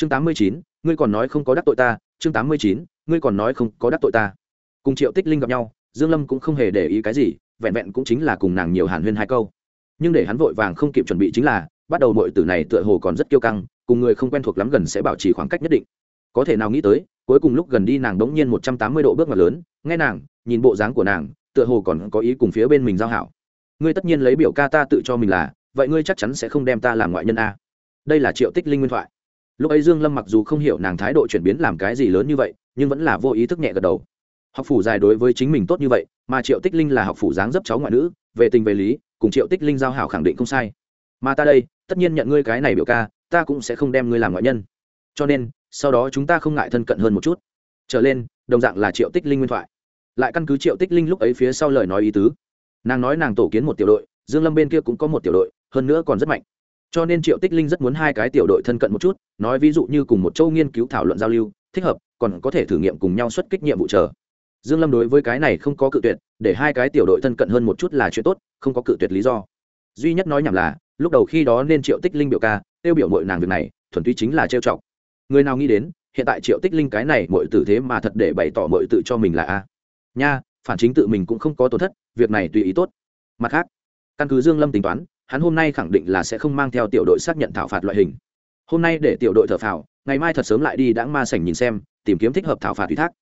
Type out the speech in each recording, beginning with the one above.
chương tám mươi chín, ngươi còn nói không có đắc tội ta, chương tám mươi chín, ngươi còn nói không có đắc tội ta. Cùng triệu tích linh gặp nhau, dương lâm cũng không hề để ý cái gì, vẹn vẹn cũng chính là cùng nàng nhiều hàn huyên hai câu. Nhưng để hắn vội vàng không kịp chuẩn bị chính là, bắt đầu mọi từ này tựa hồ còn rất kiêu căng, cùng người không quen thuộc lắm gần sẽ bảo trì khoảng cách nhất định. Có thể nào nghĩ tới, cuối cùng lúc gần đi nàng đống nhiên một trăm tám mươi độ bước ngoặt lớn, nghe nàng, nhìn bộ dáng của nàng, tựa hồ còn có ý cùng phía bên mình giao hảo. Ngươi tất nhiên lấy biểu ca ta tự cho mình là, vậy ngươi chắc chắn sẽ không đem ta làm ngoại nhân a. Đây là triệu tích linh nguyên thoại lúc ấy dương lâm mặc dù không hiểu nàng thái độ chuyển biến làm cái gì lớn như vậy, nhưng vẫn là vô ý thức nhẹ gật đầu. Học phủ dài đối với chính mình tốt như vậy, mà triệu tích linh là học phủ dáng dấp cháu ngoại nữ, về tình về lý, cùng triệu tích linh giao hảo khẳng định không sai. Mà ta đây, tất nhiên nhận ngươi cái này biểu ca, ta cũng sẽ không đem ngươi làm ngoại nhân. Cho nên, sau đó chúng ta không ngại thân cận hơn một chút. Trở lên, đồng dạng là triệu tích linh nguyên thoại. Lại căn cứ triệu tích linh lúc ấy phía sau lời nói ý tứ. Nàng nói nàng tổ kiến một tiểu đội, dương lâm bên kia cũng có một tiểu đội, hơn nữa còn rất mạnh cho nên triệu tích linh rất muốn hai cái tiểu đội thân cận một chút, nói ví dụ như cùng một châu nghiên cứu thảo luận giao lưu, thích hợp, còn có thể thử nghiệm cùng nhau xuất kích nhiệm vụ chờ. Dương lâm đối với cái này không có cự tuyệt, để hai cái tiểu đội thân cận hơn một chút là chuyện tốt, không có cự tuyệt lý do. Duy nhất nói nhảm là, lúc đầu khi đó nên triệu tích linh biểu ca, tiêu biểu mội nàng việc này, thuần túy chính là trêu chọc. Người nào nghĩ đến, hiện tại triệu tích linh cái này mội tử thế mà thật để bày tỏ mội tự cho mình là a. Nha, phản chính tự mình cũng không có tổn thất, việc này tùy ý tốt. Mặt khác, căn cứ dương lâm tính toán hắn hôm nay khẳng định là sẽ không mang theo tiểu đội xác nhận thảo phạt loại hình. Hôm nay để tiểu đội thở phào, ngày mai thật sớm lại đi đãng ma sảnh nhìn xem, tìm kiếm thích hợp thảo phạt ủy thác.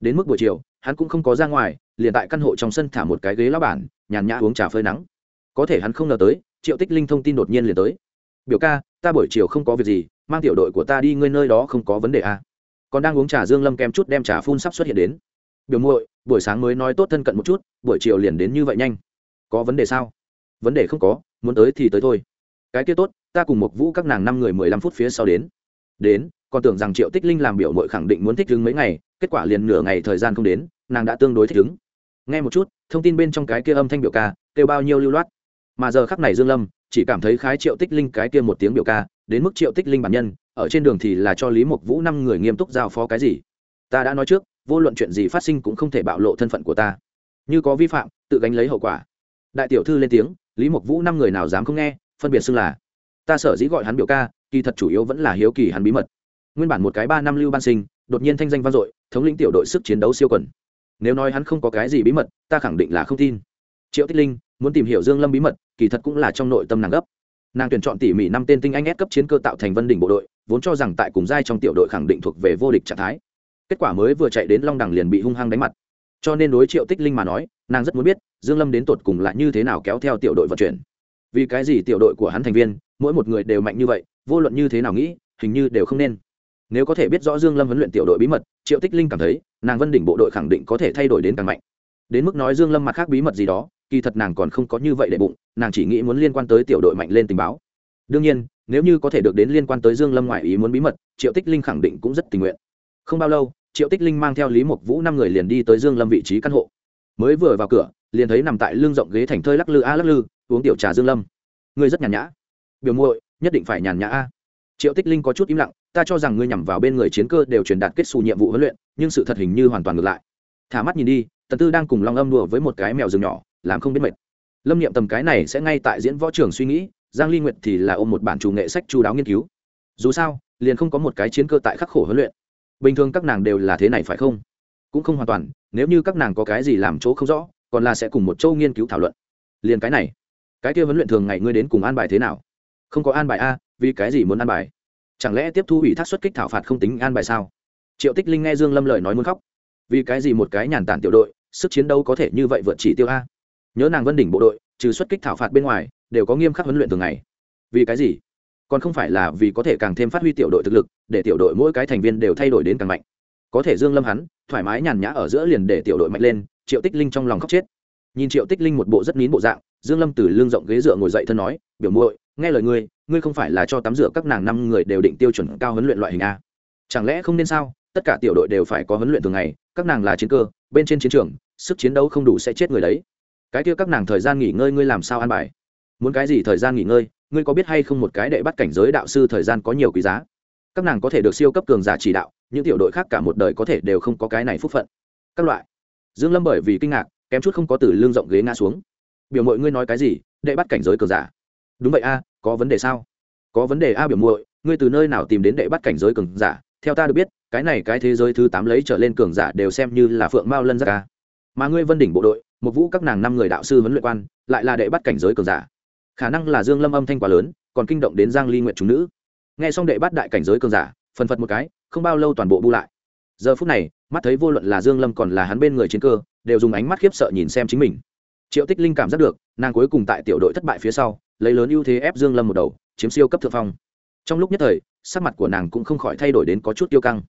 Đến mức buổi chiều, hắn cũng không có ra ngoài, liền tại căn hộ trong sân thả một cái ghế lao bản, nhàn nhã uống trà phơi nắng. Có thể hắn không ngờ tới, triệu tích linh thông tin đột nhiên liền tới. Biểu ca, ta buổi chiều không có việc gì, mang tiểu đội của ta đi ngươi nơi đó không có vấn đề à. còn đang uống trà dương lâm kem chút đem trà phun sắp xuất hiện đến. Biểu muội, buổi sáng mới nói tốt thân cận một chút, buổi chiều liền đến như vậy nhanh. Có vấn đề sao? Vấn đề không có muốn tới thì tới thôi. Cái kia tốt, ta cùng một vũ các nàng năm người mười lăm phút phía sau đến. Đến, còn tưởng rằng triệu tích linh làm biểu mội khẳng định muốn thích đứng mấy ngày, kết quả liền nửa ngày thời gian không đến, nàng đã tương đối thích đứng nghe một chút, thông tin bên trong cái kia âm thanh biểu ca, kêu bao nhiêu lưu loát. Mà giờ khắc này dương lâm, chỉ cảm thấy khái triệu tích linh cái kia một tiếng biểu ca, đến mức triệu tích linh bản nhân, ở trên đường thì là cho lý mục vũ năm người nghiêm túc giao phó cái gì. Ta đã nói trước, vô luận chuyện gì phát sinh cũng không thể bạo lộ thân phận của ta. Như có vi phạm, tự gánh lấy hậu quả. Đại tiểu thư lên tiếng lý mục vũ năm người nào dám không nghe, phân biệt xưng là, ta sở dĩ gọi hắn biểu ca, kỳ thật chủ yếu vẫn là hiếu kỳ hắn bí mật. Nguyên bản một cái ba năm lưu ban sinh, đột nhiên thanh danh vang dội, thống lĩnh tiểu đội sức chiến đấu siêu quần. Nếu nói hắn không có cái gì bí mật, ta khẳng định là không tin. Triệu tích linh, muốn tìm hiểu dương lâm bí mật, kỳ thật cũng là trong nội tâm nàng gấp. Nàng tuyển chọn tỉ mỉ năm tên tinh anh ép cấp chiến cơ tạo thành vân đỉnh bộ đội, vốn cho rằng tại cùng giai trong tiểu đội khẳng định thuộc về vô địch trạng thái. Kết quả mới vừa chạy đến long đẳng liền bị hung hăng đánh mặt. Cho nên đối triệu tích linh mà nói nàng rất muốn biết dương lâm đến tột cùng là như thế nào kéo theo tiểu đội vận chuyển. Vì cái gì tiểu đội của hắn thành viên, mỗi một người đều mạnh như vậy, vô luận như thế nào nghĩ, hình như đều không nên. Nếu có thể biết rõ dương lâm huấn luyện tiểu đội bí mật, triệu tích linh cảm thấy, nàng vân đỉnh bộ đội khẳng định có thể thay đổi đến càng mạnh. Đến mức nói dương lâm mặt khác bí mật gì đó, kỳ thật nàng còn không có như vậy để bụng, nàng chỉ nghĩ muốn liên quan tới tiểu đội mạnh lên tình báo. Đương nhiên, nếu như có thể được đến liên quan tới dương lâm ngoại ý muốn bí mật, triệu tích linh khẳng định cũng rất tình nguyện. Không bao lâu, triệu tích linh mang theo lý mục vũ năm người liền đi tới dương lâm vị trí căn hộ mới vừa vào cửa, liền thấy nằm tại lưng rộng ghế thành thơi lắc lư a lắc lư, uống tiểu trà dương lâm. Ngươi rất nhàn nhã. Biểu muội, nhất định phải nhàn nhã a. Triệu tích linh có chút im lặng, ta cho rằng ngươi nhằm vào bên người chiến cơ đều truyền đạt kết xù nhiệm vụ huấn luyện, nhưng sự thật hình như hoàn toàn ngược lại. Thả mắt nhìn đi, tần tư đang cùng long âm đùa với một cái mèo rừng nhỏ, làm không biết mệt. Lâm niệm tầm cái này sẽ ngay tại diễn võ trường suy nghĩ, giang ly nguyệt thì là ôm một bản chủ nghệ sách chú đáo nghiên cứu. Dù sao, liền không có một cái chiến cơ tại khắc khổ huấn luyện. Bình thường các nàng đều là thế này phải không? Cũng không hoàn toàn, nếu như các nàng có cái gì làm chỗ không rõ, còn là sẽ cùng một châu nghiên cứu thảo luận. Liền cái này, cái kia huấn luyện thường ngày ngươi đến cùng an bài thế nào? Không có an bài a, vì cái gì muốn an bài? Chẳng lẽ tiếp thu ủy thác xuất kích thảo phạt không tính an bài sao? Triệu tích linh nghe dương lâm lời nói muốn khóc. Vì cái gì một cái nhàn tản tiểu đội, sức chiến đấu có thể như vậy vượt chỉ tiêu a? Nhớ nàng vân đỉnh bộ đội, trừ xuất kích thảo phạt bên ngoài, đều có nghiêm khắc huấn luyện thường ngày. Vì cái gì? Còn không phải là vì có thể càng thêm phát huy tiểu đội thực lực, để tiểu đội mỗi cái thành viên đều thay đổi đến càng mạnh có thể dương lâm hắn, thoải mái nhàn nhã ở giữa liền để tiểu đội mạnh lên, triệu tích linh trong lòng khóc chết. Nhìn triệu tích linh một bộ rất nín bộ dạng, dương lâm từ lưng rộng ghế dựa ngồi dậy thân nói, biểu muội, nghe lời ngươi ngươi không phải là cho tắm rửa các nàng năm người đều định tiêu chuẩn cao huấn luyện loại hình a? Chẳng lẽ không nên sao? Tất cả tiểu đội đều phải có huấn luyện thường ngày, các nàng là chiến cơ, bên trên chiến trường, sức chiến đấu không đủ sẽ chết người đấy. Cái kia các nàng thời gian nghỉ ngơi ngươi làm sao an bài? Muốn cái gì thời gian nghỉ ngơi, ngươi có biết hay không một cái đệ bắt cảnh giới đạo sư thời gian có nhiều quý giá? Các nàng có thể được siêu cấp cường giả chỉ đạo, những tiểu đội khác cả một đời có thể đều không có cái này phúc phận. Các loại. Dương lâm bởi vì kinh ngạc, kém chút không có từ lương rộng ghế ngã xuống. Biểu mội ngươi nói cái gì, đệ bắt cảnh giới cường giả? Đúng vậy a, có vấn đề sao? Có vấn đề a biểu muội, ngươi từ nơi nào tìm đến đệ bắt cảnh giới cường giả? Theo ta được biết, cái này cái thế giới thứ tám lấy trở lên cường giả đều xem như là phượng mao lân gia ca mà ngươi vân đỉnh bộ đội, một vũ các nàng năm người đạo sư huấn luyện quan, lại là đệ bắt cảnh giới cường giả. Khả năng là dương lâm âm thanh quá lớn, còn kinh động đến giang ly nguyện chúng nữ nghe xong đệ bắt đại cảnh giới cường giả, phần phật một cái, không bao lâu toàn bộ bu lại. Giờ phút này, mắt thấy vô luận là dương lâm còn là hắn bên người chiến cơ, đều dùng ánh mắt khiếp sợ nhìn xem chính mình. Triệu tích linh cảm giác được, nàng cuối cùng tại tiểu đội thất bại phía sau, lấy lớn ưu thế ép dương lâm một đầu, chiếm siêu cấp thượng phong. Trong lúc nhất thời, sắc mặt của nàng cũng không khỏi thay đổi đến có chút tiêu căng.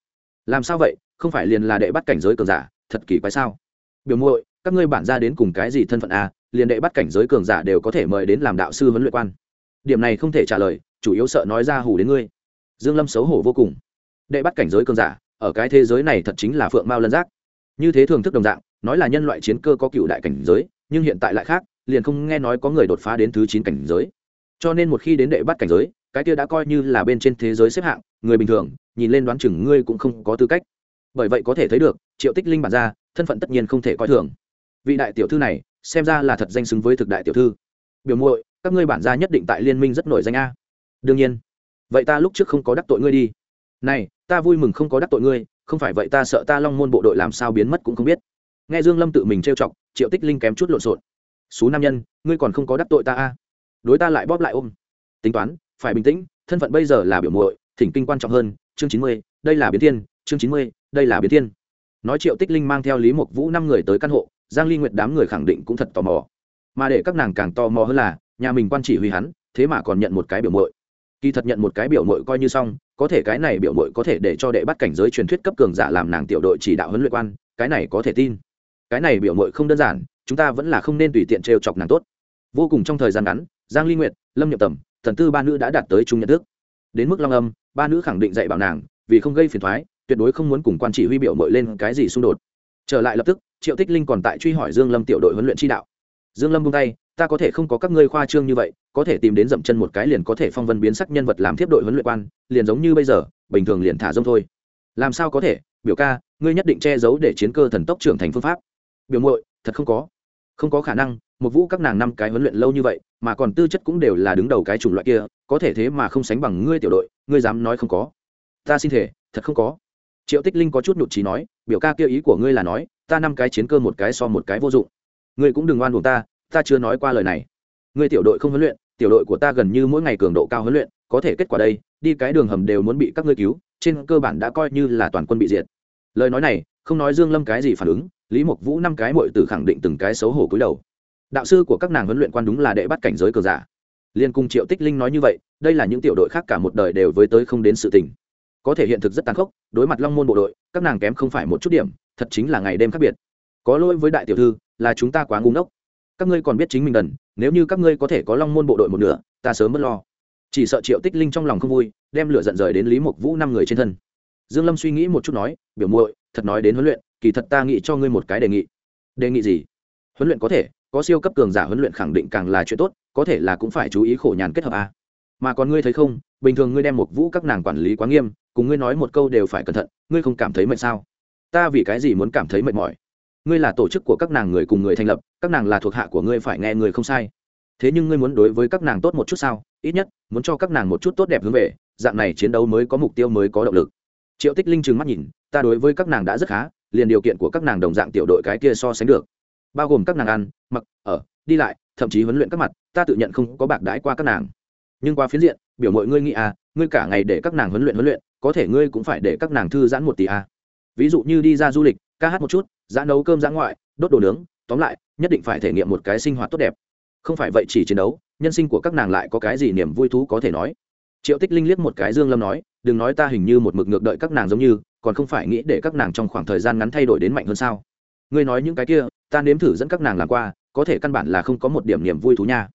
Làm sao vậy? Không phải liền là đệ bắt cảnh giới cường giả? Thật kỳ quái sao? Biểu muội, các ngươi bản ra đến cùng cái gì thân phận a liền đệ bắt cảnh giới cường giả đều có thể mời đến làm đạo sư huấn luyện quan. Điểm này không thể trả lời chủ yếu sợ nói ra hù đến ngươi. Dương lâm xấu hổ vô cùng. Đệ bắt cảnh giới cường giả, ở cái thế giới này thật chính là phượng mao lân giác. Như thế thường thức đồng dạng, nói là nhân loại chiến cơ có cựu đại cảnh giới, nhưng hiện tại lại khác, liền không nghe nói có người đột phá đến thứ chín cảnh giới. Cho nên một khi đến đệ bắt cảnh giới, cái kia đã coi như là bên trên thế giới xếp hạng, người bình thường, nhìn lên đoán chừng ngươi cũng không có tư cách. Bởi vậy có thể thấy được, triệu tích linh bản ra, thân phận tất nhiên không thể coi thường. Vị đại tiểu thư này, xem ra là thật danh xứng với thực đại tiểu thư. Biểu muội, các ngươi bản gia nhất định tại liên minh rất nổi danh a đương nhiên. Vậy ta lúc trước không có đắc tội ngươi đi. Này, ta vui mừng không có đắc tội ngươi, không phải vậy ta sợ ta long môn bộ đội làm sao biến mất cũng không biết. Nghe dương lâm tự mình trêu chọc, triệu tích linh kém chút lộn xộn. Số nam nhân, ngươi còn không có đắc tội ta a đối ta lại bóp lại ôm. Tính toán, phải bình tĩnh, thân phận bây giờ là biểu muội, thỉnh kinh quan trọng hơn, chương chín mươi, đây là biến thiên, chương chín mươi, đây là biến thiên. Nói triệu tích linh mang theo lý mộc vũ năm người tới căn hộ, giang ly nguyệt đám người khẳng định cũng thật tò mò. Mà để các nàng càng tò mò hơn là, nhà mình quan chỉ huy hắn, thế mà còn nhận một cái biểu muội kỳ thật nhận một cái biểu muội coi như xong, có thể cái này biểu muội có thể để cho đệ bắt cảnh giới truyền thuyết cấp cường giả làm nàng tiểu đội chỉ đạo huấn luyện quan, cái này có thể tin. Cái này biểu muội không đơn giản, chúng ta vẫn là không nên tùy tiện trêu chọc nàng tốt. Vô cùng trong thời gian ngắn, giang ly nguyệt, lâm nhậm tầm, thần tư ba nữ đã đạt tới trung nhận thức. Đến mức long âm, ba nữ khẳng định dạy bảo nàng, vì không gây phiền thoái tuyệt đối không muốn cùng quan chỉ huy biểu mội lên cái gì xung đột. Trở lại lập tức, triệu tích linh còn tại truy hỏi dương lâm tiểu đội huấn luyện chi đạo. Dương lâm buông tay ta có thể không có các ngươi khoa trương như vậy, có thể tìm đến dậm chân một cái liền có thể phong vân biến sắc nhân vật làm tiếp đội huấn luyện quan, liền giống như bây giờ, bình thường liền thả rông thôi. Làm sao có thể? Biểu ca, ngươi nhất định che giấu để chiến cơ thần tốc trưởng thành phương pháp. Biểu muội, thật không có. Không có khả năng, một vũ các nàng năm cái huấn luyện lâu như vậy, mà còn tư chất cũng đều là đứng đầu cái chủng loại kia, có thể thế mà không sánh bằng ngươi tiểu đội, ngươi dám nói không có. Ta xin thể thật không có. Triệu tích linh có chút nhụt trí nói, biểu ca kia ý của ngươi là nói, ta năm cái chiến cơ một cái so một cái vô dụng. Ngươi cũng đừng oan buồn ta ta chưa nói qua lời này. Ngươi tiểu đội không huấn luyện, tiểu đội của ta gần như mỗi ngày cường độ cao huấn luyện, có thể kết quả đây, đi cái đường hầm đều muốn bị các ngươi cứu, trên cơ bản đã coi như là toàn quân bị diệt. Lời nói này, không nói dương lâm cái gì phản ứng, lý mộc vũ năm cái muội tử khẳng định từng cái xấu hổ cúi đầu. Đạo sư của các nàng huấn luyện quan đúng là đệ bắt cảnh giới cờ giả. Liên cung triệu tích linh nói như vậy, đây là những tiểu đội khác cả một đời đều với tới không đến sự tình. Có thể hiện thực rất tàn khốc, đối mặt long môn bộ đội, các nàng kém không phải một chút điểm, thật chính là ngày đêm khác biệt. Có lỗi với đại tiểu thư, là chúng ta quá ngu ngốc các ngươi còn biết chính mình đần, nếu như các ngươi có thể có long môn bộ đội một nửa, ta sớm mất lo. Chỉ sợ triệu tích linh trong lòng không vui, đem lửa giận rời đến lý mộc vũ năm người trên thân. Dương lâm suy nghĩ một chút nói, biểu muội, thật nói đến huấn luyện, kỳ thật ta nghĩ cho ngươi một cái đề nghị. Đề nghị gì? Huấn luyện có thể, có siêu cấp cường giả huấn luyện khẳng định càng là chuyện tốt, có thể là cũng phải chú ý khổ nhàn kết hợp a. Mà còn ngươi thấy không, bình thường ngươi đem một vũ các nàng quản lý quá nghiêm, cùng ngươi nói một câu đều phải cẩn thận, ngươi không cảm thấy mệt sao? Ta vì cái gì muốn cảm thấy mệt mỏi? Ngươi là tổ chức của các nàng người cùng người thành lập, các nàng là thuộc hạ của ngươi phải nghe người không sai. Thế nhưng ngươi muốn đối với các nàng tốt một chút sao? Ít nhất, muốn cho các nàng một chút tốt đẹp hướng về, dạng này chiến đấu mới có mục tiêu mới có động lực. Triệu tích linh trừng mắt nhìn, ta đối với các nàng đã rất khá, liền điều kiện của các nàng đồng dạng tiểu đội cái kia so sánh được. Bao gồm các nàng ăn, mặc, ở, đi lại, thậm chí huấn luyện các mặt, ta tự nhận không có bạc đãi qua các nàng. Nhưng qua phiến diện, biểu mọi ngươi nghĩ à ngươi cả ngày để các nàng huấn luyện huấn luyện, có thể ngươi cũng phải để các nàng thư giãn một tí à. Ví dụ như đi ra du lịch ca hát một chút giã nấu cơm giã ngoại, đốt đồ nướng, tóm lại, nhất định phải thể nghiệm một cái sinh hoạt tốt đẹp. Không phải vậy chỉ chiến đấu, nhân sinh của các nàng lại có cái gì niềm vui thú có thể nói. Triệu tích linh liếc một cái dương lâm nói, đừng nói ta hình như một mực ngược đợi các nàng giống như, còn không phải nghĩ để các nàng trong khoảng thời gian ngắn thay đổi đến mạnh hơn sao? Ngươi nói những cái kia, ta nếm thử dẫn các nàng làm qua, có thể căn bản là không có một điểm niềm vui thú nha.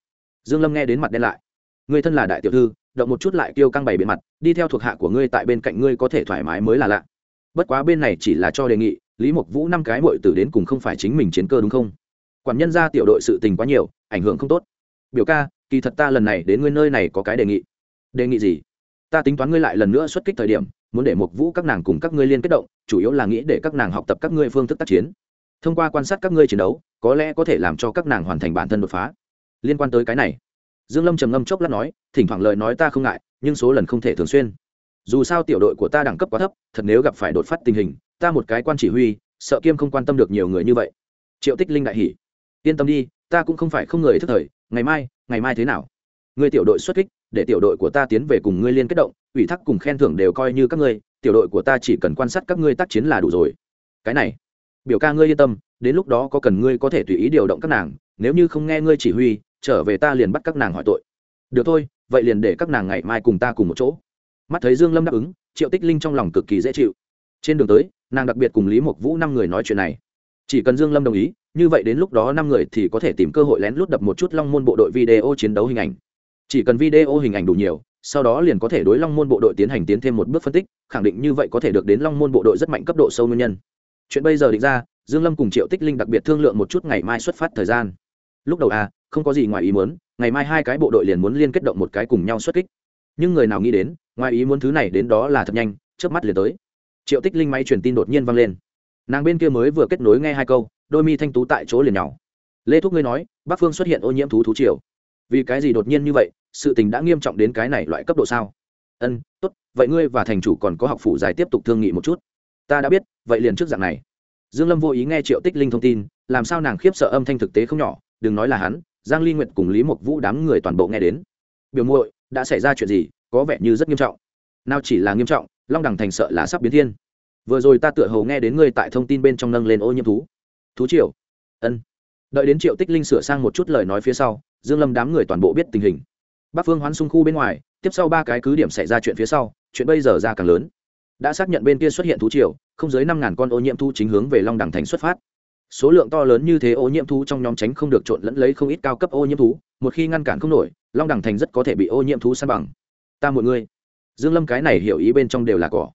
Dương lâm nghe đến mặt đen lại. Ngươi thân là đại tiểu thư, động một chút lại kêu căng bày biện mặt, đi theo thuộc hạ của ngươi tại bên cạnh ngươi có thể thoải mái mới là lạ. Bất quá bên này chỉ là cho đề nghị lý mộc vũ năm cái mội tử đến cùng không phải chính mình chiến cơ đúng không? Quản nhân ra tiểu đội sự tình quá nhiều, ảnh hưởng không tốt. Biểu ca, kỳ thật ta lần này đến ngươi nơi này có cái đề nghị. Đề nghị gì? Ta tính toán ngươi lại lần nữa xuất kích thời điểm, muốn để mộc vũ các nàng cùng các ngươi liên kết động, chủ yếu là nghĩ để các nàng học tập các ngươi phương thức tác chiến. Thông qua quan sát các ngươi chiến đấu, có lẽ có thể làm cho các nàng hoàn thành bản thân đột phá. Liên quan tới cái này, dương lâm trầm ngâm chốc lát nói, thỉnh thoảng lời nói ta không ngại, nhưng số lần không thể thường xuyên. Dù sao tiểu đội của ta đẳng cấp quá thấp, thật nếu gặp phải đột phát tình hình ta một cái quan chỉ huy, sợ kiêm không quan tâm được nhiều người như vậy. Triệu tích linh đại hỉ. Yên tâm đi, ta cũng không phải không người thức thời, ngày mai ngày mai thế nào? Ngươi tiểu đội xuất kích, để tiểu đội của ta tiến về cùng ngươi liên kết động, ủy thác cùng khen thưởng đều coi như các ngươi, tiểu đội của ta chỉ cần quan sát các ngươi tác chiến là đủ rồi. Cái này, biểu ca ngươi yên tâm, đến lúc đó có cần ngươi có thể tùy ý điều động các nàng, nếu như không nghe ngươi chỉ huy, trở về ta liền bắt các nàng hỏi tội. Được thôi, vậy liền để các nàng ngày mai cùng ta cùng một chỗ. Mắt thấy dương lâm đáp ứng, triệu tích linh trong lòng cực kỳ dễ chịu trên đường tới, nàng đặc biệt cùng lý mộc vũ năm người nói chuyện này. Chỉ cần dương lâm đồng ý, như vậy đến lúc đó năm người thì có thể tìm cơ hội lén lút đập một chút long môn bộ đội video chiến đấu hình ảnh. Chỉ cần video hình ảnh đủ nhiều, sau đó liền có thể đối long môn bộ đội tiến hành tiến thêm một bước phân tích, khẳng định như vậy có thể được đến long môn bộ đội rất mạnh cấp độ sâu nguyên nhân. Chuyện bây giờ định ra, dương lâm cùng triệu tích linh đặc biệt thương lượng một chút ngày mai xuất phát thời gian. Lúc đầu à không có gì ngoài ý muốn, ngày mai hai cái bộ đội liền muốn liên kết động một cái cùng nhau xuất kích. Nhưng người nào nghĩ đến, ngoài ý muốn thứ này đến đó là thật nhanh trước mắt liền tới triệu tích linh máy truyền tin đột nhiên vang lên. Nàng bên kia mới vừa kết nối nghe hai câu, đôi mi thanh tú tại chỗ liền nhỏ lê thúc ngươi nói, bắc phương xuất hiện ô nhiễm thú thú triều. Vì cái gì đột nhiên như vậy, sự tình đã nghiêm trọng đến cái này loại cấp độ sao? Ân, tốt, vậy ngươi và thành chủ còn có học phủ dài tiếp tục thương nghị một chút. Ta đã biết, vậy liền trước dạng này. Dương lâm vô ý nghe triệu tích linh thông tin, làm sao nàng khiếp sợ âm thanh thực tế không nhỏ, đừng nói là hắn, giang ly nguyệt cùng lý mộc vũ đám người toàn bộ nghe đến. Biểu muội, đã xảy ra chuyện gì, có vẻ như rất nghiêm trọng. Nào chỉ là nghiêm trọng long đẳng thành sợ là sắp biến thiên. Vừa rồi ta tựa hồ nghe đến ngươi tại thông tin bên trong nâng lên ô nhiễm thú. Thú triệu. ân. Đợi đến triệu tích linh sửa sang một chút lời nói phía sau, dương lâm đám người toàn bộ biết tình hình. Bắc phương hoán xung khu bên ngoài, tiếp sau ba cái cứ điểm xảy ra chuyện phía sau, chuyện bây giờ ra càng lớn. Đã xác nhận bên kia xuất hiện thú triều, không dưới năm ngàn con ô nhiễm thú chính hướng về long đẳng thành xuất phát. Số lượng to lớn như thế ô nhiễm thú trong nhóm tránh không được trộn lẫn lấy không ít cao cấp ô nhiễm thú, một khi ngăn cản không nổi, long đẳng thành rất có thể bị ô nhiễm thú san bằng. Ta mọi người dương lâm cái này hiểu ý bên trong đều là cỏ.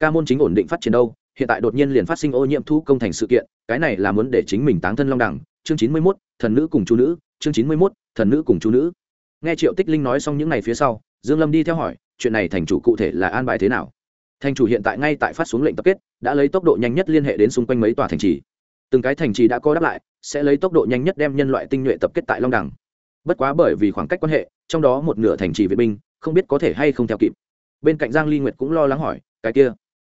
Ca môn chính ổn định phát triển đâu hiện tại đột nhiên liền phát sinh ô nhiễm thu công thành sự kiện cái này là muốn để chính mình táng thân long đẳng. Chương chín mươi 91, thần nữ cùng chú nữ. Chương chín mươi 91, thần nữ cùng chú nữ. Nghe triệu tích linh nói xong những ngày phía sau dương lâm đi theo hỏi chuyện này thành chủ cụ thể là an bài thế nào? Thành chủ hiện tại ngay tại phát xuống lệnh tập kết đã lấy tốc độ nhanh nhất liên hệ đến xung quanh mấy tòa thành trì. Từng cái thành trì đã có đáp lại sẽ lấy tốc độ nhanh nhất đem nhân loại tinh nhuệ tập kết tại long đẳng. Bất quá bởi vì khoảng cách quan hệ trong đó một nửa thành trì vệ binh không biết có thể hay không theo kịp bên cạnh giang ly nguyệt cũng lo lắng hỏi, cái kia,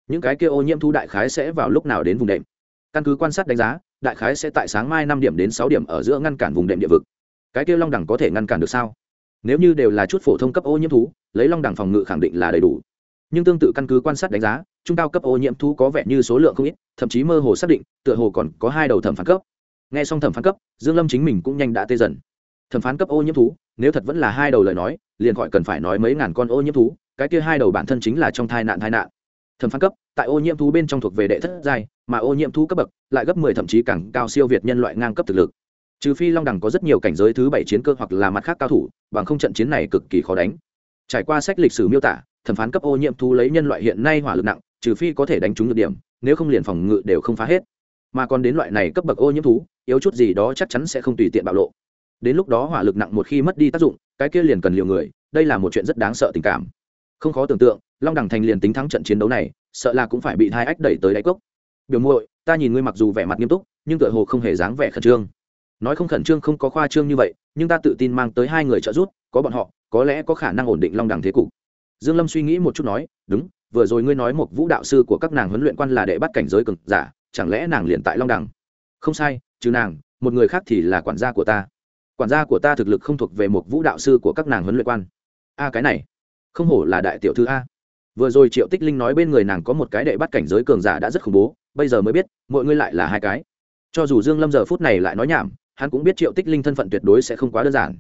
những cái kia ô nhiễm thu đại khái sẽ vào lúc nào đến vùng đệm? Căn cứ quan sát đánh giá, đại khái sẽ tại sáng mai năm điểm đến sáu điểm ở giữa ngăn cản vùng đệm địa vực. Cái kia long đẳng có thể ngăn cản được sao? Nếu như đều là chút phổ thông cấp ô nhiễm thú, lấy long đẳng phòng ngự khẳng định là đầy đủ. Nhưng tương tự căn cứ quan sát đánh giá, trung cao cấp ô nhiễm thú có vẻ như số lượng không ít, thậm chí mơ hồ xác định, tựa hồ còn có hai đầu thẩm phán cấp. Nghe xong thẩm phán cấp, dương lâm chính mình cũng nhanh đã tê dần. Thẩm phán cấp ô nhiễm thú, nếu thật vẫn là hai đầu lời nói, liền gọi cần phải nói mấy ngàn con ô nhiễm thú cái kia hai đầu bản thân chính là trong thai nạn thai nạn. Thẩm phán cấp, tại ô nhiễm thú bên trong thuộc về đệ thất giai, mà ô nhiễm thú cấp bậc lại gấp 10 thậm chí càng cao siêu việt nhân loại ngang cấp thực lực. Trừ phi long đẳng có rất nhiều cảnh giới thứ bảy chiến cơ hoặc là mặt khác cao thủ, bằng không trận chiến này cực kỳ khó đánh. Trải qua sách lịch sử miêu tả, thẩm phán cấp ô nhiễm thú lấy nhân loại hiện nay hỏa lực nặng, trừ phi có thể đánh trúng được điểm, nếu không liền phòng ngự đều không phá hết. Mà còn đến loại này cấp bậc ô nhiễm thú, yếu chút gì đó chắc chắn sẽ không tùy tiện bạo lộ. Đến lúc đó hỏa lực nặng một khi mất đi tác dụng, cái kia liền cần liều người, đây là một chuyện rất đáng sợ tình cảm không khó tưởng tượng, long đẳng thành liền tính thắng trận chiến đấu này, sợ là cũng phải bị hai ách đẩy tới đáy cốc. Biểu muội, ta nhìn ngươi mặc dù vẻ mặt nghiêm túc, nhưng tựa hồ không hề dáng vẻ khẩn trương. Nói không khẩn trương không có khoa trương như vậy, nhưng ta tự tin mang tới hai người trợ giúp, có bọn họ, có lẽ có khả năng ổn định long đẳng thế cục. Dương lâm suy nghĩ một chút nói, đúng, vừa rồi ngươi nói một vũ đạo sư của các nàng huấn luyện quan là đệ bắt cảnh giới cực giả, chẳng lẽ nàng liền tại long đẳng không sai, trừ nàng, một người khác thì là quản gia của ta. Quản gia của ta thực lực không thuộc về một vũ đạo sư của các nàng huấn luyện quan. A, cái này không hổ là đại tiểu thư a. Vừa rồi triệu tích linh nói bên người nàng có một cái đệ bắt cảnh giới cường giả đã rất khủng bố, bây giờ mới biết, mọi người lại là hai cái. Cho dù dương lâm giờ phút này lại nói nhảm, hắn cũng biết triệu tích linh thân phận tuyệt đối sẽ không quá đơn giản.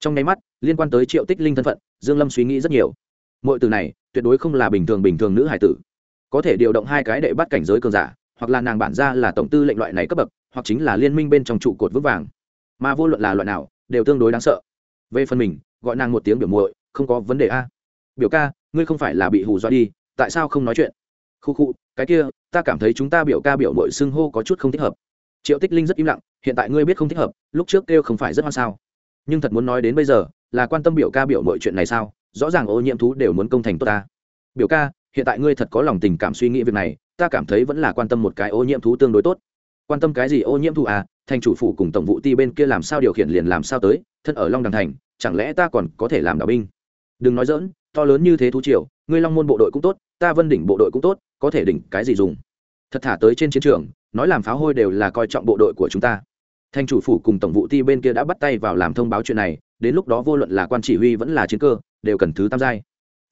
Trong nháy mắt, liên quan tới triệu tích linh thân phận, dương lâm suy nghĩ rất nhiều. Mọi từ này, tuyệt đối không là bình thường bình thường nữ hải tử. Có thể điều động hai cái đệ bắt cảnh giới cường giả, hoặc là nàng bản ra là tổng tư lệnh loại này cấp bậc, hoặc chính là liên minh bên trong trụ cột vững vàng. Mà vô luận là loại nào, đều tương đối đáng sợ. Về phần mình, gọi nàng một tiếng biểu muội, không có vấn đề a biểu ca, ngươi không phải là bị hù dọa đi, tại sao không nói chuyện? Khu khu, cái kia, ta cảm thấy chúng ta biểu ca biểu muội xưng hô có chút không thích hợp. Triệu tích linh rất im lặng, hiện tại ngươi biết không thích hợp, lúc trước kêu không phải rất hoan sao. Nhưng thật muốn nói đến bây giờ, là quan tâm biểu ca biểu mọi chuyện này sao? Rõ ràng ô nhiễm thú đều muốn công thành tốt ta. Biểu ca, hiện tại ngươi thật có lòng tình cảm suy nghĩ việc này, ta cảm thấy vẫn là quan tâm một cái ô nhiễm thú tương đối tốt. Quan tâm cái gì ô nhiễm thú à? Thành chủ phủ cùng tổng vụ ti bên kia làm sao điều khiển liền làm sao tới, thân ở long đằng thành, chẳng lẽ ta còn có thể làm đạo binh? Đừng nói dỡn to lớn như thế thú triều, ngươi long môn bộ đội cũng tốt, ta vân đỉnh bộ đội cũng tốt, có thể đỉnh cái gì dùng? Thật thả tới trên chiến trường, nói làm pháo hôi đều là coi trọng bộ đội của chúng ta. Thanh chủ phủ cùng tổng vụ ti bên kia đã bắt tay vào làm thông báo chuyện này, đến lúc đó vô luận là quan chỉ huy vẫn là chiến cơ, đều cần thứ tam giai.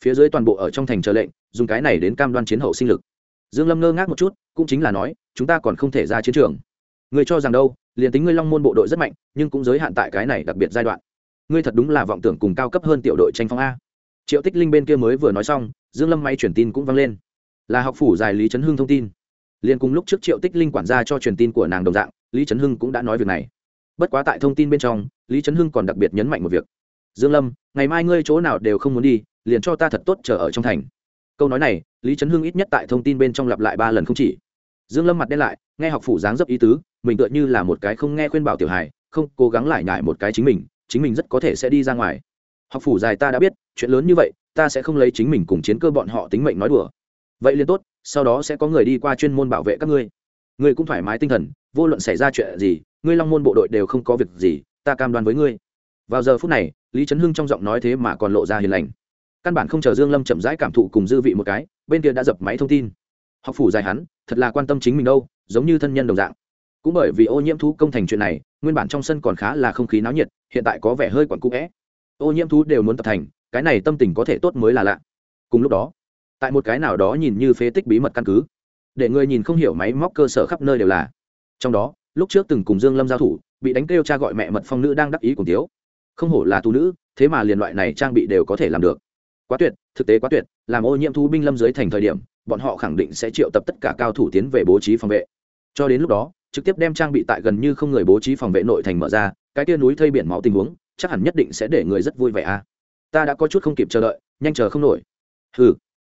Phía dưới toàn bộ ở trong thành chờ lệnh, dùng cái này đến cam đoan chiến hậu sinh lực. Dương lâm ngơ ngác một chút, cũng chính là nói, chúng ta còn không thể ra chiến trường. Người cho rằng đâu, liền tính ngươi long môn bộ đội rất mạnh, nhưng cũng giới hạn tại cái này đặc biệt giai đoạn. Ngươi thật đúng là vọng tưởng cùng cao cấp hơn tiểu đội tranh phong a triệu tích linh bên kia mới vừa nói xong, dương lâm may truyền tin cũng vang lên. Là học phủ dài lý trấn hưng thông tin. Liền cùng lúc trước triệu tích linh quản gia cho truyền tin của nàng đồng dạng, lý trấn hưng cũng đã nói việc này. Bất quá tại thông tin bên trong, lý trấn hưng còn đặc biệt nhấn mạnh một việc. Dương lâm, ngày mai ngươi chỗ nào đều không muốn đi, liền cho ta thật tốt chờ ở trong thành. Câu nói này, lý trấn hưng ít nhất tại thông tin bên trong lặp lại ba lần không chỉ. Dương lâm mặt đen lại, nghe học phủ dáng dấp ý tứ, mình tựa như là một cái không nghe khuyên bảo tiểu hài, không cố gắng lại nhại một cái chính mình chính mình rất có thể sẽ đi ra ngoài học phủ dài ta đã biết, chuyện lớn như vậy, ta sẽ không lấy chính mình cùng chiến cơ bọn họ tính mệnh nói đùa. Vậy liền tốt, sau đó sẽ có người đi qua chuyên môn bảo vệ các ngươi. Ngươi cũng thoải mái tinh thần, vô luận xảy ra chuyện gì, ngươi long môn bộ đội đều không có việc gì, ta cam đoan với ngươi. Vào giờ phút này, lý trấn hưng trong giọng nói thế mà còn lộ ra hiền lành. Căn bản không chờ dương lâm chậm rãi cảm thụ cùng dư vị một cái, bên kia đã dập máy thông tin. Học phủ dài hắn, thật là quan tâm chính mình đâu, giống như thân nhân đồng dạng. Cũng bởi vì ô nhiễm thú công thành chuyện này, nguyên bản trong sân còn khá là không khí náo nhiệt, hiện tại có vẻ hơi quẩn cũ vẽ ô nhiễm thú đều muốn tập thành, cái này tâm tình có thể tốt mới là lạ. Cùng lúc đó, tại một cái nào đó nhìn như phế tích bí mật căn cứ, để người nhìn không hiểu máy móc cơ sở khắp nơi đều là. Trong đó, lúc trước từng cùng dương lâm giao thủ, bị đánh kêu cha gọi mẹ mật phong nữ đang đắc ý cùng tiếu không hổ là tu nữ, thế mà liền loại này trang bị đều có thể làm được. Quá tuyệt, thực tế quá tuyệt, làm ô nhiễm thú binh lâm dưới thành thời điểm, bọn họ khẳng định sẽ triệu tập tất cả cao thủ tiến về bố trí phòng vệ. Cho đến lúc đó, trực tiếp đem trang bị tại gần như không người bố trí phòng vệ nội thành mở ra, cái tia núi thây biển máu tình huống chắc hẳn nhất định sẽ để người rất vui vẻ à. Ta đã có chút không kịp chờ đợi, nhanh chờ không nổi. Hừ.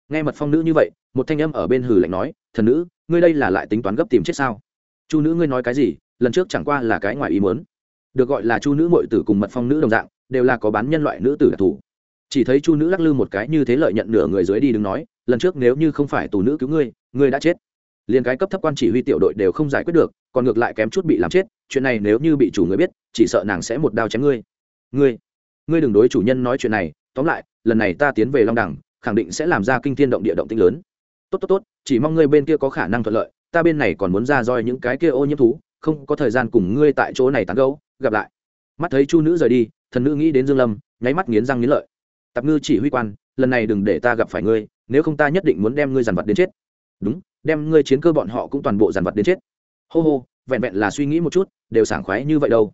Nghe mật phong nữ như vậy, một thanh âm ở bên hừ lạnh nói, thần nữ, ngươi đây là lại tính toán gấp tìm chết sao? Chu nữ ngươi nói cái gì, lần trước chẳng qua là cái ngoài ý muốn. Được gọi là chu nữ mội tử cùng mật phong nữ đồng dạng, đều là có bán nhân loại nữ tử đặc thù. Chỉ thấy chu nữ lắc lư một cái như thế lợi nhận nửa người dưới đi đứng nói, lần trước nếu như không phải tù nữ cứu ngươi ngươi đã chết. Liền cái cấp thấp quan chỉ huy tiểu đội đều không giải quyết được, còn ngược lại kém chút bị làm chết, chuyện này nếu như bị chủ người biết, chỉ sợ nàng sẽ một đao chém ngươi ngươi ngươi đừng đối chủ nhân nói chuyện này. Tóm lại, lần này ta tiến về long đẳng khẳng định sẽ làm ra kinh thiên động địa động tinh lớn. Tốt tốt tốt, chỉ mong ngươi bên kia có khả năng thuận lợi. Ta bên này còn muốn ra roi những cái kia ô nhiễm thú, không có thời gian cùng ngươi tại chỗ này tán gấu gặp lại. Mắt thấy chu nữ rời đi, thần nữ nghĩ đến dương lâm, nháy mắt nghiến răng nghiến lợi. Tạp ngư chỉ huy quan, lần này đừng để ta gặp phải ngươi, nếu không ta nhất định muốn đem ngươi dàn vật đến chết. Đúng, đem ngươi chiến cơ bọn họ cũng toàn bộ dàn vật đến chết. Hô hô, vẹn vẹn là suy nghĩ một chút, đều sảng khoái như vậy đâu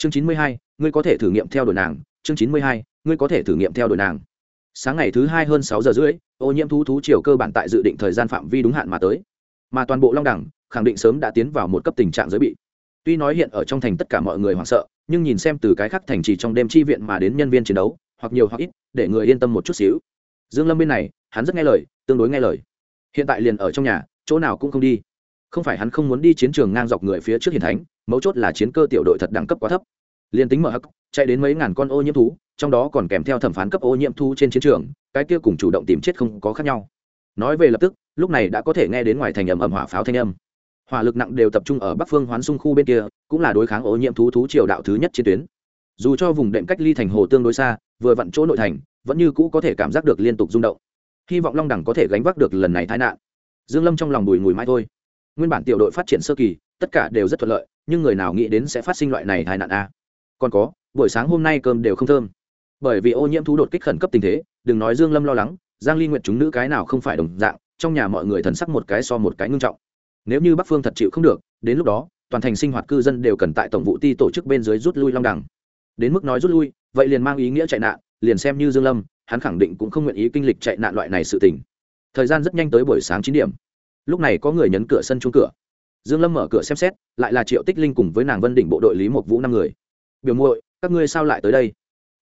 chương chín mươi hai, ngươi có thể thử nghiệm theo đuổi nàng. Chương chín mươi hai, ngươi có thể thử nghiệm theo đuổi nàng. Sáng ngày thứ hai hơn sáu giờ rưỡi, ô nhiễm thú thú chiều cơ bản tại dự định thời gian phạm vi đúng hạn mà tới. Mà toàn bộ long đẳng, khẳng định sớm đã tiến vào một cấp tình trạng giới bị. Tuy nói hiện ở trong thành tất cả mọi người hoảng sợ, nhưng nhìn xem từ cái khác thành chỉ trong đêm chi viện mà đến nhân viên chiến đấu, hoặc nhiều hoặc ít, để người yên tâm một chút xíu. Dương lâm bên này, hắn rất nghe lời, tương đối nghe lời. Hiện tại liền ở trong nhà, chỗ nào cũng không đi. Không phải hắn không muốn đi chiến trường ngang dọc người phía trước hiền thánh mấu chốt là chiến cơ tiểu đội thật đẳng cấp quá thấp. Liền tính mở hắc, chạy đến mấy ngàn con ô nhiễm thú, trong đó còn kèm theo thẩm phán cấp ô nhiễm thú trên chiến trường, cái kia cùng chủ động tìm chết không có khác nhau. Nói về lập tức, lúc này đã có thể nghe đến ngoài thành ầm ầm hỏa pháo thanh âm. Hỏa lực nặng đều tập trung ở bắc phương hoán xung khu bên kia, cũng là đối kháng ô nhiễm thú thú triều đạo thứ nhất trên tuyến. Dù cho vùng đệm cách ly thành hồ tương đối xa, vừa vặn chỗ nội thành, vẫn như cũ có thể cảm giác được liên tục rung động. Hy vọng long đẳng có thể gánh vác được lần này tai nạn. Dương lâm trong lòng bùi ngùi mãi thôi. Nguyên bản tiểu đội phát triển sơ kỳ, tất cả đều rất thuận lợi nhưng người nào nghĩ đến sẽ phát sinh loại này tai nạn a? Còn có, buổi sáng hôm nay cơm đều không thơm. Bởi vì ô nhiễm thú đột kích khẩn cấp tình thế, đừng nói dương lâm lo lắng, giang ly nguyện chúng nữ cái nào không phải đồng dạng, trong nhà mọi người thần sắc một cái so một cái ngưng trọng. Nếu như bắc phương thật chịu không được, đến lúc đó, toàn thành sinh hoạt cư dân đều cần tại tổng vụ ti tổ chức bên dưới rút lui long đẳng đến mức nói rút lui, vậy liền mang ý nghĩa chạy nạn, liền xem như dương lâm, hắn khẳng định cũng không nguyện ý kinh lịch chạy nạn loại này sự tình. Thời gian rất nhanh tới buổi sáng chín điểm. Lúc này có người nhấn cửa sân chuông cửa dương lâm mở cửa xem xét, lại là triệu tích linh cùng với nàng vân đỉnh bộ đội lý một vũ năm người. Biểu muội, các ngươi sao lại tới đây?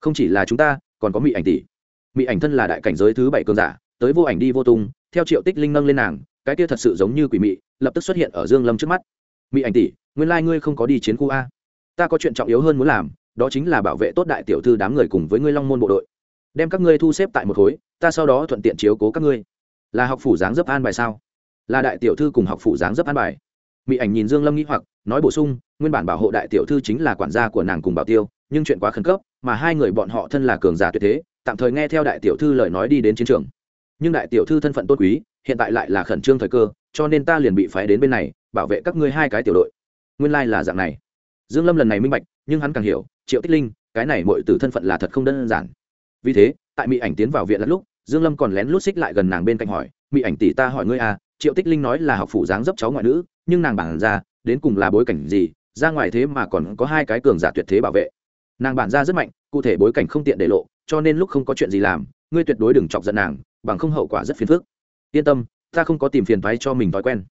Không chỉ là chúng ta, còn có mỹ ảnh tỷ. Mỹ ảnh thân là đại cảnh giới thứ bảy cường giả, tới vô ảnh đi vô tung, theo triệu tích linh nâng lên nàng, cái kia thật sự giống như quỷ mị, lập tức xuất hiện ở dương lâm trước mắt. Mỹ ảnh tỷ, nguyên lai ngươi không có đi chiến khu a. Ta có chuyện trọng yếu hơn muốn làm, đó chính là bảo vệ tốt đại tiểu thư đám người cùng với ngươi long môn bộ đội. Đem các ngươi thu xếp tại một khối, ta sau đó thuận tiện chiếu cố các ngươi. Là học phủ dáng dấp an bài sao? Là đại tiểu thư cùng học phủ dáng dấp an bài mỹ ảnh nhìn dương lâm nghĩ hoặc, nói bổ sung, nguyên bản bảo hộ đại tiểu thư chính là quản gia của nàng cùng bảo tiêu, nhưng chuyện quá khẩn cấp, mà hai người bọn họ thân là cường giả tuyệt thế, tạm thời nghe theo đại tiểu thư lời nói đi đến chiến trường. Nhưng đại tiểu thư thân phận tôn quý, hiện tại lại là khẩn trương thời cơ, cho nên ta liền bị phái đến bên này, bảo vệ các ngươi hai cái tiểu đội. Nguyên lai là dạng này. Dương lâm lần này minh bạch, nhưng hắn càng hiểu, triệu tích linh, cái này mọi từ thân phận là thật không đơn giản. Vì thế, tại mỹ ảnh tiến vào viện lẫn lúc, dương lâm còn lén lút xích lại gần nàng bên cạnh hỏi mỹ ảnh tỷ ta hỏi ngươi à triệu tích linh nói là học phủ dáng dấp cháu ngoại nữ nhưng nàng bản ra, đến cùng là bối cảnh gì, ra ngoài thế mà còn có hai cái cường giả tuyệt thế bảo vệ. Nàng bản ra rất mạnh, cụ thể bối cảnh không tiện để lộ, cho nên lúc không có chuyện gì làm, ngươi tuyệt đối đừng chọc giận nàng, bằng không hậu quả rất phiền phức. Yên tâm, ta không có tìm phiền thoái cho mình thói quen.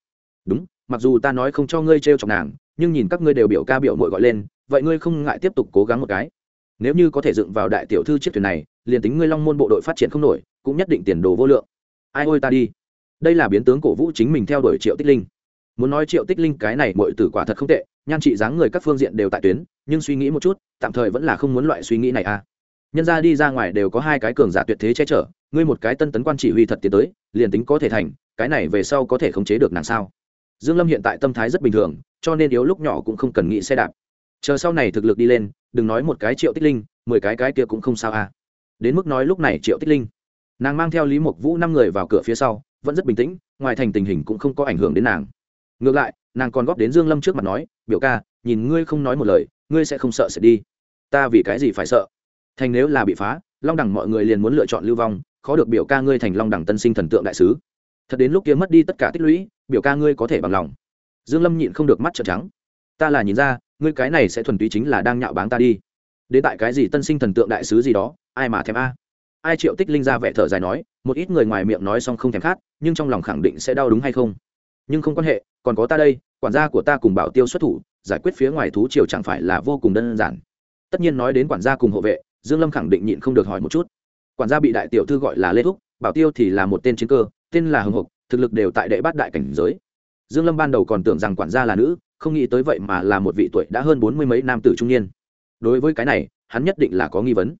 Đúng, mặc dù ta nói không cho ngươi trêu chọc nàng, nhưng nhìn các ngươi đều biểu ca biểu mội gọi lên, vậy ngươi không ngại tiếp tục cố gắng một cái. Nếu như có thể dựng vào đại tiểu thư chiếc thuyền này, liền tính ngươi long môn bộ đội phát triển không nổi, cũng nhất định tiền đồ vô lượng. Ai ôi ta đi. Đây là biến tướng cổ vũ chính mình theo đuổi triệu tích linh muốn nói triệu tích linh cái này mọi tử quả thật không tệ, nhan trị dáng người các phương diện đều tại tuyến, nhưng suy nghĩ một chút, tạm thời vẫn là không muốn loại suy nghĩ này à. Nhân ra đi ra ngoài đều có hai cái cường giả tuyệt thế che chở, ngươi một cái tân tấn quan chỉ huy thật tiến tới, liền tính có thể thành, cái này về sau có thể khống chế được nàng sao? Dương lâm hiện tại tâm thái rất bình thường, cho nên yếu lúc nhỏ cũng không cần nghĩ xe đạp. Chờ sau này thực lực đi lên, đừng nói một cái triệu tích linh, mười cái cái kia cũng không sao à. Đến mức nói lúc này triệu tích linh, nàng mang theo lý mộc vũ năm người vào cửa phía sau, vẫn rất bình tĩnh, ngoài thành tình hình cũng không có ảnh hưởng đến nàng ngược lại, nàng còn góp đến dương lâm trước mặt nói, biểu ca, nhìn ngươi không nói một lời, ngươi sẽ không sợ sẽ đi. Ta vì cái gì phải sợ? Thành nếu là bị phá, long đẳng mọi người liền muốn lựa chọn lưu vong, khó được biểu ca ngươi thành long đẳng tân sinh thần tượng đại sứ. Thật đến lúc kia mất đi tất cả tích lũy, biểu ca ngươi có thể bằng lòng. Dương lâm nhịn không được mắt trợn trắng. Ta là nhìn ra, ngươi cái này sẽ thuần túy chính là đang nhạo báng ta đi. Đến tại cái gì tân sinh thần tượng đại sứ gì đó, ai mà thèm a? Ai triệu tích linh ra vẻ thở dài nói, một ít người ngoài miệng nói xong không thèm khát, nhưng trong lòng khẳng định sẽ đau đúng hay không? Nhưng không quan hệ còn có ta đây, quản gia của ta cùng bảo tiêu xuất thủ, giải quyết phía ngoài thú triều chẳng phải là vô cùng đơn giản. Tất nhiên nói đến quản gia cùng hộ vệ, dương lâm khẳng định nhịn không được hỏi một chút. Quản gia bị đại tiểu thư gọi là lê thúc, bảo tiêu thì là một tên chiến cơ, tên là hồng hộc thực lực đều tại đệ bát đại cảnh giới. Dương lâm ban đầu còn tưởng rằng quản gia là nữ, không nghĩ tới vậy mà là một vị tuổi đã hơn bốn mươi mấy nam tử trung niên. Đối với cái này, hắn nhất định là có nghi vấn.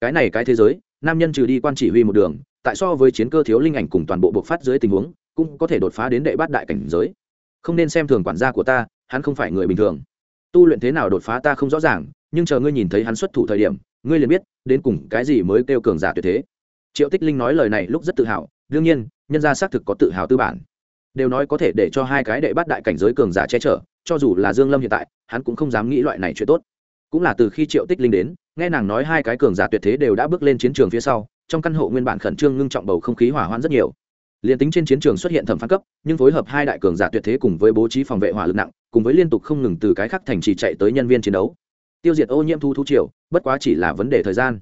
Cái này cái thế giới, nam nhân trừ đi quan chỉ huy một đường, tại so với chiến cơ thiếu linh ảnh cùng toàn bộ bộc phát dưới tình huống, cũng có thể đột phá đến đệ bát đại cảnh giới không nên xem thường quản gia của ta, hắn không phải người bình thường. Tu luyện thế nào đột phá ta không rõ ràng, nhưng chờ ngươi nhìn thấy hắn xuất thủ thời điểm, ngươi liền biết, đến cùng cái gì mới kêu cường giả tuyệt thế. Triệu tích linh nói lời này lúc rất tự hào, đương nhiên, nhân gia xác thực có tự hào tư bản. Đều nói có thể để cho hai cái đệ bắt đại cảnh giới cường giả che chở, cho dù là dương lâm hiện tại, hắn cũng không dám nghĩ loại này chuyện tốt. Cũng là từ khi triệu tích linh đến, nghe nàng nói hai cái cường giả tuyệt thế đều đã bước lên chiến trường phía sau, trong căn hộ nguyên bản khẩn trương ngưng trọng bầu không khí hỏa hoạn rất nhiều liền tính trên chiến trường xuất hiện thẩm phán cấp, nhưng phối hợp hai đại cường giả tuyệt thế cùng với bố trí phòng vệ hỏa lực nặng, cùng với liên tục không ngừng từ cái khắc thành trì chạy tới nhân viên chiến đấu. Tiêu diệt ô nhiễm thu thu triều, bất quá chỉ là vấn đề thời gian.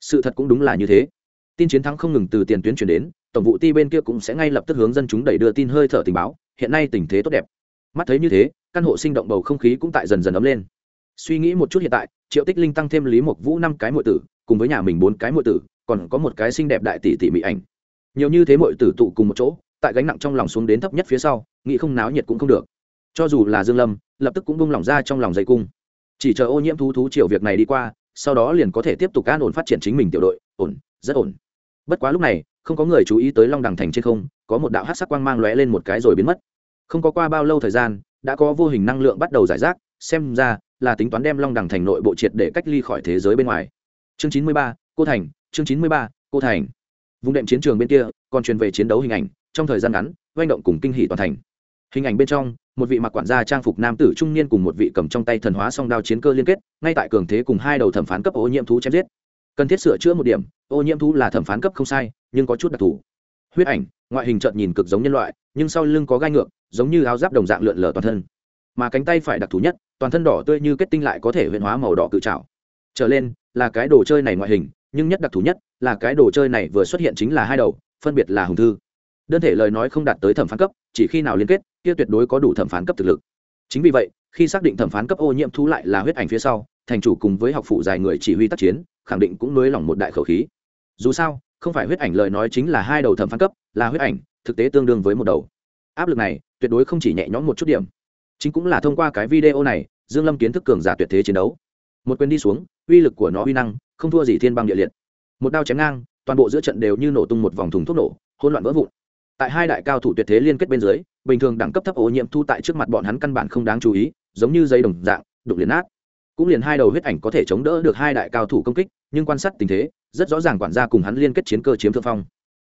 Sự thật cũng đúng là như thế. Tin chiến thắng không ngừng từ tiền tuyến chuyển đến, tổng vụ ti bên kia cũng sẽ ngay lập tức hướng dân chúng đẩy đưa tin hơi thở tình báo, hiện nay tình thế tốt đẹp. Mắt thấy như thế, căn hộ sinh động bầu không khí cũng tại dần dần ấm lên. Suy nghĩ một chút hiện tại, triệu tích linh tăng thêm lý mộc vũ năm cái muội tử, cùng với nhà mình bốn cái muội tử, còn có một cái xinh đẹp đại tỷ tỷ mỹ ảnh nhiều như thế mọi tử tụ cùng một chỗ, tại gánh nặng trong lòng xuống đến thấp nhất phía sau, nghĩ không náo nhiệt cũng không được. Cho dù là dương lâm, lập tức cũng bung lỏng ra trong lòng dây cung. Chỉ chờ ô nhiễm thú thú chiều việc này đi qua, sau đó liền có thể tiếp tục an ổn phát triển chính mình tiểu đội, ổn, rất ổn. Bất quá lúc này, không có người chú ý tới long đằng thành trên không, có một đạo hát sắc quang mang lóe lên một cái rồi biến mất. Không có qua bao lâu thời gian, đã có vô hình năng lượng bắt đầu giải rác, xem ra là tính toán đem long đằng thành nội bộ triệt để cách ly khỏi thế giới bên ngoài. Chương chín mươi ba, cô thành, chương chín mươi ba, cô thành vùng đệm chiến trường bên kia, còn truyền về chiến đấu hình ảnh, trong thời gian ngắn doanh động cùng kinh hỷ toàn thành. Hình ảnh bên trong, một vị mặc quản gia trang phục nam tử trung niên cùng một vị cầm trong tay thần hóa song đao chiến cơ liên kết, ngay tại cường thế cùng hai đầu thẩm phán cấp ô nhiễm thú chém giết. Cần thiết sửa chữa một điểm, ô nhiễm thú là thẩm phán cấp không sai, nhưng có chút đặc thù. Huyết ảnh, ngoại hình trợn nhìn cực giống nhân loại, nhưng sau lưng có gai ngược, giống như áo giáp đồng dạng lượn lờ toàn thân. Mà cánh tay phải đặc thù nhất, toàn thân đỏ tươi như kết tinh lại có thể huyện hóa màu đỏ cự trào trở lên, là cái đồ chơi này ngoại hình nhưng nhất đặc thù nhất là cái đồ chơi này vừa xuất hiện chính là hai đầu, phân biệt là hùng thư. Đơn thể lời nói không đạt tới thẩm phán cấp, chỉ khi nào liên kết, kia tuyệt đối có đủ thẩm phán cấp thực lực. Chính vì vậy, khi xác định thẩm phán cấp ô nhiễm thú lại là huyết ảnh phía sau, thành chủ cùng với học phụ dài người chỉ huy tác chiến, khẳng định cũng nới lỏng một đại khẩu khí. Dù sao, không phải huyết ảnh lời nói chính là hai đầu thẩm phán cấp, là huyết ảnh, thực tế tương đương với một đầu. Áp lực này, tuyệt đối không chỉ nhẹ nhõm một chút điểm. Chính cũng là thông qua cái video này, dương lâm kiến thức cường giả tuyệt thế chiến đấu. Một quyền đi xuống, uy lực của nó uy năng không thua gì thiên băng địa liệt. Một đao chém ngang, toàn bộ giữa trận đều như nổ tung một vòng thùng thuốc nổ, hỗn loạn vỡ vụn. Tại hai đại cao thủ tuyệt thế liên kết bên dưới, bình thường đẳng cấp thấp ô nhiễm thu tại trước mặt bọn hắn căn bản không đáng chú ý, giống như dây đồng dạng đục liền nát. Cũng liền hai đầu huyết ảnh có thể chống đỡ được hai đại cao thủ công kích, nhưng quan sát tình thế, rất rõ ràng quản gia cùng hắn liên kết chiến cơ chiếm thượng phong.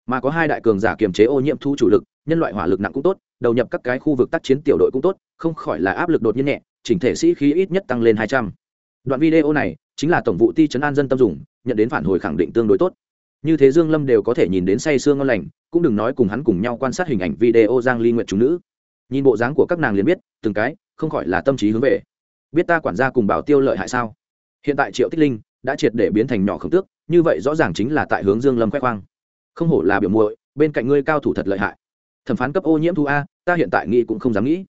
Mà có hai đại cường giả kiềm chế ô nhiễm thu chủ lực, nhân loại hỏa lực nặng cũng tốt, đầu nhập các cái khu vực tác chiến tiểu đội cũng tốt, không khỏi là áp lực đột nhiên nhẹ, chỉnh thể sĩ khí ít nhất tăng lên hai trăm đoạn video này chính là tổng vụ ti chấn an dân tâm dùng, nhận đến phản hồi khẳng định tương đối tốt. Như thế dương lâm đều có thể nhìn đến say sương ngon lành, cũng đừng nói cùng hắn cùng nhau quan sát hình ảnh video giang ly nguyện chúng nữ. Nhìn bộ dáng của các nàng liền biết, từng cái, không khỏi là tâm trí hướng về. Biết ta quản gia cùng bảo tiêu lợi hại sao? Hiện tại triệu tích linh đã triệt để biến thành nhỏ khổng tước, như vậy rõ ràng chính là tại hướng dương lâm khoe khoang. Không hổ là biểu muội, bên cạnh ngươi cao thủ thật lợi hại. Thẩm phán cấp ô nhiễm thu a, ta hiện tại nghĩ cũng không dám nghĩ.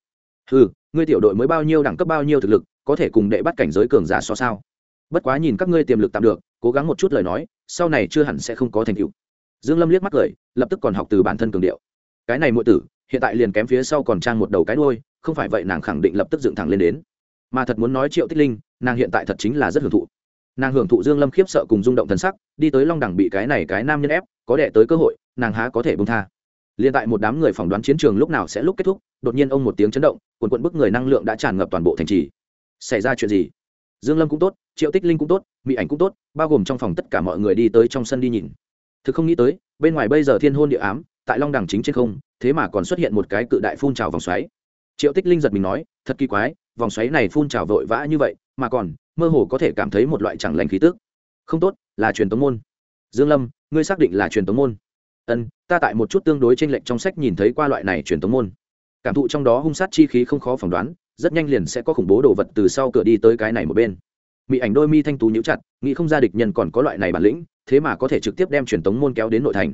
Ừ ngươi tiểu đội mới bao nhiêu, đẳng cấp bao nhiêu thực lực có thể cùng đệ bắt cảnh giới cường giả so sao? Bất quá nhìn các ngươi tiềm lực tạm được, cố gắng một chút lời nói, sau này chưa hẳn sẽ không có thành tựu. Dương lâm liếc mắt cười, lập tức còn học từ bản thân cường điệu. Cái này muội tử, hiện tại liền kém phía sau còn trang một đầu cái đuôi, không phải vậy nàng khẳng định lập tức dựng thẳng lên đến. Mà thật muốn nói triệu tích linh, nàng hiện tại thật chính là rất hưởng thụ. Nàng hưởng thụ dương lâm khiếp sợ cùng rung động thần sắc, đi tới long đẳng bị cái này cái nam nhân ép, có đệ tới cơ hội, nàng há có thể bông tha. Liên tại một đám người phỏng đoán chiến trường lúc nào sẽ lúc kết thúc, đột nhiên ông một tiếng chấn động, quần quận bức người năng lượng đã tràn ngập toàn bộ thành trì xảy ra chuyện gì? Dương lâm cũng tốt, triệu tích linh cũng tốt mỹ ảnh cũng tốt, bao gồm trong phòng tất cả mọi người đi tới trong sân đi nhìn. Thực không nghĩ tới, bên ngoài bây giờ thiên hôn địa ám, tại long đẳng chính trên không, thế mà còn xuất hiện một cái cự đại phun trào vòng xoáy. Triệu tích linh giật mình nói, thật kỳ quái, vòng xoáy này phun trào vội vã như vậy, mà còn, mơ hồ có thể cảm thấy một loại chẳng lành khí tức. Không tốt, là truyền tống môn. Dương lâm, ngươi xác định là truyền tống môn? Ân, ta tại một chút tương đối trên lệnh trong sách nhìn thấy qua loại này truyền tống môn. Cảm thụ trong đó hung sát chi khí không khó phỏng đoán rất nhanh liền sẽ có khủng bố đồ vật từ sau cửa đi tới cái này một bên. Mỹ ảnh đôi mi thanh tú nhíu chặt, nghĩ không ra địch nhân còn có loại này bản lĩnh, thế mà có thể trực tiếp đem truyền tống môn kéo đến nội thành.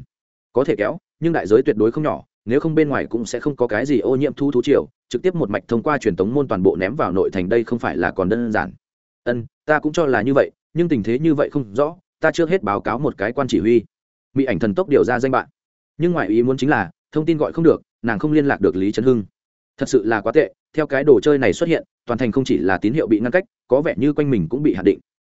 Có thể kéo, nhưng đại giới tuyệt đối không nhỏ, nếu không bên ngoài cũng sẽ không có cái gì ô nhiễm thu thú triều, trực tiếp một mạch thông qua truyền tống môn toàn bộ ném vào nội thành đây không phải là còn đơn giản. Ân, ta cũng cho là như vậy, nhưng tình thế như vậy không rõ, ta chưa hết báo cáo một cái quan chỉ huy. Mỹ ảnh thần tốc điều ra danh bạn. Nhưng ngoại ý muốn chính là, thông tin gọi không được, nàng không liên lạc được lý trấn hưng. Thật sự là quá tệ theo cái đồ chơi này xuất hiện, toàn thành không chỉ là tín hiệu bị ngăn cách, có vẻ như quanh mình cũng bị hạn định.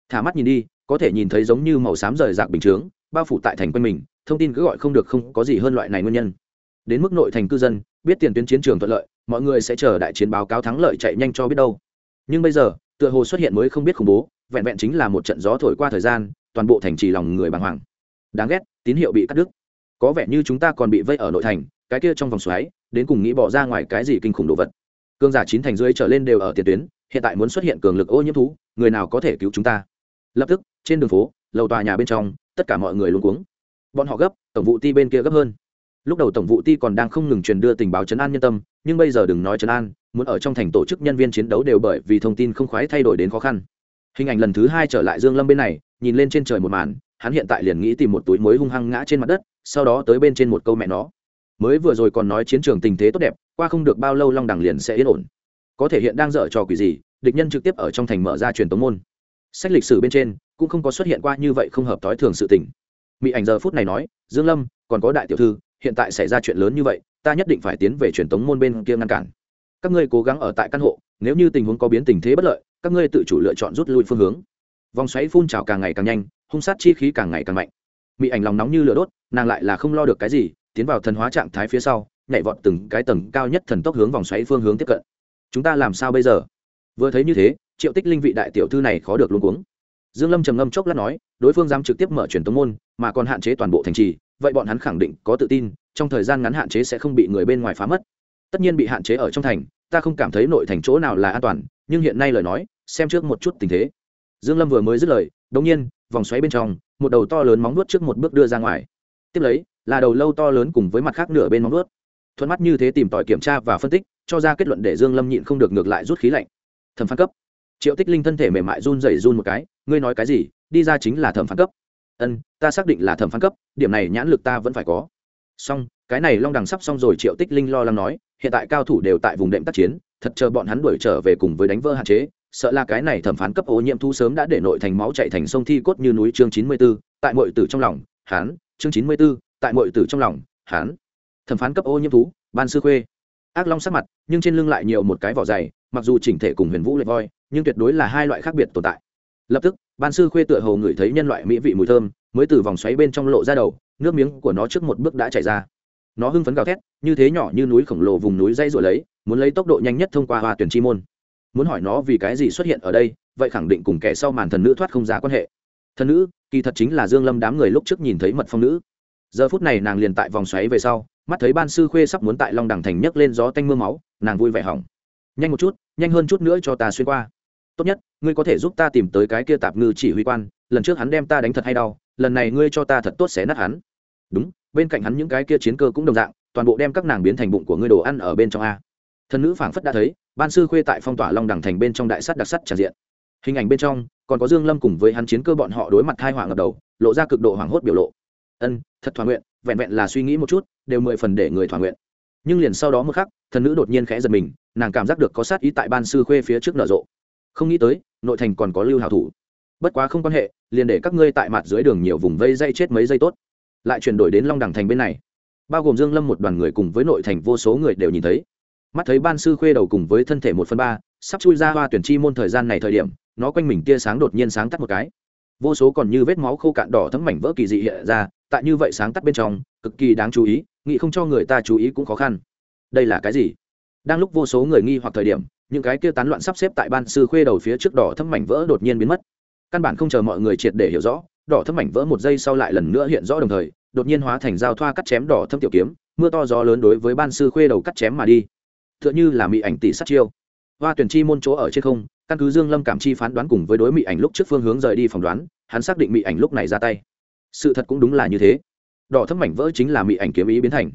Thả mắt nhìn đi, có thể nhìn thấy giống như màu xám rời rạc bình chướng, bao phủ tại thành quanh mình, thông tin cứ gọi không được không có gì hơn loại này nguyên nhân. Đến mức nội thành cư dân, biết tiền tuyến chiến trường thuận lợi, mọi người sẽ chờ đại chiến báo cáo thắng lợi chạy nhanh cho biết đâu. Nhưng bây giờ, tựa hồ xuất hiện mới không biết khủng bố, vẹn vẹn chính là một trận gió thổi qua thời gian, toàn bộ thành trì lòng người bàng hoàng. Đáng ghét, tín hiệu bị cắt đứt. Có vẻ như chúng ta còn bị vây ở nội thành, cái kia trong vòng xoáy, đến cùng nghĩ bỏ ra ngoài cái gì kinh khủng đồ vật cương giả chín thành dưới trở lên đều ở tiền tuyến, hiện tại muốn xuất hiện cường lực ô nhiễm thú, người nào có thể cứu chúng ta? Lập tức, trên đường phố, lầu tòa nhà bên trong, tất cả mọi người luôn cuống. Bọn họ gấp, tổng vụ ti bên kia gấp hơn. Lúc đầu tổng vụ ti còn đang không ngừng truyền đưa tình báo chấn an nhân tâm, nhưng bây giờ đừng nói chấn an, muốn ở trong thành tổ chức nhân viên chiến đấu đều bởi vì thông tin không khoái thay đổi đến khó khăn. Hình ảnh lần thứ hai trở lại dương lâm bên này, nhìn lên trên trời một màn, hắn hiện tại liền nghĩ tìm một túi muối hung hăng ngã trên mặt đất, sau đó tới bên trên một câu mẹ nó mới vừa rồi còn nói chiến trường tình thế tốt đẹp, qua không được bao lâu long đẳng liền sẽ yên ổn. Có thể hiện đang dở trò quỷ gì, địch nhân trực tiếp ở trong thành mở ra truyền tống môn. Sách lịch sử bên trên, cũng không có xuất hiện qua như vậy không hợp thói thường sự tình. Mỹ ảnh giờ phút này nói, dương lâm, còn có đại tiểu thư, hiện tại xảy ra chuyện lớn như vậy, ta nhất định phải tiến về truyền tống môn bên kia ngăn cản. Các ngươi cố gắng ở tại căn hộ, nếu như tình huống có biến tình thế bất lợi, các ngươi tự chủ lựa chọn rút lui phương hướng. Vòng xoáy phun trào càng ngày càng nhanh, hung sát chi khí càng ngày càng mạnh. Mỹ ảnh lòng nóng như lửa đốt, nàng lại là không lo được cái gì tiến vào thần hóa trạng thái phía sau, nhảy vọt từng cái tầng cao nhất thần tốc hướng vòng xoáy phương hướng tiếp cận. Chúng ta làm sao bây giờ? Vừa thấy như thế, triệu tích linh vị đại tiểu thư này khó được luôn cuống. Dương lâm trầm ngâm chốc lát nói, đối phương dám trực tiếp mở truyền tống môn, mà còn hạn chế toàn bộ thành trì, vậy bọn hắn khẳng định có tự tin, trong thời gian ngắn hạn chế sẽ không bị người bên ngoài phá mất. Tất nhiên bị hạn chế ở trong thành, ta không cảm thấy nội thành chỗ nào là an toàn, nhưng hiện nay lời nói, xem trước một chút tình thế. Dương lâm vừa mới dứt lời đống nhiên, vòng xoáy bên trong, một đầu to lớn móng nuốt trước một bước đưa ra ngoài. Tiếp lấy là đầu lâu to lớn cùng với mặt khác nửa bên móng vuốt. Thuận mắt như thế tìm tòi kiểm tra và phân tích cho ra kết luận để dương lâm nhịn không được ngược lại rút khí lạnh. Thẩm phán cấp. Triệu tích linh thân thể mềm mại run rẩy run một cái ngươi nói cái gì? Đi ra chính là thẩm phán cấp. Ân ta xác định là thẩm phán cấp điểm này nhãn lực ta vẫn phải có. Xong cái này long đằng sắp xong rồi triệu tích linh lo lắng nói hiện tại cao thủ đều tại vùng đệm tác chiến thật chờ bọn hắn đuổi trở về cùng với đánh vỡ hạn chế sợ là cái này thẩm phán cấp ô nhiễm thu sớm đã để nội thành máu chạy thành sông thi cốt như núi chương chín mươi 94, tại mọi tử trong lòng hán chương chín mươi 94, tại mọi tử trong lòng, hán, thẩm phán cấp ô nhiễm thú, ban sư khuê. Ác long sắc mặt, nhưng trên lưng lại nhiều một cái vỏ dày, mặc dù chỉnh thể cùng huyền vũ lệ voi, nhưng tuyệt đối là hai loại khác biệt tồn tại. Lập tức, ban sư khuê tựa hồ ngửi thấy nhân loại mỹ vị mùi thơm, mới từ vòng xoáy bên trong lộ ra đầu, nước miếng của nó trước một bước đã chảy ra. Nó hưng phấn gào thét, như thế nhỏ như núi khổng lồ vùng núi dây rồi lấy, muốn lấy tốc độ nhanh nhất thông qua hoa tuyển chi môn. Muốn hỏi nó vì cái gì xuất hiện ở đây, vậy khẳng định cùng kẻ sau màn thần nữ thoát không giá quan hệ. Thần nữ, kỳ thật chính là dương lâm đám người lúc trước nhìn thấy mật phong nữ giờ phút này nàng liền tại vòng xoáy về sau, mắt thấy ban sư khuê sắp muốn tại long đằng thành nhấc lên gió tanh mưa máu, nàng vui vẻ hỏng. Nhanh một chút, nhanh hơn chút nữa cho ta xuyên qua. Tốt nhất, ngươi có thể giúp ta tìm tới cái kia tạp ngư chỉ huy quan, lần trước hắn đem ta đánh thật hay đau, lần này ngươi cho ta thật tốt xé nát hắn. Đúng, bên cạnh hắn những cái kia chiến cơ cũng đồng dạng, toàn bộ đem các nàng biến thành bụng của ngươi đồ ăn ở bên trong a. Thần nữ phảng phất đã thấy, ban sư khuê tại phong tỏa long đằng thành bên trong đại sắt đặc sắt tràn diện. Hình ảnh bên trong, còn có dương lâm cùng với hắn chiến cơ bọn họ đối mặt thai họa ngập đầu, lộ ra cực độ hoảng hốt biểu lộ ân, thật thỏa nguyện, vẹn vẹn là suy nghĩ một chút, đều mười phần để người thỏa nguyện. Nhưng liền sau đó một khắc, thần nữ đột nhiên khẽ giật mình, nàng cảm giác được có sát ý tại ban sư khuê phía trước nở rộ. Không nghĩ tới, nội thành còn có lưu hảo thủ. Bất quá không quan hệ, liền để các ngươi tại mặt dưới đường nhiều vùng vây dây chết mấy giây tốt. Lại chuyển đổi đến long đẳng thành bên này. Bao gồm dương lâm một đoàn người cùng với nội thành vô số người đều nhìn thấy. Mắt thấy ban sư khuê đầu cùng với thân thể một phần ba, sắp chui ra hoa tuyển chi môn thời gian này thời điểm, nó quanh mình tia sáng đột nhiên sáng tắt một cái. Vô số còn như vết máu khô cạn đỏ thấm mảnh vỡ kỳ dị hiện ra tại như vậy sáng tắt bên trong, cực kỳ đáng chú ý, nghĩ không cho người ta chú ý cũng khó khăn. Đây là cái gì? Đang lúc vô số người nghi hoặc thời điểm, những cái kia tán loạn sắp xếp tại ban sư khuê đầu phía trước đỏ thấm mảnh vỡ đột nhiên biến mất. Căn bản không chờ mọi người triệt để hiểu rõ, đỏ thấm mảnh vỡ một giây sau lại lần nữa hiện rõ đồng thời, đột nhiên hóa thành dao thoa cắt chém đỏ thâm tiểu kiếm, mưa to gió lớn đối với ban sư khuê đầu cắt chém mà đi. T h ư ợ n h ư là mị ảnh tỷ sát chiêu. Hoa tuyển chi môn chỗ ở trên không, căn cứ dương lâm cảm chi phán đoán cùng với đối mị ảnh lúc trước phương hướng rời đi phỏng đoán, hắn xác định mị ảnh lúc này ra tay sự thật cũng đúng là như thế. Đỏ thấm mảnh vỡ chính là mỹ ảnh kiếm ý biến thành.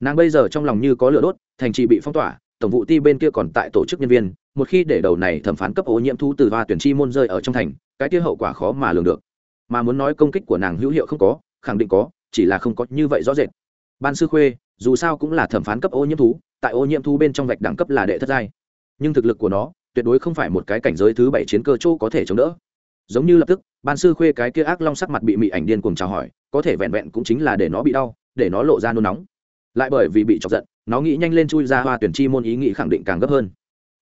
Nàng bây giờ trong lòng như có lửa đốt, thành trì bị phong tỏa, tổng vụ ti bên kia còn tại tổ chức nhân viên, một khi để đầu này thẩm phán cấp ô nhiễm thu từ hoa tuyển chi môn rơi ở trong thành, cái kia hậu quả khó mà lường được. Mà muốn nói công kích của nàng hữu hiệu không có, khẳng định có, chỉ là không có như vậy rõ rệt. Ban sư khuê, dù sao cũng là thẩm phán cấp ô nhiễm thú, tại ô nhiễm thú bên trong vạch đẳng cấp là đệ thất giai. Nhưng thực lực của nó, tuyệt đối không phải một cái cảnh giới thứ bảy chiến cơ châu có thể chống đỡ. Giống như lập tức ban sư khuê cái kia ác long sắc mặt bị mị ảnh điên cuồng chào hỏi, có thể vẹn vẹn cũng chính là để nó bị đau, để nó lộ ra nôn nóng. Lại bởi vì bị chọc giận, nó nghĩ nhanh lên chui ra hoa tuyển chi môn ý nghĩ khẳng định càng gấp hơn.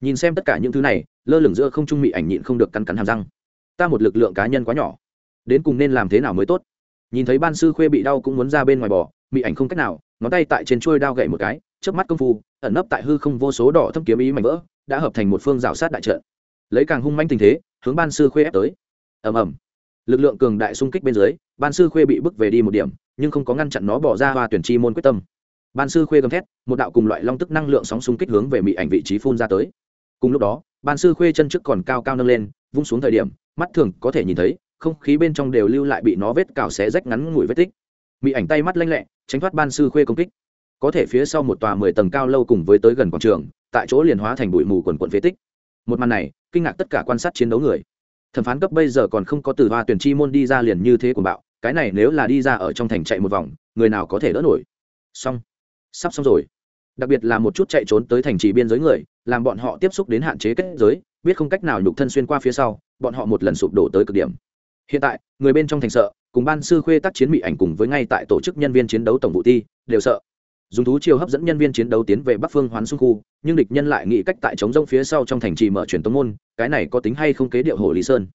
Nhìn xem tất cả những thứ này, lơ lửng giữa không trung mị ảnh nhịn không được cắn cắn hàm răng. Ta một lực lượng cá nhân quá nhỏ, đến cùng nên làm thế nào mới tốt? Nhìn thấy ban sư khuê bị đau cũng muốn ra bên ngoài bò, mị ảnh không cách nào, ngón tay tại trên trôi đao gậy một cái trước mắt công phu, ẩn nấp tại hư không vô số đỏ thâm kiếm ý mảnh vỡ, đã hợp thành một phương rào sát đại trận. Lấy càng hung manh tình thế, hướng ban sư khuê ép tới. Ầm ầm lực lượng cường đại xung kích bên dưới, ban sư khuê bị bức về đi một điểm, nhưng không có ngăn chặn nó bỏ ra hoa tuyển chi môn quyết tâm. Ban sư khuê gầm thét, một đạo cùng loại long tức năng lượng sóng xung kích hướng về mỹ ảnh vị trí phun ra tới. Cùng lúc đó, ban sư khuê chân trước còn cao cao nâng lên, vung xuống thời điểm, mắt thường có thể nhìn thấy, không khí bên trong đều lưu lại bị nó vết cào xé rách ngắn ngủi vết tích. Bị ảnh tay mắt lanh lẹ, tránh thoát ban sư khuê công kích. Có thể phía sau một tòa mười tầng cao lâu cùng với tới gần quảng trường, tại chỗ liền hóa thành bụi mù quần quận phế tích. Một màn này, kinh ngạc tất cả quan sát chiến đấu người thẩm phán cấp bây giờ còn không có từ hoa tuyển chi môn đi ra liền như thế của bạo, cái này nếu là đi ra ở trong thành chạy một vòng, người nào có thể đỡ nổi. Xong. Sắp xong rồi. Đặc biệt là một chút chạy trốn tới thành trì biên giới người, làm bọn họ tiếp xúc đến hạn chế kết giới, biết không cách nào nhục thân xuyên qua phía sau, bọn họ một lần sụp đổ tới cực điểm. Hiện tại, người bên trong thành sợ, cùng ban sư khuê tác chiến bị ảnh cùng với ngay tại tổ chức nhân viên chiến đấu tổng vụ ti, đều sợ dùng thú chiêu hấp dẫn nhân viên chiến đấu tiến về bắc phương hoán xung khu, nhưng địch nhân lại nghĩ cách tại chống rông phía sau trong thành trì mở truyền tống môn, cái này có tính hay không kế điệu hồ lý sơn?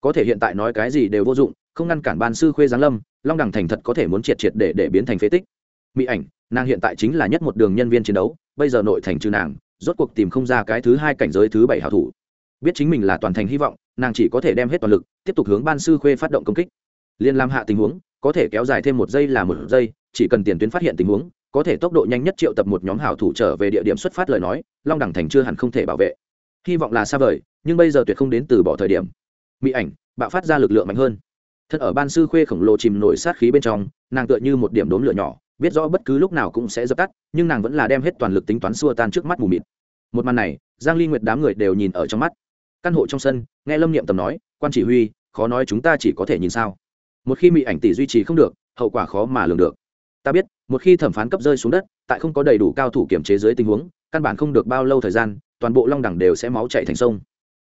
Có thể hiện tại nói cái gì đều vô dụng, không ngăn cản ban sư khuê giáng lâm, long đẳng thành thật có thể muốn triệt triệt để để biến thành phế tích. Mỹ ảnh, nàng hiện tại chính là nhất một đường nhân viên chiến đấu, bây giờ nội thành trừ nàng, rốt cuộc tìm không ra cái thứ hai cảnh giới thứ bảy hảo thủ. Biết chính mình là toàn thành hy vọng, nàng chỉ có thể đem hết toàn lực, tiếp tục hướng ban sư khuê phát động công kích. Liên lam hạ tình huống, có thể kéo dài thêm một giây là một giây, chỉ cần tiền tuyến phát hiện tình huống có thể tốc độ nhanh nhất triệu tập một nhóm hảo thủ trở về địa điểm xuất phát lời nói, long đẳng thành chưa hẳn không thể bảo vệ. Hy vọng là xa vời, nhưng bây giờ tuyệt không đến từ bỏ thời điểm. Mỹ ảnh, bạo phát ra lực lượng mạnh hơn. Thân ở ban sư khuê khổng lồ chìm nổi sát khí bên trong, nàng tựa như một điểm đốn lửa nhỏ, biết rõ bất cứ lúc nào cũng sẽ dập tắt, nhưng nàng vẫn là đem hết toàn lực tính toán xua tan trước mắt mù mịt. Một màn này, giang ly nguyệt đám người đều nhìn ở trong mắt. Căn hộ trong sân, nghe lâm niệm tầm nói, quan chỉ huy, khó nói chúng ta chỉ có thể nhìn sao. Một khi mỹ ảnh tỷ duy trì không được, hậu quả khó mà lường được ta biết, một khi thẩm phán cấp rơi xuống đất, tại không có đầy đủ cao thủ kiểm chế dưới tình huống, căn bản không được bao lâu thời gian, toàn bộ long đẳng đều sẽ máu chạy thành sông.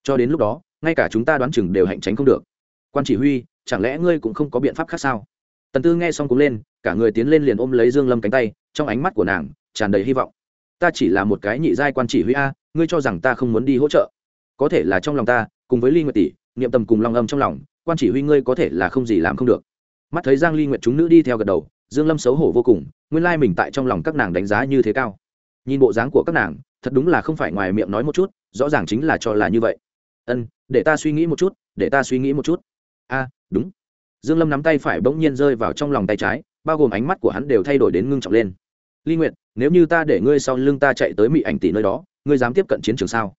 Cho đến lúc đó, ngay cả chúng ta đoán chừng đều hạnh tránh không được. Quan chỉ huy, chẳng lẽ ngươi cũng không có biện pháp khác sao? Tần tư nghe xong cúng lên, cả người tiến lên liền ôm lấy dương lâm cánh tay, trong ánh mắt của nàng tràn đầy hy vọng. Ta chỉ là một cái nhị giai quan chỉ huy a, ngươi cho rằng ta không muốn đi hỗ trợ? Có thể là trong lòng ta, cùng với ly nguyệt tỷ, niệm tầm cùng long âm trong lòng, quan chỉ huy ngươi có thể là không gì làm không được. Mắt thấy giang ly nguyệt chúng nữ đi theo gật đầu dương lâm xấu hổ vô cùng, nguyên lai mình tại trong lòng các nàng đánh giá như thế cao. Nhìn bộ dáng của các nàng, thật đúng là không phải ngoài miệng nói một chút, rõ ràng chính là cho là như vậy. Ân, để ta suy nghĩ một chút, để ta suy nghĩ một chút. A, đúng. Dương lâm nắm tay phải bỗng nhiên rơi vào trong lòng tay trái, bao gồm ánh mắt của hắn đều thay đổi đến ngưng trọng lên. Ly nguyệt, nếu như ta để ngươi sau lưng ta chạy tới mỹ ảnh tỷ nơi đó, ngươi dám tiếp cận chiến trường sao?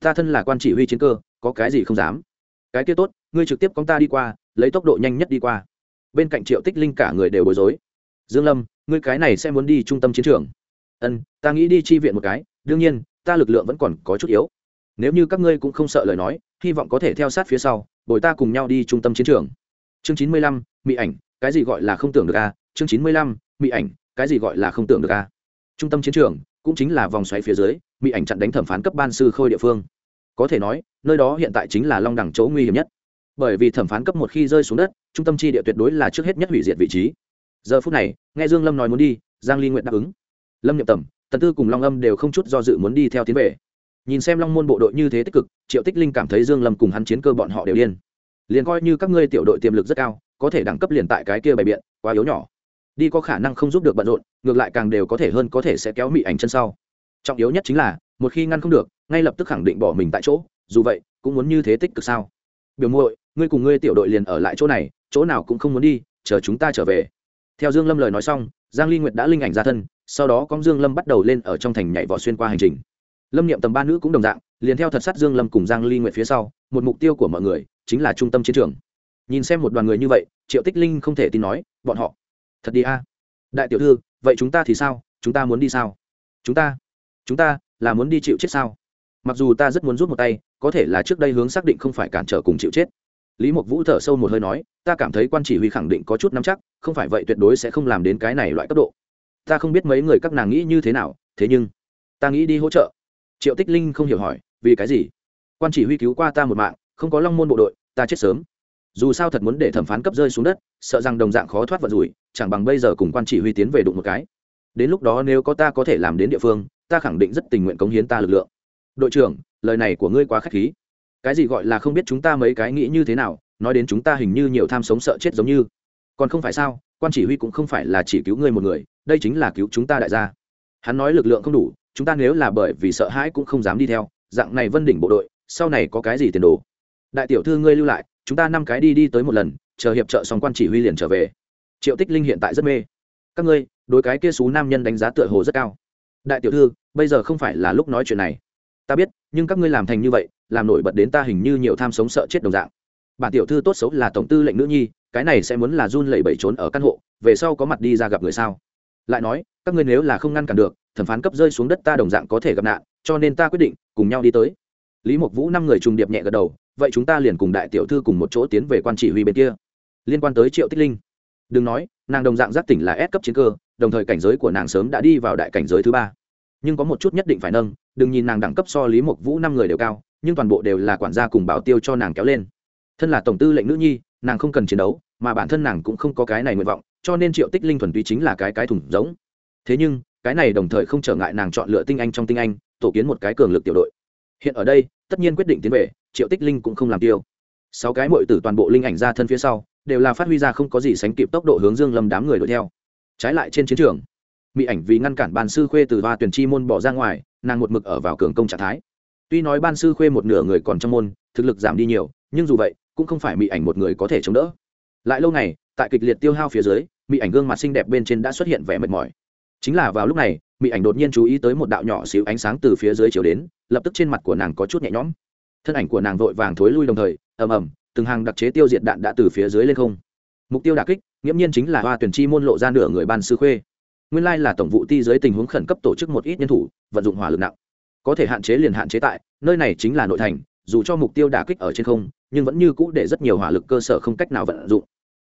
Ta thân là quan chỉ huy chiến cơ, có cái gì không dám? Cái kia tốt, ngươi trực tiếp con ta đi qua, lấy tốc độ nhanh nhất đi qua. Bên cạnh triệu tích linh cả người đều bối rối dương lâm, ngươi cái này sẽ muốn đi trung tâm chiến trường. Ân, ta nghĩ đi chi viện một cái, đương nhiên, ta lực lượng vẫn còn có chút yếu. Nếu như các ngươi cũng không sợ lời nói, hy vọng có thể theo sát phía sau, bồi ta cùng nhau đi trung tâm chiến trường. Chương chín mươi lăm mỹ ảnh, cái gì gọi là không tưởng được a? Chương chín mươi lăm mỹ ảnh, cái gì gọi là không tưởng được a? Trung tâm chiến trường, cũng chính là vòng xoáy phía dưới mỹ ảnh chặn đánh thẩm phán cấp ban sư khôi địa phương. Có thể nói, nơi đó hiện tại chính là long đẳng chỗ nguy hiểm nhất. Bởi vì thẩm phán cấp một khi rơi xuống đất, trung tâm chi địa tuyệt đối là trước hết nhất hủy diệt vị trí giờ phút này, nghe dương lâm nói muốn đi, giang ly nguyện đáp ứng. Lâm nhậm tầm, tần tư cùng long âm đều không chút do dự muốn đi theo tiến về. Nhìn xem long môn bộ đội như thế tích cực, triệu tích linh cảm thấy dương lâm cùng hắn chiến cơ bọn họ đều điên. Liền coi như các ngươi tiểu đội tiềm lực rất cao, có thể đẳng cấp liền tại cái kia bày biện, quá yếu nhỏ. Đi có khả năng không giúp được bận rộn, ngược lại càng đều có thể hơn có thể sẽ kéo mị ảnh chân sau. Trọng yếu nhất chính là, một khi ngăn không được, ngay lập tức khẳng định bỏ mình tại chỗ, dù vậy, cũng muốn như thế tích cực sao? Biểu muội, ngươi cùng ngươi tiểu đội liền ở lại chỗ này, chỗ nào cũng không muốn đi, chờ chúng ta trở về theo dương lâm lời nói xong, giang ly nguyệt đã linh ảnh ra thân, sau đó con dương lâm bắt đầu lên ở trong thành nhảy vỏ xuyên qua hành trình. Lâm niệm tầm ba nữ cũng đồng dạng, liền theo thật sát dương lâm cùng giang ly nguyệt phía sau, một mục tiêu của mọi người chính là trung tâm chiến trường. Nhìn xem một đoàn người như vậy, triệu tích linh không thể tin nói, bọn họ, thật đi a. Đại tiểu thư, vậy chúng ta thì sao? Chúng ta muốn đi sao? Chúng ta chúng ta là muốn đi chịu chết sao? Mặc dù ta rất muốn rút một tay, có thể là trước đây hướng xác định không phải cản trở cùng chịu chết lý mộc vũ thở sâu một hơi nói, ta cảm thấy quan chỉ huy khẳng định có chút nắm chắc, không phải vậy tuyệt đối sẽ không làm đến cái này loại cấp độ. Ta không biết mấy người các nàng nghĩ như thế nào, thế nhưng ta nghĩ đi hỗ trợ. Triệu tích linh không hiểu hỏi, vì cái gì? Quan chỉ huy cứu qua ta một mạng, không có long môn bộ đội, ta chết sớm. Dù sao thật muốn để thẩm phán cấp rơi xuống đất, sợ rằng đồng dạng khó thoát vận rủi, chẳng bằng bây giờ cùng quan chỉ huy tiến về đụng một cái. Đến lúc đó nếu có ta có thể làm đến địa phương, ta khẳng định rất tình nguyện cống hiến ta lực lượng. Đội trưởng, lời này của ngươi quá k h á c h khí cái gì gọi là không biết chúng ta mấy cái nghĩ như thế nào, nói đến chúng ta hình như nhiều tham sống sợ chết giống như. Còn không phải sao, quan chỉ huy cũng không phải là chỉ cứu ngươi một người, đây chính là cứu chúng ta đại gia. Hắn nói lực lượng không đủ, chúng ta nếu là bởi vì sợ hãi cũng không dám đi theo, dạng này vân đỉnh bộ đội, sau này có cái gì tiền đồ? Đại tiểu thư ngươi lưu lại, chúng ta năm cái đi đi tới một lần, chờ hiệp trợ xong quan chỉ huy liền trở về. Triệu tích linh hiện tại rất mê. Các ngươi, đối cái kia xú nam nhân đánh giá tựa hồ rất cao. Đại tiểu thư, bây giờ không phải là lúc nói chuyện này. Ta biết, nhưng các ngươi làm thành như vậy làm nổi bật đến ta hình như nhiều tham sống sợ chết đồng dạng. Bản tiểu thư tốt xấu là tổng tư lệnh nữ nhi, cái này sẽ muốn là run lẩy bẩy trốn ở căn hộ, về sau có mặt đi ra gặp người sao? Lại nói, các ngươi nếu là không ngăn cản được, thẩm phán cấp rơi xuống đất ta đồng dạng có thể gặp nạn, cho nên ta quyết định cùng nhau đi tới. Lý mộc vũ năm người trùng điệp nhẹ gật đầu, vậy chúng ta liền cùng đại tiểu thư cùng một chỗ tiến về quan chỉ huy bên kia. Liên quan tới triệu tích linh. Đừng nói, nàng đồng dạng giác tỉnh là S cấp chiến cơ, đồng thời cảnh giới của nàng sớm đã đi vào đại cảnh giới thứ ba. Nhưng có một chút nhất định phải nâng, đừng nhìn nàng đẳng cấp so lý mộc vũ năm người đều cao nhưng toàn bộ đều là quản gia cùng bảo tiêu cho nàng kéo lên. Thân là tổng tư lệnh nữ nhi, nàng không cần chiến đấu, mà bản thân nàng cũng không có cái này nguyện vọng, cho nên triệu tích linh thuần túy chính là cái cái thủng giống. Thế nhưng, cái này đồng thời không trở ngại nàng chọn lựa tinh anh trong tinh anh, tổ kiến một cái cường lực tiểu đội. Hiện ở đây, tất nhiên quyết định tiến về, triệu tích linh cũng không làm tiêu. Sáu cái mội từ toàn bộ linh ảnh ra thân phía sau, đều là phát huy ra không có gì sánh kịp tốc độ hướng dương lâm đám người đuổi theo. Trái lại trên chiến trường, mỹ ảnh vì ngăn cản bàn sư khuê từ hoa tuyển chi môn bỏ ra ngoài, nàng một mực ở vào cường công trạng thái tuy nói ban sư khuê một nửa người còn trong môn, thực lực giảm đi nhiều, nhưng dù vậy, cũng không phải mỹ ảnh một người có thể chống đỡ. Lại lâu này tại kịch liệt tiêu hao phía dưới mỹ ảnh gương mặt xinh đẹp bên trên đã xuất hiện vẻ mệt mỏi. Chính là vào lúc này mỹ ảnh đột nhiên chú ý tới một đạo nhỏ xíu ánh sáng từ phía dưới chiếu đến, lập tức trên mặt của nàng có chút nhẹ nhõm. Thân ảnh của nàng vội vàng thối lui đồng thời, ầm ầm, từng hàng đặc chế tiêu diệt đạn đã từ phía dưới lên không. Mục tiêu đà kích, nghiễm nhiên chính là hoa tuyển chi môn lộ ra nửa người ban sư khuê. Nguyên lai là tổng vụ ti dưới tình huống khẩn cấp tổ chức một ít nhân thủ, vận dụng hỏa lực nặng có thể hạn chế liền hạn chế tại, nơi này chính là nội thành, dù cho mục tiêu đà kích ở trên không, nhưng vẫn như cũ để rất nhiều hỏa lực cơ sở không cách nào vận dụng.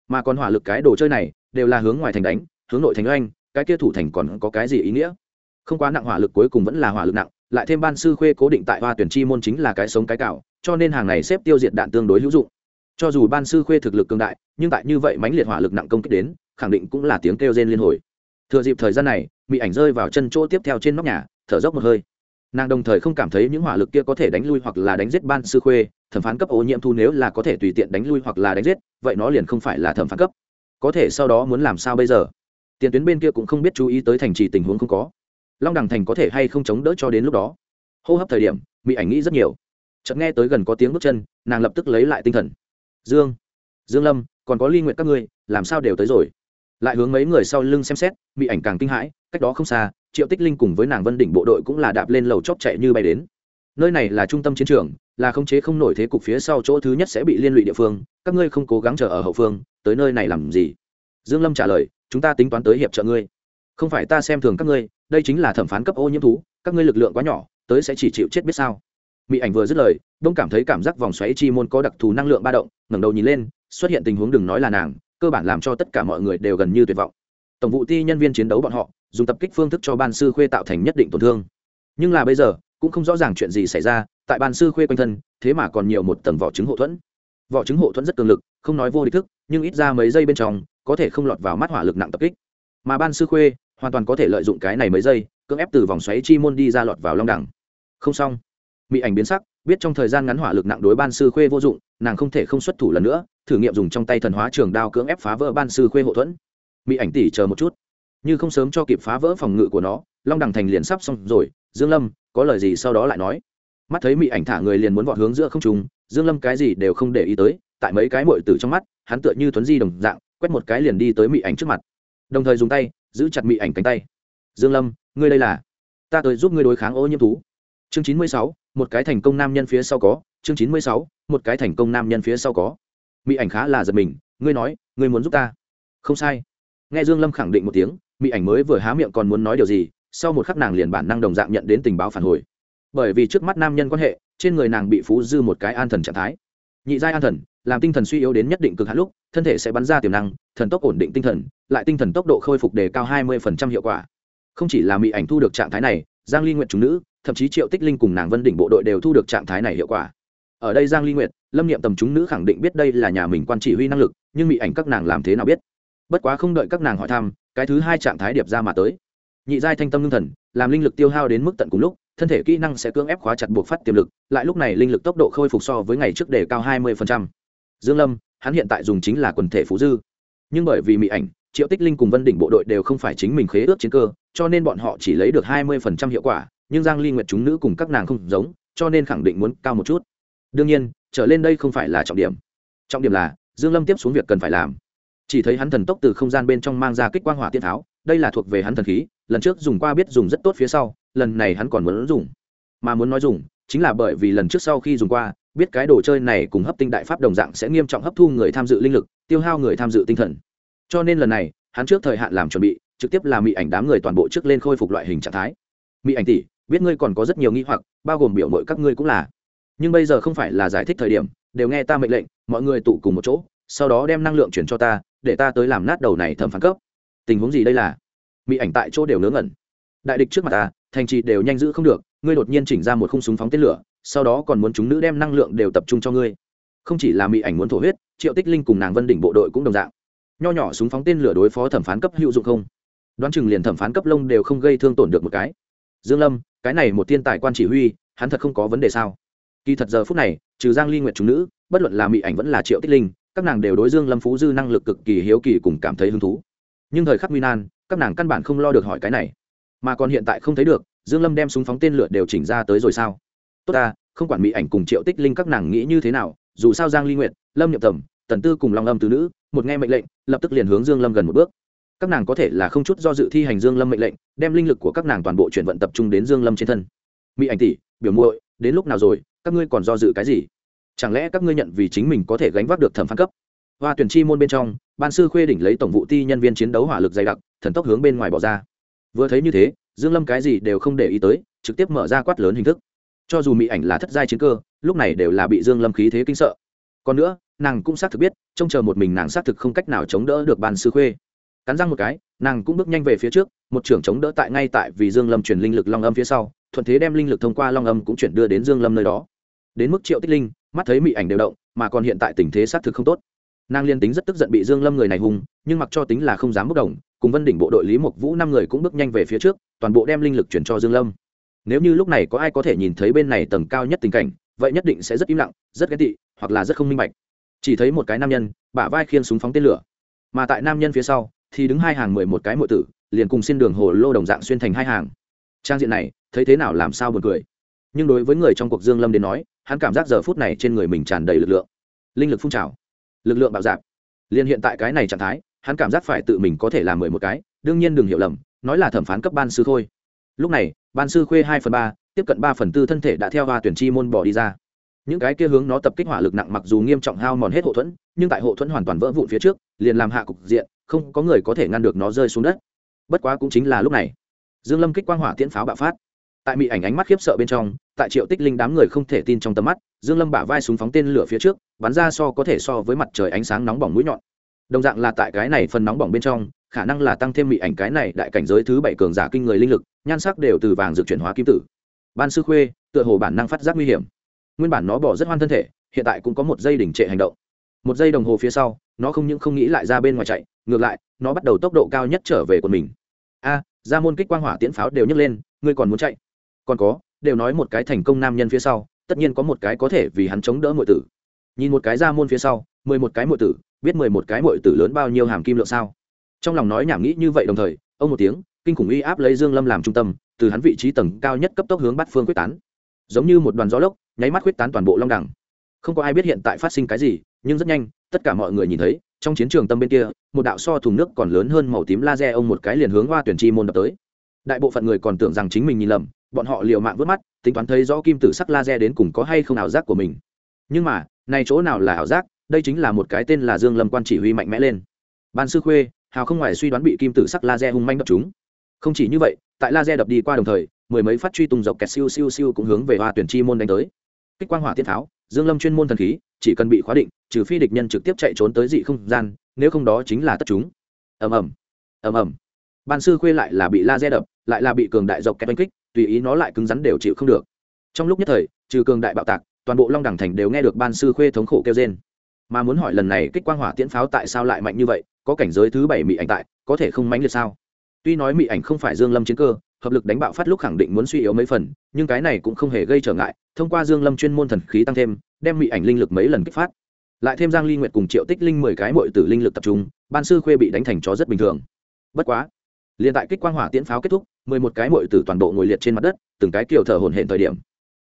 Mà còn hỏa lực cái đồ chơi này, đều là hướng ngoài thành đánh, hướng nội thành oanh, cái kia thủ thành còn có cái gì ý nghĩa? Không quá nặng hỏa lực cuối cùng vẫn là hỏa lực nặng, lại thêm ban sư khuê cố định tại hoa tuyển chi môn chính là cái sống cái cạo, cho nên hàng này xếp tiêu diệt đạn tương đối hữu dụng. Cho dù ban sư khuê thực lực cường đại, nhưng tại như vậy mãnh liệt hỏa lực nặng công kích đến, khẳng định cũng là tiếng kêu rên liên hồi. Thừa dịp thời gian này bị ảnh rơi vào chân chỗ tiếp theo trên nóc nhà, thở dốc một hơi nàng đồng thời không cảm thấy những hỏa lực kia có thể đánh lui hoặc là đánh giết ban sư khuê, thẩm phán cấp ô nhiễm thu nếu là có thể tùy tiện đánh lui hoặc là đánh giết, vậy nó liền không phải là thẩm phán cấp. Có thể sau đó muốn làm sao bây giờ? Tiền tuyến bên kia cũng không biết chú ý tới thành trì tình huống không có. Long đằng thành có thể hay không chống đỡ cho đến lúc đó? Hô hấp thời điểm mỹ ảnh nghĩ rất nhiều. Chợt nghe tới gần có tiếng bước chân, nàng lập tức lấy lại tinh thần. Dương dương lâm, còn có ly nguyện các ngươi, làm sao đều tới rồi? Lại hướng mấy người sau lưng xem xét bị ảnh càng kinh hãi, cách đó không xa triệu tích linh cùng với nàng vân đỉnh bộ đội cũng là đạp lên lầu chóp chạy như bay đến. Nơi này là trung tâm chiến trường, là khống chế không nổi thế cục phía sau chỗ thứ nhất sẽ bị liên lụy địa phương, các ngươi không cố gắng chờ ở hậu phương, tới nơi này làm gì? Dương lâm trả lời, chúng ta tính toán tới hiệp trợ ngươi. Không phải ta xem thường các ngươi, đây chính là thẩm phán cấp ô nhiễm thú, các ngươi lực lượng quá nhỏ, tới sẽ chỉ chịu chết biết sao. Mỹ ảnh vừa dứt lời, đông cảm thấy cảm giác vòng xoáy chi môn có đặc thù năng lượng ba động, ngẩng đầu nhìn lên, xuất hiện tình huống đừng nói là nàng, cơ bản làm cho tất cả mọi người đều gần như tuyệt vọng. Tổng vụ ti nhân viên chiến đấu bọn họ dùng tập kích phương thức cho ban sư khuê tạo thành nhất định tổn thương. Nhưng là bây giờ, cũng không rõ ràng chuyện gì xảy ra, tại ban sư khuê quanh thân, thế mà còn nhiều một tầng vỏ trứng hộ thuẫn. Vỏ trứng hộ thuẫn rất cường lực, không nói vô địch thức, nhưng ít ra mấy giây bên trong, có thể không lọt vào mắt hỏa lực nặng tập kích. Mà ban sư khuê, hoàn toàn có thể lợi dụng cái này mấy giây, cưỡng ép từ vòng xoáy chi môn đi ra lọt vào long đẳng. Không xong. Mỹ ảnh biến sắc, biết trong thời gian ngắn hỏa lực nặng đối ban sư khuê vô dụng, nàng không thể không xuất thủ lần nữa, thử nghiệm dùng trong tay thần hóa trường đao cưỡng ép phá vỡ ban sư khuê hộ thuẫn. Mỹ ảnh tỉ chờ một chút như không sớm cho kịp phá vỡ phòng ngự của nó, long đằng thành liền sắp xong rồi. Dương lâm, có lời gì sau đó lại nói. Mắt thấy mỹ ảnh thả người liền muốn vọt hướng giữa không trung, dương lâm cái gì đều không để ý tới, tại mấy cái muội tử trong mắt, hắn tựa như tuấn di đồng dạng, quét một cái liền đi tới mỹ ảnh trước mặt. Đồng thời dùng tay, giữ chặt mỹ ảnh cánh tay. Dương lâm, ngươi đây là? Ta tới giúp ngươi đối kháng ô nhiễm thú. Chương chín mươi sáu, một cái thành công nam nhân phía sau có. Chương chín mươi sáu, một cái thành công nam nhân phía sau có. Mỹ ảnh khá là giật mình, ngươi nói, ngươi muốn giúp ta? Không sai. Nghe dương lâm khẳng định một tiếng mỹ ảnh mới vừa há miệng còn muốn nói điều gì, sau một khắc nàng liền bản năng đồng dạng nhận đến tình báo phản hồi. Bởi vì trước mắt nam nhân quan hệ, trên người nàng bị phú dư một cái an thần trạng thái. Nhị giai an thần, làm tinh thần suy yếu đến nhất định cực hạn lúc, thân thể sẽ bắn ra tiềm năng, thần tốc ổn định tinh thần, lại tinh thần tốc độ khôi phục đề cao hai mươi hiệu quả. Không chỉ là mỹ ảnh thu được trạng thái này, giang ly nguyện chúng nữ, thậm chí triệu tích linh cùng nàng vân đỉnh bộ đội đều thu được trạng thái này hiệu quả. Ở đây giang ly nguyệt, lâm niệm tầm chúng nữ khẳng định biết đây là nhà mình quan chỉ huy năng lực, nhưng mỹ ảnh các nàng làm thế nào biết? Bất quá không đợi các nàng hỏi thăm, cái thứ hai trạng thái điệp ra mà tới. Nhị giai thanh tâm ngưng thần, làm linh lực tiêu hao đến mức tận cùng lúc, thân thể kỹ năng sẽ cưỡng ép khóa chặt buộc phát tiềm lực, lại lúc này linh lực tốc độ khôi phục so với ngày trước đề cao 20%. dương lâm, hắn hiện tại dùng chính là quần thể phú dư. Nhưng bởi vì mỹ ảnh, triệu tích linh cùng vân đỉnh bộ đội đều không phải chính mình khế ước chiến cơ, cho nên bọn họ chỉ lấy được 20% hiệu quả, nhưng giang ly nguyệt chúng nữ cùng các nàng không giống, cho nên khẳng định muốn cao một chút. Đương nhiên, trở lên đây không phải là trọng điểm. Trọng điểm là, dương lâm tiếp xuống việc cần phải làm chỉ thấy hắn thần tốc từ không gian bên trong mang ra kích quang hỏa tiên tháo, đây là thuộc về hắn thần khí, lần trước dùng qua biết dùng rất tốt phía sau, lần này hắn còn muốn dùng. Mà muốn nói dùng, chính là bởi vì lần trước sau khi dùng qua, biết cái đồ chơi này cùng hấp tinh đại pháp đồng dạng sẽ nghiêm trọng hấp thu người tham dự linh lực, tiêu hao người tham dự tinh thần. Cho nên lần này, hắn trước thời hạn làm chuẩn bị, trực tiếp là mỹ ảnh đám người toàn bộ trước lên khôi phục loại hình trạng thái. Mỹ ảnh tỷ, biết ngươi còn có rất nhiều nghi hoặc, bao gồm biểu mội các ngươi cũng là. Nhưng bây giờ không phải là giải thích thời điểm, đều nghe ta mệnh lệnh, mọi người tụ cùng một chỗ, sau đó đem năng lượng chuyển cho ta để ta tới làm nát đầu này thẩm phán cấp. Tình huống gì đây là? Mỹ ảnh tại chỗ đều ngớ ngẩn. Đại địch trước mặt ta, thành trì đều nhanh giữ không được, ngươi đột nhiên chỉnh ra một khung súng phóng tên lửa, sau đó còn muốn chúng nữ đem năng lượng đều tập trung cho ngươi. Không chỉ là mỹ ảnh muốn thổ huyết, triệu tích linh cùng nàng vân đỉnh bộ đội cũng đồng dạng. Nho nhỏ súng phóng tên lửa đối phó thẩm phán cấp hữu dụng không? Đoán chừng liền thẩm phán cấp lông đều không gây thương tổn được một cái. Dương lâm, cái này một thiên tài quan chỉ huy, hắn thật không có vấn đề sao? Kỳ thật giờ phút này, trừ giang ly nguyệt chúng nữ, bất luận là mỹ ảnh vẫn là triệu tích linh các nàng đều đối dương lâm phú dư năng lực cực kỳ hiếu kỳ cùng cảm thấy hứng thú. Nhưng thời khắc nguy nan, các nàng căn bản không lo được hỏi cái này. Mà còn hiện tại không thấy được, dương lâm đem súng phóng tên lửa đều chỉnh ra tới rồi sao? Tốt ta, không quản mỹ ảnh cùng triệu tích linh các nàng nghĩ như thế nào, dù sao giang ly nguyệt, lâm nhậm tầm tần tư cùng long âm tứ nữ, một nghe mệnh lệnh, lập tức liền hướng dương lâm gần một bước. Các nàng có thể là không chút do dự thi hành dương lâm mệnh lệnh, đem linh lực của các nàng toàn bộ chuyển vận tập trung đến dương lâm trên thân. Mỹ ảnh tỷ, biểu muội, đến lúc nào rồi, các ngươi còn do dự cái gì? Chẳng lẽ các ngươi nhận vì chính mình có thể gánh vác được thẩm phán cấp? Hoa tuyển chi môn bên trong, ban sư khuê đỉnh lấy tổng vụ ti nhân viên chiến đấu hỏa lực dày đặc, thần tốc hướng bên ngoài bỏ ra. Vừa thấy như thế, dương lâm cái gì đều không để ý tới, trực tiếp mở ra quát lớn hình thức. Cho dù mỹ ảnh là thất giai chiến cơ, lúc này đều là bị dương lâm khí thế kinh sợ. Còn nữa, nàng cũng xác thực biết, trông chờ một mình nàng xác thực không cách nào chống đỡ được ban sư khuê. Cắn răng một cái, nàng cũng bước nhanh về phía trước, một trưởng chống đỡ tại ngay tại vì dương lâm chuyển linh lực long âm phía sau, thuận thế đem linh lực thông qua long âm cũng chuyển đưa đến dương lâm nơi đó. Đến mức triệu tích linh mắt thấy mỹ ảnh đều động, mà còn hiện tại tình thế xác thực không tốt. Nàng liên tính rất tức giận bị dương lâm người này hung, nhưng mặc cho tính là không dám bốc đồng, cùng vân đỉnh bộ đội lý mộc vũ năm người cũng bước nhanh về phía trước, toàn bộ đem linh lực chuyển cho dương lâm. Nếu như lúc này có ai có thể nhìn thấy bên này tầng cao nhất tình cảnh, vậy nhất định sẽ rất im lặng, rất ghét tị, hoặc là rất không minh bạch. Chỉ thấy một cái nam nhân, bả vai khiên súng phóng tên lửa. Mà tại nam nhân phía sau, thì đứng hai hàng mười một cái mộ tử, liền cùng xin đường hồ lô đồng dạng xuyên thành hai hàng. Trang diện này, thấy thế nào làm sao buồn cười. Nhưng đối với người trong cuộc dương lâm đến nói hắn cảm giác giờ phút này trên người mình tràn đầy lực lượng. Linh lực phun trào, lực lượng bạo dạp. Liên hiện tại cái này trạng thái, hắn cảm giác phải tự mình có thể làm mười một cái, đương nhiên đừng hiểu lầm, nói là thẩm phán cấp ban sư thôi. Lúc này, ban sư khuê hai phần ba, tiếp cận ba phần tư thân thể đã theo hoa tuyển chi môn bỏ đi ra. Những cái kia hướng nó tập kích hỏa lực nặng mặc dù nghiêm trọng hao mòn hết hộ thuẫn, nhưng tại hộ thuẫn hoàn toàn vỡ vụn phía trước, liền làm hạ cục diện, không có người có thể ngăn được nó rơi xuống đất. Bất quá cũng chính là lúc này. Dương lâm kích quang hỏa tiễn pháo bạo phát tại mỹ ảnh ánh mắt khiếp sợ bên trong, tại triệu tích linh đám người không thể tin trong tầm mắt, dương lâm bả vai súng phóng tên lửa phía trước, bắn ra so có thể so với mặt trời ánh sáng nóng bỏng mũi nhọn. Đồng dạng là tại cái này phần nóng bỏng bên trong, khả năng là tăng thêm mỹ ảnh cái này đại cảnh giới thứ bảy cường giả kinh người linh lực, nhan sắc đều từ vàng dược chuyển hóa kim tử. Ban sư khuê, tựa hồ bản năng phát giác nguy hiểm. Nguyên bản nó bỏ rất hoan thân thể, hiện tại cũng có một giây đỉnh trệ hành động. Một giây đồng hồ phía sau, nó không những không nghĩ lại ra bên ngoài chạy, ngược lại, nó bắt đầu tốc độ cao nhất trở về của mình. A, ra môn kích quang hỏa tiễn pháo đều nhấc lên, ngươi còn muốn chạy? Còn có, đều nói một cái thành công nam nhân phía sau, tất nhiên có một cái có thể vì hắn chống đỡ mọi tử. Nhìn một cái ra môn phía sau, mười một cái mọi tử, biết mười một cái mọi tử lớn bao nhiêu hàm kim lượng sao? Trong lòng nói nhảm nghĩ như vậy đồng thời, ông một tiếng, kinh khủng uy áp lấy dương lâm làm trung tâm, từ hắn vị trí tầng cao nhất cấp tốc hướng bắt phương quyết tán. Giống như một đoàn gió lốc, nháy mắt quyết tán toàn bộ long đẳng không có ai biết hiện tại phát sinh cái gì, nhưng rất nhanh, tất cả mọi người nhìn thấy, trong chiến trường tâm bên kia, một đạo so thùng nước còn lớn hơn màu tím laser ông một cái liền hướng hoa tuyển chi môn đập tới. Đại bộ phận người còn tưởng rằng chính mình nhìn lầm bọn họ liều mạng vớt mắt, tính toán thấy rõ kim tử sắc laser đến cùng có hay không ảo giác của mình. Nhưng mà, này chỗ nào là ảo giác, đây chính là một cái tên là dương lâm quan chỉ huy mạnh mẽ lên. Ban sư khuê, hào không ngoài suy đoán bị kim tử sắc laser hung manh đập chúng không chỉ như vậy, tại laser đập đi qua đồng thời, mười mấy phát truy tung dọc kẹt siêu siêu siêu cũng hướng về hoa tuyển chi môn đánh tới. Kích quang hỏa tiết tháo dương lâm chuyên môn thần khí, chỉ cần bị khóa định, trừ phi địch nhân trực tiếp chạy trốn tới dị không gian, nếu không đó chính là tất chúng. Ầm ầm ầm ầm. Ban sư khuê lại là bị laser đập, lại là bị cường đại dọc kẹt đánh kích tùy ý nó lại cứng rắn đều chịu không được. Trong lúc nhất thời, trừ cường đại bạo tạc, toàn bộ long đẳng thành đều nghe được ban sư khuê thống khổ kêu trên mà muốn hỏi lần này kích quang hỏa tiễn pháo tại sao lại mạnh như vậy, có cảnh giới thứ bảy mỹ ảnh tại, có thể không mãnh liệt sao? Tuy nói mỹ ảnh không phải dương lâm chiến cơ, hợp lực đánh bạo phát lúc khẳng định muốn suy yếu mấy phần, nhưng cái này cũng không hề gây trở ngại, thông qua dương lâm chuyên môn thần khí tăng thêm, đem mỹ ảnh linh lực mấy lần kích phát. Lại thêm giang ly nguyệt cùng triệu tích linh mười cái muội tử linh lực tập trung, ban sư khuê bị đánh thành chó rất bình thường. Bất quá liền tại kích quang hỏa tiễn pháo kết thúc, mười một cái muội tử toàn bộ ngồi liệt trên mặt đất, từng cái kiểu thở hổn hển thời điểm.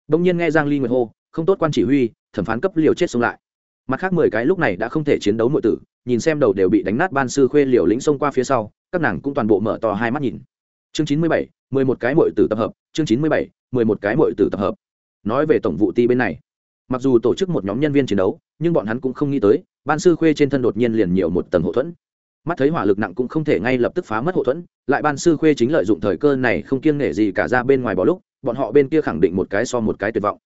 Đông nhiên nghe giang ly nguyệt hô, không tốt quan chỉ huy, thẩm phán cấp liều chết xông lại. Mặt khác mười cái lúc này đã không thể chiến đấu muội tử, nhìn xem đầu đều bị đánh nát ban sư khuê liều lĩnh xông qua phía sau, các nàng cũng toàn bộ mở to hai mắt nhìn. Chương chín mươi bảy, mười một cái muội tử tập hợp, chương chín mươi bảy, mười một cái muội tử tập hợp. Nói về tổng vụ ti bên này, mặc dù tổ chức một nhóm nhân viên chiến đấu, nhưng bọn hắn cũng không nghĩ tới, ban sư khuê trên thân đột nhiên liền nhiều một tầng hậu thuẫn mắt thấy hỏa lực nặng cũng không thể ngay lập tức phá mất hậu thuẫn, lại ban sư khuê chính lợi dụng thời cơ này không kiêng nể gì cả ra bên ngoài bỏ lúc, bọn họ bên kia khẳng định một cái so một cái tuyệt vọng.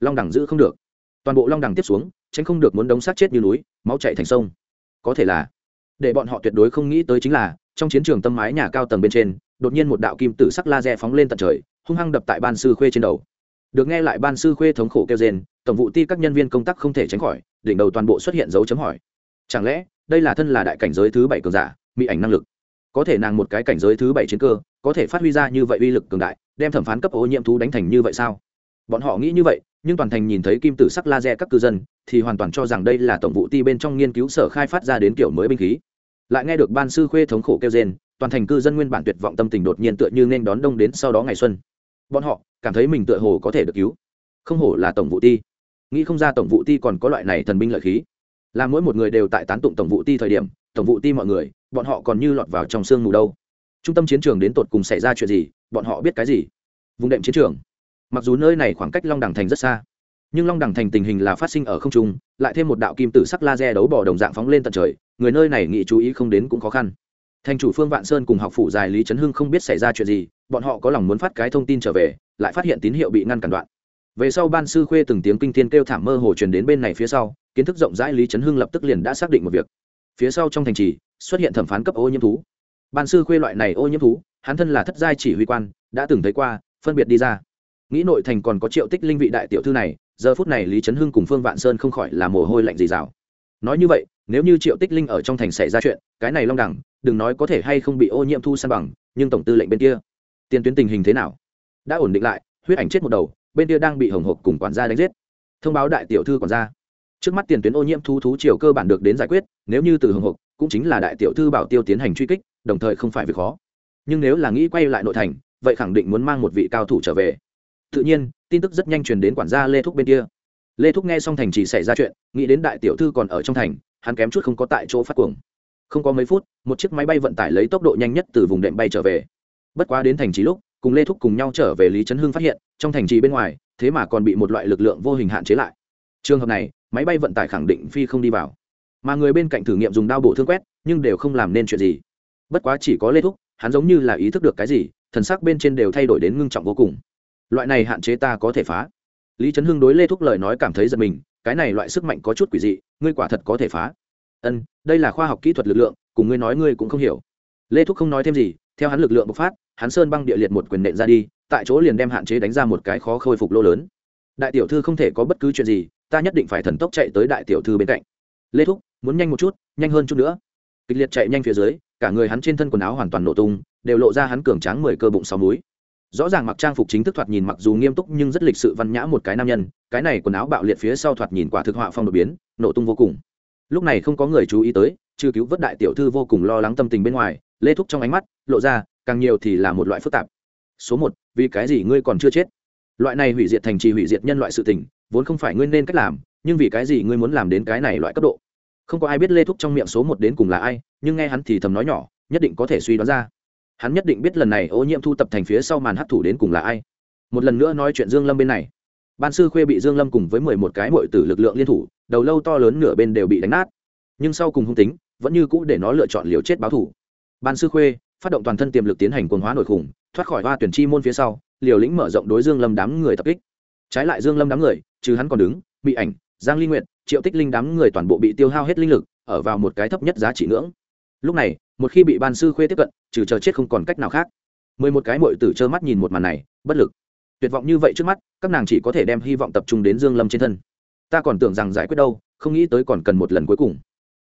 Long đẳng giữ không được. Toàn bộ long đẳng tiếp xuống, tránh không được muốn đống sát chết như núi, máu chạy thành sông. Có thể là, để bọn họ tuyệt đối không nghĩ tới chính là, trong chiến trường tâm mái nhà cao tầng bên trên, đột nhiên một đạo kim tử sắc laser phóng lên tận trời, hung hăng đập tại ban sư khuê trên đầu. Được nghe lại ban sư khuê thống khổ kêu rên, tổng vụ ti các nhân viên công tác không thể tránh khỏi, đỉnh đầu toàn bộ xuất hiện dấu chấm hỏi. Chẳng lẽ đây là thân là đại cảnh giới thứ bảy cường giả, mỹ ảnh năng lực. Có thể nàng một cái cảnh giới thứ bảy chiến cơ, có thể phát huy ra như vậy uy lực cường đại, đem thẩm phán cấp ô nhiễm thú đánh thành như vậy sao? Bọn họ nghĩ như vậy, nhưng toàn thành nhìn thấy kim tử sắc laser các cư dân, thì hoàn toàn cho rằng đây là tổng vụ ti bên trong nghiên cứu sở khai phát ra đến kiểu mới binh khí. Lại nghe được ban sư khuê thống khổ kêu rên, toàn thành cư dân nguyên bản tuyệt vọng tâm tình đột nhiên tựa như nên đón đông đến sau đó ngày xuân. Bọn họ cảm thấy mình tựa hồ có thể được cứu. Không hổ là tổng vụ ti. Nghĩ không ra tổng vụ ti còn có loại này thần binh lợi khí là mỗi một người đều tại tán tụng tổng vụ ti thời điểm, tổng vụ ti mọi người, bọn họ còn như lọt vào trong sương mù đâu. Trung tâm chiến trường đến tột cùng xảy ra chuyện gì, bọn họ biết cái gì? Vùng đệm chiến trường. Mặc dù nơi này khoảng cách long đẳng thành rất xa, nhưng long đẳng thành tình hình là phát sinh ở không trung, lại thêm một đạo kim tử sắc laser đấu bỏ đồng dạng phóng lên tận trời, người nơi này nghĩ chú ý không đến cũng khó khăn. Thành chủ phương vạn sơn cùng học phụ dài lý trấn hưng không biết xảy ra chuyện gì, bọn họ có lòng muốn phát cái thông tin trở về, lại phát hiện tín hiệu bị ngăn cản đoạn về sau ban sư khuê từng tiếng kinh thiên kêu thảm mơ hồ truyền đến bên này phía sau, kiến thức rộng rãi lý trấn hưng lập tức liền đã xác định một việc. Phía sau trong thành trì, xuất hiện thẩm phán cấp ô nhiễm thú. Ban sư khuê loại này ô nhiễm thú, hắn thân là thất giai chỉ huy quan, đã từng thấy qua, phân biệt đi ra. Nghĩ nội thành còn có triệu tích linh vị đại tiểu thư này, giờ phút này lý trấn hưng cùng phương vạn sơn không khỏi là mồ hôi lạnh dì dào nói như vậy, nếu như triệu tích linh ở trong thành xảy ra chuyện, cái này long đẳng, đừng nói có thể hay không bị ô nhiễm thu san bằng, nhưng tổng tư lệnh bên kia, tiền tuyến tình hình thế nào? Đã ổn định lại, huyết ảnh chết một đầu bên kia đang bị hồng hộc cùng quản gia đánh giết. Thông báo đại tiểu thư quản gia. Trước mắt tiền tuyến ô nhiễm thu thú triều cơ bản được đến giải quyết, nếu như từ hồng hộc, cũng chính là đại tiểu thư bảo tiêu tiến hành truy kích, đồng thời không phải việc khó. Nhưng nếu là nghĩ quay lại nội thành, vậy khẳng định muốn mang một vị cao thủ trở về. Tự nhiên, tin tức rất nhanh truyền đến quản gia lê thúc bên kia. Lê thúc nghe xong thành chỉ xảy ra chuyện, nghĩ đến đại tiểu thư còn ở trong thành, hắn kém chút không có tại chỗ phát cuồng. Không có mấy phút, một chiếc máy bay vận tải lấy tốc độ nhanh nhất từ vùng đệm bay trở về. Bất quá đến thành trì lúc, cùng lê thúc cùng nhau trở về lý trấn hưng phát hiện trong thành trì bên ngoài, thế mà còn bị một loại lực lượng vô hình hạn chế lại. Trường hợp này, máy bay vận tải khẳng định phi không đi vào. Mà người bên cạnh thử nghiệm dùng đao bổ thương quét, nhưng đều không làm nên chuyện gì. Bất quá chỉ có lê thúc, hắn giống như là ý thức được cái gì, thần sắc bên trên đều thay đổi đến ngưng trọng vô cùng. Loại này hạn chế ta có thể phá. Lý trấn hưng đối lê thúc lời nói cảm thấy giật mình, cái này loại sức mạnh có chút quỷ dị, ngươi quả thật có thể phá. Ân, đây là khoa học kỹ thuật lực lượng, cùng ngươi nói ngươi cũng không hiểu. Lê thúc không nói thêm gì, theo hắn lực lượng bộc phát, hắn sơn băng địa liệt một quyền nện ra đi tại chỗ liền đem hạn chế đánh ra một cái khó khôi phục lô lớn. Đại tiểu thư không thể có bất cứ chuyện gì, ta nhất định phải thần tốc chạy tới đại tiểu thư bên cạnh. Lê thúc, muốn nhanh một chút, nhanh hơn chút nữa. Kịch liệt chạy nhanh phía dưới, cả người hắn trên thân quần áo hoàn toàn nổ tung, đều lộ ra hắn cường tráng mười cơ bụng sáu múi. Rõ ràng mặc trang phục chính thức thoạt nhìn mặc dù nghiêm túc nhưng rất lịch sự văn nhã một cái nam nhân, cái này quần áo bạo liệt phía sau thoạt nhìn quả thực họa phong đột biến, nổ tung vô cùng. Lúc này không có người chú ý tới, trừ cứu vớt đại tiểu thư vô cùng lo lắng tâm tình bên ngoài, lê thúc trong ánh mắt lộ ra, càng nhiều thì là một loại phức tạp. Số một vì cái gì ngươi còn chưa chết? Loại này hủy diệt thành trì hủy diệt nhân loại sự tình, vốn không phải ngươi nên cách làm, nhưng vì cái gì ngươi muốn làm đến cái này loại cấp độ? Không có ai biết lê thúc trong miệng số một đến cùng là ai, nhưng nghe hắn thì thầm nói nhỏ, nhất định có thể suy đoán ra. Hắn nhất định biết lần này ô nhiễm thu tập thành phía sau màn hấp thủ đến cùng là ai. Một lần nữa nói chuyện dương lâm bên này. Ban sư khuê bị dương lâm cùng với mười một cái mội tử lực lượng liên thủ, đầu lâu to lớn nửa bên đều bị đánh nát. Nhưng sau cùng hung tính, vẫn như cũ để nó lựa chọn liều chết báo thủ. Ban sư khuê, phát động toàn thân tiềm lực tiến hành quần hóa nội khủng thoát khỏi hoa tuyển chi môn phía sau, liều lĩnh mở rộng đối dương lâm đám người tập kích. Trái lại dương lâm đám người, trừ hắn còn đứng bị ảnh, giang ly nguyện triệu tích linh đám người toàn bộ bị tiêu hao hết linh lực, ở vào một cái thấp nhất giá trị ngưỡng. Lúc này, một khi bị ban sư khuê tiếp cận, trừ chờ chết không còn cách nào khác. Mười một cái mội tử trơ mắt nhìn một màn này, bất lực. Tuyệt vọng như vậy trước mắt, các nàng chỉ có thể đem hy vọng tập trung đến dương lâm trên thân. Ta còn tưởng rằng giải quyết đâu, không nghĩ tới còn cần một lần cuối cùng.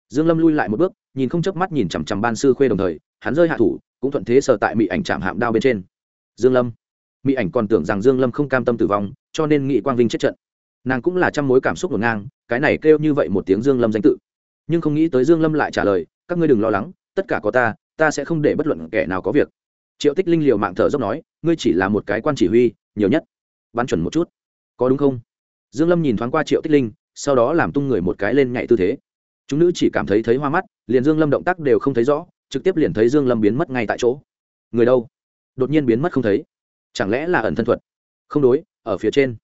Dương lâm lui lại một bước, nhìn không chớp mắt nhìn chằm chằm ban sư khuê đồng thời, hắn rơi hạ thủ cũng thuận thế sờ tại mỹ ảnh chạm hạm đao bên trên. Dương lâm. Mỹ ảnh còn tưởng rằng dương lâm không cam tâm tử vong, cho nên nghị quang vinh chết trận. Nàng cũng là trăm mối cảm xúc ngổn ngang, cái này kêu như vậy một tiếng dương lâm danh tự. Nhưng không nghĩ tới dương lâm lại trả lời, các ngươi đừng lo lắng, tất cả có ta ta sẽ không để bất luận kẻ nào có việc. Triệu tích linh liều mạng thở dốc nói, ngươi chỉ là một cái quan chỉ huy, nhiều nhất, bắn chuẩn một chút. Có đúng không? Dương lâm nhìn thoáng qua triệu tích linh, sau đó làm tung người một cái lên nhảy tư thế. Chúng nữ chỉ cảm thấy thấy hoa mắt, liền dương lâm động tác đều không thấy rõ trực tiếp liền thấy dương lâm biến mất ngay tại chỗ. Người đâu? Đột nhiên biến mất không thấy. Chẳng lẽ là ẩn thân thuật? Không đối, ở phía trên.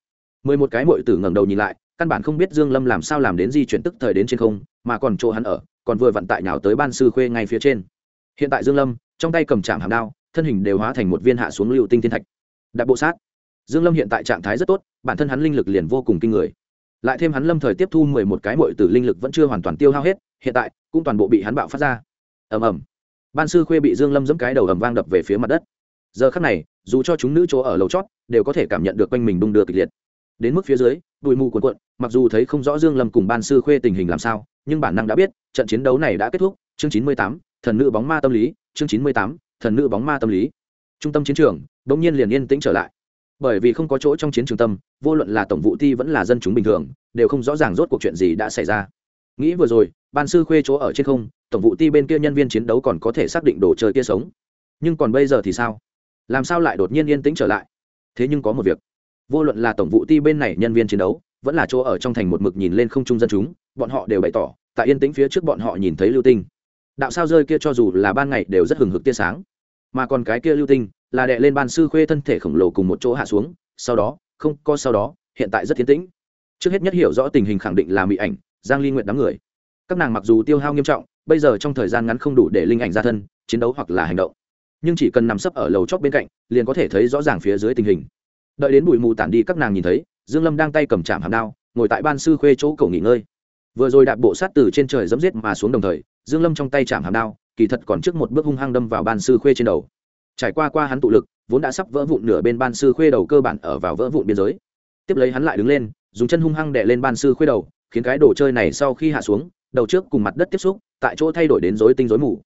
Mười một cái mội tử ngẩng đầu nhìn lại, căn bản không biết dương lâm làm sao làm đến di chuyển tức thời đến trên không, mà còn chỗ hắn ở, còn vừa vận tại nhào tới ban sư khuê ngay phía trên. Hiện tại dương lâm, trong tay cầm chạm hàm đao, thân hình đều hóa thành một viên hạ xuống lưu tinh thiên thạch. Đại bộ sát. Dương lâm hiện tại trạng thái rất tốt, bản thân hắn linh lực liền vô cùng kinh người. Lại thêm hắn lâm thời tiếp thu mười một cái mội tử linh lực vẫn chưa hoàn toàn tiêu hao hết, hiện tại cũng toàn bộ bị hắn bạo phát ra. Ầm ầm ban sư khuê bị dương lâm giẫm cái đầu ầm vang đập về phía mặt đất. Giờ khắc này, dù cho chúng nữ chỗ ở lầu chót đều có thể cảm nhận được quanh mình đung đưa kịch liệt. Đến mức phía dưới, bụi mù cuồn cuộn, mặc dù thấy không rõ dương lâm cùng ban sư khuê tình hình làm sao, nhưng bản năng đã biết, trận chiến đấu này đã kết thúc. Chương chín mươi tám, thần nữ bóng ma tâm lý. Chương chín mươi tám, thần nữ bóng ma tâm lý. Trung tâm chiến trường bỗng nhiên liền yên tĩnh trở lại. Bởi vì không có chỗ trong chiến trường tâm, vô luận là tổng vụ ti vẫn là dân chúng bình thường, đều không rõ ràng rốt cuộc chuyện gì đã xảy ra. Nghĩ vừa rồi, ban sư khuê chỗ ở trên không tổng vụ ti bên kia nhân viên chiến đấu còn có thể xác định đồ chơi kia sống. Nhưng còn bây giờ thì sao? Làm sao lại đột nhiên yên tĩnh trở lại? Thế nhưng có một việc. Vô luận là tổng vụ ti bên này nhân viên chiến đấu, vẫn là chỗ ở trong thành một mực nhìn lên không trung dân chúng, bọn họ đều bày tỏ, tại yên tĩnh phía trước bọn họ nhìn thấy lưu tinh. Đạo sao rơi kia cho dù là ban ngày đều rất hừng hực tia sáng. Mà còn cái kia lưu tinh, là đệ lên ban sư khuê thân thể khổng lồ cùng một chỗ hạ xuống, sau đó, không, có sau đó, hiện tại rất thiên tĩnh. Trước hết nhất hiểu rõ tình hình khẳng định là mỹ ảnh, giang ly nguyện đám người. Các nàng mặc dù tiêu hao nghiêm trọng bây giờ trong thời gian ngắn không đủ để linh ảnh ra thân, chiến đấu hoặc là hành động. Nhưng chỉ cần nằm sấp ở lầu chót bên cạnh, liền có thể thấy rõ ràng phía dưới tình hình. Đợi đến bụi mù tản đi, các nàng nhìn thấy, dương lâm đang tay cầm chạm hàm đao, ngồi tại ban sư khuê chỗ cầu nghỉ ngơi. Vừa rồi đạp bộ sát từ trên trời dẫm giết mà xuống đồng thời, dương lâm trong tay chạm hàm đao, kỳ thật còn trước một bước hung hăng đâm vào ban sư khuê trên đầu. Trải qua qua hắn tụ lực, vốn đã sắp vỡ vụn nửa bên ban sư khuê đầu cơ bản ở vào vỡ vụn biên giới. Tiếp lấy hắn lại đứng lên, dùng chân hung hăng đè lên ban sư khuê đầu, khiến cái đồ chơi này sau khi hạ xuống đầu trước cùng mặt đất tiếp xúc, tại chỗ thay đổi đến rối tinh rối mù.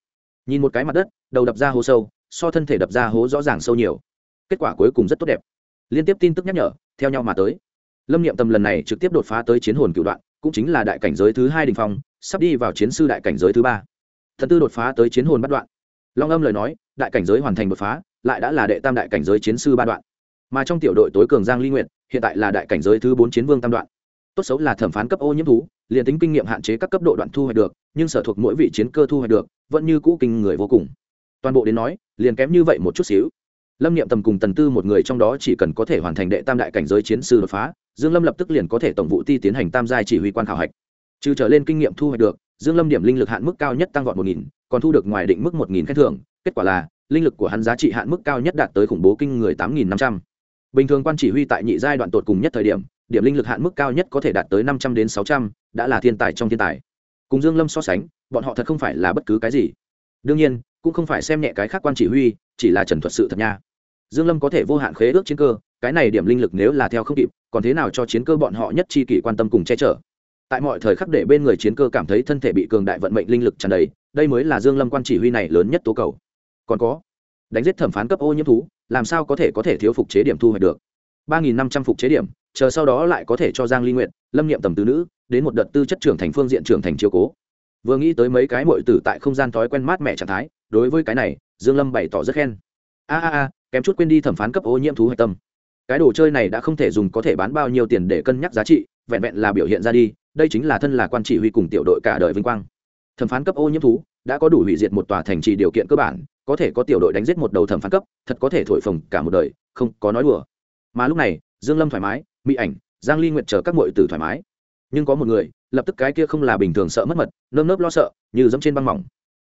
Nhìn một cái mặt đất, đầu đập ra hố sâu, so thân thể đập ra hố rõ ràng sâu nhiều. Kết quả cuối cùng rất tốt đẹp. Liên tiếp tin tức nhắc nhở, theo nhau mà tới. Lâm niệm tầm lần này trực tiếp đột phá tới chiến hồn cựu đoạn, cũng chính là đại cảnh giới thứ hai đình phong, sắp đi vào chiến sư đại cảnh giới thứ ba. Thần tư đột phá tới chiến hồn bắt đoạn. Long âm lời nói, đại cảnh giới hoàn thành đột phá, lại đã là đệ tam đại cảnh giới chiến sư ba đoạn. Mà trong tiểu đội tối cường giang ly nguyện hiện tại là đại cảnh giới thứ bốn chiến vương tam đoạn tốt xấu là thẩm phán cấp ô nhiễm thú, liền tính kinh nghiệm hạn chế các cấp độ đoạn thu hoạch được, nhưng sở thuộc mỗi vị chiến cơ thu hoạch được, vẫn như cũ kinh người vô cùng. Toàn bộ đến nói, liền kém như vậy một chút xíu. Lâm niệm tầm cùng tần tư một người trong đó chỉ cần có thể hoàn thành đệ tam đại cảnh giới chiến sư đột phá, dương lâm lập tức liền có thể tổng vụ ti tiến hành tam giai chỉ huy quan khảo hạch. Trừ trở lên kinh nghiệm thu hoạch được, dương lâm điểm linh lực hạn mức cao nhất tăng vọt một nghìn, còn thu được ngoài định mức một nghìn khen thưởng, kết quả là, linh lực của hắn giá trị hạn mức cao nhất đạt tới khủng bố kinh người tám nghìn năm trăm. Bình thường quan chỉ huy tại nhị giai đoạn tột cùng nhất thời điểm điểm linh lực hạn mức cao nhất có thể đạt tới năm trăm đến sáu trăm, đã là thiên tài trong thiên tài. Cùng dương lâm so sánh, bọn họ thật không phải là bất cứ cái gì. Đương nhiên, cũng không phải xem nhẹ cái khác quan chỉ huy, chỉ là trần thuật sự thật nha. Dương lâm có thể vô hạn khế ước chiến cơ, cái này điểm linh lực nếu là theo không kịp, còn thế nào cho chiến cơ bọn họ nhất chi kỷ quan tâm cùng che chở? Tại mọi thời khắc để bên người chiến cơ cảm thấy thân thể bị cường đại vận mệnh linh lực tràn đầy, đây mới là dương lâm quan chỉ huy này lớn nhất tố cầu. Còn có, đánh giết thẩm phán cấp ô nhiễm thú, làm sao có thể có thể thiếu phục chế điểm thu hoạch được? ba nghìn năm trăm phục chế điểm chờ sau đó lại có thể cho giang ly nguyện lâm niệm tầm tứ nữ, đến một đợt tư chất trưởng thành phương diện trưởng thành chiếu cố. Vừa nghĩ tới mấy cái muội tử tại không gian thói quen mát mẻ trạng thái, đối với cái này, dương lâm bày tỏ rất khen. A a a, kém chút quên đi thẩm phán cấp ô nhiễm thú hạch tâm. Cái đồ chơi này đã không thể dùng có thể bán bao nhiêu tiền để cân nhắc giá trị, vẹn vẹn là biểu hiện ra đi, đây chính là thân là quan chỉ huy cùng tiểu đội cả đời vinh quang. Thẩm phán cấp ô nhiễm thú đã có đủ hủy diệt một tòa thành trì điều kiện cơ bản, có thể có tiểu đội đánh giết một đầu thẩm phán cấp, thật có thể thổi phồng cả một đời, không có nói đùa. Mà lúc này, dương lâm thoải mái mỹ ảnh, giang ly nguyện chờ các muội tử thoải mái. Nhưng có một người, lập tức cái kia không là bình thường sợ mất mật, nơm nớp lo sợ, như dẫm trên băng mỏng.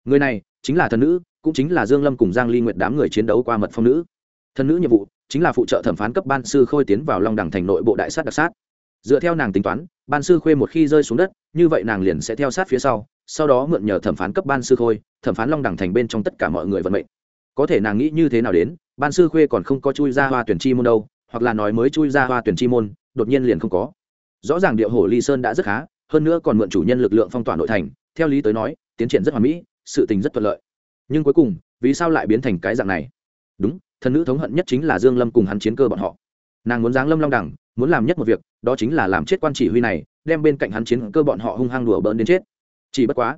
Người này, chính là thần nữ, cũng chính là dương lâm cùng giang ly nguyện đám người chiến đấu qua mật phong nữ. Thần nữ nhiệm vụ, chính là phụ trợ thẩm phán cấp ban sư khôi tiến vào long đẳng thành nội bộ đại sát đặc sát. Dựa theo nàng tính toán, ban sư khuê một khi rơi xuống đất, như vậy nàng liền sẽ theo sát phía sau sau đó mượn nhờ thẩm phán cấp ban sư khôi, thẩm phán long đẳng thành bên trong tất cả mọi người vận mệnh. Có thể nàng nghĩ như thế nào đến, ban sư khuê còn không có chui ra hoa tuyển chi môn đâu hoặc là nói mới chui ra hoa tuyển chi môn, đột nhiên liền không có. Rõ ràng địa hồ ly sơn đã rất khá, hơn nữa còn mượn chủ nhân lực lượng phong tỏa nội thành, theo lý tới nói, tiến triển rất hoàn mỹ, sự tình rất thuận lợi. Nhưng cuối cùng, vì sao lại biến thành cái dạng này? Đúng, thần nữ thống hận nhất chính là dương lâm cùng hắn chiến cơ bọn họ. Nàng muốn giáng lâm long đẳng, muốn làm nhất một việc, đó chính là làm chết quan chỉ huy này, đem bên cạnh hắn chiến cơ bọn họ hung hăng đùa bỡn đến chết. Chỉ bất quá,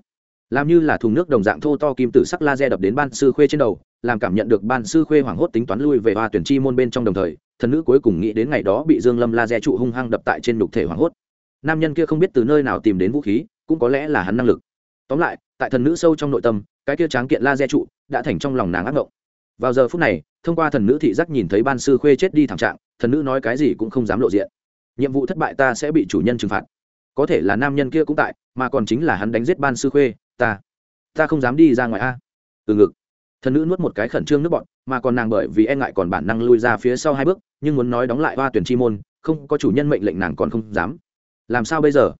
làm như là thùng nước đồng dạng thô to kim tử sắc laser đập đến ban sư khuê trên đầu, làm cảm nhận được ban sư khuê hoảng hốt tính toán lui về hoa tuyển chi môn bên trong đồng thời thần nữ cuối cùng nghĩ đến ngày đó bị dương lâm La laser trụ hung hăng đập tại trên nhục thể hoảng hốt. Nam nhân kia không biết từ nơi nào tìm đến vũ khí, cũng có lẽ là hắn năng lực. Tóm lại, tại thần nữ sâu trong nội tâm, cái kia tráng kiện La laser trụ đã thành trong lòng nàng ác mộng. Vào giờ phút này, thông qua thần nữ thị giác nhìn thấy ban sư khuê chết đi thẳng trạng, thần nữ nói cái gì cũng không dám lộ diện. Nhiệm vụ thất bại ta sẽ bị chủ nhân trừng phạt. Có thể là nam nhân kia cũng tại, mà còn chính là hắn đánh giết ban sư khuê, ta. Ta không dám đi ra ngoài a. Từ ngực thần nữ nuốt một cái khẩn trương nước bọn, mà còn nàng bởi vì e ngại còn bản năng lui ra phía sau hai bước, nhưng muốn nói đóng lại hoa tuyển chi môn, không, có chủ nhân mệnh lệnh nàng còn không dám. Làm sao bây giờ?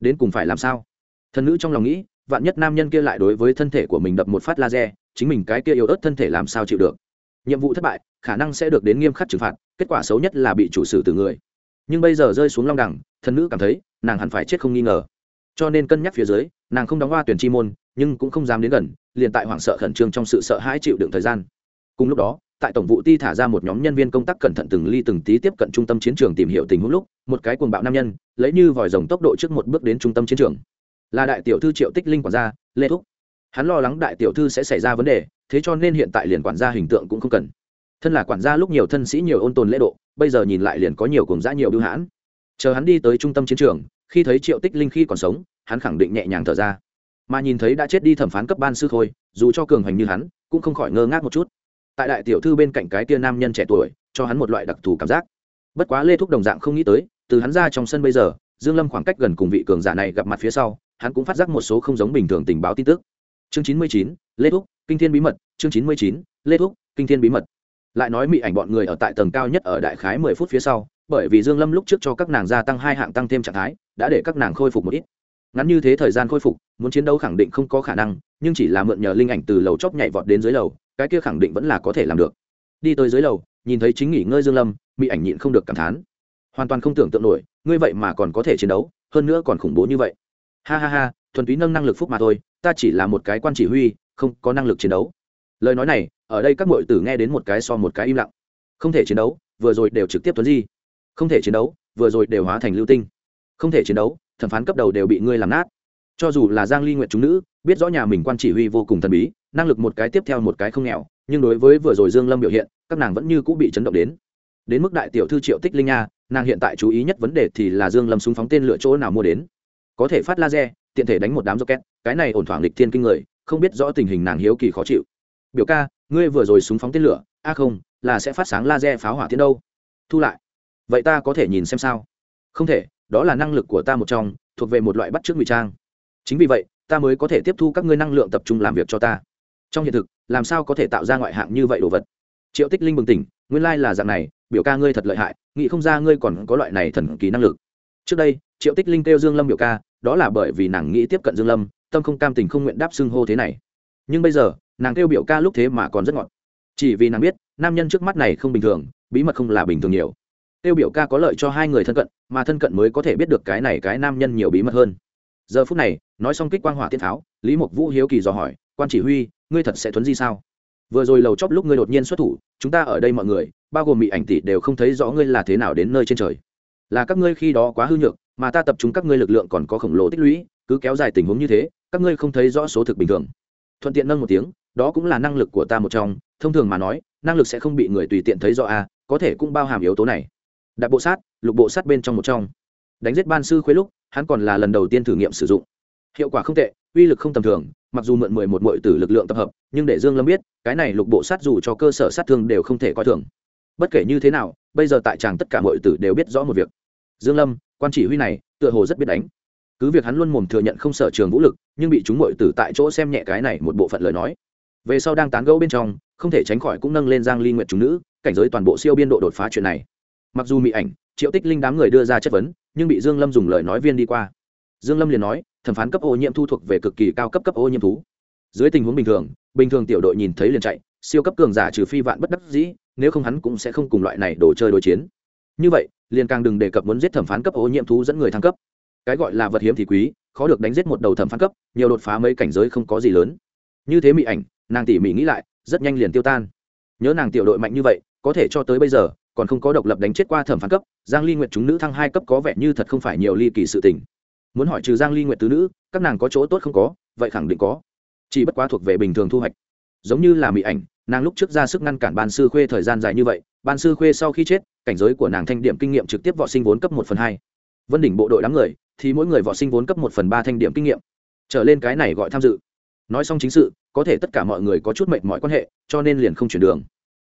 Đến cùng phải làm sao? Thần nữ trong lòng nghĩ, vạn nhất nam nhân kia lại đối với thân thể của mình đập một phát laser, chính mình cái kia yếu ớt thân thể làm sao chịu được? Nhiệm vụ thất bại, khả năng sẽ được đến nghiêm khắc trừng phạt, kết quả xấu nhất là bị chủ sử từ người. Nhưng bây giờ rơi xuống long đẳng, thần nữ cảm thấy nàng hẳn phải chết không nghi ngờ. Cho nên cân nhắc phía dưới, nàng không đóng hoa tuyển chi môn nhưng cũng không dám đến gần, liền tại hoảng sợ khẩn trương trong sự sợ hãi chịu đựng thời gian. Cùng lúc đó, tại tổng vụ ti thả ra một nhóm nhân viên công tác cẩn thận từng ly từng tí tiếp cận trung tâm chiến trường tìm hiểu tình huống lúc, một cái cuồng bạo nam nhân, lấy như vòi rồng tốc độ trước một bước đến trung tâm chiến trường. Là đại tiểu thư triệu tích linh quản gia, lê thúc. Hắn lo lắng đại tiểu thư sẽ xảy ra vấn đề, thế cho nên hiện tại liền quản gia hình tượng cũng không cần. Thân là quản gia lúc nhiều thân sĩ nhiều ôn tồn lễ độ, bây giờ nhìn lại liền có nhiều cùng giã nhiều bưu hãn. Chờ hắn đi tới trung tâm chiến trường, khi thấy triệu tích linh khi còn sống, hắn khẳng định nhẹ nhàng thở ra mà nhìn thấy đã chết đi thẩm phán cấp ban sư thôi dù cho cường hành như hắn, cũng không khỏi ngơ ngác một chút. Tại đại tiểu thư bên cạnh cái tia nam nhân trẻ tuổi, cho hắn một loại đặc thù cảm giác. Bất quá lê thúc đồng dạng không nghĩ tới, từ hắn ra trong sân bây giờ, dương lâm khoảng cách gần cùng vị cường giả này gặp mặt phía sau, hắn cũng phát giác một số không giống bình thường tình báo tin tức. Chương chín mươi chín, lê thúc, kinh thiên bí mật. Chương chín mươi chín, lê thúc, kinh thiên bí mật. Lại nói mị ảnh bọn người ở tại tầng cao nhất ở đại khái mười phút phía sau, bởi vì dương lâm lúc trước cho các nàng gia tăng hai hạng tăng thêm trạng thái, đã để các nàng khôi phục một ít ngắn như thế thời gian khôi phục, muốn chiến đấu khẳng định không có khả năng, nhưng chỉ là mượn nhờ linh ảnh từ lầu chóp nhảy vọt đến dưới lầu, cái kia khẳng định vẫn là có thể làm được. Đi tới dưới lầu, nhìn thấy chính nghỉ ngơi dương lâm mỹ ảnh nhịn không được cảm thán. Hoàn toàn không tưởng tượng nổi, ngươi vậy mà còn có thể chiến đấu, hơn nữa còn khủng bố như vậy. Ha ha ha, thuần túy nâng năng lực phúc mà thôi, ta chỉ là một cái quan chỉ huy, không có năng lực chiến đấu. Lời nói này, ở đây các mọi tử nghe đến một cái so một cái im lặng. Không thể chiến đấu, vừa rồi đều trực tiếp tuấn di. Không thể chiến đấu, vừa rồi đều hóa thành lưu tinh. Không thể chiến đấu thẩm phán cấp đầu đều bị ngươi làm nát. Cho dù là giang ly nguyện chúng nữ, biết rõ nhà mình quan chỉ huy vô cùng thần bí, năng lực một cái tiếp theo một cái không nghèo, nhưng đối với vừa rồi dương lâm biểu hiện, các nàng vẫn như cũng bị chấn động đến. Đến mức đại tiểu thư triệu tích linh nha, nàng hiện tại chú ý nhất vấn đề thì là dương lâm súng phóng tên lửa chỗ nào mua đến. Có thể phát laser, tiện thể đánh một đám rocket, cái này ổn thỏa lịch thiên kinh người, không biết rõ tình hình nàng hiếu kỳ khó chịu. Biểu ca, ngươi vừa rồi súng phóng tên lửa, a không, là sẽ phát sáng laser pháo hỏa tiến đâu? Thu lại. Vậy ta có thể nhìn xem sao? Không thể đó là năng lực của ta một trong, thuộc về một loại bắt chước ngụy trang. Chính vì vậy, ta mới có thể tiếp thu các ngươi năng lượng tập trung làm việc cho ta. Trong hiện thực, làm sao có thể tạo ra ngoại hạng như vậy đồ vật? Triệu tích linh bừng tỉnh, nguyên lai là dạng này, biểu ca ngươi thật lợi hại, nghĩ không ra ngươi còn có loại này thần kỳ năng lực. Trước đây, triệu tích linh kêu dương lâm biểu ca, đó là bởi vì nàng nghĩ tiếp cận dương lâm, tâm không cam tình không nguyện đáp xưng hô thế này. Nhưng bây giờ, nàng kêu biểu ca lúc thế mà còn rất ngọt. Chỉ vì nàng biết, nam nhân trước mắt này không bình thường, bí mật không là bình thường nhiều tiêu biểu ca có lợi cho hai người thân cận, mà thân cận mới có thể biết được cái này cái nam nhân nhiều bí mật hơn. Giờ phút này, nói xong kích quang hỏa tiên tháo lý mộc vũ hiếu kỳ dò hỏi, quan chỉ huy, ngươi thật sẽ thuấn di sao? Vừa rồi lầu chóp lúc ngươi đột nhiên xuất thủ, chúng ta ở đây mọi người, bao gồm mỹ ảnh tỷ đều không thấy rõ ngươi là thế nào đến nơi trên trời. Là các ngươi khi đó quá hư nhược, mà ta tập trung các ngươi lực lượng còn có khổng lồ tích lũy, cứ kéo dài tình huống như thế, các ngươi không thấy rõ số thực bình thường. Thuận tiện nâng một tiếng, đó cũng là năng lực của ta một trong, thông thường mà nói, năng lực sẽ không bị người tùy tiện thấy rõ a có thể cũng bao hàm yếu tố này đạp bộ sát, lục bộ sát bên trong một trong. Đánh giết ban sư khuê lúc, hắn còn là lần đầu tiên thử nghiệm sử dụng. Hiệu quả không tệ, uy lực không tầm thường, mặc dù mượn mười một mội từ lực lượng tập hợp, nhưng để dương lâm biết, cái này lục bộ sát dù cho cơ sở sát thương đều không thể coi thường. Bất kể như thế nào, bây giờ tại tràng tất cả mọi tử đều biết rõ một việc. Dương lâm, quan chỉ huy này, tựa hồ rất biết đánh. Cứ việc hắn luôn mồm thừa nhận không sở trường vũ lực, nhưng bị chúng mọi tử tại chỗ xem nhẹ cái này một bộ phận lời nói. Về sau đang tán gẫu bên trong, không thể tránh khỏi cũng nâng lên giang ly nguyện chúng nữ, cảnh giới toàn bộ siêu biên độ đột phá chuyện này mặc dù mỹ ảnh, triệu tích linh đám người đưa ra chất vấn, nhưng bị dương lâm dùng lời nói viên đi qua. Dương lâm liền nói, thẩm phán cấp ô nhiễm thu thuộc về cực kỳ cao cấp cấp ô nhiễm thú. Dưới tình huống bình thường bình thường tiểu đội nhìn thấy liền chạy, siêu cấp cường giả trừ phi vạn bất đắc dĩ, nếu không hắn cũng sẽ không cùng loại này đồ chơi đối chiến. Như vậy, liền càng đừng đề cập muốn giết thẩm phán cấp ô nhiễm thú dẫn người thăng cấp. Cái gọi là vật hiếm thì quý, khó được đánh giết một đầu thẩm phán cấp, nhiều đột phá mấy cảnh giới không có gì lớn. Như thế mỹ ảnh, nàng tỉ mỉ nghĩ lại, rất nhanh liền tiêu tan. Nhớ nàng tiểu đội mạnh như vậy, có thể cho tới bây giờ còn không có độc lập đánh chết qua thẩm phán cấp, giang ly nguyệt chúng nữ thăng hai cấp có vẻ như thật không phải nhiều ly kỳ sự tình. Muốn hỏi trừ giang ly nguyệt tứ nữ, các nàng có chỗ tốt không có, vậy khẳng định có. Chỉ bất quá thuộc về bình thường thu hoạch. Giống như là mỹ ảnh, nàng lúc trước ra sức ngăn cản ban sư khuê thời gian dài như vậy, ban sư khuê sau khi chết, cảnh giới của nàng thanh điểm kinh nghiệm trực tiếp võ sinh vốn cấp một phần hai. Vân đỉnh bộ đội đám người, thì mỗi người võ sinh vốn cấp một phần ba thanh điểm kinh nghiệm. Trở lên cái này gọi tham dự. Nói xong chính sự, có thể tất cả mọi người có chút mệnh mọi quan hệ, cho nên liền không chuyển đường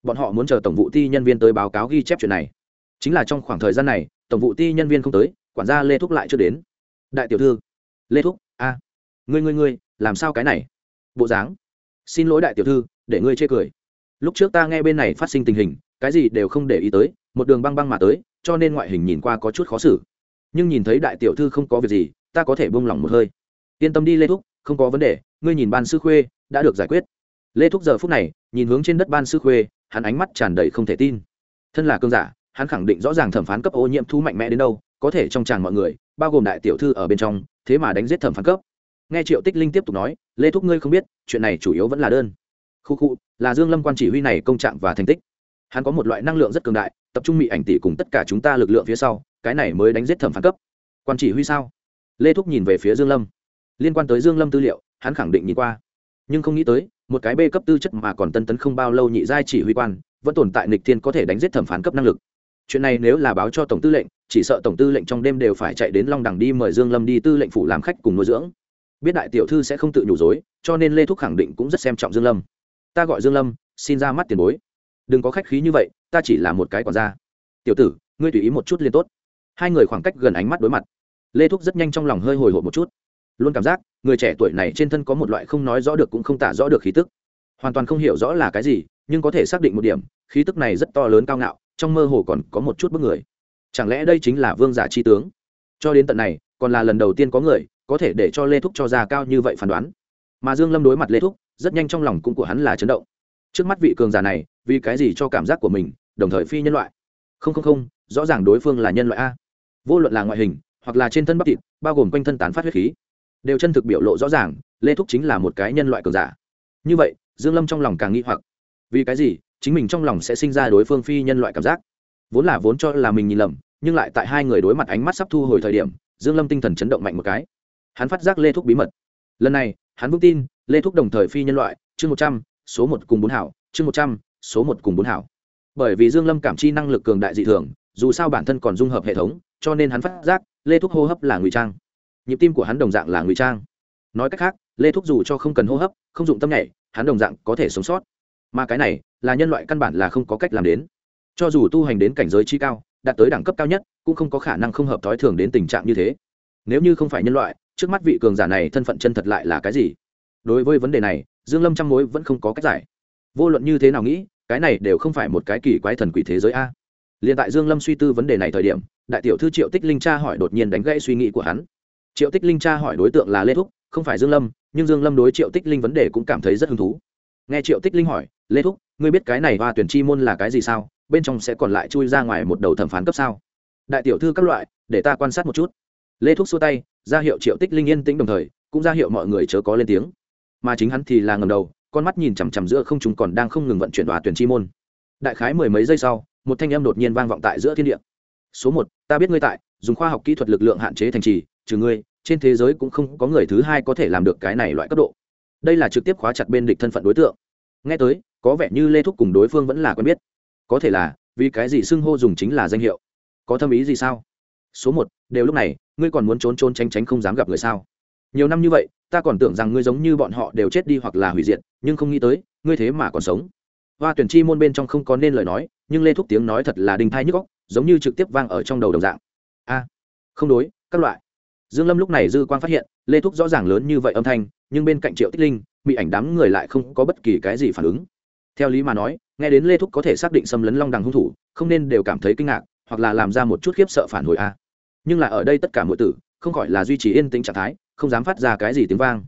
bọn họ muốn chờ tổng vụ ti nhân viên tới báo cáo ghi chép chuyện này. Chính là trong khoảng thời gian này, tổng vụ ti nhân viên không tới, quản gia lê thúc lại chưa đến. Đại tiểu thư, lê thúc, a, ngươi ngươi ngươi, làm sao cái này? Bộ dáng, xin lỗi đại tiểu thư, để ngươi chê cười. Lúc trước ta nghe bên này phát sinh tình hình, cái gì đều không để ý tới, một đường băng băng mà tới, cho nên ngoại hình nhìn qua có chút khó xử. Nhưng nhìn thấy đại tiểu thư không có việc gì, ta có thể buông lỏng một hơi. Yên tâm đi lê thúc, không có vấn đề, ngươi nhìn ban sư khuê, đã được giải quyết. Lê thúc giờ phút này, nhìn hướng trên đất ban sư khuê hắn ánh mắt tràn đầy không thể tin. Thân là cương giả, hắn khẳng định rõ ràng thẩm phán cấp ô nhiễm thu mạnh mẽ đến đâu, có thể trong tràng mọi người, bao gồm đại tiểu thư ở bên trong, thế mà đánh giết thẩm phán cấp. Nghe triệu tích linh tiếp tục nói, lê thúc ngươi không biết, chuyện này chủ yếu vẫn là đơn. Khu khu, là dương lâm quan chỉ huy này công trạng và thành tích. Hắn có một loại năng lượng rất cường đại, tập trung mỹ ảnh tỷ cùng tất cả chúng ta lực lượng phía sau, cái này mới đánh giết thẩm phán cấp. Quan chỉ huy sao? Lê thúc nhìn về phía dương lâm. Liên quan tới dương lâm tư liệu, hắn khẳng định nhìn qua nhưng không nghĩ tới, một cái b cấp tư chất mà còn tân tấn không bao lâu nhị giai chỉ huy quan, vẫn tồn tại nịch thiên có thể đánh giết thẩm phán cấp năng lực. Chuyện này nếu là báo cho tổng tư lệnh, chỉ sợ tổng tư lệnh trong đêm đều phải chạy đến long đẳng đi mời dương lâm đi tư lệnh phủ làm khách cùng nuôi dưỡng. Biết đại tiểu thư sẽ không tự nhủ dối, cho nên lê thúc khẳng định cũng rất xem trọng dương lâm. Ta gọi dương lâm, xin ra mắt tiền bối. Đừng có khách khí như vậy, ta chỉ là một cái quản gia. Tiểu tử, ngươi tùy ý một chút liên tốt. Hai người khoảng cách gần ánh mắt đối mặt. Lê thúc rất nhanh trong lòng hơi hồi hộp một chút luôn cảm giác người trẻ tuổi này trên thân có một loại không nói rõ được cũng không tả rõ được khí tức. Hoàn toàn không hiểu rõ là cái gì, nhưng có thể xác định một điểm, khí tức này rất to lớn cao ngạo, trong mơ hồ còn có một chút bức người. Chẳng lẽ đây chính là vương giả chi tướng? Cho đến tận này, còn là lần đầu tiên có người có thể để cho lê thúc cho ra cao như vậy phán đoán. Mà dương lâm đối mặt lê thúc, rất nhanh trong lòng cũng của hắn là chấn động. Trước mắt vị cường giả này, vì cái gì cho cảm giác của mình, đồng thời phi nhân loại? Không không không, rõ ràng đối phương là nhân loại a. Vô luận là ngoại hình, hoặc là trên thân bắp thịt, bao gồm quanh thân tán phát huyết khí đều chân thực biểu lộ rõ ràng, lê thúc chính là một cái nhân loại cường giả. Như vậy, dương lâm trong lòng càng nghi hoặc. Vì cái gì? Chính mình trong lòng sẽ sinh ra đối phương phi nhân loại cảm giác. Vốn là vốn cho là mình nhìn lầm, nhưng lại tại hai người đối mặt ánh mắt sắp thu hồi thời điểm, dương lâm tinh thần chấn động mạnh một cái. Hắn phát giác lê thúc bí mật. Lần này, hắn vững tin, lê thúc đồng thời phi nhân loại, chương một trăm, số một cùng bốn hảo, chương một trăm, số một cùng bốn hảo. Bởi vì dương lâm cảm chi năng lực cường đại dị thường, dù sao bản thân còn dung hợp hệ thống, cho nên hắn phát giác, lê thúc hô hấp là ngụy trang nhịp tim của hắn đồng dạng là ngụy trang. Nói cách khác, lê thúc dù cho không cần hô hấp, không dụng tâm nhảy, hắn đồng dạng có thể sống sót. Mà cái này, là nhân loại căn bản là không có cách làm đến. Cho dù tu hành đến cảnh giới chi cao, đạt tới đẳng cấp cao nhất, cũng không có khả năng không hợp thói thường đến tình trạng như thế. Nếu như không phải nhân loại, trước mắt vị cường giả này thân phận chân thật lại là cái gì? Đối với vấn đề này, dương lâm trăm mối vẫn không có cách giải. Vô luận như thế nào nghĩ, cái này đều không phải một cái kỳ quái thần quỷ thế giới a. Liền tại dương lâm suy tư vấn đề này thời điểm, đại tiểu thư triệu tích linh cha hỏi đột nhiên đánh gãy suy nghĩ của hắn triệu tích linh tra hỏi đối tượng là lê thúc, không phải dương lâm, nhưng dương lâm đối triệu tích linh vấn đề cũng cảm thấy rất hứng thú. Nghe triệu tích linh hỏi, lê thúc, ngươi biết cái này hoa tuyển chi môn là cái gì sao? Bên trong sẽ còn lại chui ra ngoài một đầu thẩm phán cấp sao? Đại tiểu thư các loại, để ta quan sát một chút. Lê thúc xua tay, ra hiệu triệu tích linh yên tĩnh đồng thời, cũng ra hiệu mọi người chớ có lên tiếng. Mà chính hắn thì là ngầm đầu, con mắt nhìn chằm chằm giữa không chúng còn đang không ngừng vận chuyển đoà tuyển chi môn. Đại khái mười mấy giây sau, một thanh âm đột nhiên vang vọng tại giữa thiên địa. Số một, ta biết ngươi tại, dùng khoa học kỹ thuật lực lượng hạn chế thành trì trừ ngươi, trên thế giới cũng không có người thứ hai có thể làm được cái này loại cấp độ. Đây là trực tiếp khóa chặt bên địch thân phận đối tượng. Nghe tới, có vẻ như lê thúc cùng đối phương vẫn là quen biết. Có thể là, vì cái gì xưng hô dùng chính là danh hiệu? Có thâm ý gì sao? Số một, đều lúc này, ngươi còn muốn trốn trốn tránh tránh không dám gặp người sao? Nhiều năm như vậy, ta còn tưởng rằng ngươi giống như bọn họ đều chết đi hoặc là hủy diệt, nhưng không nghĩ tới, ngươi thế mà còn sống. Hoa tuyển chi môn bên trong không có nên lời nói, nhưng lê thúc tiếng nói thật là đinh thai nhức góc giống như trực tiếp vang ở trong đầu đồng dạng. A, không đối, các loại dương lâm lúc này dư quan phát hiện, lê thúc rõ ràng lớn như vậy âm thanh, nhưng bên cạnh triệu tích linh bị ảnh đám người lại không có bất kỳ cái gì phản ứng. Theo lý mà nói, nghe đến lê thúc có thể xác định xâm lấn long đằng hung thủ, không nên đều cảm thấy kinh ngạc, hoặc là làm ra một chút khiếp sợ phản hồi a nhưng là ở đây tất cả mọi tử, không khỏi là duy trì yên tĩnh trạng thái, không dám phát ra cái gì tiếng vang.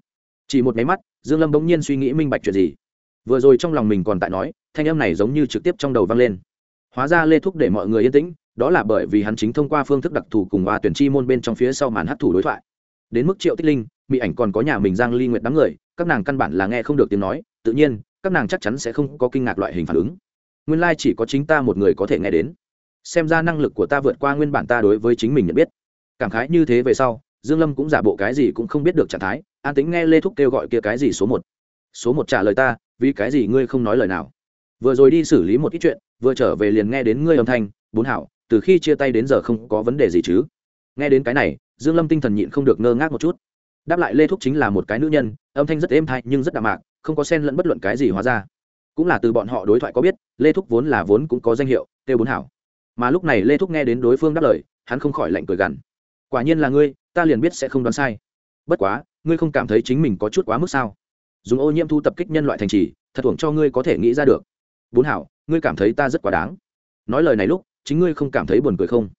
Chỉ một máy mắt, dương lâm bỗng nhiên suy nghĩ minh bạch chuyện gì. Vừa rồi trong lòng mình còn tại nói, thanh âm này giống như trực tiếp trong đầu vang lên. Hóa ra lê thúc để mọi người yên tĩnh đó là bởi vì hắn chính thông qua phương thức đặc thù cùng và tuyển chi môn bên trong phía sau màn hấp thủ đối thoại. Đến mức triệu tích linh, mỹ ảnh còn có nhà mình giang ly nguyệt đám người, các nàng căn bản là nghe không được tiếng nói, tự nhiên, các nàng chắc chắn sẽ không có kinh ngạc loại hình phản ứng. Nguyên lai like chỉ có chính ta một người có thể nghe đến. Xem ra năng lực của ta vượt qua nguyên bản ta đối với chính mình nhận biết. Cảm khái như thế về sau, dương lâm cũng giả bộ cái gì cũng không biết được trạng thái, an tính nghe lê thúc kêu gọi kia cái gì số một. Số một trả lời ta, vì cái gì ngươi không nói lời nào? Vừa rồi đi xử lý một ít chuyện, vừa trở về liền nghe đến ngươi âm thanh, bốn hảo từ khi chia tay đến giờ không có vấn đề gì chứ? Nghe đến cái này, dương lâm tinh thần nhịn không được ngơ ngác một chút. Đáp lại lê thúc chính là một cái nữ nhân, âm thanh rất êm thay nhưng rất đạm mạc, không có sen lẫn bất luận cái gì hóa ra. Cũng là từ bọn họ đối thoại có biết, lê thúc vốn là vốn cũng có danh hiệu, tiêu bốn hảo. Mà lúc này lê thúc nghe đến đối phương đáp lời, hắn không khỏi lạnh cười gằn. Quả nhiên là ngươi, ta liền biết sẽ không đoán sai. Bất quá, ngươi không cảm thấy chính mình có chút quá mức sao? Dùng ô nhiễm thu tập kích nhân loại thành trì, thật thuồng cho ngươi có thể nghĩ ra được. Bốn hảo, ngươi cảm thấy ta rất quá đáng. Nói lời này lúc chính ngươi không cảm thấy buồn cười không?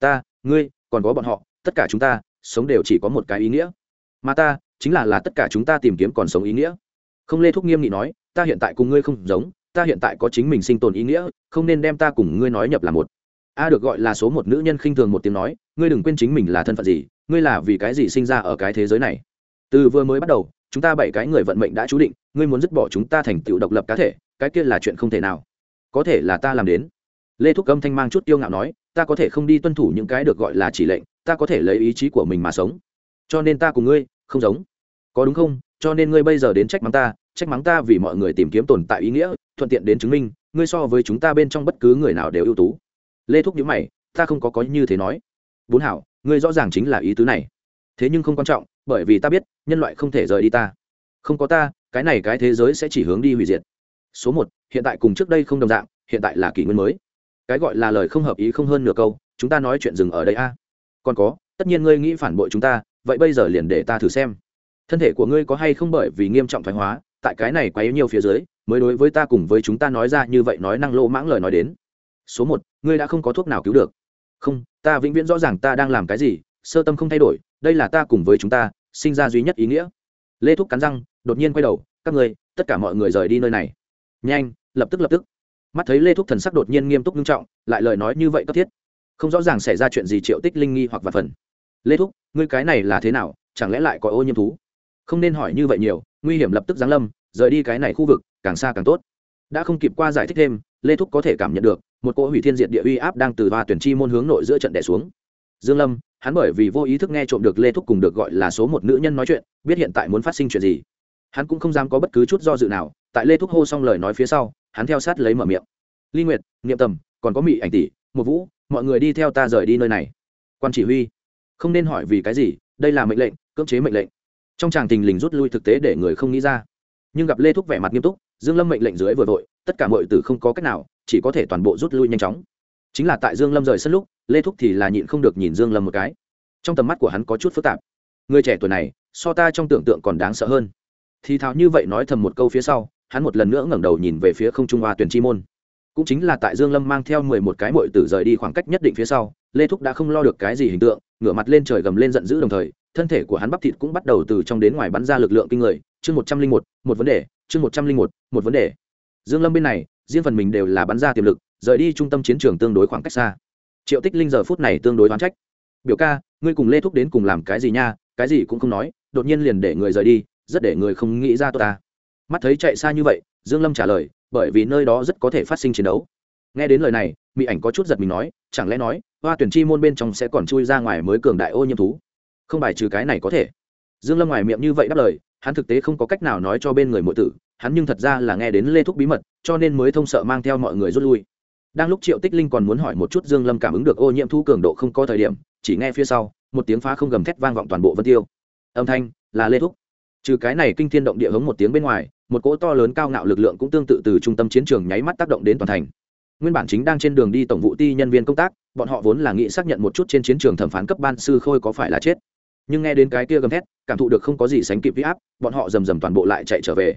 Ta, ngươi, còn có bọn họ, tất cả chúng ta, sống đều chỉ có một cái ý nghĩa. Mà ta, chính là là tất cả chúng ta tìm kiếm còn sống ý nghĩa. Không lê thúc nghiêm nghị nói, ta hiện tại cùng ngươi không giống, ta hiện tại có chính mình sinh tồn ý nghĩa, không nên đem ta cùng ngươi nói nhập là một. A được gọi là số một nữ nhân khinh thường một tiếng nói, ngươi đừng quên chính mình là thân phận gì, ngươi là vì cái gì sinh ra ở cái thế giới này. Từ vừa mới bắt đầu, chúng ta bảy cái người vận mệnh đã chú định, ngươi muốn dứt bỏ chúng ta thành tựu độc lập cá thể, cái kia là chuyện không thể nào. Có thể là ta làm đến lê thúc âm thanh mang chút tiêu ngạo nói, ta có thể không đi tuân thủ những cái được gọi là chỉ lệnh, ta có thể lấy ý chí của mình mà sống. Cho nên ta cùng ngươi không giống. Có đúng không? Cho nên ngươi bây giờ đến trách mắng ta, trách mắng ta vì mọi người tìm kiếm tồn tại ý nghĩa, thuận tiện đến chứng minh, ngươi so với chúng ta bên trong bất cứ người nào đều ưu tú. Lê thúc nhữ mày, ta không có có như thế nói. Bốn hảo, ngươi rõ ràng chính là ý tứ này. Thế nhưng không quan trọng, bởi vì ta biết, nhân loại không thể rời đi ta. Không có ta, cái này cái thế giới sẽ chỉ hướng đi hủy diệt. Số một, hiện tại cùng trước đây không đồng dạng, hiện tại là kỷ nguyên mới cái gọi là lời không hợp ý không hơn nửa câu, chúng ta nói chuyện dừng ở đây a. Còn có, tất nhiên ngươi nghĩ phản bội chúng ta, vậy bây giờ liền để ta thử xem. Thân thể của ngươi có hay không bởi vì nghiêm trọng thoái hóa, tại cái này quá yếu nhiều phía dưới, mới đối với ta cùng với chúng ta nói ra như vậy nói năng lô mãng lời nói đến. Số một, ngươi đã không có thuốc nào cứu được. Không, ta vĩnh viễn rõ ràng ta đang làm cái gì, sơ tâm không thay đổi, đây là ta cùng với chúng ta, sinh ra duy nhất ý nghĩa. Lê thúc cắn răng, đột nhiên quay đầu, các ngươi, tất cả mọi người rời đi nơi này. Nhanh, lập tức lập tức mắt thấy lê thúc thần sắc đột nhiên nghiêm túc nghiêm trọng lại lời nói như vậy cấp thiết không rõ ràng xảy ra chuyện gì triệu tích linh nghi hoặc vật phần lê thúc ngươi cái này là thế nào chẳng lẽ lại có ô nhiễm thú không nên hỏi như vậy nhiều nguy hiểm lập tức giáng lâm rời đi cái này khu vực càng xa càng tốt đã không kịp qua giải thích thêm lê thúc có thể cảm nhận được một cỗ hủy thiên diệt địa uy áp đang từ hoa tuyển chi môn hướng nội giữa trận đẻ xuống dương lâm hắn bởi vì vô ý thức nghe trộm được lê thúc cùng được gọi là số một nữ nhân nói chuyện biết hiện tại muốn phát sinh chuyện gì hắn cũng không dám có bất cứ chút do dự nào tại lê thúc hô xong lời nói phía sau hắn theo sát lấy mở miệng. Ly nguyệt, niệm tầm, còn có mỹ ảnh tỷ một vũ, mọi người đi theo ta rời đi nơi này. Quan chỉ huy, không nên hỏi vì cái gì, đây là mệnh lệnh, cưỡng chế mệnh lệnh. Trong tràng tình lình rút lui thực tế để người không nghĩ ra. Nhưng gặp lê thúc vẻ mặt nghiêm túc, dương lâm mệnh lệnh dưới vừa vội, tất cả mọi tử không có cách nào, chỉ có thể toàn bộ rút lui nhanh chóng. Chính là tại dương lâm rời sân lúc, lê thúc thì là nhịn không được nhìn dương lâm một cái. Trong tầm mắt của hắn có chút phức tạp. Người trẻ tuổi này, so ta trong tưởng tượng còn đáng sợ hơn. Thì thào như vậy nói thầm một câu phía sau hắn một lần nữa ngẩng đầu nhìn về phía không trung hoa tuyển chi môn. Cũng chính là tại dương lâm mang theo mười một cái mội tử rời đi khoảng cách nhất định phía sau, lê thúc đã không lo được cái gì hình tượng, ngửa mặt lên trời gầm lên giận dữ đồng thời, thân thể của hắn bắp thịt cũng bắt đầu từ trong đến ngoài bắn ra lực lượng kinh người. Chương một trăm linh một một vấn đề, chương một trăm linh một một vấn đề. Dương lâm bên này, riêng phần mình đều là bắn ra tiềm lực, rời đi trung tâm chiến trường tương đối khoảng cách xa. Triệu tích linh giờ phút này tương đối oán trách. Biểu ca, ngươi cùng lê thúc đến cùng làm cái gì nha? Cái gì cũng không nói, đột nhiên liền để người rời đi, rất để người không nghĩ ra tôi ta mắt thấy chạy xa như vậy, dương lâm trả lời, bởi vì nơi đó rất có thể phát sinh chiến đấu. Nghe đến lời này mỹ ảnh có chút giật mình nói, chẳng lẽ nói, hoa tuyển chi môn bên trong sẽ còn chui ra ngoài mới cường đại ô nhiễm thú? Không bài trừ cái này có thể. Dương lâm ngoài miệng như vậy đáp lời, hắn thực tế không có cách nào nói cho bên người muội tử, hắn nhưng thật ra là nghe đến lê thúc bí mật, cho nên mới thông sợ mang theo mọi người rút lui. Đang lúc triệu tích linh còn muốn hỏi một chút dương lâm cảm ứng được ô nhiễm thu cường độ không có thời điểm, chỉ nghe phía sau, một tiếng phá không gầm thét vang vọng toàn bộ vân tiêu. Âm thanh, là lê thúc trừ cái này kinh thiên động địa hống một tiếng bên ngoài, một cỗ to lớn cao ngạo lực lượng cũng tương tự từ trung tâm chiến trường nháy mắt tác động đến toàn thành. Nguyên bản chính đang trên đường đi tổng vụ ti nhân viên công tác, bọn họ vốn là nghĩ xác nhận một chút trên chiến trường thẩm phán cấp ban sư khôi có phải là chết. Nhưng nghe đến cái kia gầm thét, cảm thụ được không có gì sánh kịp huy áp, bọn họ rầm rầm toàn bộ lại chạy trở về.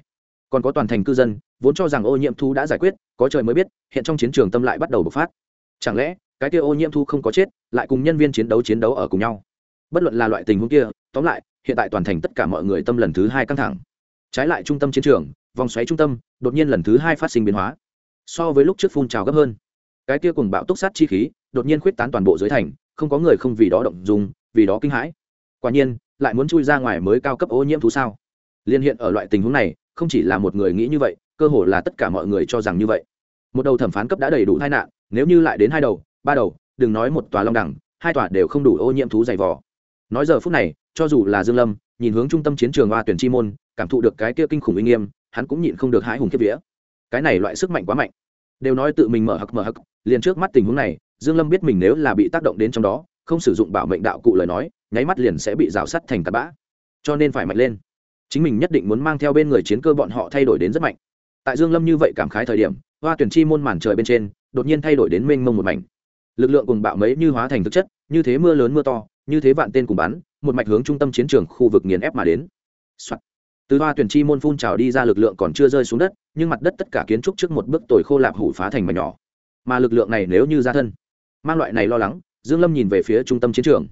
Còn có toàn thành cư dân, vốn cho rằng ô nhiễm thu đã giải quyết, có trời mới biết, hiện trong chiến trường tâm lại bắt đầu bộc phát. Chẳng lẽ, cái kia ô nhiễm thu không có chết, lại cùng nhân viên chiến đấu chiến đấu ở cùng nhau? Bất luận là loại tình huống kia, tóm lại hiện tại toàn thành tất cả mọi người tâm lần thứ hai căng thẳng. Trái lại trung tâm chiến trường, vòng xoáy trung tâm, đột nhiên lần thứ hai phát sinh biến hóa. So với lúc trước phun trào gấp hơn. Cái kia cùng bạo túc sát chi khí, đột nhiên khuyết tán toàn bộ dưới thành, không có người không vì đó động dùng vì đó kinh hãi. Quả nhiên, lại muốn chui ra ngoài mới cao cấp ô nhiễm thú sao? Liên hiện ở loại tình huống này, không chỉ là một người nghĩ như vậy, cơ hồ là tất cả mọi người cho rằng như vậy. Một đầu thẩm phán cấp đã đầy đủ tai nạn, nếu như lại đến hai đầu, ba đầu, đừng nói một tòa long đẳng, hai tòa đều không đủ ô nhiễm thú dày vò. Nói giờ phút này cho dù là dương lâm nhìn hướng trung tâm chiến trường hoa tuyển chi môn cảm thụ được cái kia kinh khủng uy nghiêm hắn cũng nhịn không được hãi hùng kiếp vía. Cái này loại sức mạnh quá mạnh. Đều nói tự mình mở hực mở hực, liền trước mắt tình huống này dương lâm biết mình nếu là bị tác động đến trong đó không sử dụng bảo mệnh đạo cụ lời nói nháy mắt liền sẽ bị rào sắt thành tạt bã. Cho nên phải mạnh lên. Chính mình nhất định muốn mang theo bên người chiến cơ bọn họ thay đổi đến rất mạnh. Tại dương lâm như vậy cảm khái thời điểm hoa tuyển chi môn màn trời bên trên đột nhiên thay đổi đến mênh mông một mảnh. Lực lượng cùng bạo mấy như hóa thành thực chất như thế mưa lớn mưa to như thế vạn tên cùng bắn một mạch hướng trung tâm chiến trường khu vực nghiền ép mà đến、Soạn. từ hoa tuyển chi môn phun trào đi ra lực lượng còn chưa rơi xuống đất, nhưng mặt đất tất cả kiến trúc trước một bước tồi khô lạp hủ phá thành mảnh nhỏ. Mà lực lượng này nếu như ra thân, mang loại này lo lắng, dương lâm nhìn về phía trung tâm chiến trường.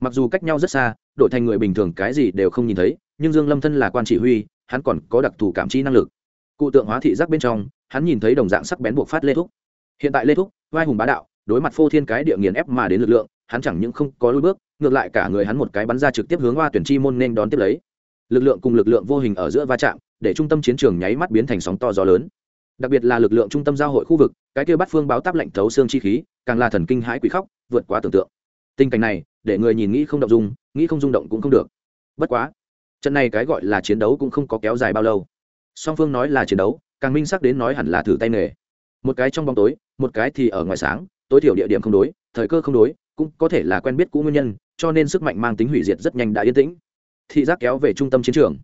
Mặc dù cách nhau rất xa đội thành người bình thường cái gì đều không nhìn thấy, nhưng dương lâm thân là quan chỉ huy, hắn còn có đặc thù cảm chi năng lực. Cụ tượng hóa thị giác bên trong, hắn nhìn thấy đồng dạng sắc bén buộc phát lê thúc. Hiện tại lê thúc, vai hùng bá đạo, đối mặt phô thiên cái địa nghiền ép mà đến lực lượng, hắn chẳng những không có lùi bước ngược lại cả người hắn một cái bắn ra trực tiếp hướng hoa tuyển chi môn nên đón tiếp lấy. Lực lượng cùng lực lượng vô hình ở giữa va chạm, để trung tâm chiến trường nháy mắt biến thành sóng to gió lớn. Đặc biệt là lực lượng trung tâm giao hội khu vực, cái kia bắt phương báo táp lạnh thấu xương chi khí, càng là thần kinh hãi quỷ khóc, vượt quá tưởng tượng. Tình cảnh này, để người nhìn nghĩ không động dung, nghĩ không rung động cũng không được. Bất quá, trận này cái gọi là chiến đấu cũng không có kéo dài bao lâu. Song phương nói là chiến đấu, càng minh xác đến nói hẳn là thử tay nghề. Một cái trong bóng tối, một cái thì ở ngoài sáng, tối thiểu địa điểm không đối, thời cơ không đối, cũng có thể là quen biết cũ nguyên nhân cho nên sức mạnh mang tính hủy diệt rất nhanh đã yên tĩnh. Thị giác kéo về trung tâm chiến trường.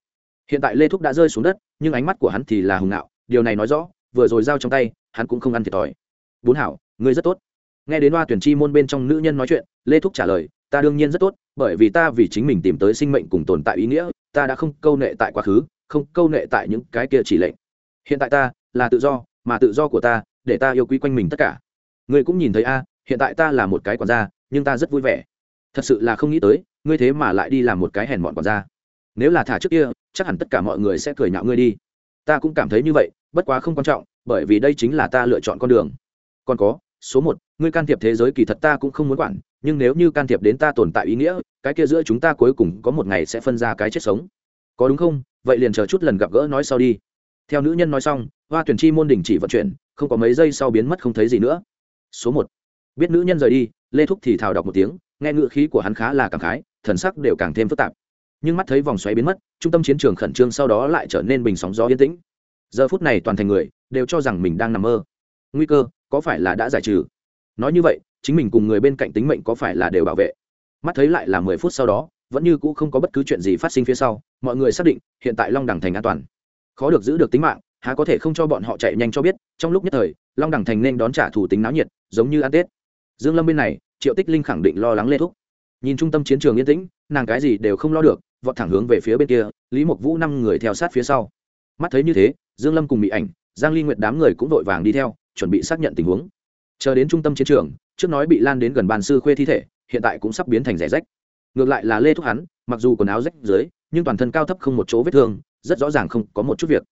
Hiện tại lê thúc đã rơi xuống đất, nhưng ánh mắt của hắn thì là hùng ngạo, điều này nói rõ, vừa rồi giao trong tay, hắn cũng không ăn thiệt thòi. Bốn hảo, ngươi rất tốt. Nghe đến hoa tuyển chi môn bên trong nữ nhân nói chuyện, lê thúc trả lời, ta đương nhiên rất tốt, bởi vì ta vì chính mình tìm tới sinh mệnh cùng tồn tại ý nghĩa, ta đã không câu nệ tại quá khứ, không câu nệ tại những cái kia chỉ lệnh. Hiện tại ta là tự do, mà tự do của ta, để ta yêu quý quanh mình tất cả. Ngươi cũng nhìn thấy a, hiện tại ta là một cái quản gia, nhưng ta rất vui vẻ thật sự là không nghĩ tới, ngươi thế mà lại đi làm một cái hèn mọn còn ra nếu là thả trước kia, chắc hẳn tất cả mọi người sẽ cười nhạo ngươi đi. Ta cũng cảm thấy như vậy, bất quá không quan trọng, bởi vì đây chính là ta lựa chọn con đường. Còn có, số một, ngươi can thiệp thế giới kỳ thật ta cũng không muốn quản, nhưng nếu như can thiệp đến ta tồn tại ý nghĩa, cái kia giữa chúng ta cuối cùng có một ngày sẽ phân ra cái chết sống. Có đúng không? Vậy liền chờ chút lần gặp gỡ nói sau đi. Theo nữ nhân nói xong, hoa tuyển chi môn đình chỉ vận chuyển, không có mấy giây sau biến mất không thấy gì nữa. Số một. Biết nữ nhân rời đi, lê thúc thì thào đọc một tiếng nghe ngựa khí của hắn khá là cảm khái, thần sắc đều càng thêm phức tạp. Nhưng mắt thấy vòng xoáy biến mất, trung tâm chiến trường khẩn trương sau đó lại trở nên bình sóng gió yên tĩnh. Giờ phút này toàn thành người đều cho rằng mình đang nằm mơ. Nguy cơ có phải là đã giải trừ? Nói như vậy, chính mình cùng người bên cạnh tính mệnh có phải là đều bảo vệ? Mắt thấy lại là mười phút sau đó, vẫn như cũ không có bất cứ chuyện gì phát sinh phía sau, mọi người xác định hiện tại long đẳng thành an toàn. Khó được giữ được tính mạng, há có thể không cho bọn họ chạy nhanh cho biết, trong lúc nhất thời, long đẳng thành nên đón trả thủ tính náo nhiệt, giống như ăn tết. Dương lâm bên này triệu tích linh khẳng định lo lắng lê thúc. Nhìn trung tâm chiến trường yên tĩnh, nàng cái gì đều không lo được, vọt thẳng hướng về phía bên kia, lý mộc vũ năm người theo sát phía sau. Mắt thấy như thế, dương lâm cùng bị ảnh, giang ly nguyệt đám người cũng vội vàng đi theo, chuẩn bị xác nhận tình huống. Chờ đến trung tâm chiến trường, trước nói bị lan đến gần bàn sư khuê thi thể, hiện tại cũng sắp biến thành rẻ rách. Ngược lại là lê thúc hắn, mặc dù quần áo rách dưới, nhưng toàn thân cao thấp không một chỗ vết thương, rất rõ ràng không có một chút việc.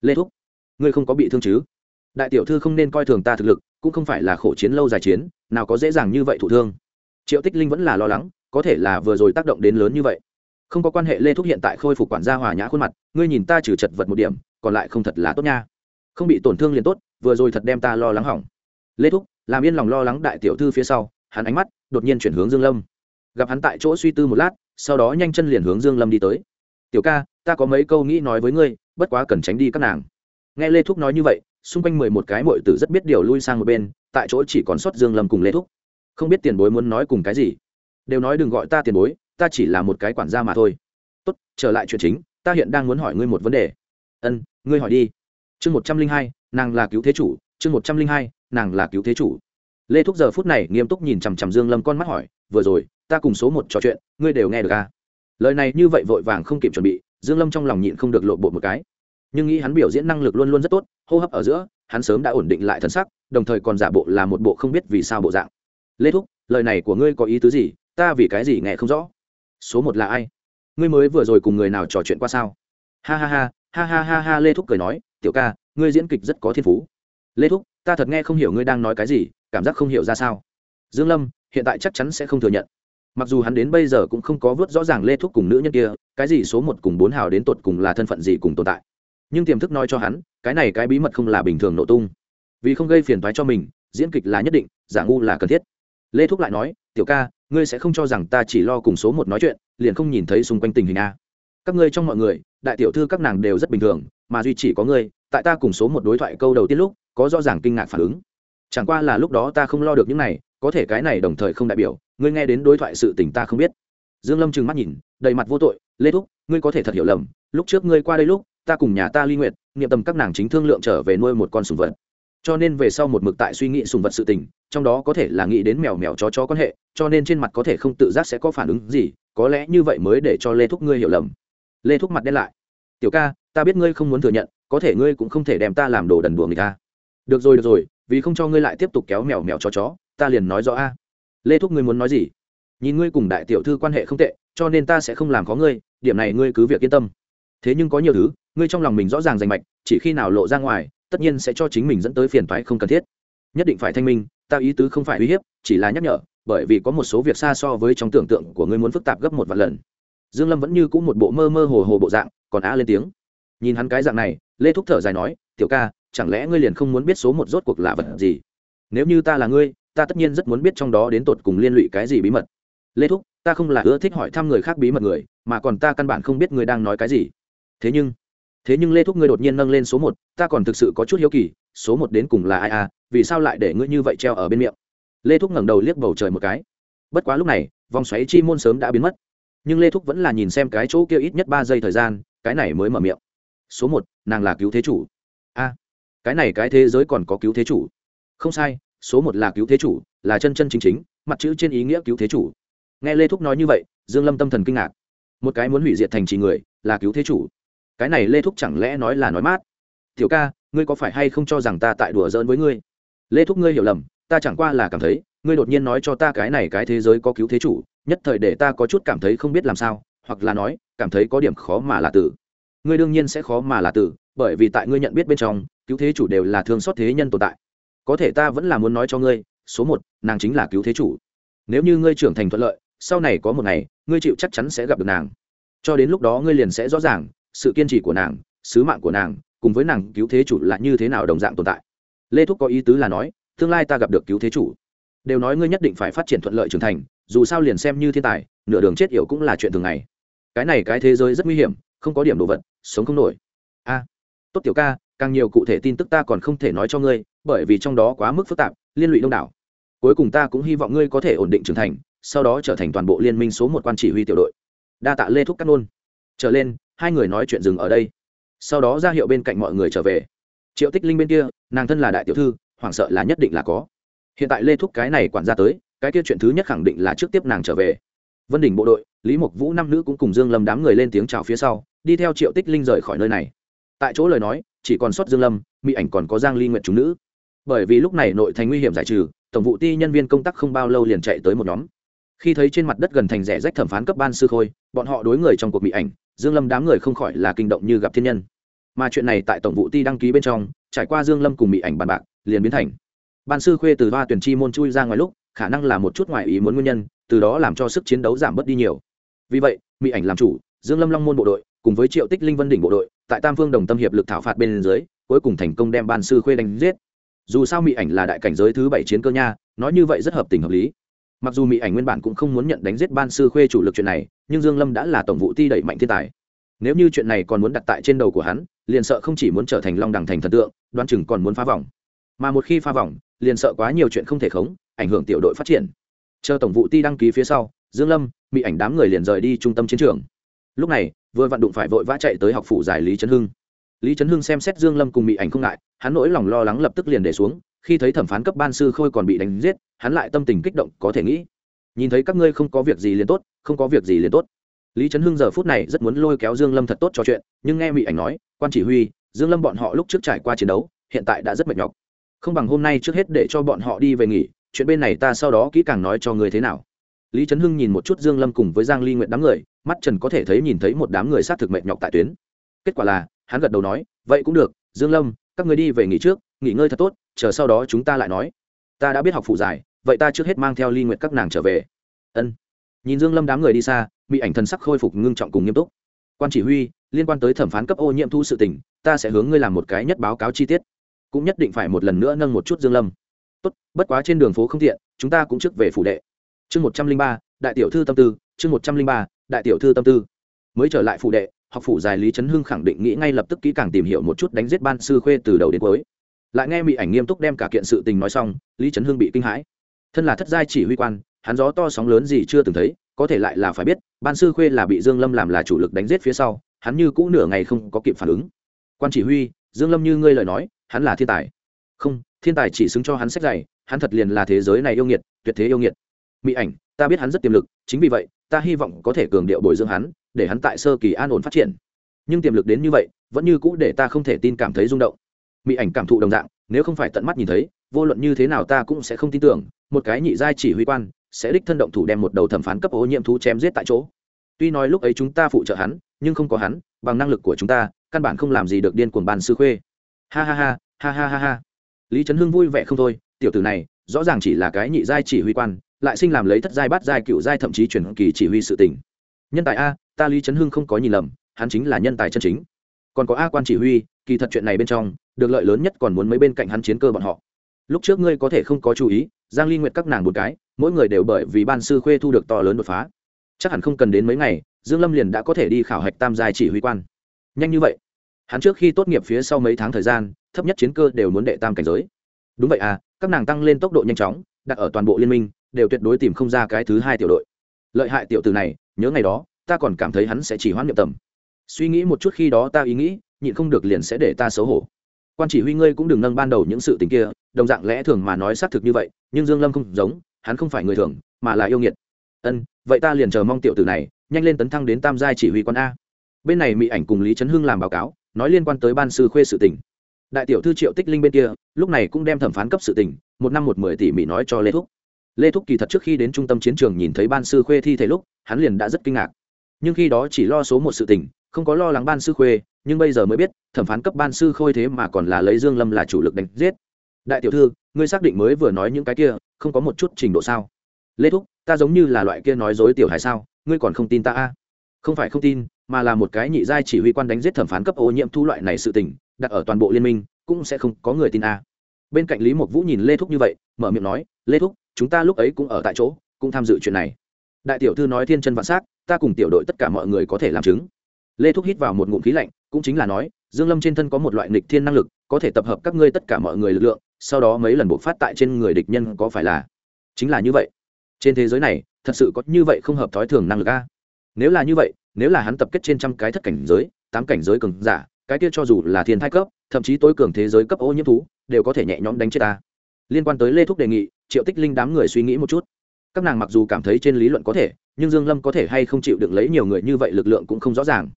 Lê thúc, ngươi không có bị thương chứ? Đại tiểu thư không nên coi thường ta thực lực, cũng không phải là khổ chiến lâu dài chiến, nào có dễ dàng như vậy thụ thương. Triệu tích linh vẫn là lo lắng, có thể là vừa rồi tác động đến lớn như vậy. Không có quan hệ lê thúc hiện tại khôi phục quản gia hòa nhã khuôn mặt, ngươi nhìn ta trừ chật vật một điểm, còn lại không thật là tốt nha. Không bị tổn thương liền tốt, vừa rồi thật đem ta lo lắng hỏng. Lê thúc, làm yên lòng lo lắng đại tiểu thư phía sau, hắn ánh mắt đột nhiên chuyển hướng dương lâm. Gặp hắn tại chỗ suy tư một lát, sau đó nhanh chân liền hướng dương lâm đi tới. Tiểu ca, ta có mấy câu nghĩ nói với ngươi, bất quá cần tránh đi các nàng. Nghe lê thúc nói như vậy xung quanh mười một cái mội tử rất biết điều lui sang một bên, tại chỗ chỉ còn sót dương lâm cùng lê thúc. Không biết tiền bối muốn nói cùng cái gì. Đều nói đừng gọi ta tiền bối, ta chỉ là một cái quản gia mà thôi. Tốt, trở lại chuyện chính, ta hiện đang muốn hỏi ngươi một vấn đề. Ân, ngươi hỏi đi. Chương một trăm linh hai, nàng là cứu thế chủ, chương một trăm linh hai, nàng là cứu thế chủ. Lê thúc giờ phút này nghiêm túc nhìn chằm chằm dương lâm con mắt hỏi, vừa rồi, ta cùng số một trò chuyện, ngươi đều nghe được à? Lời này như vậy vội vàng không kịp chuẩn bị, dương lâm trong lòng nhịn không được lộ bộ một cái nhưng nghĩ hắn biểu diễn năng lực luôn luôn rất tốt, hô hấp ở giữa, hắn sớm đã ổn định lại thân sắc, đồng thời còn giả bộ là một bộ không biết vì sao bộ dạng. Lê thúc, lời này của ngươi có ý tứ gì? Ta vì cái gì nghe không rõ? Số một là ai? Ngươi mới vừa rồi cùng người nào trò chuyện qua sao? Ha ha ha ha ha ha ha, lê thúc cười nói, tiểu ca, ngươi diễn kịch rất có thiên phú. Lê thúc, ta thật nghe không hiểu ngươi đang nói cái gì, cảm giác không hiểu ra sao. Dương lâm, hiện tại chắc chắn sẽ không thừa nhận. Mặc dù hắn đến bây giờ cũng không có vớt rõ ràng lê thúc cùng nữ nhân kia, cái gì số một cùng bốn hào đến tột cùng là thân phận gì cùng tồn tại nhưng tiềm thức nói cho hắn, cái này cái bí mật không là bình thường nổ tung. Vì không gây phiền toái cho mình, diễn kịch là nhất định, giả ngu là cần thiết. Lê thúc lại nói, tiểu ca, ngươi sẽ không cho rằng ta chỉ lo cùng số một nói chuyện, liền không nhìn thấy xung quanh tình hình a. Các ngươi trong mọi người, đại tiểu thư các nàng đều rất bình thường, mà duy chỉ có ngươi, tại ta cùng số một đối thoại câu đầu tiên lúc, có rõ ràng kinh ngạc phản ứng. Chẳng qua là lúc đó ta không lo được những này, có thể cái này đồng thời không đại biểu, ngươi nghe đến đối thoại sự tình ta không biết. Dương lâm trừng mắt nhìn, đầy mặt vô tội, lê thúc, ngươi có thể thật hiểu lầm, lúc trước ngươi qua đây lúc ta cùng nhà ta ly nguyện, nghiệm tầm các nàng chính thương lượng trở về nuôi một con sùng vật. Cho nên về sau một mực tại suy nghĩ sùng vật sự tình trong đó có thể là nghĩ đến mèo mèo chó chó quan hệ cho nên trên mặt có thể không tự giác sẽ có phản ứng gì có lẽ như vậy mới để cho lê thúc ngươi hiểu lầm. Lê thúc mặt đen lại. Tiểu ca ta biết ngươi không muốn thừa nhận có thể ngươi cũng không thể đem ta làm đồ đần đùa người ta. Được rồi được rồi vì không cho ngươi lại tiếp tục kéo mèo mèo chó chó ta liền nói rõ a. Lê thúc ngươi muốn nói gì? Nhìn ngươi cùng đại tiểu thư quan hệ không tệ cho nên ta sẽ không làm có ngươi điểm này ngươi cứ việc yên tâm. Thế nhưng có nhiều thứ ngươi trong lòng mình rõ ràng rành mạch, chỉ khi nào lộ ra ngoài, tất nhiên sẽ cho chính mình dẫn tới phiền toái không cần thiết. Nhất định phải thanh minh, ta ý tứ không phải uy hiếp, chỉ là nhắc nhở, bởi vì có một số việc xa so với trong tưởng tượng của ngươi muốn phức tạp gấp một vạn lần. Dương lâm vẫn như cũ một bộ mơ mơ hồ hồ bộ dạng, còn á lên tiếng. Nhìn hắn cái dạng này, lê thúc thở dài nói, tiểu ca, chẳng lẽ ngươi liền không muốn biết số một rốt cuộc là vật gì? Nếu như ta là ngươi, ta tất nhiên rất muốn biết trong đó đến tột cùng liên lụy cái gì bí mật. Lê thúc, ta không là ưa thích hỏi thăm người khác bí mật người, mà còn ta căn bản không biết ngươi đang nói cái gì. Thế nhưng thế nhưng lê thúc ngươi đột nhiên nâng lên số một, ta còn thực sự có chút hiếu kỳ, số một đến cùng là ai à vì sao lại để ngươi như vậy treo ở bên miệng? Lê thúc ngẩng đầu liếc bầu trời một cái. Bất quá lúc này, vòng xoáy chi môn sớm đã biến mất. Nhưng lê thúc vẫn là nhìn xem cái chỗ kia ít nhất ba giây thời gian, cái này mới mở miệng. Số một, nàng là cứu thế chủ. A, cái này cái thế giới còn có cứu thế chủ. Không sai, số một là cứu thế chủ, là chân chân chính chính, mặt chữ trên ý nghĩa cứu thế chủ. Nghe lê thúc nói như vậy, dương lâm tâm thần kinh ngạc. Một cái muốn hủy diệt thành trì người, là cứu thế chủ cái này lê thúc chẳng lẽ nói là nói mát? Tiểu ca, ngươi có phải hay không cho rằng ta tại đùa giỡn với ngươi? Lê thúc ngươi hiểu lầm, ta chẳng qua là cảm thấy, ngươi đột nhiên nói cho ta cái này cái thế giới có cứu thế chủ, nhất thời để ta có chút cảm thấy không biết làm sao, hoặc là nói, cảm thấy có điểm khó mà là tử. Ngươi đương nhiên sẽ khó mà là tử, bởi vì tại ngươi nhận biết bên trong, cứu thế chủ đều là thương xót thế nhân tồn tại. Có thể ta vẫn là muốn nói cho ngươi, số một, nàng chính là cứu thế chủ. Nếu như ngươi trưởng thành thuận lợi, sau này có một ngày, ngươi chịu chắc chắn sẽ gặp được nàng. Cho đến lúc đó ngươi liền sẽ rõ ràng sự kiên trì của nàng, sứ mạng của nàng, cùng với nàng cứu thế chủ là như thế nào đồng dạng tồn tại. Lê thúc có ý tứ là nói, tương lai ta gặp được cứu thế chủ. Đều nói ngươi nhất định phải phát triển thuận lợi trưởng thành, dù sao liền xem như thiên tài, nửa đường chết yểu cũng là chuyện thường ngày. Cái này cái thế giới rất nguy hiểm, không có điểm đồ vật, sống không nổi. A, tốt tiểu ca, càng nhiều cụ thể tin tức ta còn không thể nói cho ngươi, bởi vì trong đó quá mức phức tạp, liên lụy đông đảo. Cuối cùng ta cũng hy vọng ngươi có thể ổn định trưởng thành, sau đó trở thành toàn bộ liên minh số một quan chỉ huy tiểu đội. Đa tạ lê thúc cắt nôn. Trở lên hai người nói chuyện dừng ở đây. Sau đó ra hiệu bên cạnh mọi người trở về. Triệu tích linh bên kia, nàng thân là đại tiểu thư, hoảng sợ là nhất định là có. Hiện tại lê thúc cái này quản ra tới, cái kia chuyện thứ nhất khẳng định là trước tiếp nàng trở về. Vân đỉnh bộ đội, lý mộc vũ năm nữ cũng cùng dương lâm đám người lên tiếng chào phía sau, đi theo triệu tích linh rời khỏi nơi này. Tại chỗ lời nói, chỉ còn sót dương lâm, mỹ ảnh còn có giang ly nguyện chúng nữ. Bởi vì lúc này nội thành nguy hiểm giải trừ, tổng vụ ti nhân viên công tác không bao lâu liền chạy tới một nhóm. Khi thấy trên mặt đất gần thành rẻ rách thẩm phán cấp ban sư khôi, bọn họ đối người trong cuộc mỹ ảnh dương lâm đám người không khỏi là kinh động như gặp thiên nhân. Mà chuyện này tại tổng vụ ti đăng ký bên trong, trải qua dương lâm cùng Mị ảnh bàn bạc, liền biến thành. Ban sư khuê từ ba tuyển chi môn chui ra ngoài lúc, khả năng là một chút ngoại ý muốn nguyên nhân, từ đó làm cho sức chiến đấu giảm bớt đi nhiều. Vì vậy mỹ ảnh làm chủ, dương lâm long môn bộ đội, cùng với triệu tích linh vân đỉnh bộ đội, tại tam phương đồng tâm hiệp lực thảo phạt bên dưới, cuối cùng thành công đem ban sư khuê đánh giết. Dù sao mỹ ảnh là đại cảnh giới thứ bảy chiến cơ nha, nói như vậy rất hợp tình hợp lý mặc dù mỹ ảnh nguyên bản cũng không muốn nhận đánh giết ban sư khuê chủ lực chuyện này, nhưng dương lâm đã là tổng vụ ti đẩy mạnh thiên tài. Nếu như chuyện này còn muốn đặt tại trên đầu của hắn, liền sợ không chỉ muốn trở thành long đẳng thành thần tượng đoán chừng còn muốn phá vòng. Mà một khi phá vòng, liền sợ quá nhiều chuyện không thể khống, ảnh hưởng tiểu đội phát triển. Chờ tổng vụ ti đăng ký phía sau, dương lâm, mỹ ảnh đám người liền rời đi trung tâm chiến trường. Lúc này, vừa vận đụng phải vội vã chạy tới học phủ giải lý trấn hưng. Lý trấn hưng xem xét dương lâm cùng mỹ ảnh không ngại, hắn nỗi lòng lo lắng lập tức liền để xuống khi thấy thẩm phán cấp ban sư khôi còn bị đánh giết, hắn lại tâm tình kích động, có thể nghĩ, nhìn thấy các ngươi không có việc gì liền tốt, không có việc gì liền tốt. Lý trấn hưng giờ phút này rất muốn lôi kéo dương lâm thật tốt trò chuyện, nhưng nghe mỹ ảnh nói, quan chỉ huy, dương lâm bọn họ lúc trước trải qua chiến đấu, hiện tại đã rất mệt nhọc. Không bằng hôm nay trước hết để cho bọn họ đi về nghỉ, chuyện bên này ta sau đó kỹ càng nói cho người thế nào. Lý trấn hưng nhìn một chút dương lâm cùng với giang ly nguyện đám người, mắt trần có thể thấy nhìn thấy một đám người sát thực mệt nhọc tại tuyến. Kết quả là, hắn gật đầu nói, vậy cũng được, dương lâm, các người đi về nghỉ trước, nghỉ ngơi thật tốt chờ sau đó chúng ta lại nói. Ta đã biết học phụ giải, vậy ta trước hết mang theo ly nguyện các nàng trở về. Ân. Nhìn dương lâm đám người đi xa bị ảnh thần sắc khôi phục ngưng trọng cùng nghiêm túc. Quan chỉ huy, liên quan tới thẩm phán cấp ô nhiễm thu sự tình, ta sẽ hướng ngươi làm một cái nhất báo cáo chi tiết. Cũng nhất định phải một lần nữa nâng một chút dương lâm. Tốt, bất quá trên đường phố không tiện, chúng ta cũng trước về phủ đệ. Chương một trăm linh ba, đại tiểu thư tâm tư, chương một trăm linh ba, đại tiểu thư tâm tư. Mới trở lại phủ đệ, học phủ dài lý trấn hưng khẳng định nghĩ ngay lập tức kỹ càng tìm hiểu một chút đánh giết ban sư khuê từ đầu đến cuối lại nghe mỹ ảnh nghiêm túc đem cả kiện sự tình nói xong, lý trấn hưng bị kinh hãi. Thân là thất giai chỉ huy quan, hắn gió to sóng lớn gì chưa từng thấy, có thể lại là phải biết, ban sư khuê là bị dương lâm làm là chủ lực đánh giết phía sau, hắn như cũ nửa ngày không có kịp phản ứng. Quan chỉ huy, dương lâm như ngươi lời nói, hắn là thiên tài. Không, thiên tài chỉ xứng cho hắn sách dày hắn thật liền là thế giới này yêu nghiệt, tuyệt thế yêu nghiệt. Mỹ ảnh, ta biết hắn rất tiềm lực, chính vì vậy, ta hy vọng có thể cường điệu bồi dưỡng hắn, để hắn tại sơ kỳ an ổn phát triển. Nhưng tiềm lực đến như vậy, vẫn như cũ để ta không thể tin cảm thấy rung động mỹ ảnh cảm thụ đồng dạng, nếu không phải tận mắt nhìn thấy, vô luận như thế nào ta cũng sẽ không tin tưởng, một cái nhị giai chỉ huy quan sẽ đích thân động thủ đem một đầu thẩm phán cấp ô nhiễm thú chém giết tại chỗ. Tuy nói lúc ấy chúng ta phụ trợ hắn, nhưng không có hắn, bằng năng lực của chúng ta, căn bản không làm gì được điên cuồng bàn sư khuê. Ha ha ha ha ha ha ha. Lý trấn hưng vui vẻ không thôi, tiểu tử này, rõ ràng chỉ là cái nhị giai chỉ huy quan, lại sinh làm lấy thất giai bát giai cựu giai thậm chí chuyển kỳ chỉ huy sự tình. Nhân tài a, ta lý trấn hưng không có nhìn lầm, hắn chính là nhân tài chân chính. Còn có a quan chỉ huy kỳ thật chuyện này bên trong, được lợi lớn nhất còn muốn mấy bên cạnh hắn chiến cơ bọn họ. Lúc trước ngươi có thể không có chú ý, giang ly nguyệt các nàng một cái, mỗi người đều bởi vì ban sư khuê thu được to lớn đột phá. Chắc hẳn không cần đến mấy ngày, dương lâm liền đã có thể đi khảo hạch tam giai chỉ huy quan. Nhanh như vậy. Hắn trước khi tốt nghiệp phía sau mấy tháng thời gian, thấp nhất chiến cơ đều muốn đệ tam cảnh giới. Đúng vậy à các nàng tăng lên tốc độ nhanh chóng, đặt ở toàn bộ liên minh, đều tuyệt đối tìm không ra cái thứ hai tiểu đội. Lợi hại tiểu tử này, nhớ ngày đó, ta còn cảm thấy hắn sẽ chỉ hoãn niệm tầm. Suy nghĩ một chút khi đó ta ý nghĩ nhịn không được liền sẽ để ta xấu hổ. Quan chỉ huy ngươi cũng đừng nâng ban đầu những sự tình kia, đồng dạng lẽ thường mà nói xác thực như vậy, nhưng dương lâm không giống, hắn không phải người thường, mà là yêu nghiệt. Ân, vậy ta liền chờ mong tiểu tử này, nhanh lên tấn thăng đến tam giai chỉ huy quan a. Bên này mỹ ảnh cùng lý trấn hưng làm báo cáo, nói liên quan tới ban sư khuê sự tình. Đại tiểu thư triệu tích linh bên kia, lúc này cũng đem thẩm phán cấp sự tình, một năm một mười tỷ mỹ nói cho lê thúc. Lê thúc kỳ thật trước khi đến trung tâm chiến trường nhìn thấy ban sư khuê thi thể lúc, hắn liền đã rất kinh ngạc. Nhưng khi đó chỉ lo số một sự tình không có lo lắng ban sư khuê, nhưng bây giờ mới biết, thẩm phán cấp ban sư khôi thế mà còn là lấy dương lâm là chủ lực đánh giết. Đại tiểu thư, ngươi xác định mới vừa nói những cái kia, không có một chút trình độ sao? Lê thúc, ta giống như là loại kia nói dối tiểu hài sao, ngươi còn không tin ta a? Không phải không tin, mà là một cái nhị giai chỉ huy quan đánh giết thẩm phán cấp ô nhiễm thu loại này sự tình, đặt ở toàn bộ liên minh, cũng sẽ không có người tin a. Bên cạnh lý mộc vũ nhìn lê thúc như vậy, mở miệng nói, lê thúc, chúng ta lúc ấy cũng ở tại chỗ, cũng tham dự chuyện này. Đại tiểu thư nói thiên chân vạn s á c ta cùng tiểu đội tất cả mọi người có thể làm chứng lê thúc hít vào một ngụm khí lạnh, cũng chính là nói, dương lâm trên thân có một loại nghịch thiên năng lực, có thể tập hợp các ngươi tất cả mọi người lực lượng, sau đó mấy lần bộc phát tại trên người địch nhân có phải là chính là như vậy? Trên thế giới này, thật sự có như vậy không hợp thói thường năng lực a? Nếu là như vậy, nếu là hắn tập kết trên trăm cái thất cảnh giới, tám cảnh giới cường giả, cái kia cho dù là thiên thai cấp, thậm chí tối cường thế giới cấp ô nhiễm thú, đều có thể nhẹ nhõm đánh chết ta. Liên quan tới lê thúc đề nghị, triệu tích linh đám người suy nghĩ một chút. Các nàng mặc dù cảm thấy trên lý luận có thể, nhưng dương lâm có thể hay không chịu đựng lấy nhiều người như vậy lực lượng cũng không rõ ràng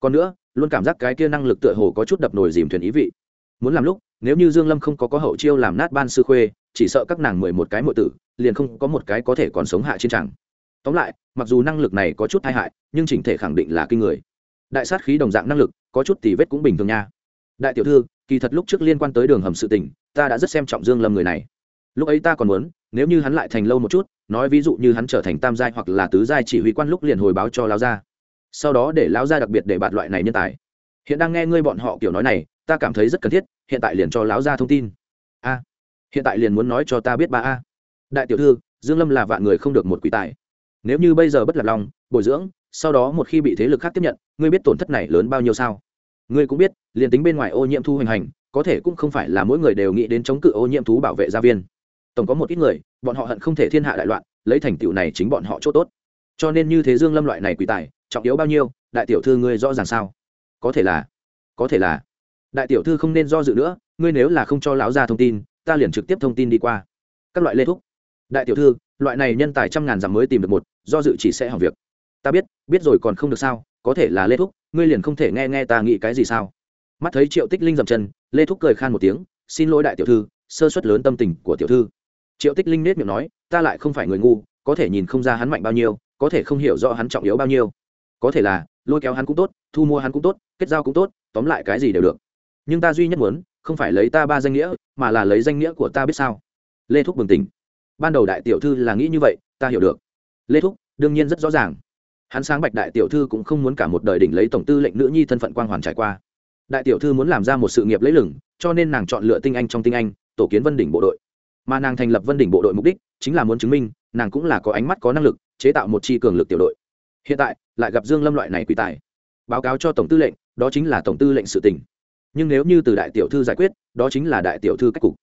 còn nữa, luôn cảm giác cái kia năng lực tựa hồ có chút đập nồi dìm thuyền ý vị. Muốn làm lúc, nếu như dương lâm không có có hậu chiêu làm nát ban sư khuê, chỉ sợ các nàng mười một cái mộ tử, liền không có một cái có thể còn sống hạ trên tràng tóm lại, mặc dù năng lực này có chút tai hại, nhưng chỉnh thể khẳng định là kinh người. Đại sát khí đồng dạng năng lực, có chút tỷ vết cũng bình thường nha. Đại tiểu thư, kỳ thật lúc trước liên quan tới đường hầm sự tình, ta đã rất xem trọng dương lâm người này. Lúc ấy ta còn muốn, nếu như hắn lại thành lâu một chút, nói ví dụ như hắn trở thành tam giai hoặc là tứ giai chỉ huy quan lúc liền hồi báo cho lao ra sau đó để lão gia đặc biệt để bạt loại này nhân tài. Hiện đang nghe ngươi bọn họ kiểu nói này, ta cảm thấy rất cần thiết, hiện tại liền cho lão gia thông tin. A, hiện tại liền muốn nói cho ta biết ba a. Đại tiểu thư, dương lâm là vạn người không được một quỷ tài. Nếu như bây giờ bất lập lòng, bồi dưỡng, sau đó một khi bị thế lực khác tiếp nhận, ngươi biết tổn thất này lớn bao nhiêu sao? Ngươi cũng biết, liền tính bên ngoài ô nhiễm thu hoành hành, có thể cũng không phải là mỗi người đều nghĩ đến chống cự ô nhiễm thú bảo vệ gia viên. Tổng có một ít người, bọn họ hận không thể thiên hạ đại loạn, lấy thành tựu này chính bọn họ chỗ tốt. Cho nên như thế dương lâm loại này quỷ tài trọng yếu bao nhiêu, đại tiểu thư ngươi rõ ràng sao? Có thể là, có thể là. Đại tiểu thư không nên do dự nữa, ngươi nếu là không cho lão gia thông tin, ta liền trực tiếp thông tin đi qua. Các loại lê thúc. Đại tiểu thư, loại này nhân tài trăm ngàn dặm mới tìm được một, do dự chỉ sẽ hỏng việc. Ta biết biết rồi còn không được sao, có thể là lê thúc, ngươi liền không thể nghe nghe ta nghĩ cái gì sao? Mắt thấy triệu tích linh dậm chân, lê thúc cười khan một tiếng, xin lỗi đại tiểu thư, sơ suất lớn tâm tình của tiểu thư. Triệu tích linh nết miệng nói, ta lại không phải người ngu, có thể nhìn không ra hắn mạnh bao nhiêu, có thể không hiểu rõ hắn trọng yếu bao nhiêu có thể là, lôi kéo hắn cũng tốt, thu mua hắn cũng tốt, kết giao cũng tốt, tóm lại cái gì đều được. Nhưng ta duy nhất muốn, không phải lấy ta ba danh nghĩa, mà là lấy danh nghĩa của ta biết sao? Lê thúc bừng tỉnh. Ban đầu đại tiểu thư là nghĩ như vậy, ta hiểu được. Lê thúc, đương nhiên rất rõ ràng. Hắn sáng bạch đại tiểu thư cũng không muốn cả một đời đỉnh lấy tổng tư lệnh nữ nhi thân phận quang hoàn trải qua. Đại tiểu thư muốn làm ra một sự nghiệp lấy lửng cho nên nàng chọn lựa tinh anh trong tinh anh, tổ kiến vân đỉnh bộ đội. Mà nàng thành lập vân đỉnh bộ đội mục đích chính là muốn chứng minh, nàng cũng là có ánh mắt, có năng lực, chế tạo một chi cường lực tiểu đội hiện tại, lại gặp dương lâm loại này quỷ tài. Báo cáo cho tổng tư lệnh, đó chính là tổng tư lệnh sự tình. Nhưng nếu như từ đại tiểu thư giải quyết, đó chính là đại tiểu thư cách cục.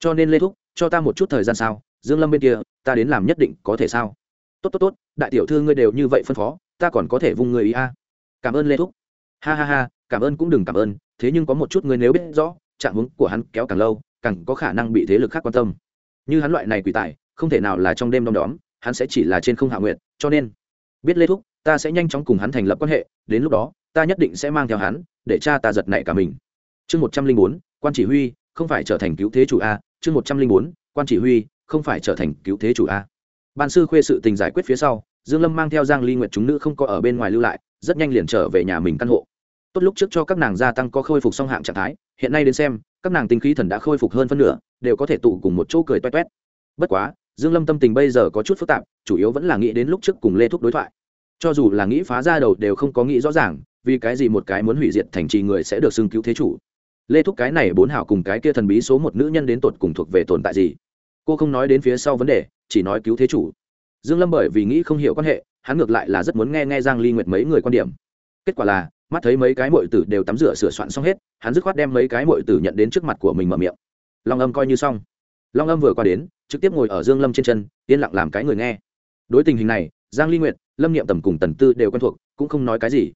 Cho nên lê thúc, cho ta một chút thời gian sao? Dương lâm bên kia, ta đến làm nhất định có thể sao? Tốt tốt tốt, đại tiểu thư ngươi đều như vậy phân phó, ta còn có thể vung người ý a. Cảm ơn lê thúc. Ha ha ha, cảm ơn cũng đừng cảm ơn, thế nhưng có một chút ngươi nếu biết rõ, trạng hướng của hắn kéo càng lâu, càng có khả năng bị thế lực khác quan tâm. Như hắn loại này quỷ tài, không thể nào là trong đêm đom đóm, hắn sẽ chỉ là trên không hạ nguyện cho nên. Biết lê thúc ta sẽ nhanh chóng cùng hắn thành lập quan hệ, đến lúc đó, ta nhất định sẽ mang theo hắn, để cha ta giật nảy cả mình. Chương một trăm linh bốn, quan chỉ huy, không phải trở thành cứu thế chủ a. Chương một trăm linh bốn, quan chỉ huy, không phải trở thành cứu thế chủ a. Ban sư khuê sự tình giải quyết phía sau, dương lâm mang theo giang ly nguyệt chúng nữ không có ở bên ngoài lưu lại, rất nhanh liền trở về nhà mình căn hộ. Tốt lúc trước cho các nàng gia tăng có khôi phục song hạng trạng thái, hiện nay đến xem, các nàng tinh khí thần đã khôi phục hơn phân nửa, đều có thể tụ cùng một chỗ cười toét toét. Bất quá, dương lâm tâm tình bây giờ có chút phức tạp, chủ yếu vẫn là nghĩ đến lúc trước cùng lê thúc đối thoại cho dù là nghĩ phá ra đầu đều không có nghĩ rõ ràng, vì cái gì một cái muốn hủy diệt thành trì người sẽ được xưng cứu thế chủ. Lê thúc cái này bốn hảo cùng cái kia thần bí số một nữ nhân đến tột cùng thuộc về tồn tại gì? Cô không nói đến phía sau vấn đề, chỉ nói cứu thế chủ. Dương lâm bởi vì nghĩ không hiểu quan hệ, hắn ngược lại là rất muốn nghe nghe giang ly nguyệt mấy người quan điểm. Kết quả là, mắt thấy mấy cái muội tử đều tắm rửa sửa soạn xong hết, hắn dứt khoát đem mấy cái muội tử nhận đến trước mặt của mình mở miệng. Long âm coi như xong. Long âm vừa qua đến, trực tiếp ngồi ở dương lâm trên chân, yên lặng làm cái người nghe. Đối tình hình này, giang ly nguyệt lâm niệm tầm cùng tần tư đều quen thuộc, cũng không nói cái gì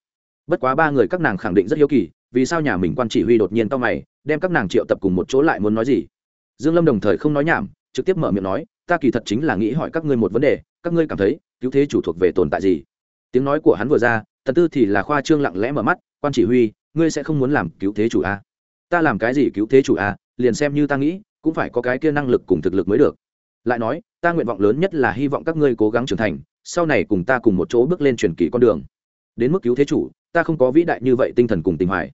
bất quá ba người các nàng khẳng định rất hiếu kỳ, vì sao nhà mình quan chỉ huy đột nhiên to mày, đem các nàng triệu tập cùng một chỗ lại muốn nói gì dương lâm đồng thời không nói nhảm, trực tiếp mở miệng nói, ta kỳ thật chính là nghĩ hỏi các ngươi một vấn đề, các ngươi cảm thấy, cứu thế chủ thuộc về tồn tại gì tiếng nói của hắn vừa ra, tần tư thì là khoa trương lặng lẽ mở mắt, quan chỉ huy, ngươi sẽ không muốn làm cứu thế chủ a à? ta làm cái gì cứu thế chủ a à? liền xem như ta nghĩ, cũng phải có cái kia năng lực cùng thực lực mới được lại nói, ta nguyện vọng lớn nhất là hy vọng các ngươi cố gắng trưởng thành sau này cùng ta cùng một chỗ bước lên truyền kỳ con đường. Đến mức cứu thế chủ, ta không có vĩ đại như vậy tinh thần cùng tình hoài.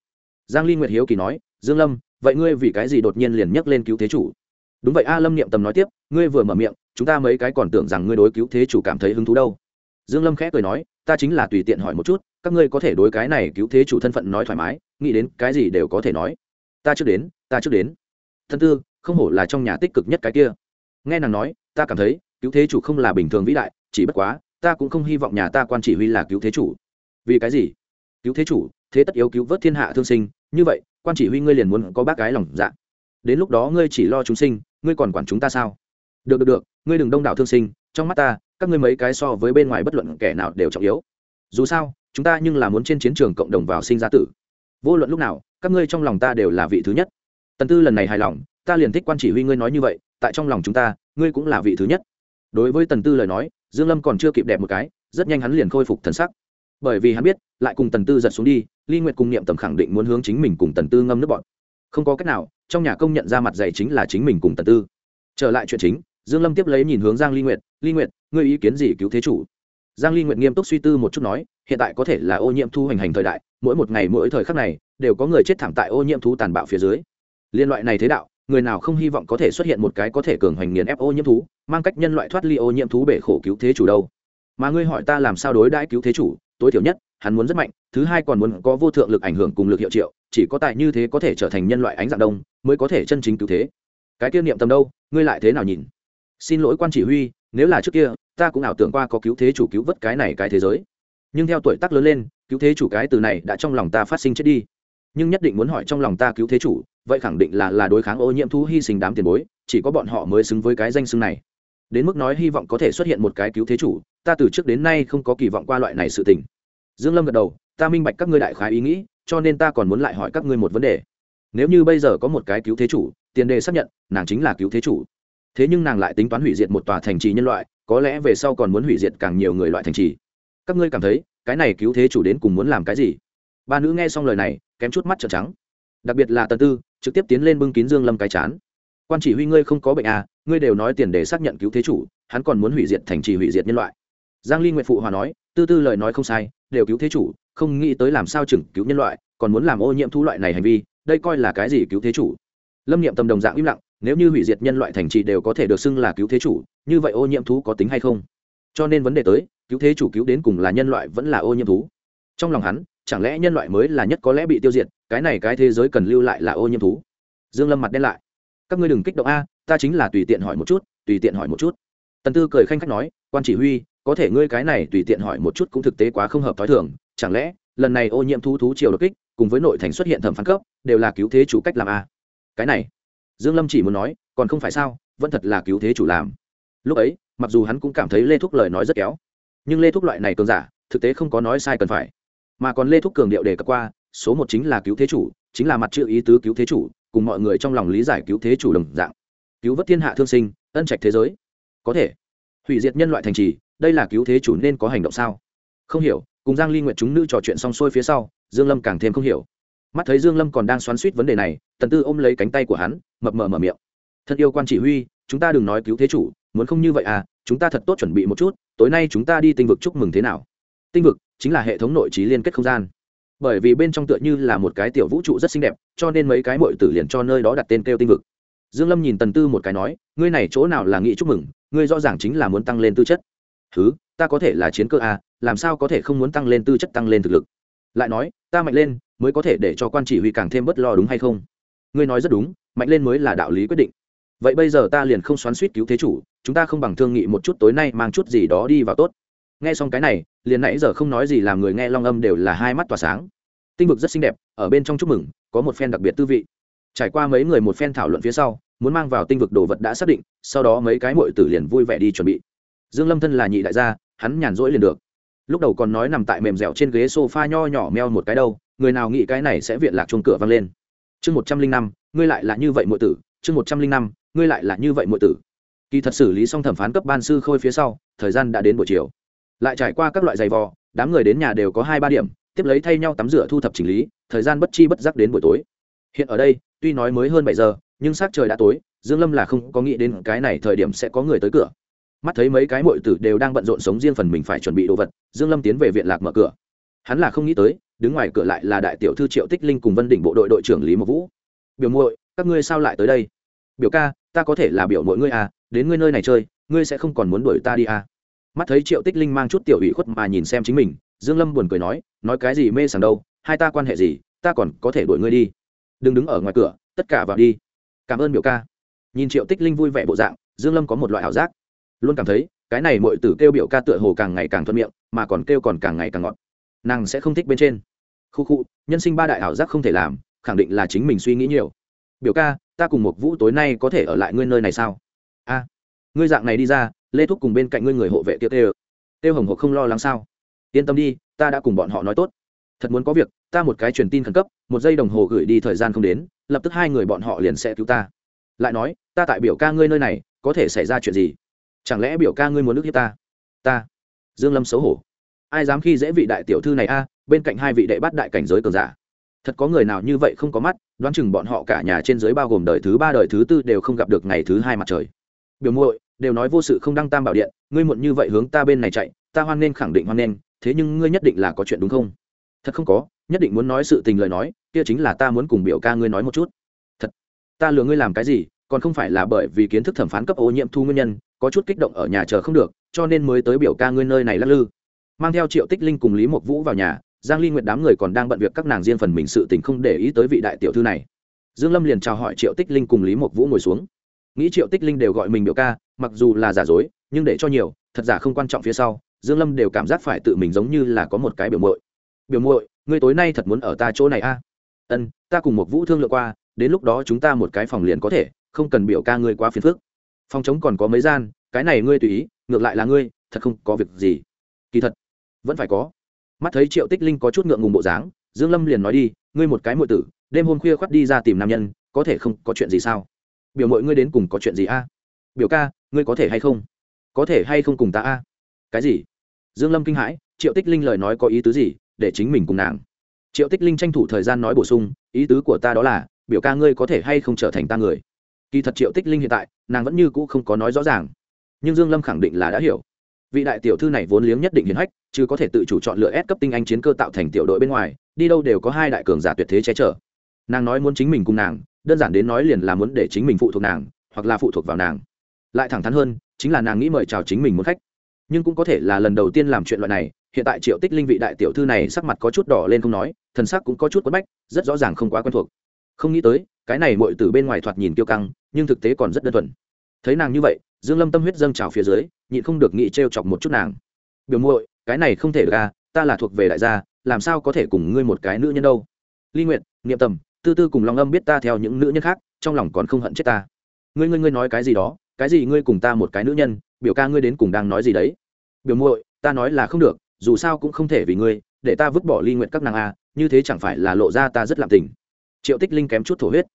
Giang ly nguyệt hiếu kỳ nói, dương lâm, vậy ngươi vì cái gì đột nhiên liền nhắc lên cứu thế chủ? Đúng vậy a, lâm niệm tầm nói tiếp, ngươi vừa mở miệng, chúng ta mấy cái còn tưởng rằng ngươi đối cứu thế chủ cảm thấy hứng thú đâu. Dương lâm khẽ cười nói, ta chính là tùy tiện hỏi một chút, các ngươi có thể đối cái này cứu thế chủ thân phận nói thoải mái, nghĩ đến cái gì đều có thể nói. Ta trước đến, ta trước đến. Thân tư, không hổ là trong nhà tích cực nhất cái kia. Nghe nàng nói, ta cảm thấy cứu thế chủ không là bình thường vĩ đại, chỉ bất quá, ta cũng không hy vọng nhà ta quan chỉ huy là cứu thế chủ. Vì cái gì? Cứu thế chủ, thế tất yếu cứu vớt thiên hạ thương sinh, như vậy, quan chỉ huy ngươi liền muốn có bác gái lòng dạ. Đến lúc đó ngươi chỉ lo chúng sinh, ngươi còn quản chúng ta sao? Được được được, ngươi đừng đông đảo thương sinh, trong mắt ta, các ngươi mấy cái so với bên ngoài bất luận kẻ nào đều trọng yếu. Dù sao, chúng ta nhưng là muốn trên chiến trường cộng đồng vào sinh ra tử. Vô luận lúc nào, các ngươi trong lòng ta đều là vị thứ nhất. Tần tư lần này hài lòng, ta liền thích quan chỉ huy ngươi nói như vậy, tại trong lòng chúng ta, ngươi cũng là vị thứ nhất đối với tần tư lời nói, dương lâm còn chưa kịp đẹp một cái, rất nhanh hắn liền khôi phục thần sắc. Bởi vì hắn biết, lại cùng tần tư giật xuống đi, ly nguyệt cùng niệm tầm khẳng định muốn hướng chính mình cùng tần tư ngâm nước bọn không có cách nào, trong nhà công nhận ra mặt dày chính là chính mình cùng tần tư. Trở lại chuyện chính, dương lâm tiếp lấy nhìn hướng giang ly nguyệt ly nguyệt, ngươi ý kiến gì, cứu thế chủ? Giang ly nguyệt nghiêm túc suy tư một chút nói, hiện tại có thể là ô nhiễm thu hành hành thời đại, mỗi một ngày mỗi thời khắc này, đều có người chết thảm tại ô nhiễm thú tàn bạo phía dưới. Liên loại này thế đạo người nào không hy vọng có thể xuất hiện một cái có thể cường hoành nghiền ép ô nhiễm thú, mang cách nhân loại thoát ly ô nhiễm thú bể khổ cứu thế chủ đâu. Mà ngươi hỏi ta làm sao đối đãi cứu thế chủ, tối thiểu nhất, hắn muốn rất mạnh, thứ hai còn muốn có vô thượng lực ảnh hưởng cùng lực hiệu triệu, chỉ có tại như thế có thể trở thành nhân loại ánh dạng đông, mới có thể chân chính cứu thế. Cái kia niệm tầm đâu, ngươi lại thế nào nhìn? Xin lỗi quan chỉ huy, nếu là trước kia, ta cũng ảo tưởng qua có cứu thế chủ cứu vớt cái này cái thế giới. Nhưng theo tuổi tác lớn lên, cứu thế chủ cái từ này đã trong lòng ta phát sinh chết đi. Nhưng nhất định muốn hỏi trong lòng ta cứu thế chủ vậy khẳng định là là đối kháng ô nhiễm thú hy sinh đám tiền bối, chỉ có bọn họ mới xứng với cái danh xưng này. Đến mức nói hy vọng có thể xuất hiện một cái cứu thế chủ, ta từ trước đến nay không có kỳ vọng qua loại này sự tình. Dương lâm gật đầu, ta minh bạch các ngươi đại khái ý nghĩ, cho nên ta còn muốn lại hỏi các ngươi một vấn đề. Nếu như bây giờ có một cái cứu thế chủ, tiền đề xác nhận, nàng chính là cứu thế chủ. Thế nhưng nàng lại tính toán hủy diệt một tòa thành trì nhân loại, có lẽ về sau còn muốn hủy diệt càng nhiều người loại thành trì. Các ngươi cảm thấy, cái này cứu thế chủ đến cùng muốn làm cái gì? Ba nữ nghe xong lời này, kém chút mắt trợn trắng. Đặc biệt là tần tư trực tiếp tiến lên bưng kín dương lâm cái chán. Quan chỉ huy ngươi không có bệnh à ngươi đều nói tiền để xác nhận cứu thế chủ, hắn còn muốn hủy diệt thành trì hủy diệt nhân loại. Giang ly nguyện phụ hòa nói, tư tư lời nói không sai, đều cứu thế chủ, không nghĩ tới làm sao chừng cứu nhân loại, còn muốn làm ô nhiễm thu loại này hành vi, đây coi là cái gì cứu thế chủ? Lâm niệm tâm đồng dạng im lặng, nếu như hủy diệt nhân loại thành trì đều có thể được xưng là cứu thế chủ, như vậy ô nhiễm thú có tính hay không? Cho nên vấn đề tới, cứu thế chủ cứu đến cùng là nhân loại vẫn là ô nhiễm thú. Trong lòng hắn chẳng lẽ nhân loại mới là nhất có lẽ bị tiêu diệt, cái này cái thế giới cần lưu lại là ô nhiễm thú. Dương lâm mặt đen lại. Các ngươi đừng kích động a, ta chính là tùy tiện hỏi một chút, tùy tiện hỏi một chút. Tần tư cười khanh khách nói, quan chỉ huy, có thể ngươi cái này tùy tiện hỏi một chút cũng thực tế quá không hợp thói thường, chẳng lẽ lần này ô nhiễm thú thú chiều đột kích, cùng với nội thành xuất hiện thẩm phán cấp, đều là cứu thế chủ cách làm a? Cái này, dương lâm chỉ muốn nói, còn không phải sao, vẫn thật là cứu thế chủ làm. Lúc ấy, mặc dù hắn cũng cảm thấy lê thúc lời nói rất kéo, nhưng lê thúc loại này cường giả, thực tế không có nói sai cần phải mà còn lê thúc cường điệu đề cập qua, số một chính là cứu thế chủ, chính là mặt chữ ý tứ cứu thế chủ, cùng mọi người trong lòng lý giải cứu thế chủ đồng dạng. Cứu vớt thiên hạ thương sinh, ân trạch thế giới. Có thể. Hủy diệt nhân loại thành trì, đây là cứu thế chủ nên có hành động sao? Không hiểu, cùng giang ly nguyện chúng nữ trò chuyện xong xuôi phía sau, dương lâm càng thêm không hiểu. Mắt thấy dương lâm còn đang xoắn suýt vấn đề này, tần tư ôm lấy cánh tay của hắn, mập mờ mở miệng. Thân yêu quan chỉ huy, chúng ta đừng nói cứu thế chủ, muốn không như vậy à chúng ta thật tốt chuẩn bị một chút, tối nay chúng ta đi tinh vực chúc mừng thế nào? Tinh vực chính là hệ thống nội trí liên kết không gian. Bởi vì bên trong tựa như là một cái tiểu vũ trụ rất xinh đẹp, cho nên mấy cái mội tử liền cho nơi đó đặt tên kêu tinh vực. Dương lâm nhìn tần tư một cái nói, ngươi này chỗ nào là nghĩ chúc mừng, ngươi rõ ràng chính là muốn tăng lên tư chất. Thứ, ta có thể là chiến cơ à làm sao có thể không muốn tăng lên tư chất, tăng lên thực lực? Lại nói, ta mạnh lên, mới có thể để cho quan chỉ huy càng thêm bất lo đúng hay không? Ngươi nói rất đúng, mạnh lên mới là đạo lý quyết định. Vậy bây giờ ta liền không xoắn suýt cứu thế chủ, chúng ta không bằng thương nghị một chút, tối nay mang chút gì đó đi vào tốt nghe xong cái này, liền nãy giờ không nói gì làm người nghe long âm đều là hai mắt tỏa sáng. Tinh vực rất xinh đẹp, ở bên trong chúc mừng, có một phen đặc biệt tư vị. Trải qua mấy người một phen thảo luận phía sau, muốn mang vào tinh vực đồ vật đã xác định, sau đó mấy cái mội tử liền vui vẻ đi chuẩn bị. Dương lâm thân là nhị đại gia, hắn nhàn rỗi liền được. Lúc đầu còn nói nằm tại mềm dẻo trên ghế sofa nho nhỏ meo một cái đâu, người nào nghĩ cái này sẽ viện lạc chuông cửa vang lên. Chương một trăm linh năm, ngươi lại là như vậy mội tử, chương một trăm linh năm, ngươi lại là như vậy mội tử. Kỳ thật xử lý xong thẩm phán cấp ban sư khôi phía sau, thời gian đã đến buổi chiều lại trải qua các loại giày vò, đám người đến nhà đều có hai ba điểm, tiếp lấy thay nhau tắm rửa thu thập chỉnh lý, thời gian bất chi bất giác đến buổi tối. Hiện ở đây, tuy nói mới hơn bảy giờ, nhưng s trời đã tối, dương lâm là không có nghĩ đến cái này thời điểm sẽ có người tới cửa. Mắt thấy mấy cái muội tử đều đang bận rộn sống riêng phần mình phải chuẩn bị đồ vật, dương lâm tiến về viện lạc mở cửa. Hắn là không nghĩ tới, đứng ngoài cửa lại là đại tiểu thư triệu tích linh cùng vân đỉnh bộ đội đội trưởng lý mộc vũ. Biểu muội, các ngươi sao lại tới đây? Biểu ca, ta có thể là biểu muội ngươi à đến ngươi nơi này chơi, ngươi sẽ không còn muốn đuổi ta đi à mắt thấy triệu tích linh mang chút tiểu ủy khuất mà nhìn xem chính mình, dương lâm buồn cười nói nói cái gì mê sảng đâu, hai ta quan hệ gì, ta còn có thể đuổi ngươi đi. Đừng đứng ở ngoài cửa, tất cả vào đi. Cảm ơn biểu ca. Nhìn triệu tích linh vui vẻ bộ dạng, dương lâm có một loại ảo giác. Luôn cảm thấy, cái này mọi tử kêu biểu ca tựa hồ càng ngày càng thuận miệng, mà còn kêu còn càng ngày càng ngọt. Nàng sẽ không thích bên trên. Khu khu, nhân sinh ba đại ảo giác không thể làm, khẳng định là chính mình suy nghĩ nhiều. Biểu ca, ta cùng một vũ tối nay có thể ở lại ngươi nơi này sao? A, ngươi dạng này đi ra lê thúc cùng bên cạnh ngươi người hộ vệ Tiêu tê Tiêu hồng hộ không lo lắng sao? Yên tâm đi, ta đã cùng bọn họ nói tốt. Thật muốn có việc, ta một cái truyền tin khẩn cấp, một giây đồng hồ gửi đi thời gian không đến, lập tức hai người bọn họ liền sẽ cứu ta. Lại nói, ta tại biểu ca ngươi nơi này, có thể xảy ra chuyện gì? Chẳng lẽ biểu ca ngươi muốn nước hiếp ta? Ta. Dương lâm xấu hổ. Ai dám khi dễ vị đại tiểu thư này a, bên cạnh hai vị đệ bắt đại cảnh giới cường giả. Thật có người nào như vậy không có mắt, đoán chừng bọn họ cả nhà trên dưới bao gồm đời thứ ba, đời thứ tư đều không gặp được ngày thứ hai mặt trời. Biểu muội đều nói vô sự không đăng tam bảo điện, ngươi muộn như vậy hướng ta bên này chạy, ta hoan nên khẳng định hoan nên, thế nhưng ngươi nhất định là có chuyện đúng không? Thật không có, nhất định muốn nói sự tình lời nói, kia chính là ta muốn cùng biểu ca ngươi nói một chút. Thật, ta lừa ngươi làm cái gì, còn không phải là bởi vì kiến thức thẩm phán cấp ô nhiễm thu nguyên nhân, có chút kích động ở nhà chờ không được, cho nên mới tới biểu ca ngươi nơi này lắc lư. Mang theo triệu tích linh cùng lý mộc vũ vào nhà, giang ly nguyệt đám người còn đang bận việc các nàng riêng phần mình sự tình không để ý tới vị đại tiểu thư này. Dương lâm liền chào hỏi triệu tích linh cùng lý mộc vũ ngồi xuống. Nghĩ triệu tích linh đều gọi mình biểu ca mặc dù là giả dối, nhưng để cho nhiều, thật giả không quan trọng phía sau, dương lâm đều cảm giác phải tự mình giống như là có một cái biểu muội. Biểu muội, ngươi tối nay thật muốn ở ta chỗ này a? À? ân, ta cùng một vũ thương lượng qua, đến lúc đó chúng ta một cái phòng liền có thể, không cần biểu ca ngươi quá phiền phức. Phòng chống còn có mấy gian, cái này ngươi tùy ý, ngược lại là ngươi, thật không có việc gì. Kỳ thật, vẫn phải có. Mắt thấy triệu tích linh có chút ngượng ngùng bộ dáng, dương lâm liền nói đi, ngươi một cái muội tử, đêm hôm khuya khoắt đi ra tìm nam nhân, có thể không có chuyện gì sao? Biểu muội ngươi đến cùng có chuyện gì a? Biểu ca, ngươi có thể hay không? Có thể hay không cùng ta a? Cái gì? Dương lâm kinh hãi, triệu tích linh lời nói có ý tứ gì, để chính mình cùng nàng? Triệu tích linh tranh thủ thời gian nói bổ sung, ý tứ của ta đó là, biểu ca ngươi có thể hay không trở thành ta người? Kỳ thật triệu tích linh hiện tại, nàng vẫn như cũ không có nói rõ ràng. Nhưng dương lâm khẳng định là đã hiểu. Vị đại tiểu thư này vốn liếng nhất định hiến hách, chứ có thể tự chủ chọn lựa ép cấp tinh anh chiến cơ tạo thành tiểu đội bên ngoài, đi đâu đều có hai đại cường giả tuyệt thế che chở. Nàng nói muốn chính mình cùng nàng, đơn giản đến nói liền là muốn để chính mình phụ thuộc nàng, hoặc là phụ thuộc vào nàng lại thẳng thắn hơn, chính là nàng nghĩ mời chào chính mình muốn khách. Nhưng cũng có thể là lần đầu tiên làm chuyện loại này, hiện tại triệu tích linh vị đại tiểu thư này sắc mặt có chút đỏ lên không nói, thần sắc cũng có chút quất bách, rất rõ ràng không quá quen thuộc. Không nghĩ tới, cái này muội từ bên ngoài thoạt nhìn kiêu căng, nhưng thực tế còn rất đơn thuần. Thấy nàng như vậy, dương lâm tâm huyết dâng trào phía dưới, nhịn không được nghĩ trêu chọc một chút nàng. Biểu muội, cái này không thể được à ta là thuộc về đại gia, làm sao có thể cùng ngươi một cái nữ nhân đâu? Ly nguyện niệm tầm, tư tư cùng long âm biết ta theo những nữ nhân khác, trong lòng còn không hận chết ta. Ngươi ngươi ngươi nói cái gì đó? Cái gì ngươi cùng ta một cái nữ nhân, biểu ca ngươi đến cùng đang nói gì đấy? Biểu muội, ta nói là không được, dù sao cũng không thể vì ngươi, để ta vứt bỏ ly nguyện các nàng a như thế chẳng phải là lộ ra ta rất làm tình. Triệu tích linh kém chút thổ huyết.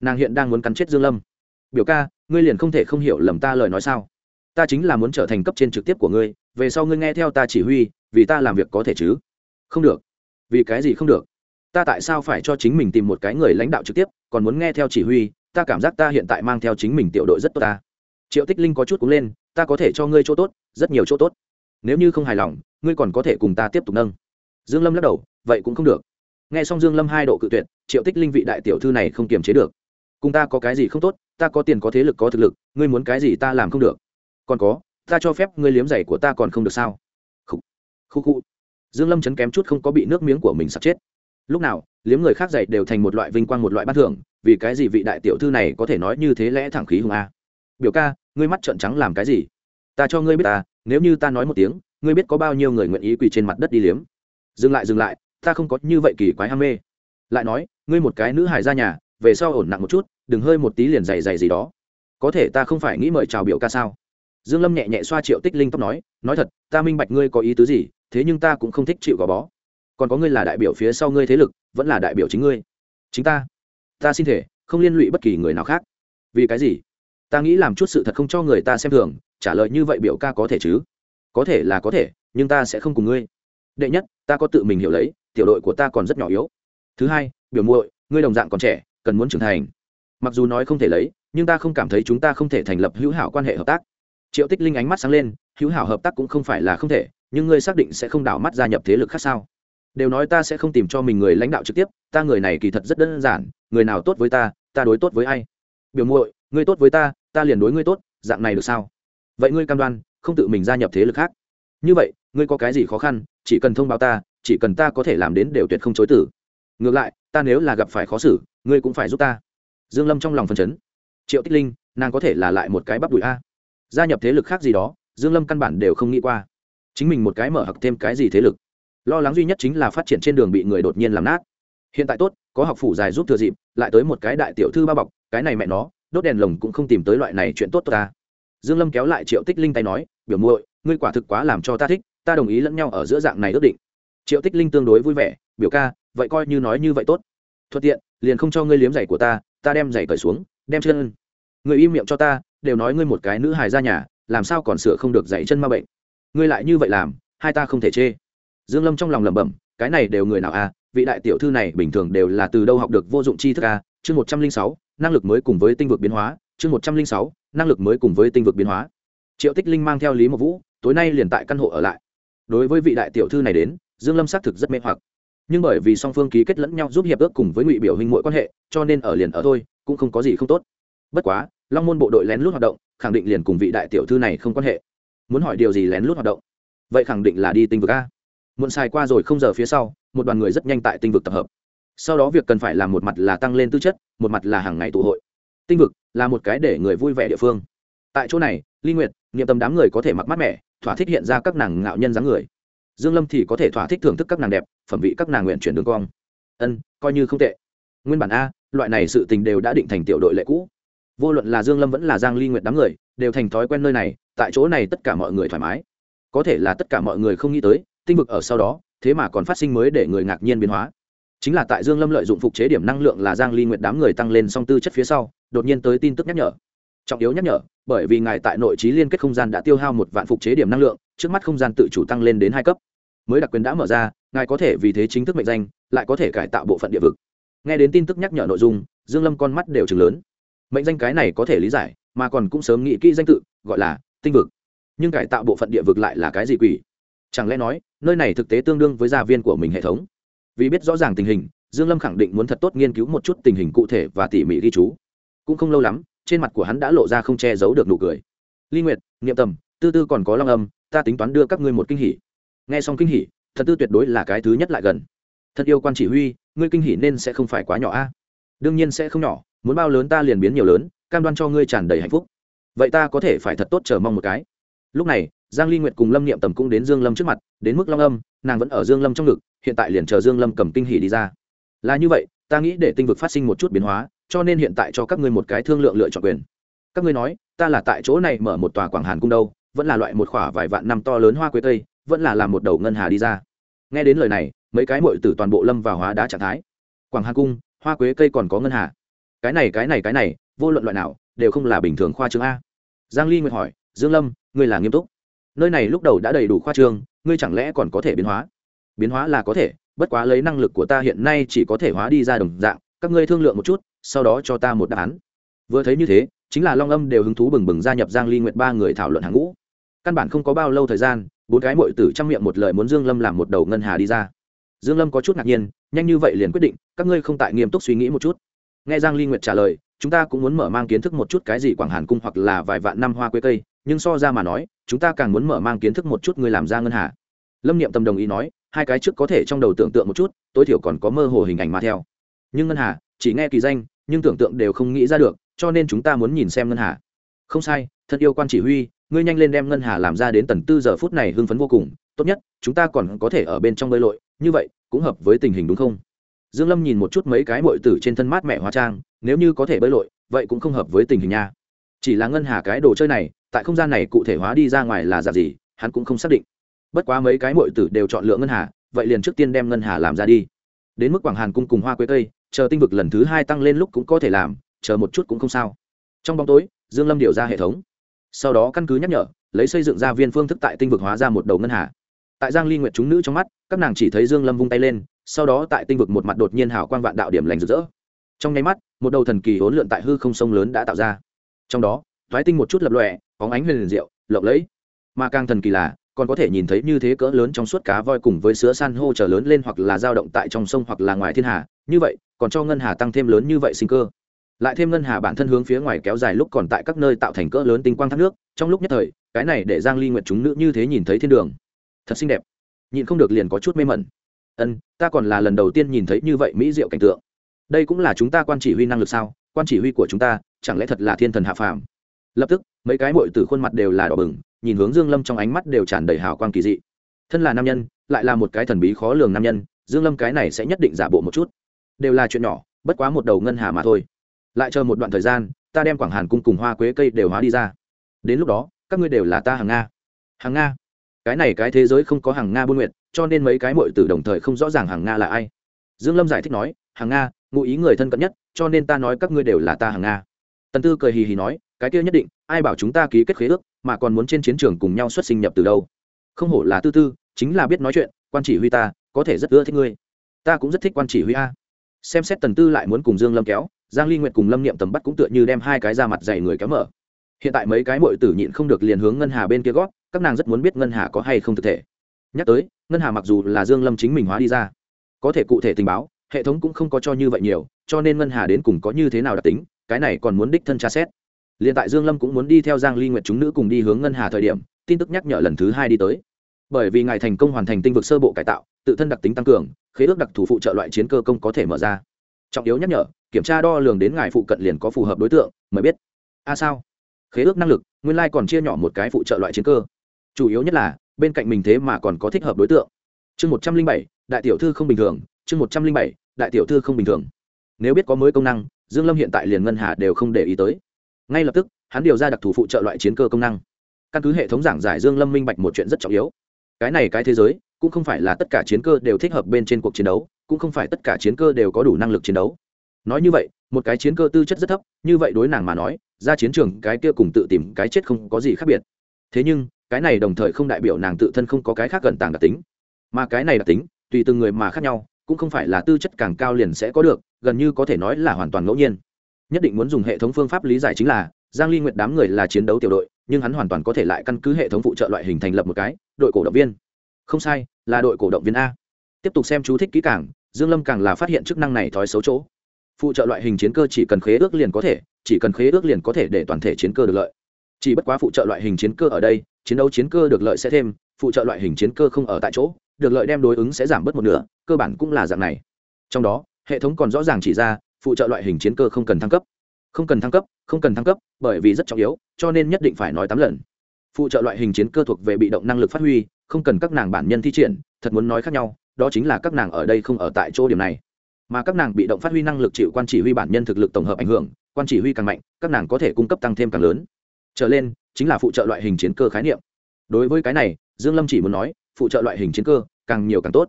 Nàng hiện đang muốn cắn chết dương lâm. Biểu ca, ngươi liền không thể không hiểu lầm ta lời nói sao? Ta chính là muốn trở thành cấp trên trực tiếp của ngươi, về sau ngươi nghe theo ta chỉ huy, vì ta làm việc có thể chứ? Không được. Vì cái gì không được? Ta tại sao phải cho chính mình tìm một cái người lãnh đạo trực tiếp, còn muốn nghe theo chỉ huy? Ta cảm giác ta hiện tại mang theo chính mình tiểu đội rất tốt ta triệu tích linh có chút cúng lên ta có thể cho ngươi chỗ tốt rất nhiều chỗ tốt. Nếu như không hài lòng ngươi còn có thể cùng ta tiếp tục nâng. Dương lâm lắc đầu vậy cũng không được. Nghe xong dương lâm hai độ cự tuyệt triệu tích linh vị đại tiểu thư này không kiềm chế được. Cùng ta có cái gì không tốt ta có tiền có thế lực có thực lực ngươi muốn cái gì ta làm không được. Còn có ta cho phép ngươi liếm giày của ta còn không được sao? Khu khu khu dương lâm chấn kém chút không có bị nước miếng của mình sặc chết. Lúc nào liếm người khác giày đều thành một loại vinh quang một loại bát thường, vì cái gì vị đại tiểu thư này có thể nói như thế lẽ thẳng khí hùng a? Biểu ca, ngươi mắt trợn trắng làm cái gì? Ta cho ngươi biết ta, nếu như ta nói một tiếng, ngươi biết có bao nhiêu người nguyện ý quỳ trên mặt đất đi liếm. Dừng lại dừng lại, ta không có như vậy kỳ quái ham mê. Lại nói, ngươi một cái nữ hài ra nhà, về sau ổn nặng một chút, đừng hơi một tí liền dày dày gì đó. Có thể ta không phải nghĩ mời chào biểu ca sao? Dương lâm nhẹ nhẹ xoa triệu tích linh tóc nói nói thật, ta minh bạch ngươi có ý tứ gì, thế nhưng ta cũng không thích chịu gò bó. Còn có ngươi là đại biểu phía sau ngươi thế lực, vẫn là đại biểu chính ngươi. Chính ta. Ta xin thể, không liên lụy bất kỳ người nào khác. Vì cái gì? Ta nghĩ làm chút sự thật không cho người ta xem thường, trả lời như vậy biểu ca có thể chứ? Có thể là có thể, nhưng ta sẽ không cùng ngươi. Đệ nhất, ta có tự mình hiểu lấy, tiểu đội của ta còn rất nhỏ yếu. Thứ hai, biểu muội, ngươi đồng dạng còn trẻ, cần muốn trưởng thành. Mặc dù nói không thể lấy, nhưng ta không cảm thấy chúng ta không thể thành lập hữu hảo quan hệ hợp tác. Triệu tích linh ánh mắt sáng lên, hữu hảo hợp tác cũng không phải là không thể, nhưng ngươi xác định sẽ không đảo mắt gia nhập thế lực khác sao? Đều nói ta sẽ không tìm cho mình người lãnh đạo trực tiếp, ta người này kỳ thật rất đơn giản, người nào tốt với ta ta đối tốt với ai? Biểu muội, ngươi tốt với ta ta liền đối ngươi tốt, dạng này được sao? Vậy ngươi cam đoan, không tự mình gia nhập thế lực khác? Như vậy, ngươi có cái gì khó khăn, chỉ cần thông báo ta, chỉ cần ta có thể làm đến đều tuyệt không chối tử. Ngược lại, ta nếu là gặp phải khó xử, ngươi cũng phải giúp ta. Dương lâm trong lòng phân chấn. Triệu tích linh, nàng có thể là lại một cái bắp đùi a. Gia nhập thế lực khác gì đó, dương lâm căn bản đều không nghĩ qua. Chính mình một cái mở hặc thêm cái gì thế lực. Lo lắng duy nhất chính là phát triển trên đường bị người đột nhiên làm nát. Hiện tại tốt, có học phủ dài giúp thừa dịp, lại tới một cái đại tiểu thư ba bọc, cái này mẹ nó đốt đèn lồng cũng không tìm tới loại này chuyện tốt tốt ta. Dương lâm kéo lại triệu tích linh tay nói, biểu muội, ngươi quả thực quá làm cho ta thích, ta đồng ý lẫn nhau ở giữa dạng này ước định. Triệu tích linh tương đối vui vẻ, biểu ca, vậy coi như nói như vậy tốt. Thuận tiện, liền không cho ngươi liếm giày của ta ta đem giày cởi xuống, đem chân. Người im miệng cho ta, đều nói ngươi một cái nữ hài ra nhà, làm sao còn sửa không được giày chân ma bệnh? Ngươi lại như vậy làm, hai ta không thể chê. Dương lâm trong lòng lẩm bẩm, cái này đều người nào a à? vị đại tiểu thư này bình thường đều là từ đâu học được vô dụng chi thức a à? chương một trăm linh sáu năng lực mới cùng với tinh vực biến hóa, chương một trăm linh sáu, năng lực mới cùng với tinh vực biến hóa. Triệu tích linh mang theo lý mộc vũ, tối nay liền tại căn hộ ở lại. Đối với vị đại tiểu thư này đến, dương lâm xác thực rất mê hoặc. Nhưng bởi vì song phương ký kết lẫn nhau giúp hiệp ước cùng với ngụy biểu hình mỗi quan hệ, cho nên ở liền ở thôi, cũng không có gì không tốt. Bất quá, long môn bộ đội lén lút hoạt động, khẳng định liền cùng vị đại tiểu thư này không quan hệ. Muốn hỏi điều gì lén lút hoạt động? Vậy khẳng định là đi tinh vực a. Muộn xài qua rồi không giờ phía sau, một đoàn người rất nhanh tại tinh vực tập hợp sau đó việc cần phải làm một mặt là tăng lên tư chất, một mặt là hàng ngày tụ hội. Tinh vực là một cái để người vui vẻ địa phương. Tại chỗ này, ly nguyệt, niệm tâm đám người có thể mặc mát mẻ, thỏa thích hiện ra các nàng ngạo nhân dáng người. Dương lâm thì có thể thỏa thích thưởng thức các nàng đẹp, phẩm vị các nàng nguyện chuyển đường cong. Ân, coi như không tệ. Nguyên bản a, loại này sự tình đều đã định thành tiểu đội lệ cũ. Vô luận là dương lâm vẫn là giang ly nguyệt đám người, đều thành thói quen nơi này, tại chỗ này tất cả mọi người thoải mái. Có thể là tất cả mọi người không nghĩ tới, tinh vực ở sau đó, thế mà còn phát sinh mới để người ngạc nhiên biến hóa chính là tại dương lâm lợi dụng phục chế điểm năng lượng là giang ly nguyệt đám người tăng lên song tư chất phía sau, đột nhiên tới tin tức nhắc nhở. Trọng yếu nhắc nhở, bởi vì ngài tại nội trí liên kết không gian đã tiêu hao một vạn phục chế điểm năng lượng, trước mắt không gian tự chủ tăng lên đến hai cấp. Mới đặc quyền đã mở ra, ngài có thể vì thế chính thức mệnh danh, lại có thể cải tạo bộ phận địa vực. Nghe đến tin tức nhắc nhở nội dung, dương lâm con mắt đều chừng lớn. Mệnh danh cái này có thể lý giải, mà còn cũng sớm nghĩ kỹ danh tự, gọi là tinh vực. Nhưng cải tạo bộ phận địa vực lại là cái gì quỷ? Chẳng lẽ nói, nơi này thực tế tương đương với gia viên của mình hệ thống? Vì biết rõ ràng tình hình, dương lâm khẳng định muốn thật tốt nghiên cứu một chút tình hình cụ thể và tỉ mỉ ghi chú. Cũng không lâu lắm, trên mặt của hắn đã lộ ra không che giấu được nụ cười. Ly nguyệt, niệm tầm, tư tư còn có long âm, ta tính toán đưa các ngươi một kinh hỉ. Nghe xong kinh hỉ, thần tư tuyệt đối là cái thứ nhất lại gần. Thật yêu quan chỉ huy, ngươi kinh hỉ nên sẽ không phải quá nhỏ a. Đương nhiên sẽ không nhỏ, muốn bao lớn ta liền biến nhiều lớn, cam đoan cho ngươi tràn đầy hạnh phúc. Vậy ta có thể phải thật tốt chờ mong một cái. Lúc này, giang ly nguyệt cùng lâm niệm tầm cũng đến dương lâm trước mặt, đến mức long âm, nàng vẫn ở dương lâm trong ngực hiện tại liền chờ dương lâm cầm kinh hỉ đi ra. Là như vậy, ta nghĩ để tinh vực phát sinh một chút biến hóa, cho nên hiện tại cho các ngươi một cái thương lượng lựa chọn quyền. Các ngươi nói, ta là tại chỗ này mở một tòa quảng hàn cung đâu, vẫn là loại một khỏa vài vạn năm to lớn hoa quế tây vẫn là làm một đầu ngân hà đi ra. Nghe đến lời này, mấy cái mội từ toàn bộ lâm vào hóa đá trạng thái. Quảng hà cung, hoa quế cây còn có ngân hà. Cái này cái này cái này, vô luận loại nào, đều không là bình thường khoa trương a. Giang ly nguyệt hỏi, dương lâm, ngươi là nghiêm túc? Nơi này lúc đầu đã đầy đủ khoa trương, ngươi chẳng lẽ còn có thể biến hóa? Biến hóa là có thể, bất quá lấy năng lực của ta hiện nay chỉ có thể hóa đi ra đồng dạng, các ngươi thương lượng một chút, sau đó cho ta một đáp án. Vừa thấy như thế, chính là long âm đều hứng thú bừng bừng gia nhập giang ly nguyệt ba người thảo luận hàng ngũ. Căn bản không có bao lâu thời gian, bốn cái muội tử trong miệng một lời muốn dương lâm làm một đầu ngân hà đi ra. Dương lâm có chút ngạc nhiên, nhanh như vậy liền quyết định, các ngươi không tại nghiêm túc suy nghĩ một chút? Nghe giang ly nguyệt trả lời, chúng ta cũng muốn mở mang kiến thức một chút cái gì quảng hàn cung hoặc là vài vạn năm hoa quế cây, nhưng so ra mà nói, chúng ta càng muốn mở mang kiến thức một chút người làm ra ngân hà. Lâm niệm tâm đồng ý nói hai cái trước có thể trong đầu tưởng tượng một chút, tối thiểu còn có mơ hồ hình ảnh mà theo. Nhưng ngân hà, chỉ nghe kỳ danh, nhưng tưởng tượng đều không nghĩ ra được, cho nên chúng ta muốn nhìn xem ngân hà. Không sai, thật yêu quan chỉ huy, ngươi nhanh lên đem ngân hà làm ra đến tần tư giờ phút này hưng phấn vô cùng, tốt nhất, chúng ta còn có thể ở bên trong bơi lội, như vậy, cũng hợp với tình hình đúng không? Dương lâm nhìn một chút mấy cái bội tử trên thân mát mẹ hóa trang, nếu như có thể bơi lội, vậy cũng không hợp với tình hình nha. Chỉ là ngân hà cái đồ chơi này, tại không gian này cụ thể hóa đi ra ngoài là giả gì, hắn cũng không xác định bất quá mấy cái muội tử đều chọn lựa ngân hà, vậy liền trước tiên đem ngân hà làm ra đi. Đến mức quảng hàn cung cùng hoa quế tây, chờ tinh vực lần thứ hai tăng lên lúc cũng có thể làm, chờ một chút cũng không sao. Trong bóng tối, dương lâm điều ra hệ thống. Sau đó căn cứ nhắc nhở, lấy xây dựng ra viên phương thức tại tinh vực hóa ra một đầu ngân hà. Tại giang ly nguyệt chúng nữ trong mắt, các nàng chỉ thấy dương lâm vung tay lên, sau đó tại tinh vực một mặt đột nhiên hào quang vạn đạo điểm lành rực rỡ. Trong nháy mắt, một đầu thần kỳ hỗn lượn tại hư không sông lớn đã tạo ra. Trong đó, thoái tinh một chút lập lòe bóng ánh huyền liền diệu, lộng lẫy. Mà càng thần kỳ là còn có thể nhìn thấy như thế cỡ lớn trong suốt cá voi cùng với sứa san hô trở lớn lên hoặc là dao động tại trong sông hoặc là ngoài thiên hà. Như vậy, còn cho ngân hà tăng thêm lớn như vậy sinh cơ. Lại thêm ngân hà bản thân hướng phía ngoài kéo dài lúc còn tại các nơi tạo thành cỡ lớn tinh quang thác nước. Trong lúc nhất thời, cái này để giang ly nguyệt chúng nữ như thế nhìn thấy thiên đường. Thật xinh đẹp. Nhìn không được liền có chút mê mẩn. Ân, ta còn là lần đầu tiên nhìn thấy như vậy mỹ diệu cảnh tượng. Đây cũng là chúng ta quan chỉ huy năng lực sao? Quan chỉ huy của chúng ta, chẳng lẽ thật là thiên thần hạ phàm? Lập tức, mấy cái mội từ khuôn mặt đều là đỏ bừng, nhìn hướng dương lâm trong ánh mắt đều tràn đầy hào quang kỳ dị. Thân là nam nhân, lại là một cái thần bí khó lường nam nhân, dương lâm cái này sẽ nhất định giả bộ một chút. Đều là chuyện nhỏ, bất quá một đầu ngân hà mà thôi. Lại chờ một đoạn thời gian, ta đem quảng hàn cung cùng hoa quế cây đều hóa đi ra. Đến lúc đó, các ngươi đều là ta hàng nga. Hàng nga? Cái này cái thế giới không có hàng nga buôn nguyện cho nên mấy cái mội tử đồng thời không rõ ràng hàng nga là ai. Dương lâm giải thích nói, hàng nga, ngụ ý người thân cận nhất, cho nên ta nói các ngươi đều là ta hàng nga. Tần tư cười hì hì nói cái kia nhất định, ai bảo chúng ta ký kết khế ước, mà còn muốn trên chiến trường cùng nhau xuất sinh nhập từ đâu? Không hổ là tư tư, chính là biết nói chuyện, quan chỉ huy ta, có thể rất ưa thích ngươi. Ta cũng rất thích quan chỉ huy a. Xem xét tần tư lại muốn cùng dương lâm kéo, giang ly nguyệt cùng lâm niệm tầm bắt cũng tựa như đem hai cái ra mặt dày người kéo mở. Hiện tại mấy cái muội tử nhịn không được liền hướng ngân hà bên kia gót, các nàng rất muốn biết ngân hà có hay không thực thể. Nhắc tới, ngân hà mặc dù là dương lâm chính mình hóa đi ra, có thể cụ thể tình báo, hệ thống cũng không có cho như vậy nhiều, cho nên ngân hà đến cùng có như thế nào đặc tính, cái này còn muốn đích thân tra xét liền tại dương lâm cũng muốn đi theo giang ly nguyệt chúng nữ cùng đi hướng ngân hà thời điểm, tin tức nhắc nhở lần thứ hai đi tới. Bởi vì ngài thành công hoàn thành tinh vực sơ bộ cải tạo, tự thân đặc tính tăng cường, khế ước đặc thù phụ trợ loại chiến cơ công có thể mở ra. Trọng yếu nhắc nhở, kiểm tra đo lường đến ngài phụ cận liền có phù hợp đối tượng mới biết. A à sao? Khế ước năng lực, nguyên lai còn chia nhỏ một cái phụ trợ loại chiến cơ. Chủ yếu nhất là, bên cạnh mình thế mà còn có thích hợp đối tượng. Chương một trăm linh bảy, đại tiểu thư không bình thường, chương một trăm linh bảy, đại tiểu thư không bình thường. Nếu biết có mới công năng, dương lâm hiện tại liền ngân hà đều không để ý tới ngay lập tức, hắn điều ra đặc thù phụ trợ loại chiến cơ công năng. Căn cứ hệ thống giảng giải dương lâm minh bạch một chuyện rất trọng yếu. Cái này cái thế giới, cũng không phải là tất cả chiến cơ đều thích hợp bên trên cuộc chiến đấu, cũng không phải tất cả chiến cơ đều có đủ năng lực chiến đấu. Nói như vậy, một cái chiến cơ tư chất rất thấp, như vậy đối nàng mà nói, ra chiến trường cái kia cùng tự tìm cái chết không có gì khác biệt. Thế nhưng, cái này đồng thời không đại biểu nàng tự thân không có cái khác gần tàng đặc tính. Mà cái này đặc tính, tùy từng người mà khác nhau, cũng không phải là tư chất càng cao liền sẽ có được, gần như có thể nói là hoàn toàn ngẫu nhiên nhất định muốn dùng hệ thống phương pháp lý giải chính là, giang ly nguyệt đám người là chiến đấu tiểu đội, nhưng hắn hoàn toàn có thể lại căn cứ hệ thống phụ trợ loại hình thành lập một cái, đội cổ động viên. Không sai, là đội cổ động viên a. Tiếp tục xem chú thích kỹ càng, dương lâm càng là phát hiện chức năng này thói xấu chỗ. Phụ trợ loại hình chiến cơ chỉ cần khế ước liền có thể, chỉ cần khế ước liền có thể để toàn thể chiến cơ được lợi. Chỉ bất quá phụ trợ loại hình chiến cơ ở đây, chiến đấu chiến cơ được lợi sẽ thêm, phụ trợ loại hình chiến cơ không ở tại chỗ, được lợi đem đối ứng sẽ giảm bớt một nửa, cơ bản cũng là dạng này. Trong đó, hệ thống còn rõ ràng chỉ ra phụ trợ loại hình chiến cơ không cần thăng cấp. Không cần thăng cấp, không cần thăng cấp, bởi vì rất trọng yếu, cho nên nhất định phải nói tám lần. Phụ trợ loại hình chiến cơ thuộc về bị động năng lực phát huy, không cần các nàng bản nhân thi triển, thật muốn nói khác nhau, đó chính là các nàng ở đây không ở tại chỗ điểm này. Mà các nàng bị động phát huy năng lực chịu quan chỉ huy bản nhân thực lực tổng hợp ảnh hưởng, quan chỉ huy càng mạnh, các nàng có thể cung cấp tăng thêm càng lớn. Trở lên, chính là phụ trợ loại hình chiến cơ khái niệm. Đối với cái này, dương lâm chỉ muốn nói, phụ trợ loại hình chiến cơ càng nhiều càng tốt.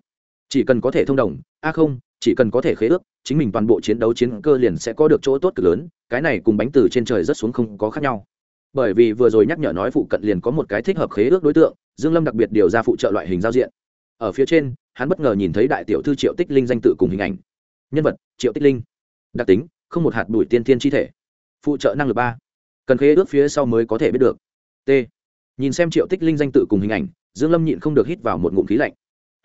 Chỉ cần có thể thông đồng, a không chỉ cần có thể khế ước, chính mình toàn bộ chiến đấu chiến cơ liền sẽ có được chỗ tốt cực lớn, cái này cùng bánh từ trên trời rất xuống không có khác nhau. Bởi vì vừa rồi nhắc nhở nói phụ cận liền có một cái thích hợp khế ước đối tượng, dương lâm đặc biệt điều ra phụ trợ loại hình giao diện. Ở phía trên, hắn bất ngờ nhìn thấy đại tiểu thư triệu tích linh danh tự cùng hình ảnh. Nhân vật, triệu tích linh. Đặc tính, không một hạt bụi tiên thiên chi thể. Phụ trợ năng lực ba. Cần khế ước phía sau mới có thể biết được. T. Nhìn xem triệu tích linh danh tự cùng hình ảnh, dương lâm nhịn không được hít vào một ngụm khí lạnh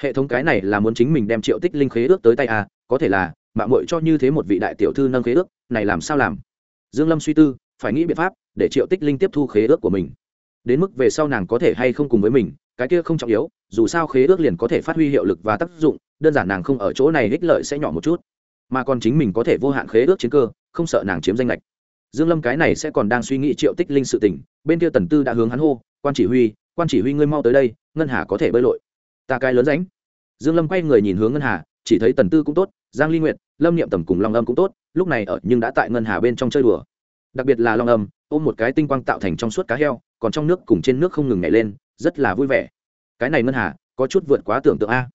hệ thống cái này là muốn chính mình đem triệu tích linh khế ước tới tay à có thể là mạng muội cho như thế một vị đại tiểu thư nâng khế ước, này làm sao làm? Dương lâm suy tư, phải nghĩ biện pháp để triệu tích linh tiếp thu khế ước của mình. Đến mức về sau nàng có thể hay không cùng với mình, cái kia không trọng yếu, dù sao khế ước liền có thể phát huy hiệu lực và tác dụng, đơn giản nàng không ở chỗ này ích lợi sẽ nhỏ một chút. Mà còn chính mình có thể vô hạn khế ước chiến cơ, không sợ nàng chiếm danh lệch dương lâm cái này sẽ còn đang suy nghĩ triệu tích linh sự tình, bên kia tần tư đã hướng hắn hô, quan chỉ huy, quan chỉ huy ngươi mau tới đây, ngân hà có thể bơi lội ta cái lớn ránh. Dương lâm quay người nhìn hướng ngân hà, chỉ thấy tần tư cũng tốt, giang ly nguyệt, lâm niệm tầm cùng long âm cũng tốt, lúc này ở nhưng đã tại ngân hà bên trong chơi đùa. Đặc biệt là long âm, ôm một cái tinh quang tạo thành trong suốt cá heo, còn trong nước cùng trên nước không ngừng nhảy lên, rất là vui vẻ. Cái này ngân hà, có chút vượt quá tưởng tượng a.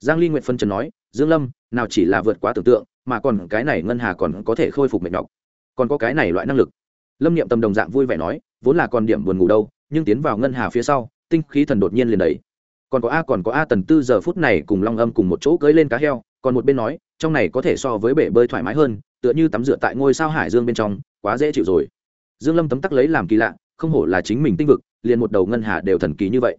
Giang ly nguyệt phân trần nói, dương lâm, nào chỉ là vượt quá tưởng tượng, mà còn cái này ngân hà còn có thể khôi phục mệt nhọc. Còn có cái này loại năng lực. Lâm niệm tầm đồng dạng vui vẻ nói, vốn là còn điểm buồn ngủ đâu, nhưng tiến vào ngân hà phía sau, tinh khí thần đột nhiên liền đầy còn có a còn có a tần tư giờ phút này cùng long âm cùng một chỗ cưới lên cá heo, còn một bên nói, trong này có thể so với bể bơi thoải mái hơn, tựa như tắm rửa tại ngôi sao hải dương bên trong, quá dễ chịu rồi. Dương lâm tấm tắc lấy làm kỳ lạ, không hổ là chính mình tinh vực, liền một đầu ngân hà đều thần kỳ như vậy.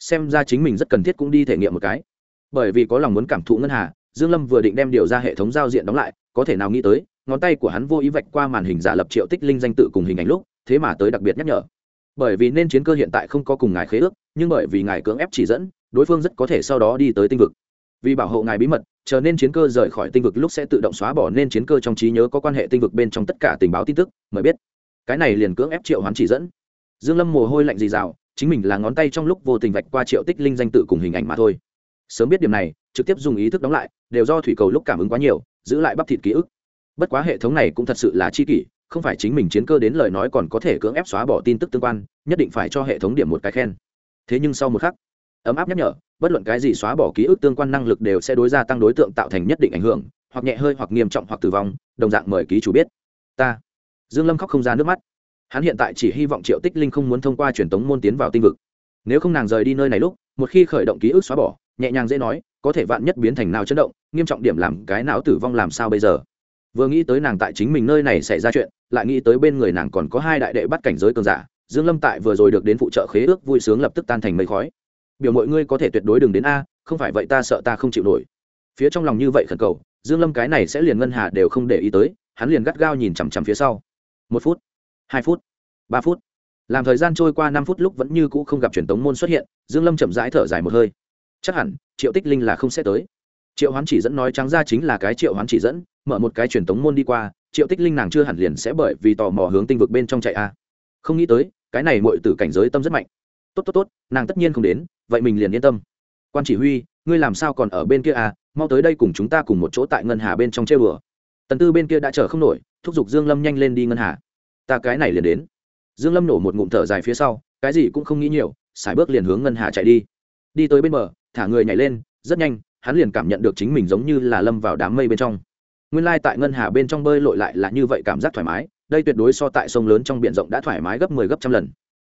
Xem ra chính mình rất cần thiết cũng đi thể nghiệm một cái. Bởi vì có lòng muốn cảm thụ ngân hà, dương lâm vừa định đem điều ra hệ thống giao diện đóng lại, có thể nào nghĩ tới, ngón tay của hắn vô ý vạch qua màn hình giả lập triệu tích linh danh tự cùng hình ảnh lúc, thế mà tới đặc biệt nhắc nhở. Bởi vì nên chiến cơ hiện tại không có cùng ngài khế ước nhưng bởi vì ngài cưỡng ép chỉ dẫn đối phương rất có thể sau đó đi tới tinh vực. Vì bảo hộ ngài bí mật chờ nên chiến cơ rời khỏi tinh vực lúc sẽ tự động xóa bỏ nên chiến cơ trong trí nhớ có quan hệ tinh vực bên trong tất cả tình báo tin tức mới biết. Cái này liền cưỡng ép triệu hoán chỉ dẫn. Dương lâm mồ hôi lạnh dì dào, chính mình là ngón tay trong lúc vô tình vạch qua triệu tích linh danh tự cùng hình ảnh mà thôi. Sớm biết điểm này trực tiếp dùng ý thức đóng lại đều do thủy cầu lúc cảm ứng quá nhiều giữ lại bắp thịt ký ức. Bất quá hệ thống này cũng thật sự là chi kỷ không phải chính mình chiến cơ đến lời nói còn có thể cưỡng ép xóa bỏ tin tức tương quan nhất định phải cho hệ thống điểm một cái khen thế nhưng sau một khắc, ấm áp nhắc nhở, bất luận cái gì xóa bỏ ký ức tương quan năng lực đều sẽ đối gia tăng đối tượng tạo thành nhất định ảnh hưởng, hoặc nhẹ hơi hoặc nghiêm trọng hoặc tử vong, đồng dạng mời ký chủ biết. Ta, dương lâm khóc không ra nước mắt. Hắn hiện tại chỉ hy vọng triệu tích linh không muốn thông qua truyền tống môn tiến vào tinh vực. Nếu không nàng rời đi nơi này lúc, một khi khởi động ký ức xóa bỏ, nhẹ nhàng dễ nói, có thể vạn nhất biến thành nào chấn động, nghiêm trọng điểm làm cái não tử vong làm sao bây giờ? Vừa nghĩ tới nàng tại chính mình nơi này xảy ra chuyện, lại nghĩ tới bên người nàng còn có hai đại đệ bắt cảnh giới cường giả dương lâm tại vừa rồi được đến phụ trợ khế ước vui sướng lập tức tan thành mây khói. Biểu mọi ngươi có thể tuyệt đối đừng đến a, không phải vậy ta sợ ta không chịu nổi. Phía trong lòng như vậy khẩn cầu, dương lâm cái này sẽ liền ngân hà đều không để ý tới, hắn liền gắt gao nhìn chằm chằm phía sau. Một phút, hai phút, ba phút. Làm thời gian trôi qua năm phút lúc vẫn như cũ không gặp truyền tống môn xuất hiện, dương lâm chậm rãi thở dài một hơi. Chắc hẳn, triệu tích linh là không sẽ tới. Triệu hoán chỉ dẫn nói trắng ra chính là cái triệu hoán chỉ dẫn, mở một cái truyền tống môn đi qua, triệu tích linh nàng chưa hẳn liền sẽ bởi vì tò mò hướng tinh vực bên trong chạy a. Không nghĩ tới cái này muội tử cảnh giới tâm rất mạnh. Tốt tốt tốt, nàng tất nhiên không đến, vậy mình liền yên tâm. Quan chỉ huy, ngươi làm sao còn ở bên kia à? Mau tới đây cùng chúng ta cùng một chỗ tại ngân hà bên trong chơi bừa tần tư bên kia đã chờ không nổi, thúc giục dương lâm nhanh lên đi ngân hà. Ta cái này liền đến. Dương lâm nổ một ngụm thở dài phía sau, cái gì cũng không nghĩ nhiều, xài bước liền hướng ngân hà chạy đi. Đi tới bên bờ, thả người nhảy lên, rất nhanh, hắn liền cảm nhận được chính mình giống như là lâm vào đám mây bên trong. Nguyên lai tại ngân hà bên trong bơi lội lại là như vậy cảm giác thoải mái đây tuyệt đối so tại sông lớn trong biển rộng đã thoải mái gấp 10 gấp trăm lần.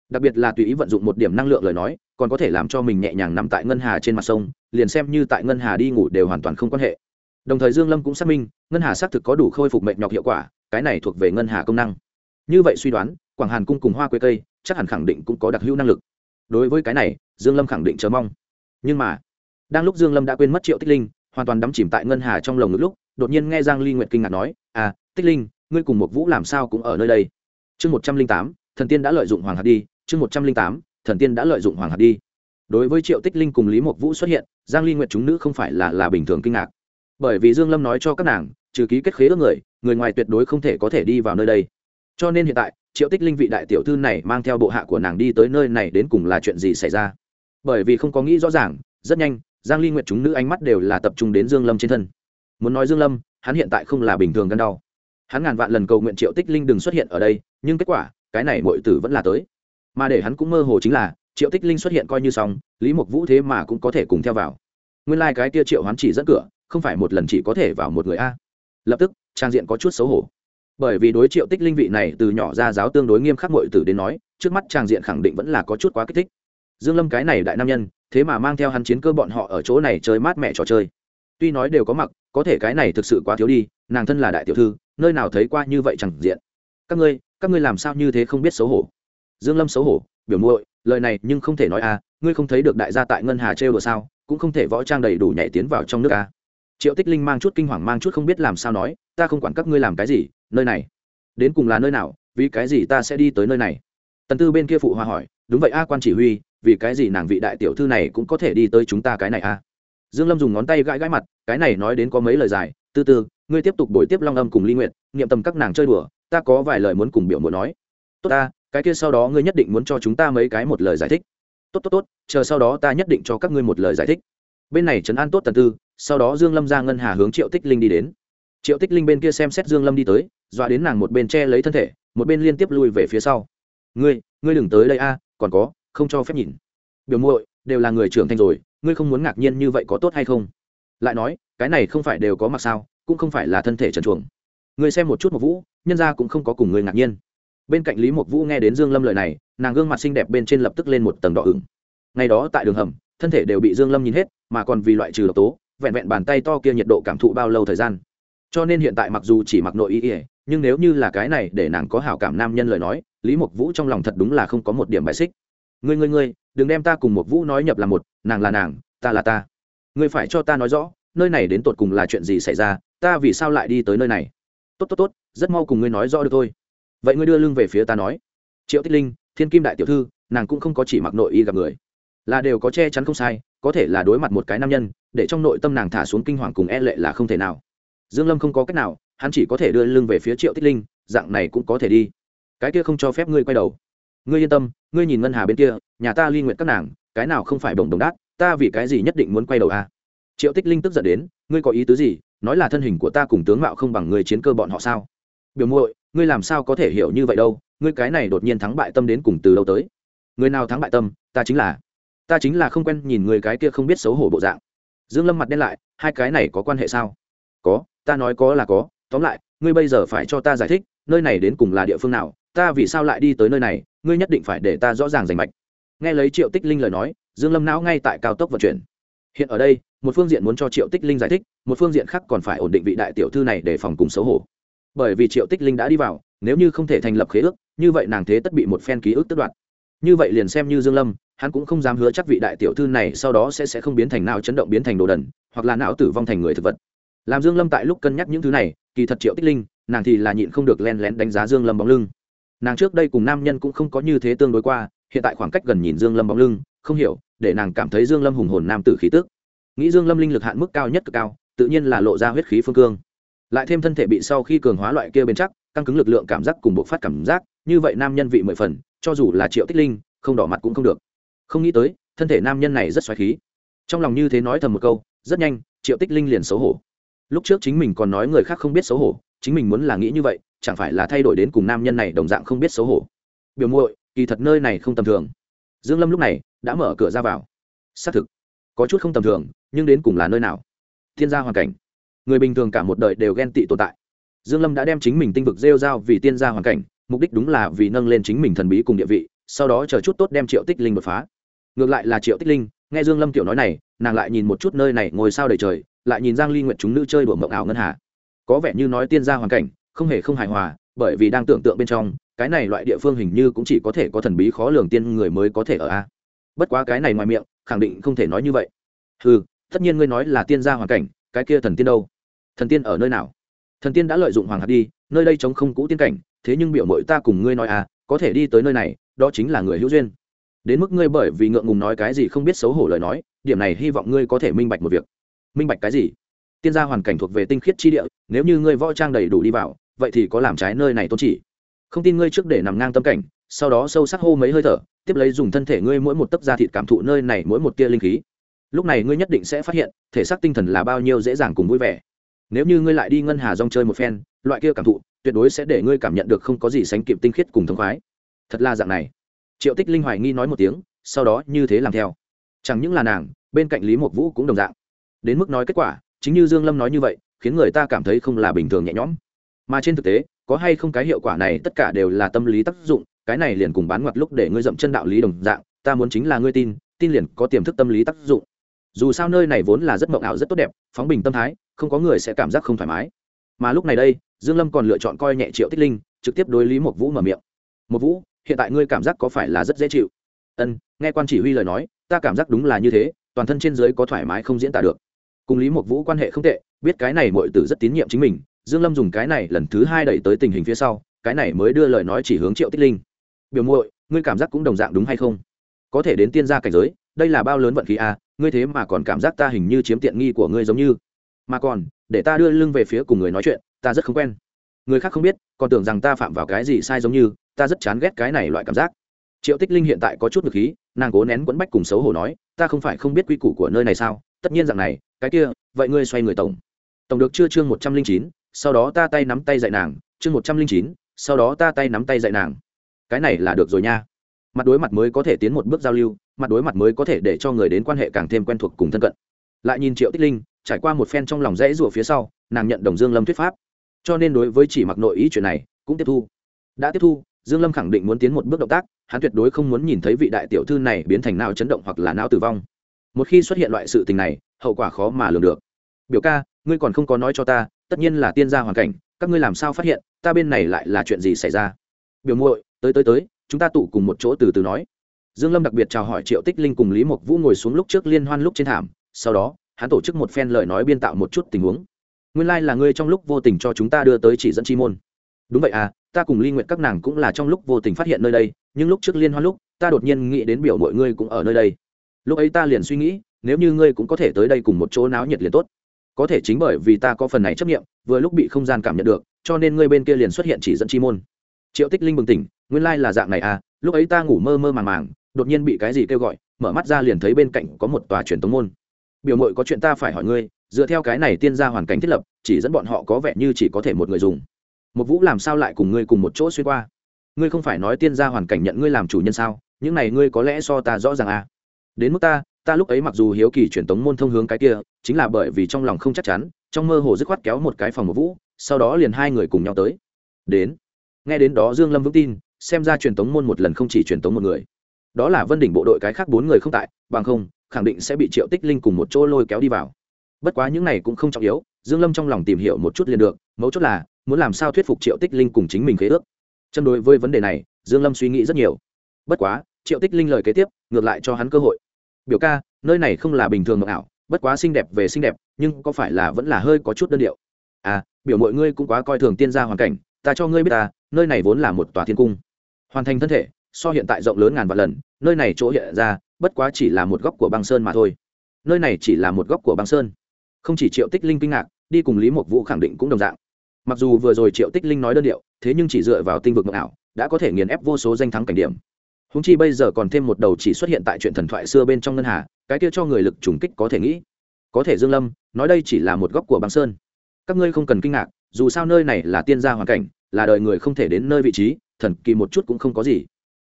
Đặc biệt là tùy ý vận dụng một điểm năng lượng lời nói, còn có thể làm cho mình nhẹ nhàng nằm tại ngân hà trên mặt sông, liền xem như tại ngân hà đi ngủ đều hoàn toàn không quan hệ. Đồng thời dương lâm cũng xác minh, ngân hà xác thực có đủ khôi phục mệt nhọc hiệu quả, cái này thuộc về ngân hà công năng. Như vậy suy đoán, quảng hàn cung cùng hoa quế cây, chắc hẳn khẳng định cũng có đặc hữu năng lực. Đối với cái này, dương lâm khẳng định chờ mong. Nhưng mà, đang lúc dương lâm đã quên mất triệu tích linh, hoàn toàn đắm chìm tại ngân hà trong lồng ngực lúc, đột nhiên nghe giang ly nguyệt kinh ngạc nói à tích linh ngươi cùng một vũ làm sao cũng ở nơi đây. Chương một trăm linh tám, thần tiên đã lợi dụng hoàng hạt đi. Chương một trăm linh tám, thần tiên đã lợi dụng hoàng hạt đi. Đối với triệu tích linh cùng lý mộc vũ xuất hiện, giang ly nguyệt chúng nữ không phải là là bình thường kinh ngạc. Bởi vì dương lâm nói cho các nàng, trừ ký kết khế ước người người ngoài tuyệt đối không thể có thể đi vào nơi đây. Cho nên hiện tại, triệu tích linh vị đại tiểu thư này mang theo bộ hạ của nàng đi tới nơi này đến cùng là chuyện gì xảy ra. Bởi vì không có nghĩ rõ ràng, rất nhanh, giang ly nguyệt chúng nữ ánh mắt đều là tập trung đến dương lâm trên thân. Muốn nói dương lâm, hắn hiện tại không là bình thường gan đau hắn ngàn vạn lần cầu nguyện triệu tích linh đừng xuất hiện ở đây, nhưng kết quả, cái này mọi tử vẫn là tới. Mà để hắn cũng mơ hồ chính là, triệu tích linh xuất hiện coi như xong, lý mộc vũ thế mà cũng có thể cùng theo vào. Nguyên lai、like、cái kia triệu hoán chỉ dẫn cửa, không phải một lần chỉ có thể vào một người a. Lập tức, trang diện có chút xấu hổ. Bởi vì đối triệu tích linh vị này từ nhỏ ra giáo tương đối nghiêm khắc mọi tử đến nói, trước mắt trang diện khẳng định vẫn là có chút quá kích thích. Dương lâm cái này đại nam nhân, thế mà mang theo hắn chiến cơ bọn họ ở chỗ này chơi mát mẹ trò chơi. Tuy nói đều có mặc, có thể cái này thực sự quá thiếu đi, nàng thân là đại tiểu thư nơi nào thấy qua như vậy chẳng diện. Các ngươi các ngươi làm sao như thế không biết xấu hổ? Dương lâm xấu hổ, biểu muội, lời này nhưng không thể nói a ngươi không thấy được đại gia tại ngân hà trêu đùa sao, cũng không thể võ trang đầy đủ nhảy tiến vào trong nước a triệu tích linh mang chút kinh hoàng mang chút không biết làm sao nói, ta không quản các ngươi làm cái gì, nơi này. Đến cùng là nơi nào, vì cái gì ta sẽ đi tới nơi này? Tần tư bên kia phụ hòa hỏi, đúng vậy a, quan chỉ huy, vì cái gì nàng vị đại tiểu thư này cũng có thể đi tới chúng ta cái này a dương lâm dùng ngón tay gãi gãi mặt, cái này nói đến có mấy lời dài tư tư ngươi tiếp tục đổi tiếp long âm cùng ly nguyện nghiệm tầm các nàng chơi đùa, ta có vài lời muốn cùng biểu muốn nói. Tốt ta, cái kia sau đó ngươi nhất định muốn cho chúng ta mấy cái một lời giải thích. Tốt tốt tốt, chờ sau đó ta nhất định cho các ngươi một lời giải thích. Bên này trấn an tốt tần tư, sau đó dương lâm ra ngân hà hướng triệu tích linh đi đến. Triệu tích linh bên kia xem xét dương lâm đi tới, dọa đến nàng một bên che lấy thân thể, một bên liên tiếp lui về phía sau. Ngươi ngươi đừng tới đây a, còn có, không cho phép nhìn. Biểu muội, đều là người trưởng thành rồi, ngươi không muốn ngạc nhiên như vậy có tốt hay không? Lại nói, cái này không phải đều có mặc sao cũng không phải là thân thể trần chuồng. Người xem một chút một vũ, nhân ra cũng không có cùng người ngạc nhiên. Bên cạnh lý một vũ nghe đến dương lâm lời này, nàng gương mặt xinh đẹp bên trên lập tức lên một tầng đỏ ửng. Ngày đó tại đường hầm, thân thể đều bị dương lâm nhìn hết, mà còn vì loại trừ độc tố, vẹn vẹn bàn tay to kia nhiệt độ cảm thụ bao lâu thời gian. Cho nên hiện tại mặc dù chỉ mặc nội y ỉa nhưng nếu như là cái này để nàng có hảo cảm nam nhân lời nói, lý mộc vũ trong lòng thật đúng là không có một điểm bài xích. Ngươi ngươi ngươi, đừng đem ta cùng một vũ nói nhập là một, nàng là nàng, ta là ta. Ngươi phải cho ta nói rõ nơi này đến tột cùng là chuyện gì xảy ra, ta vì sao lại đi tới nơi này? Tốt tốt tốt, rất mau cùng ngươi nói rõ được thôi. Vậy ngươi đưa lưng về phía ta nói. Triệu tích linh, thiên kim đại tiểu thư, nàng cũng không có chỉ mặc nội y gặp người. Là đều có che chắn không sai, có thể là đối mặt một cái nam nhân, để trong nội tâm nàng thả xuống kinh hoàng cùng e lệ là không thể nào. Dương lâm không có cách nào, hắn chỉ có thể đưa lưng về phía triệu tích linh, dạng này cũng có thể đi. Cái kia không cho phép ngươi quay đầu. Ngươi yên tâm, ngươi nhìn ngân hà bên kia, nhà ta ly nguyện các nàng, cái nào không phải bồng đồng đát, ta vì cái gì nhất định muốn quay đầu à? Triệu tích linh tức giận đến, ngươi có ý tứ gì? Nói là thân hình của ta cùng tướng mạo không bằng người chiến cơ bọn họ sao? Biểu muội, ngươi làm sao có thể hiểu như vậy đâu? Ngươi cái này đột nhiên thắng bại tâm đến cùng từ đâu tới? Người nào thắng bại tâm, ta chính là. Ta chính là không quen nhìn người cái kia không biết xấu hổ bộ dạng. Dương lâm mặt đen lại, hai cái này có quan hệ sao? Có, ta nói có là có, tóm lại, ngươi bây giờ phải cho ta giải thích, nơi này đến cùng là địa phương nào, ta vì sao lại đi tới nơi này, ngươi nhất định phải để ta rõ ràng rành mạch. Nghe lấy triệu tích linh lời nói, dương lâm não ngay tại cao tốc vận chuyển hiện ở đây, một phương diện muốn cho triệu tích linh giải thích, một phương diện khác còn phải ổn định vị đại tiểu thư này để phòng cùng xấu hổ. Bởi vì triệu tích linh đã đi vào, nếu như không thể thành lập khế ước, như vậy nàng thế tất bị một phen ký ức tất đoạt. Như vậy liền xem như dương lâm, hắn cũng không dám hứa chắc vị đại tiểu thư này sau đó sẽ sẽ không biến thành não chấn động biến thành đồ đần, hoặc là não tử vong thành người thực vật. Làm dương lâm tại lúc cân nhắc những thứ này, kỳ thật triệu tích linh, nàng thì là nhịn không được len lén đánh giá dương lâm bóng lưng. Nàng trước đây cùng nam nhân cũng không có như thế tương đối qua, hiện tại khoảng cách gần nhìn dương lâm bóng lưng không hiểu, để nàng cảm thấy dương lâm hùng hồn nam tử khí tức. Nghĩ dương lâm linh lực hạn mức cao nhất cực cao, tự nhiên là lộ ra huyết khí phương cương. Lại thêm thân thể bị sau khi cường hóa loại kia bền chắc, căng cứng lực lượng cảm giác cùng bộc phát cảm giác, như vậy nam nhân vị mười phần, cho dù là triệu tích linh, không đỏ mặt cũng không được. Không nghĩ tới, thân thể nam nhân này rất xoáy khí. Trong lòng như thế nói thầm một câu, rất nhanh, triệu tích linh liền xấu hổ. Lúc trước chính mình còn nói người khác không biết xấu hổ, chính mình muốn là nghĩ như vậy, chẳng phải là thay đổi đến cùng nam nhân này đồng dạng không biết xấu hổ. Biểu muội, kỳ thật nơi này không tầm thường. Dương lâm lúc này đã mở cửa ra vào. Xác thực, có chút không tầm thường, nhưng đến cùng là nơi nào? Thiên gia hoàn cảnh. Người bình thường cả một đời đều ghen tị tồn tại. Dương lâm đã đem chính mình tinh vực rêu rao vì tiên gia hoàn cảnh, mục đích đúng là vì nâng lên chính mình thần bí cùng địa vị, sau đó chờ chút tốt đem triệu tích linh đột phá. Ngược lại là triệu tích linh, nghe dương lâm tiểu nói này, nàng lại nhìn một chút nơi này ngồi sao đầy trời, lại nhìn giang ly nguyện chúng nữ chơi đùa mộng ảo ngân hà. Có vẻ như nói tiên gia hoàn cảnh, không hề không hài hòa, bởi vì đang tưởng tượng bên trong, cái này loại địa phương hình như cũng chỉ có thể có thần bí khó lường tiên người mới có thể ở a bất quá cái này ngoài miệng, khẳng định không thể nói như vậy. Ừ tất nhiên ngươi nói là tiên gia hoàn cảnh, cái kia thần tiên đâu? Thần tiên ở nơi nào? Thần tiên đã lợi dụng hoàng hạt đi, nơi đây chống không cũ tiên cảnh, thế nhưng biểu mội ta cùng ngươi nói à có thể đi tới nơi này, đó chính là người hữu duyên. Đến mức ngươi bởi vì ngượng ngùng nói cái gì không biết xấu hổ lời nói, điểm này hy vọng ngươi có thể minh bạch một việc. Minh bạch cái gì? Tiên gia hoàn cảnh thuộc về tinh khiết chi địa, nếu như ngươi võ trang đầy đủ đi vào, vậy thì có làm trái nơi này tôn chỉ. Không tin ngươi trước để nằm ngang tâm cảnh, sau đó sâu sắc hô mấy hơi thở tiếp lấy dùng thân thể ngươi mỗi một tấc da thịt cảm thụ nơi này mỗi một tia linh khí. Lúc này ngươi nhất định sẽ phát hiện, thể xác tinh thần là bao nhiêu dễ dàng cùng vui vẻ. Nếu như ngươi lại đi ngân hà rong chơi một phen, loại kia cảm thụ, tuyệt đối sẽ để ngươi cảm nhận được không có gì sánh kịp tinh khiết cùng thông khoái. Thật là dạng này. Triệu tích linh hoài nghi nói một tiếng, sau đó như thế làm theo. Chẳng những là nàng, bên cạnh lý mộc vũ cũng đồng dạng. Đến mức nói kết quả, chính như dương lâm nói như vậy, khiến người ta cảm thấy không là bình thường nhẹ nhõm. Mà trên thực tế, có hay không cái hiệu quả này tất cả đều là tâm lý tác dụng cái này liền cùng bán ngoặt lúc để ngươi dậm chân đạo lý đồng dạng, ta muốn chính là ngươi tin tin liền có tiềm thức tâm lý tác dụng. Dù sao nơi này vốn là rất mộng ảo rất tốt đẹp, phóng bình tâm thái, không có người sẽ cảm giác không thoải mái. Mà lúc này đây, dương lâm còn lựa chọn coi nhẹ triệu tích linh, trực tiếp đối lý một vũ mở miệng. Một vũ, hiện tại ngươi cảm giác có phải là rất dễ chịu? Ân, nghe quan chỉ huy lời nói, ta cảm giác đúng là như thế, toàn thân trên dưới có thoải mái không diễn tả được. Cùng lý một vũ quan hệ không tệ, biết cái này mọi tử rất tín nhiệm chính mình, dương lâm dùng cái này lần thứ hai đẩy tới tình hình phía sau, cái này mới đưa lời nói chỉ hướng triệu tích linh biểu muội ngươi cảm giác cũng đồng dạng đúng hay không? Có thể đến tiên gia cảnh giới đây là bao lớn vận khí à, ngươi thế mà còn cảm giác ta hình như chiếm tiện nghi của ngươi giống như. Mà còn để ta đưa lưng về phía cùng người nói chuyện ta rất không quen. Người khác không biết còn tưởng rằng ta phạm vào cái gì sai giống như ta rất chán ghét cái này loại cảm giác. Triệu tích linh hiện tại có chút ngực khí nàng cố nén quẫn bách cùng xấu hổ nói ta không phải không biết quy củ của nơi này sao tất nhiên rằng này cái kia vậy ngươi xoay người tổng. Tổng được chưa chương một trăm linh chín sau đó ta tay nắm tay dạy nàng chương một trăm linh chín sau đó ta tay nắm tay dạy nàng cái này là được rồi nha. Mặt đối mặt mới có thể tiến một bước giao lưu, mặt đối mặt mới có thể để cho người đến quan hệ càng thêm quen thuộc cùng thân cận. Lại nhìn triệu tích linh, trải qua một phen trong lòng rẽ rủa phía sau, nàng nhận đồng dương lâm thuyết pháp. Cho nên đối với chỉ mặc nội ý chuyện này, cũng tiếp thu. Đã tiếp thu, dương lâm khẳng định muốn tiến một bước động tác, hắn tuyệt đối không muốn nhìn thấy vị đại tiểu thư này biến thành não chấn động hoặc là não tử vong. Một khi xuất hiện loại sự tình này, hậu quả khó mà lường được. Biểu ca, ngươi còn không có nói cho ta, tất nhiên là tiên gia hoàn cảnh, các ngươi làm sao phát hiện, ta bên này lại là chuyện gì xảy ra? Biểu muội tới tới tới, chúng ta tụ cùng một chỗ từ từ nói. Dương lâm đặc biệt chào hỏi triệu tích linh cùng lý mộc vũ ngồi xuống lúc trước liên hoan lúc trên thảm, sau đó, hắn tổ chức một phen lời nói biên tạo một chút tình huống. Nguyên lai like là ngươi trong lúc vô tình cho chúng ta đưa tới chỉ dẫn chi môn. Đúng vậy à ta cùng ly nguyện các nàng cũng là trong lúc vô tình phát hiện nơi đây, nhưng lúc trước liên hoan lúc, ta đột nhiên nghĩ đến biểu mọi ngươi cũng ở nơi đây. Lúc ấy ta liền suy nghĩ, nếu như ngươi cũng có thể tới đây cùng một chỗ náo nhiệt liền tốt. Có thể chính bởi vì ta có phần này chấp nghiệm vừa lúc bị không gian cảm nhận được, cho nên ngươi bên kia liền xuất hiện chỉ dẫn chi môn. Triệu tích linh bừng tỉnh nguyên lai là dạng này à lúc ấy ta ngủ mơ mơ màng màng, đột nhiên bị cái gì kêu gọi, mở mắt ra liền thấy bên cạnh có một tòa truyền tống môn. Biểu mội có chuyện ta phải hỏi ngươi, dựa theo cái này tiên ra hoàn cảnh thiết lập, chỉ dẫn bọn họ có vẻ như chỉ có thể một người dùng. Một vũ làm sao lại cùng ngươi cùng một chỗ xuyên qua? Ngươi không phải nói tiên gia hoàn cảnh nhận ngươi làm chủ nhân sao? Những này ngươi có lẽ so ta rõ ràng à? Đến mức ta ta lúc ấy mặc dù hiếu kỳ truyền tống môn thông hướng cái kia, chính là bởi vì trong lòng không chắc chắn, trong mơ hồ dứt khoát kéo một cái phòng một vũ, sau đó liền hai người cùng nhau tới. Đến. Nghe đến đó dương lâm vững tin xem ra truyền tống môn một lần không chỉ truyền tống một người. Đó là vân đỉnh bộ đội cái khác bốn người không tại, bằng không, khẳng định sẽ bị triệu tích linh cùng một chỗ lôi kéo đi vào. Bất quá những này cũng không trọng yếu, dương lâm trong lòng tìm hiểu một chút liền được, mấu chốt là, muốn làm sao thuyết phục triệu tích linh cùng chính mình khế ước. Châm đối với vấn đề này, dương lâm suy nghĩ rất nhiều. Bất quá, triệu tích linh lời kế tiếp, ngược lại cho hắn cơ hội. Biểu ca, nơi này không là bình thường mộng ảo, bất quá xinh đẹp về xinh đẹp, nhưng có phải là vẫn là hơi có chút đơn điệu? À biểu mọi ngươi cũng quá coi thường tiên gia hoàn cảnh, ta cho ngươi biết ta, nơi này vốn là một tòa thiên cung hoàn thành thân thể, so hiện tại rộng lớn ngàn vạn lần, nơi này chỗ hiện ra, bất quá chỉ là một góc của băng sơn mà thôi. Nơi này chỉ là một góc của băng sơn. Không chỉ triệu tích linh kinh ngạc, đi cùng lý mộc vũ khẳng định cũng đồng dạng. Mặc dù vừa rồi triệu tích linh nói đơn điệu, thế nhưng chỉ dựa vào tinh vực mộng ảo, đã có thể nghiền ép vô số danh thắng cảnh điểm. Húng chi bây giờ còn thêm một đầu chỉ xuất hiện tại chuyện thần thoại xưa bên trong ngân hà, cái kia cho người lực trùng kích có thể nghĩ. Có thể dương lâm, nói đây chỉ là một góc của băng sơn. Các ngươi không cần kinh ngạc, dù sao nơi này là tiên gia hoàn cảnh, là đời người không thể đến nơi vị trí thần kỳ một chút cũng không có gì.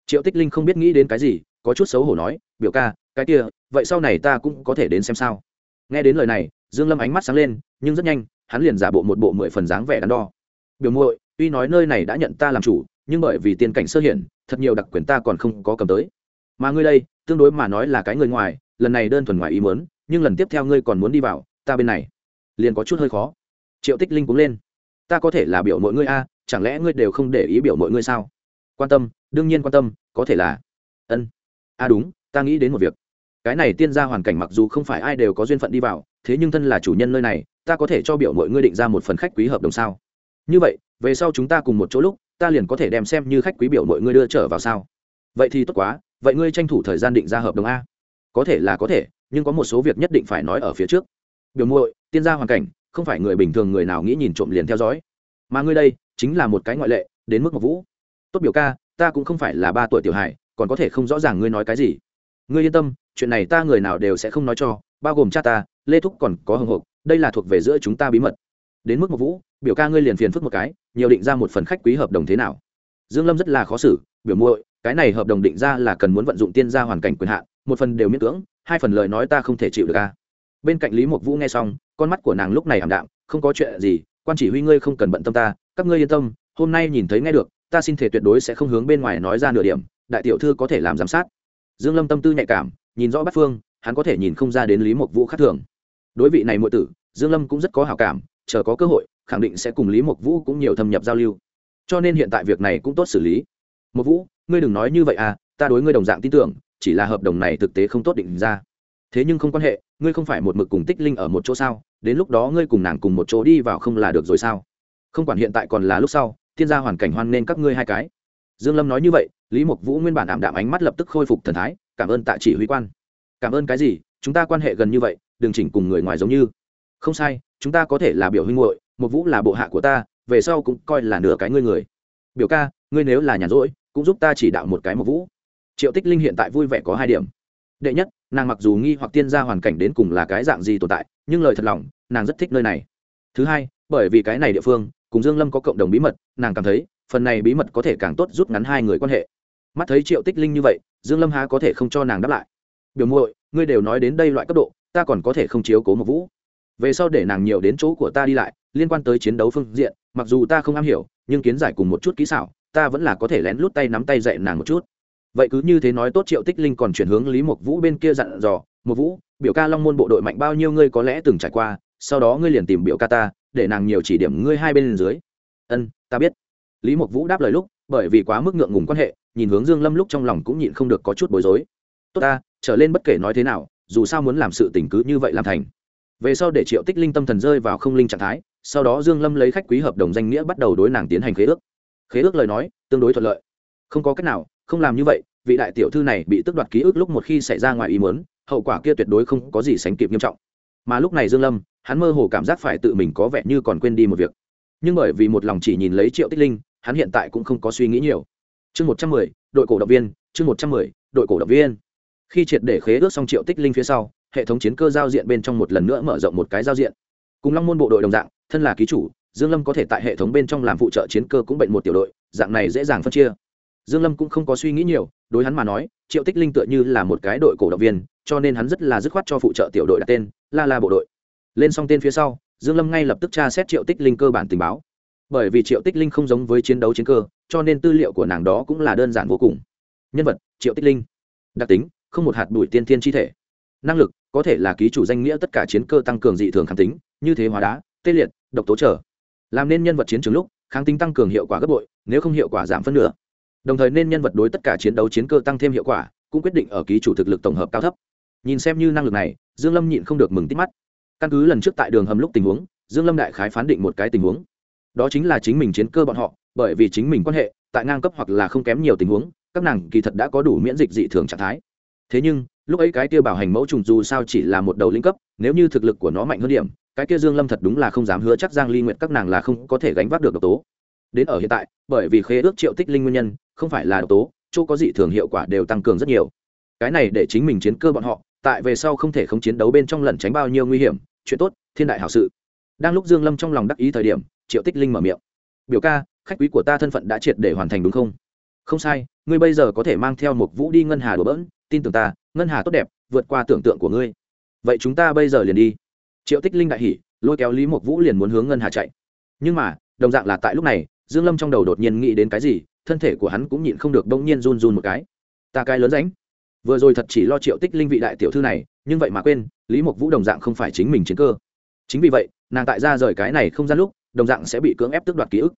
Triệu tích linh không biết nghĩ đến cái gì, có chút xấu hổ nói, biểu ca, cái kia, vậy sau này ta cũng có thể đến xem sao? Nghe đến lời này, dương lâm ánh mắt sáng lên, nhưng rất nhanh, hắn liền giả bộ một bộ mười phần dáng vẻ đắn đo. Biểu muội, tuy nói nơi này đã nhận ta làm chủ, nhưng bởi vì tiên cảnh sơ hiển, thật nhiều đặc quyền ta còn không có cầm tới. Mà ngươi đây, tương đối mà nói là cái người ngoài, lần này đơn thuần ngoài ý muốn, nhưng lần tiếp theo ngươi còn muốn đi vào, ta bên này liền có chút hơi khó. Triệu tích linh cũng lên. Ta có thể là biểu mọi ngươi a chẳng lẽ ngươi đều không để ý biểu mọi ngươi sao? Quan tâm, đương nhiên quan tâm, có thể là. Ân. A đúng, ta nghĩ đến một việc. Cái này tiên gia hoàn cảnh mặc dù không phải ai đều có duyên phận đi vào, thế nhưng thân là chủ nhân nơi này, ta có thể cho biểu mọi ngươi định ra một phần khách quý hợp đồng sao? Như vậy, về sau chúng ta cùng một chỗ lúc, ta liền có thể đem xem như khách quý biểu mọi ngươi đưa trở vào sao? Vậy thì tốt quá, vậy ngươi tranh thủ thời gian định ra hợp đồng a. Có thể là có thể, nhưng có một số việc nhất định phải nói ở phía trước. Biểu muội, tiên gia hoàn cảnh, không phải người bình thường người nào nghĩ nhìn trộm liền theo dõi. Mà ngươi đây chính là một cái ngoại lệ, đến mức một vũ. Tốt biểu ca, ta cũng không phải là ba tuổi tiểu hài, còn có thể không rõ ràng ngươi nói cái gì. Ngươi yên tâm, chuyện này ta người nào đều sẽ không nói cho, bao gồm cha ta, lê thúc còn có hồng hộp đây là thuộc về giữa chúng ta bí mật. Đến mức một vũ, biểu ca ngươi liền phiền phức một cái, nhiều định ra một phần khách quý hợp đồng thế nào? Dương lâm rất là khó xử, biểu muội, cái này hợp đồng định ra là cần muốn vận dụng tiên gia hoàn cảnh quyền hạn, một phần đều miễn cưỡng, hai phần lời nói ta không thể chịu được ca bên cạnh lý mộc vũ nghe xong, con mắt của nàng lúc này ảm đạm, không có chuyện gì quan chỉ huy ngươi không cần bận tâm ta, các ngươi yên tâm, hôm nay nhìn thấy nghe được, ta xin thể tuyệt đối sẽ không hướng bên ngoài nói ra nửa điểm, đại tiểu thư có thể làm giám sát. Dương lâm tâm tư nhạy cảm, nhìn rõ bát phương, hắn có thể nhìn không ra đến lý mộc vũ khác thường. Đối vị này muội tử, dương lâm cũng rất có hảo cảm, chờ có cơ hội, khẳng định sẽ cùng lý mộc vũ cũng nhiều thâm nhập giao lưu. Cho nên hiện tại việc này cũng tốt xử lý. Mộc vũ, ngươi đừng nói như vậy à ta đối ngươi đồng dạng tin tưởng, chỉ là hợp đồng này thực tế không tốt định ra. Thế nhưng không quan hệ, ngươi không phải một mực cùng tích linh ở một chỗ sao? Đến lúc đó ngươi cùng nàng cùng một chỗ đi vào không là được rồi sao? Không quản hiện tại còn là lúc sau, thiên gia hoàn cảnh hoan nên các ngươi hai cái. Dương lâm nói như vậy, lý mộc vũ nguyên bản ảm đạm ánh mắt lập tức khôi phục thần thái, cảm ơn tạ chỉ huy quan. Cảm ơn cái gì? Chúng ta quan hệ gần như vậy, đừng chỉnh cùng người ngoài giống như. Không sai, chúng ta có thể là biểu huynh muội một vũ là bộ hạ của ta, về sau cũng coi là nửa cái ngươi người. Biểu ca, ngươi nếu là nhàn rỗi, cũng giúp ta chỉ đạo một cái một vũ. Triệu tích linh hiện tại vui vẻ có hai điểm. Đệ nhất, nàng mặc dù nghi hoặc tiên gia hoàn cảnh đến cùng là cái dạng gì tồn tại, nhưng lời thật lòng nàng rất thích nơi này. Thứ hai, bởi vì cái này địa phương, cùng dương lâm có cộng đồng bí mật, nàng cảm thấy, phần này bí mật có thể càng tốt rút ngắn hai người quan hệ. Mắt thấy triệu tích linh như vậy, dương lâm há có thể không cho nàng đáp lại. Biểu muội, ngươi đều nói đến đây loại cấp độ, ta còn có thể không chiếu cố một vũ. Về sau để nàng nhiều đến chỗ của ta đi lại, liên quan tới chiến đấu phương diện, mặc dù ta không am hiểu, nhưng kiến giải cùng một chút kỹ xảo, ta vẫn là có thể lén lút tay nắm tay dạy nàng một chút. Vậy cứ như thế nói tốt, triệu tích linh còn chuyển hướng lý mộc vũ bên kia dặn dò một vũ, biểu ca long môn bộ đội mạnh bao nhiêu ngươi có lẽ từng trải qua sau đó ngươi liền tìm biểu ca ta, để nàng nhiều chỉ điểm ngươi hai bên dưới. Ân, ta biết. Lý mộc vũ đáp lời lúc, bởi vì quá mức ngượng ngùng quan hệ, nhìn hướng dương lâm lúc trong lòng cũng nhịn không được có chút bối rối. Tốt ta, trở lên bất kể nói thế nào, dù sao muốn làm sự tình cứ như vậy làm thành. Về sau để triệu tích linh tâm thần rơi vào không linh trạng thái, sau đó dương lâm lấy khách quý hợp đồng danh nghĩa bắt đầu đối nàng tiến hành khế ước. Khế ước lời nói, tương đối thuận lợi. Không có cách nào, không làm như vậy, vị đại tiểu thư này bị tước đoạt ký ức lúc một khi xảy ra ngoài ý muốn, hậu quả kia tuyệt đối không có gì sánh kịp nghiêm trọng. Mà lúc này dương lâm hắn mơ hồ cảm giác phải tự mình có vẻ như còn quên đi một việc. Nhưng bởi vì một lòng chỉ nhìn lấy triệu tích linh, hắn hiện tại cũng không có suy nghĩ nhiều. Chương một trăm mười, đội cổ động viên, chương một trăm mười, đội cổ động viên. Khi triệt để khế ước xong triệu tích linh phía sau, hệ thống chiến cơ giao diện bên trong một lần nữa mở rộng một cái giao diện. Cùng long môn bộ đội đồng dạng, thân là ký chủ, dương lâm có thể tại hệ thống bên trong làm phụ trợ chiến cơ cũng bệnh một tiểu đội, dạng này dễ dàng phân chia. Dương lâm cũng không có suy nghĩ nhiều, đối hắn mà nói, triệu tích linh tựa như là một cái đội cổ động viên, cho nên hắn rất là dứt khoát cho phụ trợ tiểu đội đặt tên, la la bộ đội lên xong tên phía sau, dương lâm ngay lập tức tra xét triệu tích linh cơ bản tình báo. Bởi vì triệu tích linh không giống với chiến đấu chiến cơ, cho nên tư liệu của nàng đó cũng là đơn giản vô cùng. Nhân vật, triệu tích linh. Đặc tính, không một hạt bụi tiên thiên chi thể. Năng lực, có thể là ký chủ danh nghĩa tất cả chiến cơ tăng cường dị thường kháng tính, như thế hóa đá, tê liệt, độc tố trở. Làm nên nhân vật chiến trường lúc, kháng tính tăng cường hiệu quả gấp bội, nếu không hiệu quả giảm phân nửa. Đồng thời nên nhân vật đối tất cả chiến đấu chiến cơ tăng thêm hiệu quả, cũng quyết định ở ký chủ thực lực tổng hợp cao thấp. Nhìn xem như năng lực này, dương lâm nhịn không được mừng tít mắt căn cứ lần trước tại đường hầm lúc tình huống, dương lâm đại khái phán định một cái tình huống. Đó chính là chính mình chiến cơ bọn họ, bởi vì chính mình quan hệ, tại ngang cấp hoặc là không kém nhiều tình huống, các nàng kỳ thật đã có đủ miễn dịch dị thường trạng thái. Thế nhưng, lúc ấy cái kia bảo hành mẫu trùng dù sao chỉ là một đầu linh cấp, nếu như thực lực của nó mạnh hơn điểm, cái kia dương lâm thật đúng là không dám hứa chắc giang ly nguyện các nàng là không có thể gánh vác được độc tố. Đến ở hiện tại, bởi vì khế ước triệu tích linh nguyên nhân, không phải là độc tố, chỗ có dị thường hiệu quả đều tăng cường rất nhiều cái này để chính mình chiến cơ bọn họ, tại về sau không thể không chiến đấu bên trong lẩn tránh bao nhiêu nguy hiểm, chuyện tốt, thiên đại hảo sự. Đang lúc dương lâm trong lòng đắc ý thời điểm, triệu tích linh mở miệng. Biểu ca, khách quý của ta thân phận đã triệt để hoàn thành đúng không? Không sai, ngươi bây giờ có thể mang theo một vũ đi ngân hà đùa bỡn, tin tưởng ta, ngân hà tốt đẹp, vượt qua tưởng tượng của ngươi. Vậy chúng ta bây giờ liền đi. Triệu tích linh đại hỉ, lôi kéo lý một vũ liền muốn hướng ngân hà chạy. Nhưng mà, đồng dạng là tại lúc này, dương lâm trong đầu đột nhiên nghĩ đến cái gì, thân thể của hắn cũng nhịn không được bỗng nhiên run run một cái. Ta cái lớn ránh vừa rồi thật chỉ lo triệu tích linh vị đại tiểu thư này, nhưng vậy mà quên, lý mộc vũ đồng dạng không phải chính mình chiến cơ. Chính vì vậy, nàng tại ra rời cái này không gian lúc, đồng dạng sẽ bị cưỡng ép tước đoạt ký ức.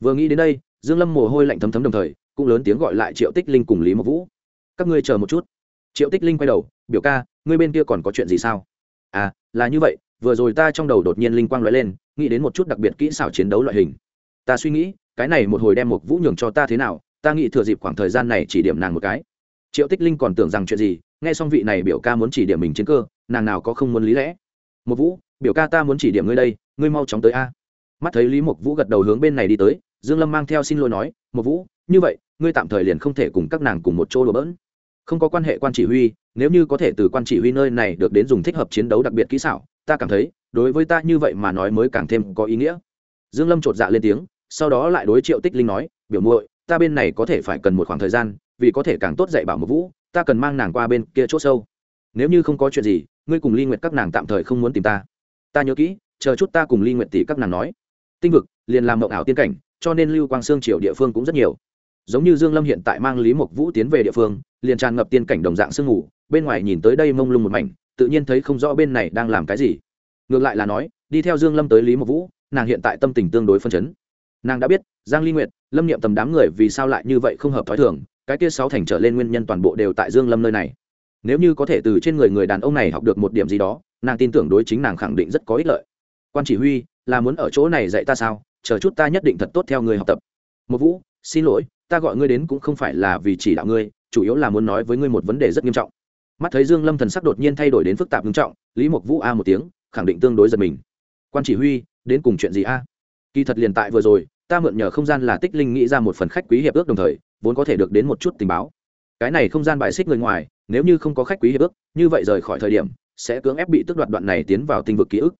Vừa nghĩ đến đây, dương lâm mồ hôi lạnh thấm thấm đồng thời, cũng lớn tiếng gọi lại triệu tích linh cùng lý mộc vũ. Các ngươi chờ một chút. Triệu tích linh quay đầu, biểu ca, ngươi bên kia còn có chuyện gì sao? À là như vậy, vừa rồi ta trong đầu đột nhiên linh quang lóe lên, nghĩ đến một chút đặc biệt kỹ xảo chiến đấu loại hình. Ta suy nghĩ, cái này một hồi đem một vũ nhường cho ta thế nào, ta nghĩ thừa dịp khoảng thời gian này chỉ điểm nàng một cái triệu tích linh còn tưởng rằng chuyện gì, nghe xong vị này biểu ca muốn chỉ điểm mình chiến cơ, nàng nào có không muốn lý lẽ. Một vũ, biểu ca ta muốn chỉ điểm ngươi đây, ngươi mau chóng tới a. Mắt thấy lý mộc vũ gật đầu hướng bên này đi tới, dương lâm mang theo xin lỗi nói một vũ, như vậy, ngươi tạm thời liền không thể cùng các nàng cùng một chỗ đùa bỡn. Không có quan hệ quan chỉ huy, nếu như có thể từ quan chỉ huy nơi này được đến dùng thích hợp chiến đấu đặc biệt kỹ xảo, ta cảm thấy, đối với ta như vậy mà nói mới càng thêm có ý nghĩa. Dương lâm chột dạ lên tiếng, sau đó lại đối triệu tích linh nói, biểu muội, ta bên này có thể phải cần một khoảng thời gian vì có thể càng tốt dạy bảo một vũ, ta cần mang nàng qua bên kia chỗ sâu. Nếu như không có chuyện gì, ngươi cùng ly nguyệt các nàng tạm thời không muốn tìm ta. Ta nhớ kỹ, chờ chút ta cùng ly nguyệt tỷ các nàng nói. Tinh vực, liền làm mộng ảo tiên cảnh, cho nên lưu quang sương triều địa phương cũng rất nhiều. Giống như dương lâm hiện tại mang lý mộc vũ tiến về địa phương, liền tràn ngập tiên cảnh đồng dạng sương ngủ bên ngoài nhìn tới đây mông lung một mảnh, tự nhiên thấy không rõ bên này đang làm cái gì. Ngược lại là nói, đi theo dương lâm tới lý mộc vũ, nàng hiện tại tâm tình tương đối phân chấn. Nàng đã biết, giang ly nguyệt, lâm niệm tầm đám người vì sao lại như vậy không hợp thói thường cái kia sáu thành trở lên nguyên nhân toàn bộ đều tại dương lâm nơi này. Nếu như có thể từ trên người người đàn ông này học được một điểm gì đó, nàng tin tưởng đối chính nàng khẳng định rất có ích lợi. Quan chỉ huy, là muốn ở chỗ này dạy ta sao? Chờ chút ta nhất định thật tốt theo người học tập. Một vũ, xin lỗi, ta gọi ngươi đến cũng không phải là vì chỉ đạo ngươi, chủ yếu là muốn nói với ngươi một vấn đề rất nghiêm trọng. Mắt thấy dương lâm thần sắc đột nhiên thay đổi đến phức tạp nghiêm trọng, lý mộc vũ a một tiếng, khẳng định tương đối giật mình. Quan chỉ huy, đến cùng chuyện gì a? Kỳ thật liền tại vừa rồi ta mượn nhờ không gian là tích linh nghĩ ra một phần khách quý hiệp ước đồng thời, vốn có thể được đến một chút tình báo. Cái này không gian bại xích người ngoài, nếu như không có khách quý hiệp ước, như vậy rời khỏi thời điểm, sẽ cưỡng ép bị tước đoạt đoạn này tiến vào tinh vực ký ức.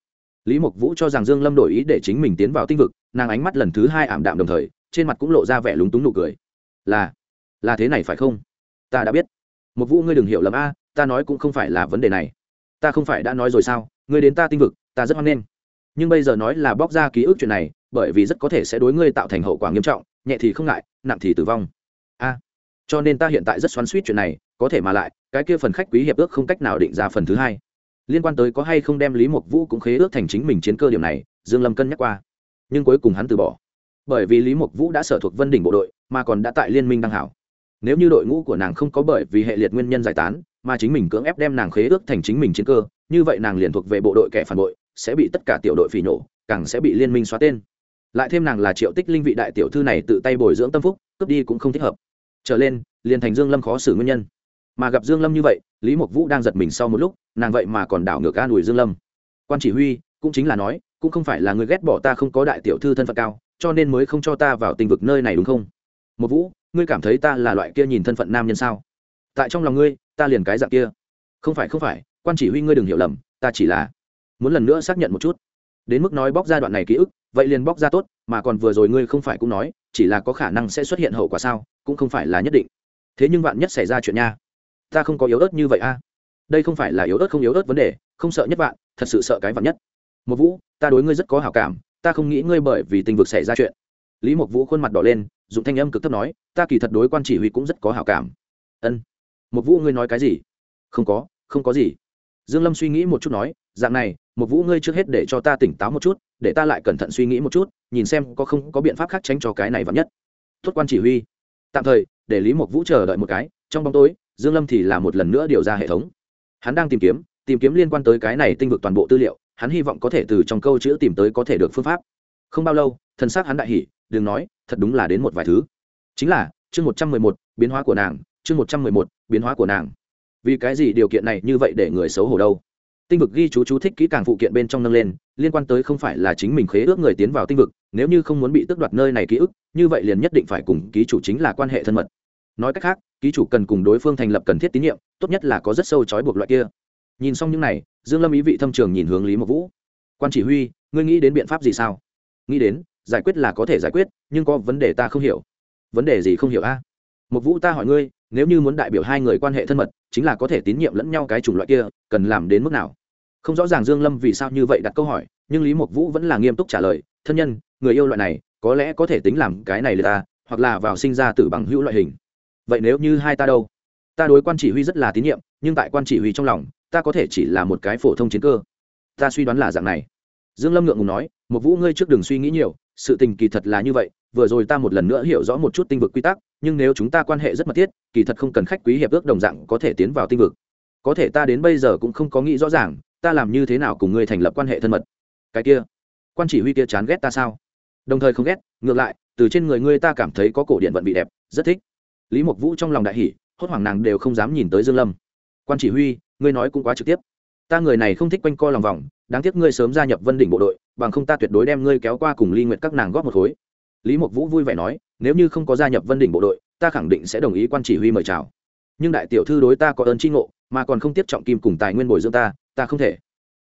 Lý mộc vũ cho rằng dương lâm đổi ý để chính mình tiến vào tinh vực, nàng ánh mắt lần thứ hai ảm đạm đồng thời, trên mặt cũng lộ ra vẻ lúng túng nụ cười. Là là thế này phải không? Ta đã biết. Một vũ ngươi đừng hiểu lầm a, ta nói cũng không phải là vấn đề này. Ta không phải đã nói rồi sao? Ngươi đến ta tinh vực, ta rất hoan nghênh. Nhưng bây giờ nói là bóc ra ký ức chuyện này bởi vì rất có thể sẽ đối ngươi tạo thành hậu quả nghiêm trọng, nhẹ thì không ngại, nặng thì tử vong. A. Cho nên ta hiện tại rất xoắn suýt chuyện này, có thể mà lại, cái kia phần khách quý hiệp ước không cách nào định ra phần thứ hai. Liên quan tới có hay không đem lý mộc vũ cũng khế ước thành chính mình chiến cơ điểm này, dương lâm cân nhắc qua. Nhưng cuối cùng hắn từ bỏ. Bởi vì lý mộc vũ đã sở thuộc vân đỉnh bộ đội, mà còn đã tại liên minh đăng hảo. Nếu như đội ngũ của nàng không có bởi vì hệ liệt nguyên nhân giải tán, mà chính mình cưỡng ép đem nàng khế ước thành chính mình chiến cơ, như vậy nàng liền thuộc về bộ đội kẻ phản bội, sẽ bị tất cả tiểu đội phỉ nổ càng sẽ bị liên minh xóa tên lại thêm nàng là triệu tích linh vị đại tiểu thư này tự tay bồi dưỡng tâm phúc, cướp đi cũng không thích hợp. Trở lên, liền thành dương lâm khó xử nguyên nhân. Mà gặp dương lâm như vậy, lý mộc vũ đang giật mình sau một lúc, nàng vậy mà còn đảo ngược an ủi dương lâm. Quan chỉ huy cũng chính là nói, cũng không phải là người ghét bỏ ta không có đại tiểu thư thân phận cao, cho nên mới không cho ta vào tình vực nơi này đúng không? Một vũ, ngươi cảm thấy ta là loại kia nhìn thân phận nam nhân sao? Tại trong lòng ngươi, ta liền cái dạng kia. Không phải không phải, quan chỉ huy ngươi đừng hiểu lầm, ta chỉ là muốn lần nữa xác nhận một chút. Đến mức nói bóc ra đoạn này ký ức vậy liền bóc ra tốt, mà còn vừa rồi ngươi không phải cũng nói, chỉ là có khả năng sẽ xuất hiện hậu quả sao, cũng không phải là nhất định. Thế nhưng vạn nhất xảy ra chuyện nha. Ta không có yếu ớt như vậy a. Đây không phải là yếu ớt không yếu ớt vấn đề, không sợ nhất vạn, thật sự sợ cái vạn nhất. Một vũ, ta đối ngươi rất có hảo cảm, ta không nghĩ ngươi bởi vì tình vực xảy ra chuyện. Lý một vũ khuôn mặt đỏ lên, dùng thanh âm cực thấp nói, ta kỳ thật đối quan chỉ huy cũng rất có hảo cảm. Ân. Một vũ, ngươi nói cái gì? Không có không có gì. Dương lâm suy nghĩ một chút nói, dạng này một vũ, ngươi trước hết để cho ta tỉnh táo một chút để ta lại cẩn thận suy nghĩ một chút, nhìn xem có không có biện pháp khác tránh cho cái này vắn nhất. Tốt quan chỉ huy. Tạm thời, để lý mộc vũ chờ đợi một cái, trong bóng tối, dương lâm thì là một lần nữa điều ra hệ thống. Hắn đang tìm kiếm tìm kiếm liên quan tới cái này tinh vực toàn bộ tư liệu, hắn hy vọng có thể từ trong câu chữ tìm tới có thể được phương pháp. Không bao lâu, thần xác hắn đại hỉ, đừng nói, thật đúng là đến một vài thứ. Chính là, chương một trăm mười một, biến hóa của nàng, chương một trăm mười một, biến hóa của nàng. Vì cái gì điều kiện này như vậy để người xấu hổ đâu? Tinh vực ghi chú chú thích kỹ càng phụ kiện bên trong nâng lên, liên quan tới không phải là chính mình khế ước người tiến vào tinh vực, nếu như không muốn bị tước đoạt nơi này ký ức, như vậy liền nhất định phải cùng ký chủ chính là quan hệ thân mật. Nói cách khác, ký chủ cần cùng đối phương thành lập cần thiết tín nhiệm, tốt nhất là có rất sâu trói buộc loại kia. Nhìn xong những này, dương lâm ý vị thâm trường nhìn hướng lý mộc vũ. Quan chỉ huy, ngươi nghĩ đến biện pháp gì sao? Nghĩ đến, giải quyết là có thể giải quyết, nhưng có vấn đề ta không hiểu. Vấn đề gì không hiểu a? À? vũ, ta hỏi ngươi nếu như muốn đại biểu hai người quan hệ thân mật, chính là có thể tín nhiệm lẫn nhau cái chủng loại kia, cần làm đến mức nào? Không rõ ràng dương lâm vì sao như vậy đặt câu hỏi, nhưng lý mộc vũ vẫn là nghiêm túc trả lời, thân nhân, người yêu loại này, có lẽ có thể tính làm cái này là ta, hoặc là vào sinh ra tử bằng hữu loại hình. Vậy nếu như hai ta đâu? Ta đối quan chỉ huy rất là tín nhiệm, nhưng tại quan chỉ huy trong lòng, ta có thể chỉ là một cái phổ thông chiến cơ. Ta suy đoán là dạng này. Dương lâm ngượng ngùng nói một vũ, ngươi trước đừng suy nghĩ nhiều, sự tình kỳ thật là như vậy vừa rồi ta một lần nữa hiểu rõ một chút tinh vực quy tắc, nhưng nếu chúng ta quan hệ rất mật thiết, kỳ thật không cần khách quý hiệp ước đồng dạng có thể tiến vào tinh vực. Có thể ta đến bây giờ cũng không có nghĩ rõ ràng, ta làm như thế nào cùng ngươi thành lập quan hệ thân mật. Cái kia, quan chỉ huy kia chán ghét ta sao? Đồng thời không ghét, ngược lại, từ trên người ngươi ta cảm thấy có cổ điện vận bị đẹp, rất thích. Lý mộc vũ trong lòng đại hỷ hốt hoảng nàng đều không dám nhìn tới dương lâm. Quan chỉ huy, ngươi nói cũng quá trực tiếp. Ta người này không thích quanh co lòng vòng, đáng tiếc ngươi sớm gia nhập vân đỉnh bộ đội, bằng không ta tuyệt đối đem ngươi kéo qua cùng ly nguyện các nàng góp một khối lý mộc vũ vui vẻ nói, nếu như không có gia nhập vân đỉnh bộ đội, ta khẳng định sẽ đồng ý quan chỉ huy mời chào. Nhưng đại tiểu thư đối ta có ơn tri ngộ, mà còn không tiếp trọng kim cùng tài nguyên bồi dưỡng ta ta không thể.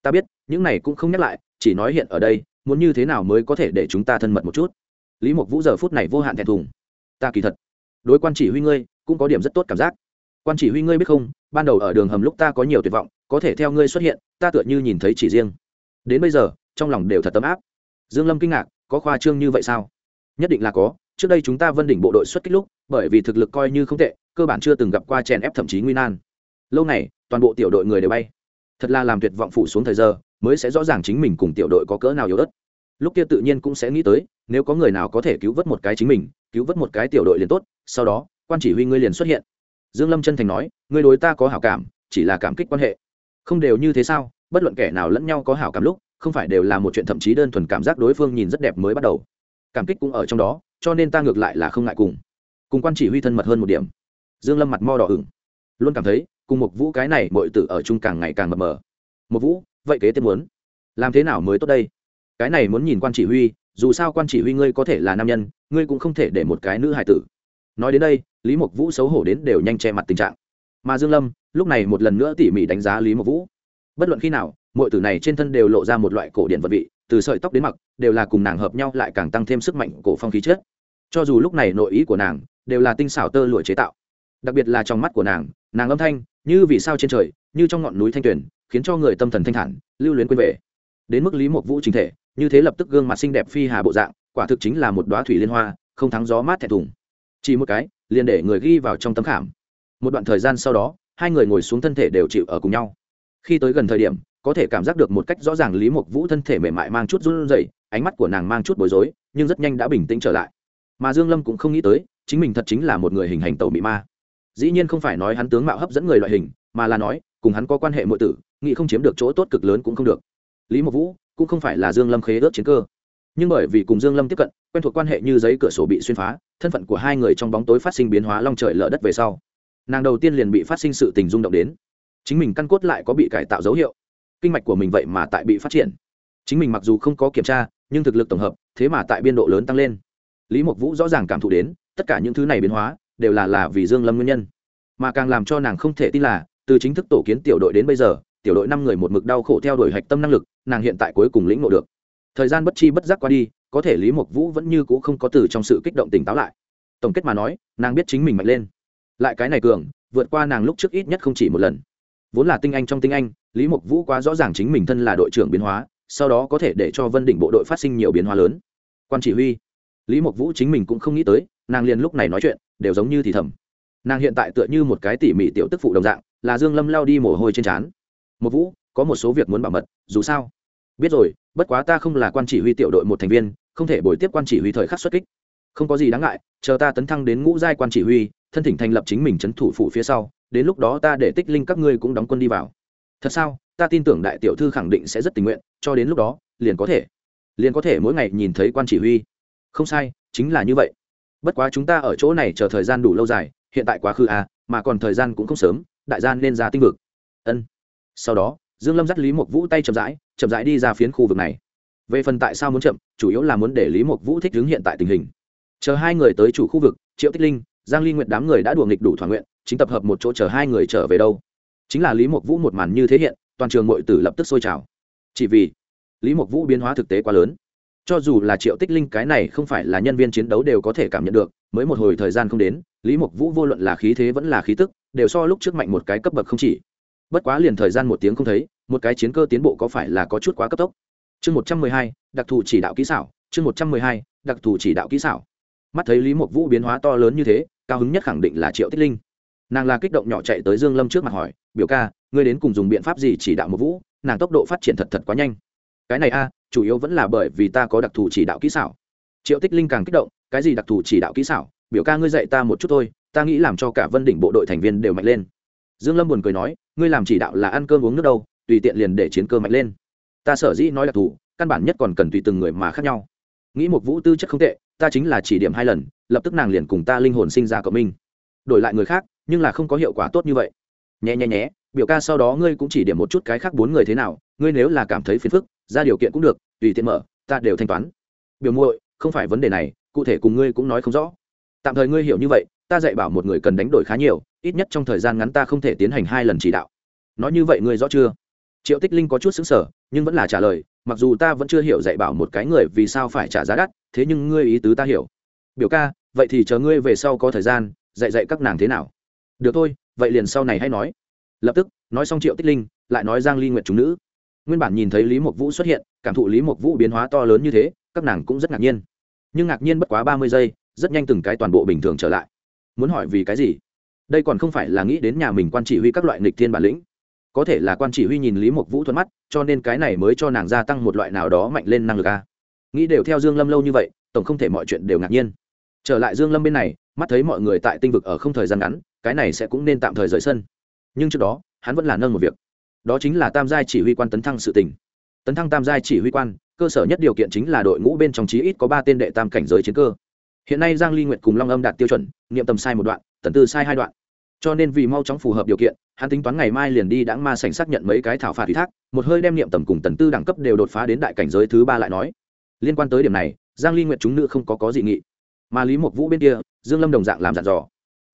Ta biết, những này cũng không nhắc lại, chỉ nói hiện ở đây, muốn như thế nào mới có thể để chúng ta thân mật một chút? Lý mộc vũ giờ phút này vô hạn thẹn thùng. Ta kỳ thật, đối quan chỉ huy ngươi, cũng có điểm rất tốt cảm giác. Quan chỉ huy ngươi biết không, ban đầu ở đường hầm lúc ta có nhiều tuyệt vọng, có thể theo ngươi xuất hiện, ta tựa như nhìn thấy chỉ riêng. Đến bây giờ, trong lòng đều thật tấm áp. Dương lâm kinh ngạc, có khoa trương như vậy sao? Nhất định là có, trước đây chúng ta vân đỉnh bộ đội xuất kích lúc, bởi vì thực lực coi như không tệ, cơ bản chưa từng gặp qua chèn ép thậm chí nguy nan. Lâu này toàn bộ tiểu đội người đều bay. Thật là làm tuyệt vọng phủ xuống thời giờ, mới sẽ rõ ràng chính mình cùng tiểu đội có cỡ nào yếu ớt. Lúc kia tự nhiên cũng sẽ nghĩ tới, nếu có người nào có thể cứu vớt một cái chính mình, cứu vớt một cái tiểu đội liền tốt, sau đó, quan chỉ huy ngươi liền xuất hiện. Dương lâm chân thành nói, ngươi đối ta có hảo cảm, chỉ là cảm kích quan hệ. Không đều như thế sao, bất luận kẻ nào lẫn nhau có hảo cảm lúc, không phải đều là một chuyện thậm chí đơn thuần cảm giác đối phương nhìn rất đẹp mới bắt đầu cảm kích cũng ở trong đó, cho nên ta ngược lại là không ngại cùng. Cùng quan chỉ huy thân mật hơn một điểm. Dương lâm mặt mo đỏ ửng. Luôn cảm thấy, cùng một vũ cái này mọi tử ở chung càng ngày càng mập mờ. Một vũ, vậy kế tiếp muốn? Làm thế nào mới tốt đây? Cái này muốn nhìn quan chỉ huy, dù sao quan chỉ huy ngươi có thể là nam nhân, ngươi cũng không thể để một cái nữ hài tử. Nói đến đây, lý mộc vũ xấu hổ đến đều nhanh che mặt tình trạng. Mà dương lâm, lúc này một lần nữa tỉ mỉ đánh giá lý mộc vũ. Bất luận khi nào mọi tử này trên thân đều lộ ra một loại cổ điển vật vị từ sợi tóc đến mặc đều là cùng nàng hợp nhau lại càng tăng thêm sức mạnh cổ phong khí chất. Cho dù lúc này nội ý của nàng đều là tinh xảo tơ lụa chế tạo đặc biệt là trong mắt của nàng nàng âm thanh như vì sao trên trời như trong ngọn núi thanh tuyền, khiến cho người tâm thần thanh thản lưu luyến quên về. Đến mức lý mộc vũ chính thể như thế lập tức gương mặt xinh đẹp phi hà bộ dạng quả thực chính là một đóa thủy liên hoa không thắng gió mát thẹn thùng. Chỉ một cái liền để người ghi vào trong tấm khảm. Một đoạn thời gian sau đó hai người ngồi xuống thân thể đều chịu ở cùng nhau. Khi tới gần thời điểm có thể cảm giác được một cách rõ ràng lý mộc vũ thân thể mềm mại mang chút run rẩy, ánh mắt của nàng mang chút bối rối, nhưng rất nhanh đã bình tĩnh trở lại. Mà dương lâm cũng không nghĩ tới, chính mình thật chính là một người hình hành tẩu bị ma. Dĩ nhiên không phải nói hắn tướng mạo hấp dẫn người loại hình, mà là nói, cùng hắn có quan hệ muội tử, nghĩ không chiếm được chỗ tốt cực lớn cũng không được. Lý mộc vũ cũng không phải là dương lâm khế ước chiến cơ. Nhưng bởi vì cùng dương lâm tiếp cận, quen thuộc quan hệ như giấy cửa sổ bị xuyên phá, thân phận của hai người trong bóng tối phát sinh biến hóa long trời lở đất về sau, nàng đầu tiên liền bị phát sinh sự tình rung động đến. Chính mình căn cốt lại có bị cải tạo dấu hiệu kinh mạch của mình vậy mà tại bị phát triển. Chính mình mặc dù không có kiểm tra, nhưng thực lực tổng hợp, thế mà tại biên độ lớn tăng lên. Lý mộc vũ rõ ràng cảm thụ đến, tất cả những thứ này biến hóa, đều là là vì dương lâm nguyên nhân. Mà càng làm cho nàng không thể tin là, từ chính thức tổ kiến tiểu đội đến bây giờ, tiểu đội năm người một mực đau khổ theo đuổi hạch tâm năng lực, nàng hiện tại cuối cùng lĩnh ngộ được. Thời gian bất chi bất giác qua đi, có thể lý mộc vũ vẫn như c ũ không có từ trong sự kích động tỉnh táo lại. Tổng kết mà nói, nàng biết chính mình mạnh lên. Lại cái này cường, vượt qua nàng lúc trước ít nhất không chỉ một lần vốn là tinh anh trong tinh anh, lý mộc vũ quá rõ ràng chính mình thân là đội trưởng biến hóa, sau đó có thể để cho vân đỉnh bộ đội phát sinh nhiều biến hóa lớn. Quan chỉ huy, lý mộc vũ chính mình cũng không nghĩ tới, nàng liền lúc này nói chuyện, đều giống như thì thầm. Nàng hiện tại tựa như một cái tỉ mỉ tiểu tức phụ đồng dạng, là dương lâm lao đi mồ hôi trên trán. Một vũ, có một số việc muốn bảo mật, dù sao. Biết rồi, bất quá ta không là quan chỉ huy tiểu đội một thành viên, không thể bồi tiếp quan chỉ huy thời khắc xuất kích. Không có gì đáng ngại, chờ ta tấn thăng đến ngũ giai quan chỉ huy, thân thỉnh thành lập chính mình trấn thủ phủ phía sau đến lúc đó ta để tích linh các ngươi cũng đóng quân đi vào. Thật sao? Ta tin tưởng đại tiểu thư khẳng định sẽ rất tình nguyện, cho đến lúc đó, liền có thể. Liền có thể mỗi ngày nhìn thấy quan chỉ huy. Không sai, chính là như vậy. Bất quá chúng ta ở chỗ này chờ thời gian đủ lâu dài, hiện tại quá khứ à mà còn thời gian cũng không sớm, đại gian nên ra tinh vực. Ân. Sau đó, dương lâm dắt lý mộc vũ tay chậm rãi chậm rãi đi ra phiến khu vực này. Về phần tại sao muốn chậm, chủ yếu là muốn để lý mộc vũ thích ứng hiện tại tình hình. Chờ hai người tới chủ khu vực, triệu tích linh, giang ly nguyện đám người đã đùa nghịch đủ thỏa nguyện chính tập hợp một chỗ chờ hai người trở về đâu. Chính là lý mộc vũ một màn như thế hiện, toàn trường ngội tử lập tức sôi trào. Chỉ vì lý mộc vũ biến hóa thực tế quá lớn. Cho dù là triệu tích linh cái này không phải là nhân viên chiến đấu đều có thể cảm nhận được, mới một hồi thời gian không đến, lý mộc vũ vô luận là khí thế vẫn là khí tức, đều so lúc trước mạnh một cái cấp bậc không chỉ. Bất quá liền thời gian một tiếng không thấy, một cái chiến cơ tiến bộ có phải là có chút quá cấp tốc? Chương một trăm mười hai, đặc thù chỉ đạo kỹ xảo, chương một trăm mười hai, đặc thù chỉ đạo kỹ xảo. Mắt thấy lý mộc vũ biến hóa to lớn như thế, cao hứng nhất khẳng định là triệu tích linh nàng là kích động nhỏ chạy tới dương lâm trước mặt hỏi, biểu ca, ngươi đến cùng dùng biện pháp gì chỉ đạo một vũ? Nàng tốc độ phát triển thật thật quá nhanh. Cái này a, chủ yếu vẫn là bởi vì ta có đặc thù chỉ đạo kỹ xảo. Triệu tích linh càng kích động, cái gì đặc thù chỉ đạo kỹ xảo? Biểu ca ngươi dạy ta một chút thôi, ta nghĩ làm cho cả vân đỉnh bộ đội thành viên đều mạnh lên. Dương lâm buồn cười nói, ngươi làm chỉ đạo là ăn cơm uống nước đâu, tùy tiện liền để chiến cơ mạnh lên. Ta sở dĩ nói đặc thù, căn bản nhất còn cần tùy từng người mà khác nhau. Nghĩ một vũ tư chất không tệ, ta chính là chỉ điểm hai lần, lập tức nàng liền cùng ta linh hồn sinh ra cộng minh. Đổi lại người khác nhưng là không có hiệu quả tốt như vậy. Nhé nhé nhé biểu ca sau đó ngươi cũng chỉ điểm một chút cái khác bốn người thế nào, ngươi nếu là cảm thấy phiền phức, ra điều kiện cũng được, tùy tiện mở, ta đều thanh toán. Biểu muội, không phải vấn đề này, cụ thể cùng ngươi cũng nói không rõ. Tạm thời ngươi hiểu như vậy, ta dạy bảo một người cần đánh đổi khá nhiều, ít nhất trong thời gian ngắn ta không thể tiến hành hai lần chỉ đạo. Nói như vậy ngươi rõ chưa? Triệu tích linh có chút xứng sở nhưng vẫn là trả lời, mặc dù ta vẫn chưa hiểu dạy bảo một cái người vì sao phải trả giá đắt, thế nhưng ngươi ý tứ ta hiểu. Biểu ca, vậy thì chờ ngươi về sau có thời gian, dạy dạy các nàng thế nào? Được thôi, vậy liền sau này hãy nói. Lập tức, nói xong triệu tích linh, lại nói giang ly nguyện chúng nữ. Nguyên bản nhìn thấy lý mộc vũ xuất hiện, cảm thụ lý mộc vũ biến hóa to lớn như thế, các nàng cũng rất ngạc nhiên. Nhưng ngạc nhiên bất quá ba mươi giây, rất nhanh từng cái toàn bộ bình thường trở lại. Muốn hỏi vì cái gì? Đây còn không phải là nghĩ đến nhà mình quan chỉ huy các loại nghịch thiên bản lĩnh. Có thể là quan chỉ huy nhìn lý mộc vũ thuận mắt, cho nên cái này mới cho nàng gia tăng một loại nào đó mạnh lên năng lực a. Nghĩ đều theo dương lâm lâu như vậy, tổng không thể mọi chuyện đều ngạc nhiên. Trở lại dương lâm bên này, mắt thấy mọi người tại tinh vực ở không thời gian ngắn cái này sẽ cũng nên tạm thời rời sân. Nhưng trước đó hắn vẫn là nâng một việc. Đó chính là tam giai chỉ huy quan tấn thăng sự Tình, tấn thăng tam giai chỉ huy quan cơ sở nhất điều kiện chính là đội ngũ bên trong chí ít có ba tên đệ tam cảnh giới chiến cơ. Hiện nay giang ly nguyệt cùng long âm đạt tiêu chuẩn nghiệm tầm sai một đoạn tần tư sai hai đoạn. Cho nên vì mau chóng phù hợp điều kiện hắn tính toán ngày mai liền đi đãng ma sảnh xác nhận mấy cái thảo phạt ủy thác một hơi đem niệm tầm cùng tần tư đẳng cấp đều đột phá đến đại cảnh giới thứ ba lại nói. Liên quan tới điểm này giang ly nguyệt chúng nữ không có có dị nghị. Mà lý mộc vũ bên kia dương lâm đồng dạng làm dặn dò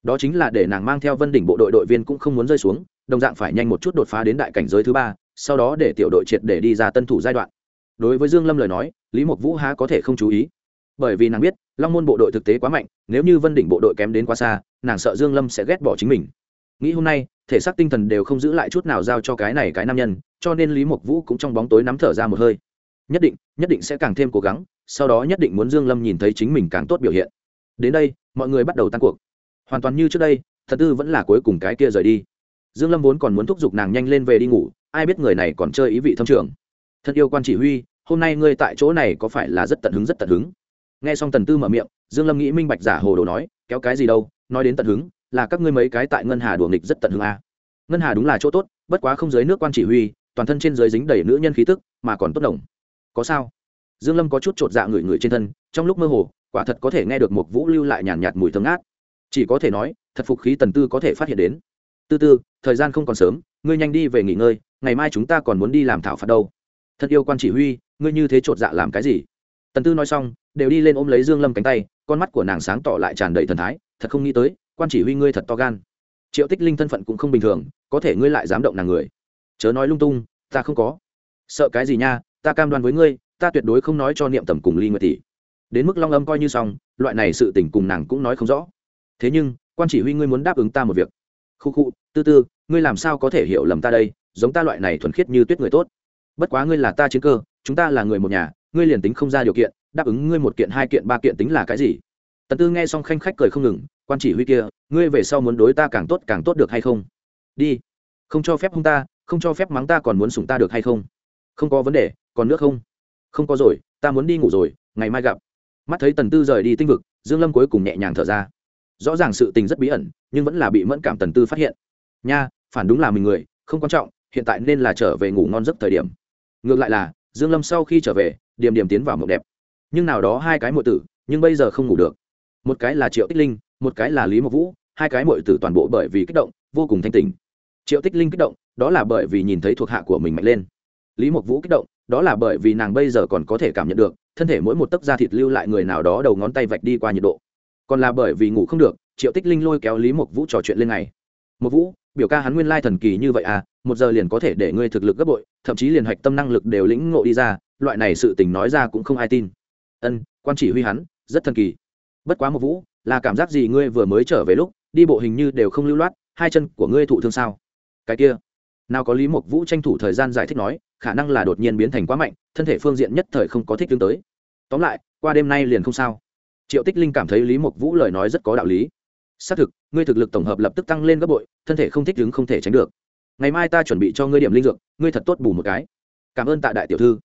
đó chính là để nàng mang theo vân đỉnh bộ đội đội viên cũng không muốn rơi xuống, đồng dạng phải nhanh một chút đột phá đến đại cảnh giới thứ ba, sau đó để tiểu đội triệt để đi ra tân thủ giai đoạn. Đối với dương lâm lời nói, lý mộc vũ há có thể không chú ý. Bởi vì nàng biết, long môn bộ đội thực tế quá mạnh, nếu như vân đỉnh bộ đội kém đến quá xa, nàng sợ dương lâm sẽ ghét bỏ chính mình. Nghĩ hôm nay, thể xác tinh thần đều không giữ lại chút nào giao cho cái này cái nam nhân, cho nên lý mộc vũ cũng trong bóng tối nắm thở ra một hơi. Nhất định nhất định sẽ càng thêm cố gắng, sau đó nhất định muốn dương lâm nhìn thấy chính mình càng tốt biểu hiện. Đến đây, mọi người bắt đầu tăng cuộc hoàn toàn như trước đây thật tư vẫn là cuối cùng cái kia rời đi dương lâm vốn còn muốn thúc giục nàng nhanh lên về đi ngủ ai biết người này còn chơi ý vị thâm trưởng thân yêu quan chỉ huy hôm nay ngươi tại chỗ này có phải là rất tận hứng rất tận hứng nghe xong tần tư mở miệng dương lâm nghĩ minh bạch giả hồ đồ nói kéo cái gì đâu nói đến tận hứng là các ngươi mấy cái tại ngân hà đùa nghịch rất tận hứng à. ngân hà đúng là chỗ tốt bất quá không dưới nước quan chỉ huy toàn thân trên dưới dính đầy nữ nhân khí tức mà còn tốt đồng có sao dương lâm có chút trột dạ người người trên thân trong lúc mơ hồ quả thật có thể nghe được một vũ lưu lại nhàn nhạt, nhạt mùi thơm ngát chỉ có thể nói, thật phục khí tần tư có thể phát hiện đến. Tư tư, thời gian không còn sớm, ngươi nhanh đi về nghỉ ngơi, ngày mai chúng ta còn muốn đi làm thảo phạt đâu. Thật yêu quan chỉ huy, ngươi như thế chột dạ làm cái gì? Tần tư nói xong, đều đi lên ôm lấy dương lâm cánh tay, con mắt của nàng sáng tỏ lại tràn đầy thần thái, thật không nghĩ tới, quan chỉ huy ngươi thật to gan. Triệu tích linh thân phận cũng không bình thường, có thể ngươi lại dám động nàng người. Chớ nói lung tung, ta không có. Sợ cái gì nha, ta cam đoan với ngươi, ta tuyệt đối không nói cho niệm tầm cùng ly nguyệt tỷ. Đến mức long âm coi như xong, loại này sự tình cùng nàng cũng nói không rõ thế nhưng, quan chỉ huy ngươi muốn đáp ứng ta một việc. Khu khu, tư tư, ngươi làm sao có thể hiểu lầm ta đây? Giống ta loại này thuần khiết như tuyết người tốt. Bất quá ngươi là ta chiến cơ, chúng ta là người một nhà, ngươi liền tính không ra điều kiện, đáp ứng ngươi một kiện, hai kiện, ba kiện tính là cái gì? Tần tư nghe xong khanh khách cười không ngừng, quan chỉ huy kia, ngươi về sau muốn đối ta càng tốt càng tốt được hay không? Đi. Không cho phép hung ta, không cho phép mắng ta còn muốn sủng ta được hay không? Không có vấn đề, còn nước không? Không có rồi, ta muốn đi ngủ rồi, ngày mai gặp. Mắt thấy tần tư rời đi tinh vực, dương lâm cuối cùng nhẹ nhàng thở ra rõ ràng sự tình rất bí ẩn, nhưng vẫn là bị mẫn cảm tần tư phát hiện. Nha, phản đúng là mình người, không quan trọng, hiện tại nên là trở về ngủ ngon giấc thời điểm. Ngược lại là, dương lâm sau khi trở về, điểm điểm tiến vào mộng đẹp. Nhưng nào đó hai cái muội tử, nhưng bây giờ không ngủ được. Một cái là triệu tích linh, một cái là lý mộc vũ, hai cái muội tử toàn bộ bởi vì kích động, vô cùng thanh tình triệu tích linh kích động, đó là bởi vì nhìn thấy thuộc hạ của mình mạnh lên. Lý mộc vũ kích động, đó là bởi vì nàng bây giờ còn có thể cảm nhận được, thân thể mỗi một tấc da thịt lưu lại người nào đó đầu ngón tay vạch đi qua nhiệt độ còn là bởi vì ngủ không được, triệu tích linh lôi kéo lý mộc vũ trò chuyện lên ngày. Mộc vũ, biểu ca hắn nguyên lai thần kỳ như vậy à một giờ liền có thể để ngươi thực lực gấp bội, thậm chí liền hạch tâm năng lực đều lĩnh ngộ đi ra, loại này sự tình nói ra cũng không ai tin. Ân, quan chỉ huy hắn, rất thần kỳ. Bất quá một vũ, là cảm giác gì ngươi vừa mới trở về lúc, đi bộ hình như đều không lưu loát, hai chân của ngươi thụ thương sao? Cái kia. Nào có lý mộc vũ tranh thủ thời gian giải thích nói, khả năng là đột nhiên biến thành quá mạnh, thân thể phương diện nhất thời không có thích tương tới. Tóm lại, qua đêm nay liền không sao triệu tích linh cảm thấy lý mộc vũ lời nói rất có đạo lý. Xác thực, ngươi thực lực tổng hợp lập tức tăng lên gấp bội, thân thể không thích ứng không thể tránh được. Ngày mai ta chuẩn bị cho ngươi điểm linh dược, ngươi thật tốt bù một cái. Cảm ơn tạ đại tiểu thư.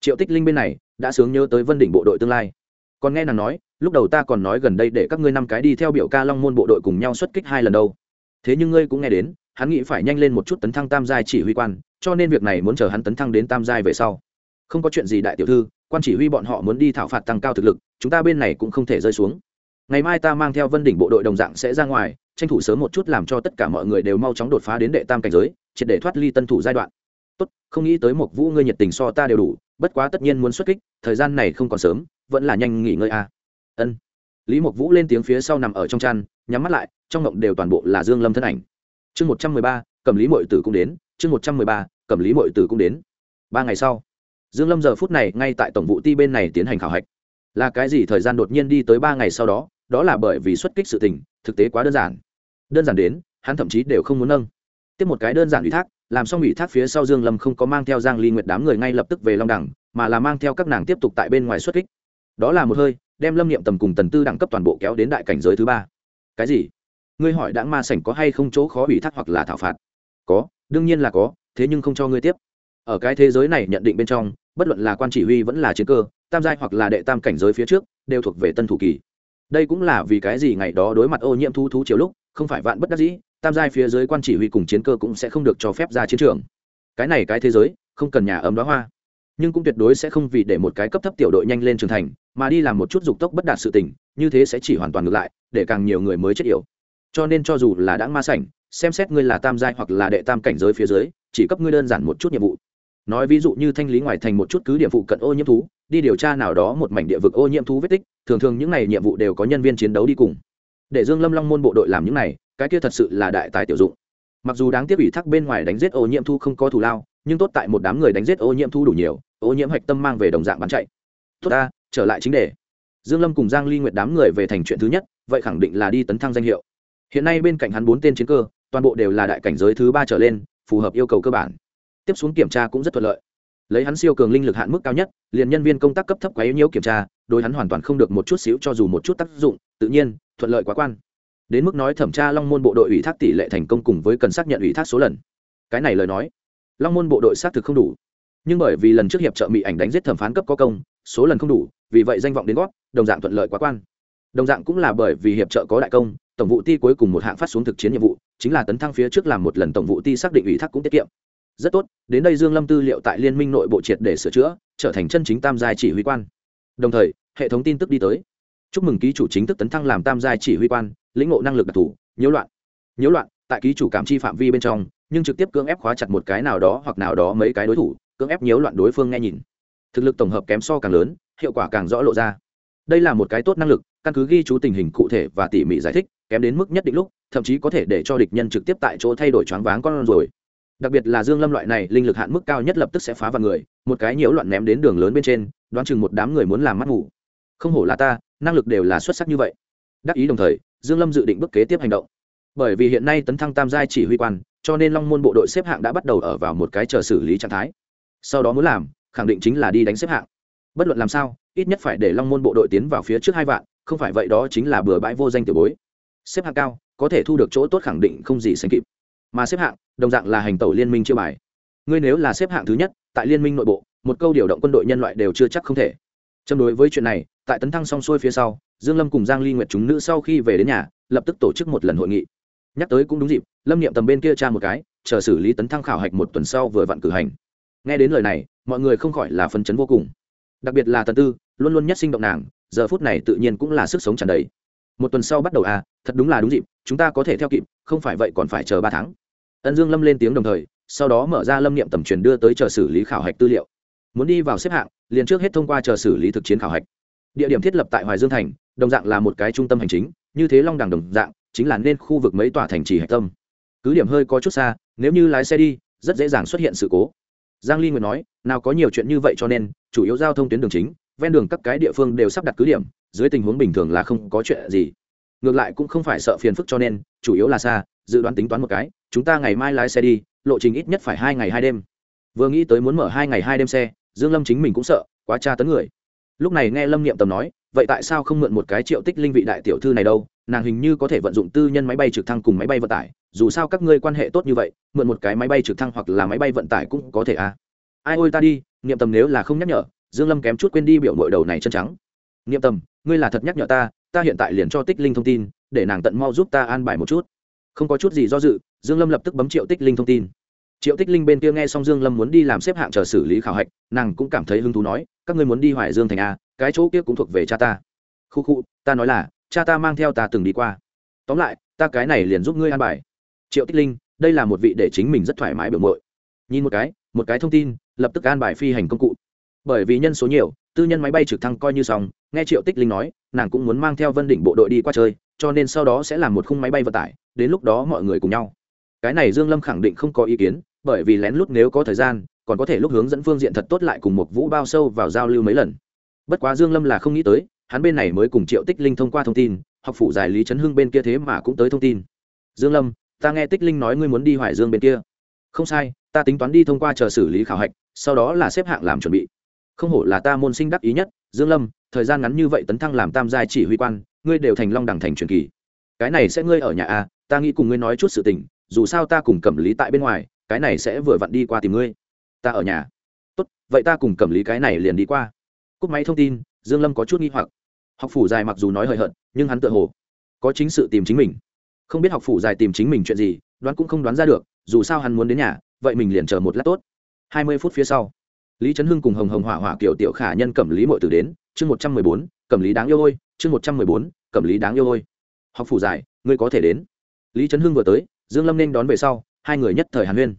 Triệu tích linh bên này đã sướng nhớ tới vân đỉnh bộ đội tương lai. Còn nghe nàng nói, lúc đầu ta còn nói gần đây để các ngươi năm cái đi theo biểu ca long môn bộ đội cùng nhau xuất kích hai lần đâu. Thế nhưng ngươi cũng nghe đến, hắn nghĩ phải nhanh lên một chút tấn thăng tam giai chỉ huy quan, cho nên việc này muốn chờ hắn tấn thăng đến tam giai về sau. Không có chuyện gì đại tiểu thư quan chỉ huy bọn họ muốn đi thảo phạt tăng cao thực lực, chúng ta bên này cũng không thể rơi xuống. Ngày mai ta mang theo vân đỉnh bộ đội đồng dạng sẽ ra ngoài, tranh thủ sớm một chút làm cho tất cả mọi người đều mau chóng đột phá đến đệ tam cảnh giới, triệt để thoát ly tân thủ giai đoạn. Tốt, không nghĩ tới một vũ ngươi nhiệt tình so ta đều đủ, bất quá tất nhiên muốn xuất kích, thời gian này không còn sớm, vẫn là nhanh nghỉ ngơi a à. ân. Lý mộc vũ lên tiếng phía sau nằm ở trong chăn, nhắm mắt lại, trong ngộng đều toàn bộ là dương lâm thân ảnh. Chương một trăm mười ba, cầm lý mội tử cũng đến, chương một trăm mười ba, cầm lý mội tử cũng đến. Ba ngày sau dương lâm giờ phút này ngay tại tổng vụ ti bên này tiến hành khảo hạch. Là cái gì thời gian đột nhiên đi tới ba ngày sau đó đó là bởi vì xuất kích sự tình, thực tế quá đơn giản. Đơn giản đến, hắn thậm chí đều không muốn nâng. Tiếp một cái đơn giản ủy thác, làm xong ủy thác phía sau dương lâm không có mang theo giang ly nguyệt đám người ngay lập tức về long đẳng mà là mang theo các nàng tiếp tục tại bên ngoài xuất kích. Đó là một hơi, đem lâm niệm tầm cùng tần tư đẳng cấp toàn bộ kéo đến đại cảnh giới thứ ba. Cái gì? Ngươi hỏi đãng ma sảnh có hay không chỗ khó ủy thác hoặc là thảo phạt? Có, đương nhiên là có, thế nhưng không cho ngươi tiếp ở cái thế giới này nhận định bên trong, bất luận là quan chỉ huy vẫn là chiến cơ, tam giai hoặc là đệ tam cảnh giới phía trước, đều thuộc về tân thủ kỳ. Đây cũng là vì cái gì ngày đó đối mặt ô nhiễm thu thú chiều lúc, không phải vạn bất đắc dĩ, tam giai phía dưới quan chỉ huy cùng chiến cơ cũng sẽ không được cho phép ra chiến trường. Cái này cái thế giới, không cần nhà ấm đó hoa. Nhưng cũng tuyệt đối sẽ không vì để một cái cấp thấp tiểu đội nhanh lên trưởng thành, mà đi làm một chút dục tốc bất đạt sự tình, như thế sẽ chỉ hoàn toàn ngược lại, để càng nhiều người mới chết yểu. Cho nên cho dù là đã ma sảnh, xem xét ngươi là tam giai hoặc là đệ tam cảnh giới phía dưới, chỉ cấp ngươi đơn giản một chút nhiệm vụ nói ví dụ như thanh lý ngoài thành một chút cứ điểm phụ cận ô nhiễm thú, đi điều tra nào đó một mảnh địa vực ô nhiễm thú vết tích, thường thường những n à y nhiệm vụ đều có nhân viên chiến đấu đi cùng. Để dương lâm long môn bộ đội làm những này, cái kia thật sự là đại tài tiểu dụng. Mặc dù đáng tiếc ủy thác bên ngoài đánh giết ô nhiễm thu không có thù lao, nhưng tốt tại một đám người đánh giết ô nhiễm thu đủ nhiều, ô nhiễm hạch tâm mang về đồng dạng bán chạy. Tốt ta, trở lại chính đề. Dương lâm cùng giang ly nguyệt đám người về thành chuyện thứ nhất, vậy khẳng định là đi tấn thăng danh hiệu. Hiện nay bên cạnh hắn bốn tên chiến cơ, toàn bộ đều là đại cảnh giới thứ ba trở lên, phù hợp yêu cầu cơ bản tiếp xuống kiểm tra cũng rất thuận lợi. Lấy hắn siêu cường linh lực hạn mức cao nhất, liền nhân viên công tác cấp thấp quá yếu nhiễu kiểm tra, đối hắn hoàn toàn không được một chút xíu cho dù một chút tác dụng, tự nhiên, thuận lợi quá quan. Đến mức nói thẩm tra long môn bộ đội ủy thác tỷ lệ thành công cùng với cần xác nhận ủy thác số lần. Cái này lời nói, long môn bộ đội xác thực không đủ. Nhưng bởi vì lần trước hiệp trợ mỹ ảnh đánh giết thẩm phán cấp có công, số lần không đủ, vì vậy danh vọng đến gót đồng dạng thuận lợi quá quan. Đồng dạng cũng là bởi vì hiệp trợ có đại công, tổng vụ ti cuối cùng một hạng phát xuống thực chiến nhiệm vụ, chính là tấn thăng phía trước làm một lần tổng vụ ti xác định ủy thác cũng tiết kiệm rất tốt, đến đây dương lâm tư liệu tại liên minh nội bộ triệt để sửa chữa, trở thành chân chính tam giai chỉ huy quan. Đồng thời, hệ thống tin tức đi tới. Chúc mừng ký chủ chính thức tấn thăng làm tam giai chỉ huy quan, lĩnh ngộ năng lực đặc thù, nhiễu loạn. Nhiễu loạn, tại ký chủ cảm chi phạm vi bên trong, nhưng trực tiếp cưỡng ép khóa chặt một cái nào đó hoặc nào đó mấy cái đối thủ, cưỡng ép nhiễu loạn đối phương nghe nhìn. Thực lực tổng hợp kém so càng lớn, hiệu quả càng rõ lộ ra. Đây là một cái tốt năng lực, căn cứ ghi chú tình hình cụ thể và tỉ mỉ giải thích, kém đến mức nhất định lúc, thậm chí có thể để cho địch nhân trực tiếp tại chỗ thay đổi choáng váng con rồi đặc biệt là dương lâm loại này, linh lực hạn mức cao nhất lập tức sẽ phá vào người, một cái nhiễu loạn ném đến đường lớn bên trên, đoán chừng một đám người muốn làm mắt ngủ. Không hổ là ta, năng lực đều là xuất sắc như vậy. Đắc ý đồng thời, dương lâm dự định bước kế tiếp hành động. Bởi vì hiện nay tấn thăng tam giai chỉ huy quan, cho nên long môn bộ đội xếp hạng đã bắt đầu ở vào một cái chờ xử lý trạng thái. Sau đó muốn làm, khẳng định chính là đi đánh xếp hạng. Bất luận làm sao, ít nhất phải để long môn bộ đội tiến vào phía trước hai vạn, không phải vậy đó chính là bừa bãi vô danh tiểu bối. Xếp hạng cao, có thể thu được chỗ tốt khẳng định không gì sánh kịp mà xếp hạng, đồng dạng là hành tẩu liên minh chiêu bài. Ngươi nếu là xếp hạng thứ nhất, tại liên minh nội bộ, một câu điều động quân đội nhân loại đều chưa chắc không thể. Châm đối với chuyện này, tại tấn thăng xong xuôi phía sau, dương lâm cùng giang ly nguyệt chúng nữ sau khi về đến nhà, lập tức tổ chức một lần hội nghị. Nhắc tới cũng đúng dịp, lâm niệm tầm bên kia tra một cái, chờ xử lý tấn thăng khảo hạch một tuần sau vừa vặn cử hành. Nghe đến lời này, mọi người không khỏi là phân chấn vô cùng. Đặc biệt là tần tư, luôn luôn nhất sinh động nàng, giờ phút này tự nhiên cũng là sức sống tràn đầy. Một tuần sau bắt đầu à thật đúng là đúng dịp chúng ta có thể theo kịp, không phải vậy còn phải chờ ba tháng. Ân dương lâm lên tiếng đồng thời, sau đó mở ra lâm niệm tầm truyền đưa tới chờ xử lý khảo hạch tư liệu. Muốn đi vào xếp hạng, liền trước hết thông qua chờ xử lý thực chiến khảo hạch. Địa điểm thiết lập tại hoài dương thành, đồng dạng là một cái trung tâm hành chính, như thế long đẳng đồng dạng, chính là nên khu vực mấy tòa thành trì hạch tâm. Cứ điểm hơi có chút xa, nếu như lái xe đi, rất dễ dàng xuất hiện sự cố. Giang ly nguyệt nói, nào có nhiều chuyện như vậy cho nên, chủ yếu giao thông tuyến đường chính, ven đường các cái địa phương đều sắp đặt cứ điểm, dưới tình huống bình thường là không có chuyện gì ngược lại cũng không phải sợ phiền phức cho nên, chủ yếu là xa, dự đoán tính toán một cái, chúng ta ngày mai lái xe đi, lộ trình ít nhất phải hai ngày hai đêm. Vừa nghĩ tới muốn mở hai ngày hai đêm xe, dương lâm chính mình cũng sợ, quá tra tấn người. Lúc này nghe lâm niệm tầm nói, vậy tại sao không mượn một cái triệu tích linh vị đại tiểu thư này đâu, nàng hình như có thể vận dụng tư nhân máy bay trực thăng cùng máy bay vận tải, dù sao các ngươi quan hệ tốt như vậy, mượn một cái máy bay trực thăng hoặc là máy bay vận tải cũng có thể à. Ai ôi ta đi, niệm tầm nếu là không nhắc nhở, dương lâm kém chút quên đi biểu mội đầu này chân trắng. Niệm tầm, ngươi là thật nhắc nhở ta ta hiện tại liền cho tích linh thông tin, để nàng tận mau giúp ta an bài một chút. Không có chút gì do dự, dương lâm lập tức bấm triệu tích linh thông tin. Triệu tích linh bên kia nghe xong dương lâm muốn đi làm xếp hạng chờ xử lý khảo hạch, nàng cũng cảm thấy hứng thú nói, các ngươi muốn đi hoài dương thành a, cái chỗ kia cũng thuộc về cha ta. Khu khu, ta nói là, cha ta mang theo ta từng đi qua. Tóm lại, ta cái này liền giúp ngươi an bài. Triệu tích linh, đây là một vị để chính mình rất thoải mái biểu mội nhìn một cái một cái thông tin, lập tức an bài phi hành công cụ bởi vì nhân số nhiều, tư nhân máy bay trực thăng coi như xong, nghe triệu tích linh nói, nàng cũng muốn mang theo vân đỉnh bộ đội đi qua chơi, cho nên sau đó sẽ làm một khung máy bay vận tải, đến lúc đó mọi người cùng nhau. Cái này dương lâm khẳng định không có ý kiến, bởi vì lén lút nếu có thời gian, còn có thể lúc hướng dẫn phương diện thật tốt lại cùng một vũ bao sâu vào giao lưu mấy lần. Bất quá dương lâm là không nghĩ tới, hắn bên này mới cùng triệu tích linh thông qua thông tin, học phụ giải lý trấn hưng bên kia thế mà cũng tới thông tin. Dương lâm, ta nghe tích linh nói ngươi muốn đi hoài dương bên kia. Không sai, ta tính toán đi thông qua chờ xử lý khảo hạch, sau đó là xếp hạng làm chuẩn bị không hổ là ta môn sinh đắc ý nhất, dương lâm, thời gian ngắn như vậy tấn thăng làm tam giai chỉ huy quan, ngươi đều thành long đẳng thành truyền kỳ. Cái này sẽ ngươi ở nhà a, ta nghĩ cùng ngươi nói chút sự tình, dù sao ta cùng cẩm lý tại bên ngoài, cái này sẽ vừa vặn đi qua tìm ngươi. Ta ở nhà. Tốt, vậy ta cùng cẩm lý cái này liền đi qua. Cúp máy thông tin, dương lâm có chút nghi hoặc. Học phủ dài mặc dù nói hời hợt, nhưng hắn tự hồ có chính sự tìm chính mình. Không biết học phủ dài tìm chính mình chuyện gì, đoán cũng không đoán ra được, dù sao hắn muốn đến nhà, vậy mình liền chờ một lát tốt. Hai mươi phút phía sau lý trấn hưng cùng hồng hồng hỏa hỏa kiểu tiểu khả nhân cẩm lý mội tử đến chương một trăm mười bốn cẩm lý đáng yêu ôi chương một trăm mười bốn cẩm lý đáng yêu ôi. Học phủ giải, ngươi có thể đến. Lý trấn hưng vừa tới dương lâm nên đón về sau hai người nhất thời hàn huyên.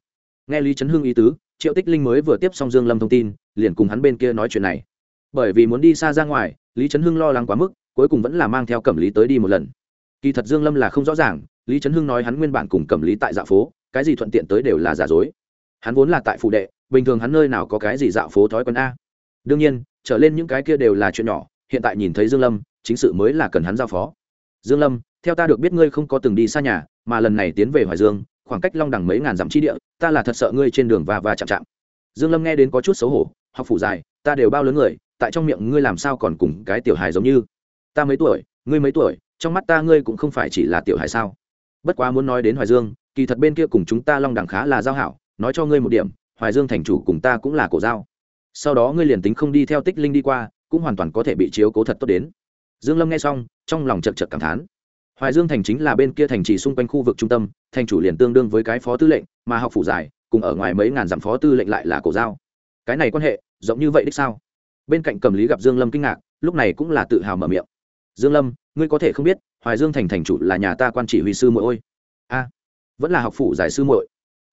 Nghe lý trấn hưng ý tứ triệu tích linh mới vừa tiếp xong dương lâm thông tin liền cùng hắn bên kia nói chuyện này. Bởi vì muốn đi xa ra ngoài lý trấn hưng lo lắng quá mức cuối cùng vẫn là mang theo cẩm lý tới đi một lần. Kỳ thật dương lâm là không rõ ràng lý trấn hưng nói hắn nguyên bản cùng cẩm lý tại dạ phố cái gì thuận tiện tới đều là giả dối. Hắn vốn là tại phụ đệ bình thường hắn nơi nào có cái gì dạo phố thói quen a? Đương nhiên, trở lên những cái kia đều là chuyện nhỏ, hiện tại nhìn thấy dương lâm, chính sự mới là cần hắn giao phó. Dương lâm, theo ta được biết ngươi không có từng đi xa nhà, mà lần này tiến về hoài dương, khoảng cách long đẳng mấy ngàn dặm chi địa, ta là thật sợ ngươi trên đường và và chạm chạm. Dương lâm nghe đến có chút xấu hổ, học phủ dài, ta đều bao lớn người, tại trong miệng ngươi làm sao còn cùng cái tiểu hài giống như? Ta mấy tuổi, ngươi mấy tuổi, trong mắt ta ngươi cũng không phải chỉ là tiểu hài sao? Bất quá muốn nói đến hoài dương, kỳ thật bên kia cùng chúng ta long đẳng khá là giao hảo, nói cho ngươi một điểm hoài dương thành chủ cùng ta cũng là cổ giao. Sau đó ngươi liền tính không đi theo tích linh đi qua, cũng hoàn toàn có thể bị chiếu cố thật tốt đến. Dương lâm nghe xong, trong lòng chật chật cảm thán. Hoài dương thành chính là bên kia thành trì xung quanh khu vực trung tâm, thành chủ liền tương đương với cái phó tư lệnh, mà học phủ giải, cùng ở ngoài mấy ngàn dặm phó tư lệnh lại là cổ giao. Cái này quan hệ, rộng như vậy đích sao? Bên cạnh cầm lý gặp dương lâm kinh ngạc, lúc này cũng là tự hào mở miệng. Dương lâm, ngươi có thể không biết, hoài dương thành thành chủ là nhà ta quan chỉ huy sư muội ôi. A, vẫn là học phủ giải sư muội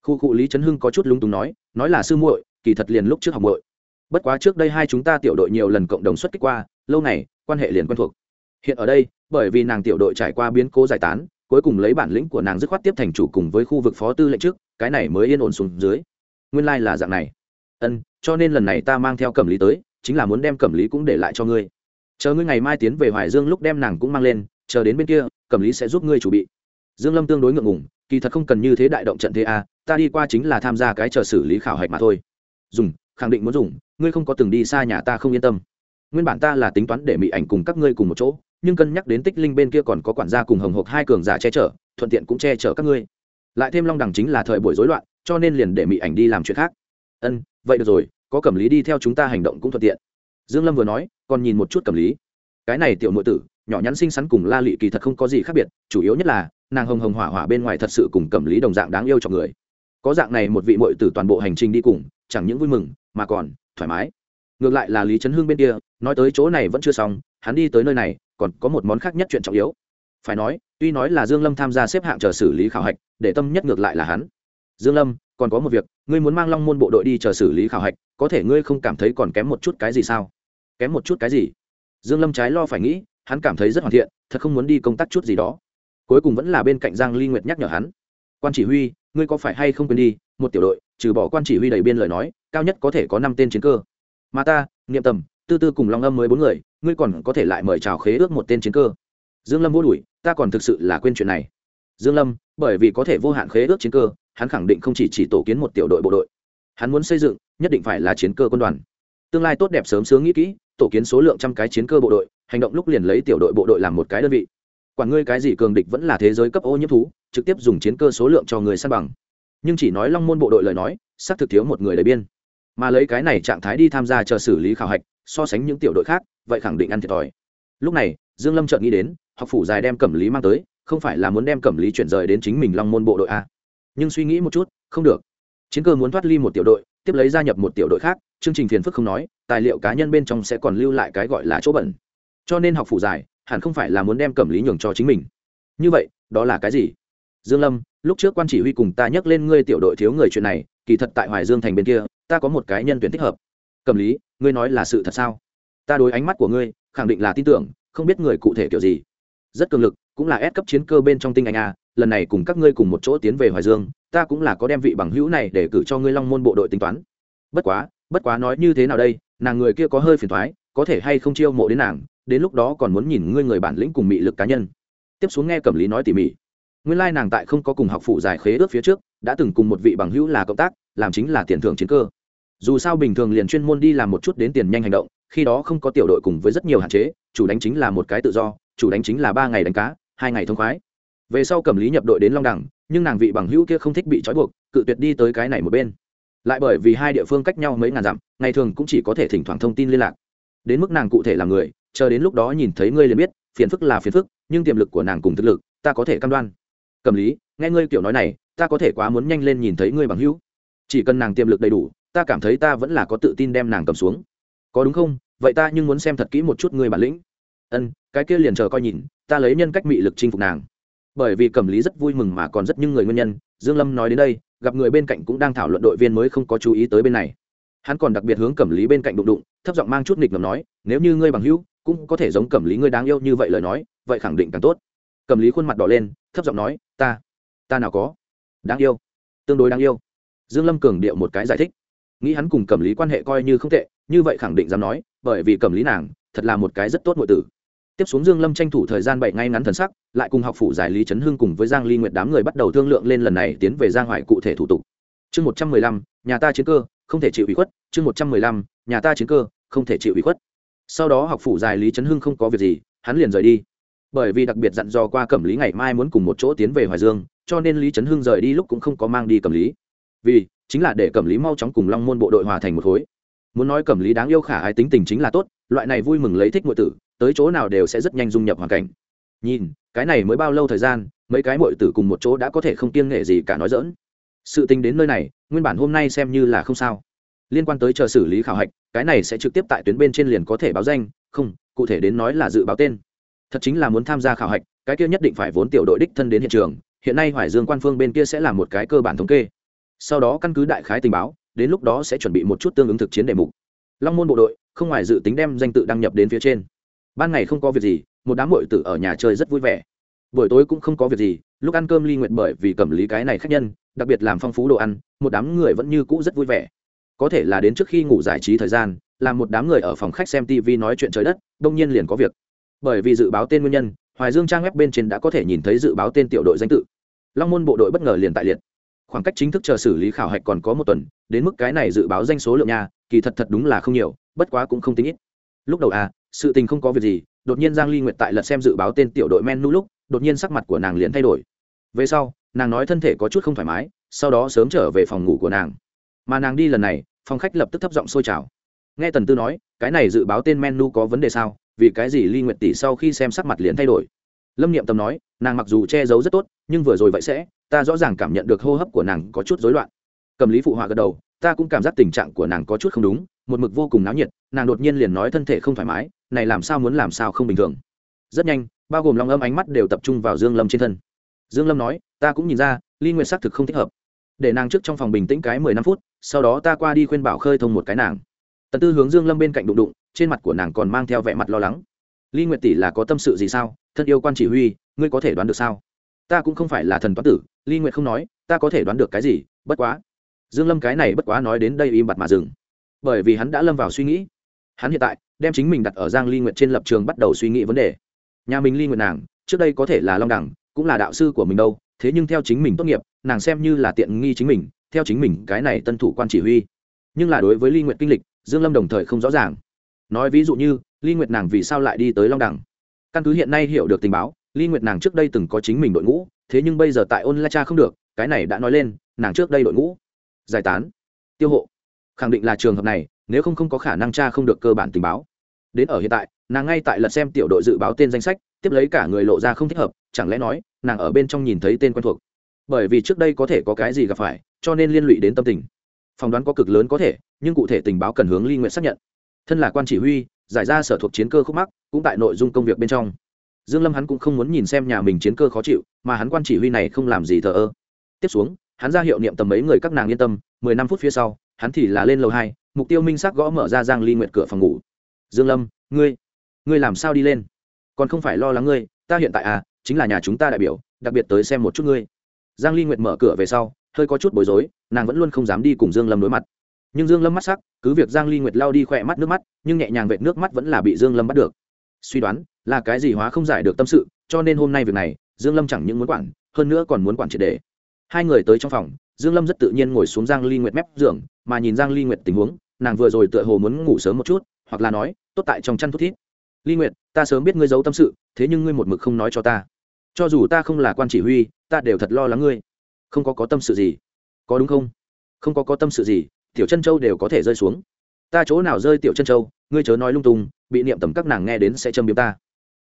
khu cụ lý trấn hưng có chút lúng túng nói nói là sư muội, kỳ thật liền lúc trước học muội. Bất quá trước đây hai chúng ta tiểu đội nhiều lần cộng đồng xuất kích qua, lâu này quan hệ liền quen thuộc. Hiện ở đây, bởi vì nàng tiểu đội trải qua biến cố giải tán, cuối cùng lấy bản lĩnh của nàng dứt khoát tiếp thành chủ cùng với khu vực phó tư lệnh trước, cái này mới yên ổn xuống dưới. Nguyên lai、like、là dạng này. Ân, cho nên lần này ta mang theo cẩm lý tới, chính là muốn đem cẩm lý cũng để lại cho ngươi. Chờ ngươi ngày mai tiến về hoài dương lúc đem nàng cũng mang lên, chờ đến bên kia, cẩm lý sẽ giúp ngươi chủ bị dương lâm tương đối ngượng ngùng kỳ thật không cần như thế đại động trận thế a à, ta đi qua chính là tham gia cái chờ xử lý khảo hạch mà thôi. Dùng khẳng định muốn dùng ngươi không có từng đi xa nhà ta không yên tâm. Nguyên bản ta là tính toán để mỹ ảnh cùng các ngươi cùng một chỗ nhưng cân nhắc đến tích linh bên kia còn có quản gia cùng hồng hộc hai cường giả che chở thuận tiện cũng che chở các ngươi. Lại thêm long đẳng chính là thời buổi rối loạn cho nên liền để mỹ ảnh đi làm chuyện khác. Ân vậy được rồi có cẩm lý đi theo chúng ta hành động cũng thuận tiện. Dương lâm vừa nói còn nhìn một chút cẩm lý. Cái này tiểu nội tử nhỏ nhắn xinh xắn cùng la lị kỳ thật không có gì khác biệt chủ yếu nhất là nàng hồng hồng hỏa hỏa bên ngoài thật sự cùng cẩm lý đồng dạng đáng yêu cho người. Có dạng này một vị mội tử toàn bộ hành trình đi cùng, chẳng những vui mừng, mà còn thoải mái. Ngược lại là lý trấn hương bên kia, nói tới chỗ này vẫn chưa xong, hắn đi tới nơi này, còn có một món khác nhất chuyện trọng yếu. Phải nói, tuy nói là dương lâm tham gia xếp hạng chờ xử lý khảo hạch, để tâm nhất ngược lại là hắn. Dương lâm, còn có một việc, ngươi muốn mang long môn bộ đội đi chờ xử lý khảo hạch, có thể ngươi không cảm thấy còn kém một chút cái gì sao? Kém một chút cái gì? Dương lâm trái lo phải nghĩ, hắn cảm thấy rất hoàn thiện, thật không muốn đi công tác chút gì đó cuối cùng vẫn là bên cạnh giang ly nguyệt nhắc nhở hắn. Quan chỉ huy, ngươi có phải hay không quên đi, một tiểu đội, trừ bỏ quan chỉ huy đầy biên lời nói, cao nhất có thể có năm tên chiến cơ. Mà ta, niệm tầm, tư tư cùng long âm mới bốn người, ngươi còn có thể lại mời chào khế ước một tên chiến cơ. Dương lâm vô đuổi, ta còn thực sự là quên chuyện này. Dương lâm, bởi vì có thể vô hạn khế ước chiến cơ, hắn khẳng định không chỉ chỉ tổ kiến một tiểu đội bộ đội. Hắn muốn xây dựng, nhất định phải là chiến cơ quân đoàn. Tương lai tốt đẹp sớm sướng nghĩ kỹ, tổ kiến số lượng trăm cái chiến cơ bộ đội, hành động lúc liền lấy tiểu đội bộ đội làm một cái đơn vị quản ngươi cái gì cường địch vẫn là thế giới cấp ô nhiễm thú, trực tiếp dùng chiến cơ số lượng cho người săn bằng. Nhưng chỉ nói long môn bộ đội lời nói, xác thực thiếu một người đầy biên. Mà lấy cái này trạng thái đi tham gia chờ xử lý khảo hạch, so sánh những tiểu đội khác, vậy khẳng định ăn thiệt thòi. Lúc này, dương lâm chợt nghĩ đến, học phủ dài đem cẩm lý mang tới, không phải là muốn đem cẩm lý chuyển rời đến chính mình long môn bộ đội a nhưng suy nghĩ một chút, không được. Chiến cơ muốn thoát ly một tiểu đội, tiếp lấy gia nhập một tiểu đội khác, chương trình phiền phức không nói, tài liệu cá nhân bên trong sẽ còn lưu lại cái gọi là chỗ bẩn. Cho nên học phủ dài hẳn không phải là muốn đem cẩm lý nhường cho chính mình. Như vậy, đó là cái gì? Dương lâm, lúc trước quan chỉ huy cùng ta nhắc lên ngươi tiểu đội thiếu người chuyện này, kỳ thật tại hoài dương thành bên kia, ta có một cái nhân tuyển thích hợp. Cẩm lý, ngươi nói là sự thật sao? Ta đối ánh mắt của ngươi, khẳng định là tin tưởng, không biết người cụ thể kiểu gì. Rất cường lực, cũng là ép cấp chiến cơ bên trong tinh anh a, lần này cùng các ngươi cùng một chỗ tiến về hoài dương, ta cũng là có đem vị bằng hữu này để cử cho ngươi long môn bộ đội tính toán. Bất quá bất quá nói như thế nào đây, nàng người kia có hơi phiền thoái, có thể hay không chiêu mộ đến nàng đến lúc đó còn muốn nhìn ngươi người bản lĩnh cùng mị lực cá nhân. Tiếp xuống nghe cẩm lý nói tỉ mỉ. Nguyên lai nàng tại không có cùng học phụ giải khế ước phía trước, đã từng cùng một vị bằng hữu là cộng tác, làm chính là tiền thưởng chiến cơ. Dù sao bình thường liền chuyên môn đi làm một chút đến tiền nhanh hành động, khi đó không có tiểu đội cùng với rất nhiều hạn chế, chủ đánh chính là một cái tự do, chủ đánh chính là ba ngày đánh cá, hai ngày thông khoái. Về sau cầm lý nhập đội đến long đẳng nhưng nàng vị bằng hữu kia không thích bị trói buộc, cự tuyệt đi tới cái này một bên. Lại bởi vì hai địa phương cách nhau mấy ngàn dặm, ngày thường cũng chỉ có thể thỉnh thoảng thông tin liên lạc. Đến mức nàng cụ thể là người chờ đến lúc đó nhìn thấy ngươi liền biết, phiền phức là phiền phức, nhưng tiềm lực của nàng cùng thực lực, ta có thể cam đoan. Cầm lý, nghe ngươi kiểu nói này, ta có thể quá muốn nhanh lên nhìn thấy ngươi bằng hữu. Chỉ cần nàng tiềm lực đầy đủ, ta cảm thấy ta vẫn là có tự tin đem nàng cầm xuống. Có đúng không? Vậy ta nhưng muốn xem thật kỹ một chút ngươi bản lĩnh. Ân, cái kia liền chờ coi nhìn, ta lấy nhân cách mị lực chinh phục nàng. Bởi vì cẩm lý rất vui mừng mà còn rất những người nguyên nhân, dương lâm nói đến đây, gặp người bên cạnh cũng đang thảo luận đội viên mới không có chú ý tới bên này. Hắn còn đặc biệt hướng cẩm lý bên cạnh đụng đụng, thấp giọng mang chút nghịch ngầm nói, nếu như ngươi bằng hữu cũng có thể giống cẩm lý ngươi đáng yêu như vậy lời nói vậy khẳng định càng tốt. Cẩm lý khuôn mặt đỏ lên thấp giọng nói ta ta nào có đáng yêu tương đối đáng yêu. Dương lâm cường điệu một cái giải thích. Nghĩ hắn cùng cẩm lý quan hệ coi như không tệ như vậy khẳng định dám nói bởi vì cẩm lý nàng thật là một cái rất tốt nội tử. Tiếp xuống dương lâm tranh thủ thời gian bảy ngay ngắn thần sắc lại cùng học phủ giải lý trấn hưng cùng với giang ly nguyệt đám người bắt đầu thương lượng lên lần này tiến về giang hoài cụ thể thủ tục. Chương 115, nhà ta chiến cơ không thể chịu ủy khuất. Chương 115, nhà ta chiến cơ không thể chịu ủy khuất sau đó học phủ dài lý trấn hưng không có việc gì, hắn liền rời đi. Bởi vì đặc biệt dặn dò qua cẩm lý ngày mai muốn cùng một chỗ tiến về hoài dương, cho nên lý trấn hưng rời đi lúc cũng không có mang đi cẩm lý. Vì, chính là để cẩm lý mau chóng cùng long môn bộ đội hòa thành một khối. Muốn nói cẩm lý đáng yêu khả ái tính tình chính là tốt, loại này vui mừng lấy thích mọi tử, tới chỗ nào đều sẽ rất nhanh dung nhập hoàn cảnh. Nhìn, cái này mới bao lâu thời gian, mấy cái mọi tử cùng một chỗ đã có thể không kiêng nghệ gì cả nói dỡn sự tình đến nơi này, nguyên bản hôm nay xem như là không sao liên quan tới chờ xử lý khảo hạch, cái này sẽ trực tiếp tại tuyến bên trên liền có thể báo danh, không, cụ thể đến nói là dự báo tên. Thật chính là muốn tham gia khảo hạch, cái kia nhất định phải vốn tiểu đội đích thân đến hiện trường, hiện nay hoài dương quan phương bên kia sẽ là một cái cơ bản thống kê. Sau đó căn cứ đại khái tình báo, đến lúc đó sẽ chuẩn bị một chút tương ứng thực chiến đề mục. Long môn bộ đội, không ngoài dự tính đem danh tự đăng nhập đến phía trên. Ban ngày không có việc gì, một đám hội tử ở nhà chơi rất vui vẻ. Buổi tối cũng không có việc gì, lúc ăn cơm ly nguyện bởi vì cầm lý cái này khác nhân, đặc biệt làm phong phú đồ ăn, một đám người vẫn như cũ rất vui vẻ có thể là đến trước khi ngủ giải trí thời gian làm một đám người ở phòng khách xem tv nói chuyện trời đất, đông nhiên liền có việc. Bởi vì dự báo tên nguyên nhân, hoài dương trang web bên trên đã có thể nhìn thấy dự báo tên tiểu đội danh tự. Long môn bộ đội bất ngờ liền tại liệt. Khoảng cách chính thức chờ xử lý khảo hạch còn có một tuần, đến mức cái này dự báo danh số lượng nhà kỳ thật thật đúng là không nhiều, bất quá cũng không tính ít. Lúc đầu à sự tình không có việc gì, đột nhiên giang ly nguyệt tại lật xem dự báo tên tiểu đội men nu lúc, đột nhiên sắc mặt của nàng liền thay đổi. Về sau, nàng nói thân thể có chút không thoải mái, sau đó sớm trở về phòng ngủ của nàng mà nàng đi lần này, phòng khách lập tức thấp giọng sôi trào. Nghe tần tư nói, cái này dự báo tên menu có vấn đề sao? Vì cái gì ly nguyệt tỷ sau khi xem sắc mặt liền thay đổi? Lâm niệm tâm nói, nàng mặc dù che giấu rất tốt, nhưng vừa rồi vậy sẽ, ta rõ ràng cảm nhận được hô hấp của nàng có chút rối loạn. Cầm lý phụ họa gật đầu, ta cũng cảm giác tình trạng của nàng có chút không đúng, một mực vô cùng náo nhiệt, nàng đột nhiên liền nói thân thể không thoải mái, này làm sao muốn làm sao không bình thường. Rất nhanh, bao gồm long âm ánh mắt đều tập trung vào dương lâm trên thân. Dương lâm nói, ta cũng nhìn ra, ly nguyệt xác thực không thích hợp. Để nàng trước trong phòng bình tĩnh cái mười năm phút sau đó ta qua đi khuyên bảo khơi thông một cái nàng. Tần tư hướng dương lâm bên cạnh đụng đụng, trên mặt của nàng còn mang theo vẻ mặt lo lắng. Ly nguyệt tỷ là có tâm sự gì sao? Thân yêu quan chỉ huy, ngươi có thể đoán được sao? Ta cũng không phải là thần toán tử ly nguyệt không nói, ta có thể đoán được cái gì? Bất quá. Dương lâm cái này bất quá nói đến đây im bặt mà dừng. Bởi vì hắn đã lâm vào suy nghĩ. Hắn hiện tại, đem chính mình đặt ở giang ly nguyệt trên lập trường bắt đầu suy nghĩ vấn đề. Nhà mình ly nguyệt nàng, trước đây có thể là long đẳng, cũng là đạo sư của mình đâu, thế nhưng theo chính mình tốt nghiệp, nàng xem như là tiện nghi chính mình theo chính mình cái này tân thủ quan chỉ huy. Nhưng là đối với ly nguyệt kinh lịch, dương lâm đồng thời không rõ ràng. Nói ví dụ như, ly nguyệt nàng vì sao lại đi tới long đẳng căn cứ hiện nay hiểu được tình báo, ly nguyệt nàng trước đây từng có chính mình đội ngũ, thế nhưng bây giờ tại ôn la cha không được, cái này đã nói lên, nàng trước đây đội ngũ. Giải tán. Tiêu hộ. Khẳng định là trường hợp này, nếu không không có khả năng cha không được cơ bản tình báo. Đến ở hiện tại, nàng ngay tại lật xem tiểu đội dự báo tên danh sách, tiếp lấy cả người lộ ra không thích hợp, chẳng lẽ nói, nàng ở bên trong nhìn thấy tên quen thuộc bởi vì trước đây có thể có cái gì gặp phải, cho nên liên lụy đến tâm tình. Phỏng đoán có cực lớn có thể, nhưng cụ thể tình báo cần hướng ly nguyện xác nhận. Thân là quan chỉ huy, giải ra sở thuộc chiến cơ khúc mắc, cũng tại nội dung công việc bên trong. Dương lâm hắn cũng không muốn nhìn xem nhà mình chiến cơ khó chịu, mà hắn quan chỉ huy này không làm gì thờ ơ. Tiếp xuống, hắn ra hiệu niệm tầm mấy người các nàng yên tâm, mười năm phút phía sau, hắn thì là lên lầu hai, mục tiêu minh xác gõ mở ra giang ly nguyệt cửa phòng ngủ. Dương lâm, ngươi ngươi làm sao đi lên? Còn không phải lo lắng ngươi, ta hiện tại à chính là nhà chúng ta đại biểu, đặc biệt tới xem một chút ngươi giang ly nguyệt mở cửa về sau, hơi có chút bối rối, nàng vẫn luôn không dám đi cùng dương lâm đối mặt. Nhưng dương lâm mắt sắc, cứ việc giang ly nguyệt lao đi khỏe mắt nước mắt, nhưng nhẹ nhàng vệt nước mắt vẫn là bị dương lâm bắt được. Suy đoán, là cái gì hóa không giải được tâm sự, cho nên hôm nay việc này, dương lâm chẳng những muốn quản, hơn nữa còn muốn quản triệt để. hai người tới trong phòng, dương lâm rất tự nhiên ngồi xuống giang ly nguyệt mép giường, mà nhìn giang ly nguyệt tình huống, nàng vừa rồi tựa hồ muốn ngủ sớm một chút, hoặc là nói, tốt tại trong chăn thút thít. Ly nguyệt, ta sớm biết ngươi giấu tâm sự, thế nhưng ngươi một mực không nói cho ta cho dù ta không là quan chỉ huy, ta đều thật lo lắng ngươi. Không có có tâm sự gì. Có đúng không? Không có có tâm sự gì, tiểu chân châu đều có thể rơi xuống. Ta chỗ nào rơi tiểu chân châu, ngươi chớ nói lung tung, bị niệm tầm các nàng nghe đến sẽ châm biếm ta.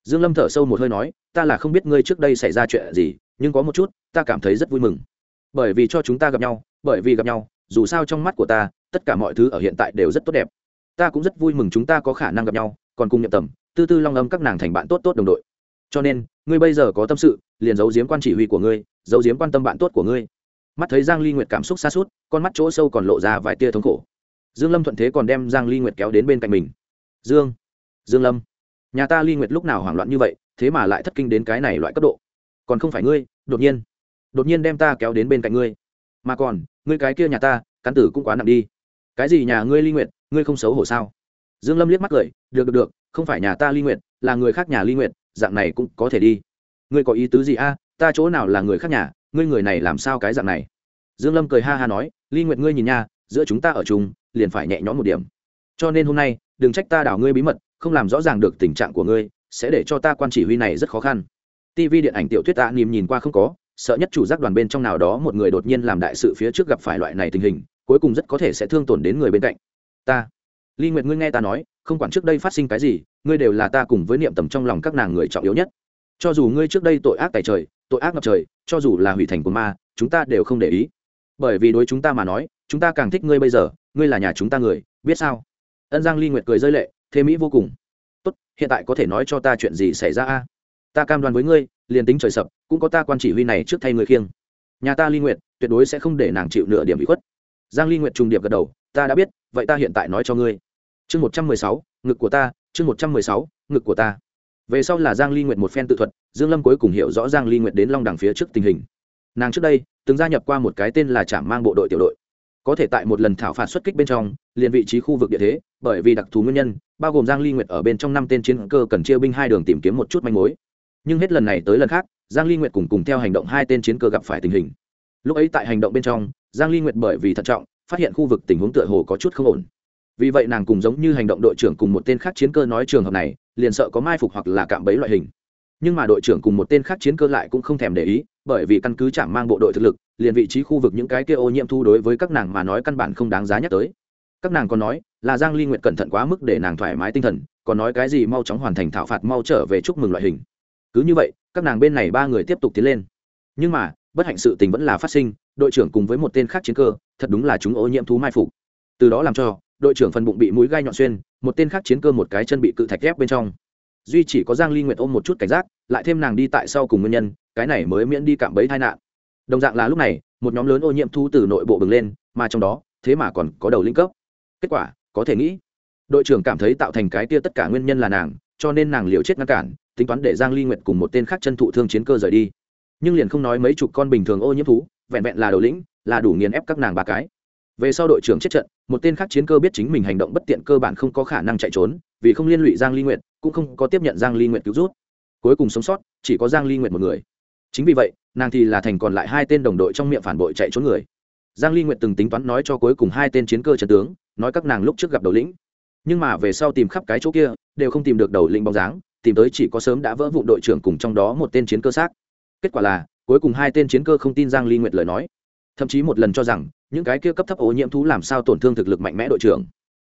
Dương lâm thở sâu một hơi nói, ta là không biết ngươi trước đây xảy ra chuyện gì, nhưng có một chút, ta cảm thấy rất vui mừng. Bởi vì cho chúng ta gặp nhau, bởi vì gặp nhau, dù sao trong mắt của ta, tất cả mọi thứ ở hiện tại đều rất tốt đẹp. Ta cũng rất vui mừng chúng ta có khả năng gặp nhau, còn cùng niệm tầm, tư tư long âm các nàng thành bạn tốt tốt đồng đội. Cho nên ngươi bây giờ có tâm sự, liền giấu giếm quan chỉ huy của ngươi, giấu giếm quan tâm bạn tốt của ngươi. Mắt thấy giang ly nguyệt cảm xúc xa suốt, con mắt chỗ sâu còn lộ ra vài tia thống khổ. Dương lâm thuận thế còn đem giang ly nguyệt kéo đến bên cạnh mình. Dương dương lâm, nhà ta ly nguyệt lúc nào hoảng loạn như vậy, thế mà lại thất kinh đến cái này loại cấp độ. Còn không phải ngươi, đột nhiên đột nhiên đem ta kéo đến bên cạnh ngươi. Mà còn, ngươi cái kia nhà ta, cán tử cũng quá nặng đi. Cái gì nhà ngươi ly nguyệt, ngươi không xấu hổ sao? Dương lâm liếc mắt cười, được được được, không phải nhà ta ly nguyệt, là người khác nhà ly nguyệt dạng này cũng có thể đi. Ngươi có ý tứ gì a? Ta chỗ nào là người khác nhà? Ngươi người này làm sao cái dạng này? Dương lâm cười ha ha nói, ly nguyệt ngươi nhìn nha, giữa chúng ta ở chung, liền phải nhẹ nhõm một điểm. Cho nên hôm nay, đừng trách ta đảo ngươi bí mật, không làm rõ ràng được tình trạng của ngươi, sẽ để cho ta quan chỉ huy này rất khó khăn. Tv điện ảnh tiểu thuyết ta nìm nhìn qua không có, sợ nhất chủ giác đoàn bên trong nào đó một người đột nhiên làm đại sự phía trước gặp phải loại này tình hình, cuối cùng rất có thể sẽ thương tổn đến người bên cạnh. Ta. Ly nguyệt ngươi nghe ta nói không quản trước đây phát sinh cái gì, ngươi đều là ta cùng với niệm tầm trong lòng các nàng người trọng yếu nhất. Cho dù ngươi trước đây tội ác tài trời, tội ác ngập trời, cho dù là hủy thành của ma, chúng ta đều không để ý. Bởi vì đối chúng ta mà nói, chúng ta càng thích ngươi bây giờ, ngươi là nhà chúng ta người, biết sao? Ân giang ly nguyệt cười rơi lệ, thế mỹ vô cùng. Tốt, hiện tại có thể nói cho ta chuyện gì xảy ra a? Ta cam đoan với ngươi, liền tính trời sập, cũng có ta quan chỉ huy này trước thay người khiêng. Nhà ta ly nguyệt, tuyệt đối sẽ không để nàng chịu nửa điểm bị khuất. Giang ly nguyệt trùng điệp gật đầu, ta đã biết, vậy ta hiện tại nói cho ngươi chương 116, ngực của ta chương 116, ngực của ta. Về sau là giang ly nguyệt một phen tự thuật dương lâm cuối cùng hiểu rõ giang ly nguyệt đến long đẳng phía trước tình hình. Nàng trước đây từng gia nhập qua một cái tên là trảm mang bộ đội tiểu đội. Có thể tại một lần thảo phạt xuất kích bên trong liền vị trí khu vực địa thế bởi vì đặc thù nguyên nhân bao gồm giang ly nguyệt ở bên trong năm tên chiến cơ cần chia binh hai đường tìm kiếm một chút manh mối. Nhưng hết lần này tới lần khác giang ly nguyệt cùng cùng theo hành động hai tên chiến cơ gặp phải tình hình. Lúc ấy tại hành động bên trong giang ly nguyệt bởi vì thận trọng phát hiện khu vực tình huống tựa hồ có chút không ổn vì vậy nàng cùng giống như hành động đội trưởng cùng một tên khác chiến cơ nói trường hợp này, liền sợ có mai phục hoặc là cạm bẫy loại hình. Nhưng mà đội trưởng cùng một tên khác chiến cơ lại cũng không thèm để ý, bởi vì căn cứ chạm mang bộ đội thực lực, liền vị trí khu vực những cái kia ô nhiễm thu đối với các nàng mà nói căn bản không đáng giá nhắc tới. Các nàng còn nói, là giang ly nguyện cẩn thận quá mức để nàng thoải mái tinh thần, còn nói cái gì mau chóng hoàn thành thảo phạt mau trở về chúc mừng loại hình. Cứ như vậy, các nàng bên này ba người tiếp tục tiến lên. Nhưng mà, bất hạnh sự tình vẫn là phát sinh, đội trưởng cùng với một tên khác chiến cơ, thật đúng là chúng ô nhiễm thú mai phục. Từ đó làm cho đội trưởng phần bụng bị mũi gai nhọn xuyên, một tên khác chiến cơ một cái chân bị cự thạch ghép bên trong. Duy chỉ có giang ly nguyệt ôm một chút cảnh giác, lại thêm nàng đi tại sau cùng nguyên nhân, cái này mới miễn đi cạm bẫy tai nạn. Đồng dạng là lúc này, một nhóm lớn ô nhiễm thu từ nội bộ bừng lên, mà trong đó, thế mà còn có đầu linh cấp. Kết quả, có thể nghĩ, đội trưởng cảm thấy tạo thành cái kia tất cả nguyên nhân là nàng, cho nên nàng liều chết ngăn cản, tính toán để giang ly nguyệt cùng một tên khác chân thụ thương chiến cơ rời đi. Nhưng liền không nói mấy chục con bình thường ô nhiễm thú, vẹn vẹn là đầu lĩnh, là đủ nghiền ép các nàng ba cái về sau đội trưởng chết trận, một tên khác chiến cơ biết chính mình hành động bất tiện cơ bản không có khả năng chạy trốn, vì không liên lụy giang ly nguyệt, cũng không có tiếp nhận giang ly nguyệt cứu rút. Cuối cùng sống sót, chỉ có giang ly nguyệt một người. Chính vì vậy, nàng thì là thành còn lại hai tên đồng đội trong miệng phản bội chạy trốn người. Giang ly nguyệt từng tính toán nói cho cuối cùng hai tên chiến cơ trận tướng, nói các nàng lúc trước gặp đầu lĩnh. Nhưng mà về sau tìm khắp cái chỗ kia, đều không tìm được đầu lĩnh bóng dáng, tìm tới chỉ có sớm đã vỡ vụ đội trưởng cùng trong đó một tên chiến cơ xác. Kết quả là, cuối cùng hai tên chiến cơ không tin giang ly nguyệt lời nói. Thậm chí một lần cho rằng những cái kia cấp thấp ô nhiễm thú làm sao tổn thương thực lực mạnh mẽ đội trưởng?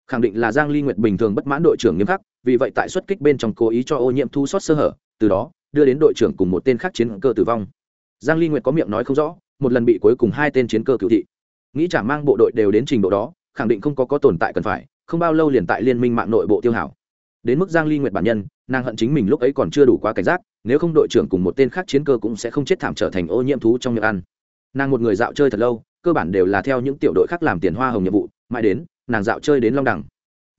Khẳng định là giang ly nguyệt bình thường bất mãn đội trưởng nghiêm khắc, vì vậy tại xuất kích bên trong cố ý cho ô nhiễm thú sót sơ hở, từ đó đưa đến đội trưởng cùng một tên khác chiến cơ tử vong. Giang ly nguyệt có miệng nói không rõ, một lần bị cuối cùng hai tên chiến cơ cựu thị. Nghĩ chả mang bộ đội đều đến trình độ đó, khẳng định không có có tồn tại cần phải, không bao lâu liền tại liên minh mạng nội bộ tiêu hảo đến mức giang ly nguyệt bản nhân, nàng hận chính mình lúc ấy còn chưa đủ quá cảnh giác, nếu không đội trưởng cùng một tên khác chiến cơ cũng sẽ không chết thảm trở thành ô nhiễm thú trong miệng ăn. Nàng một người dạo chơi thật lâu cơ bản đều là theo những tiểu đội khác làm tiền hoa hồng nhiệm vụ, mãi đến, nàng dạo chơi đến long đẳng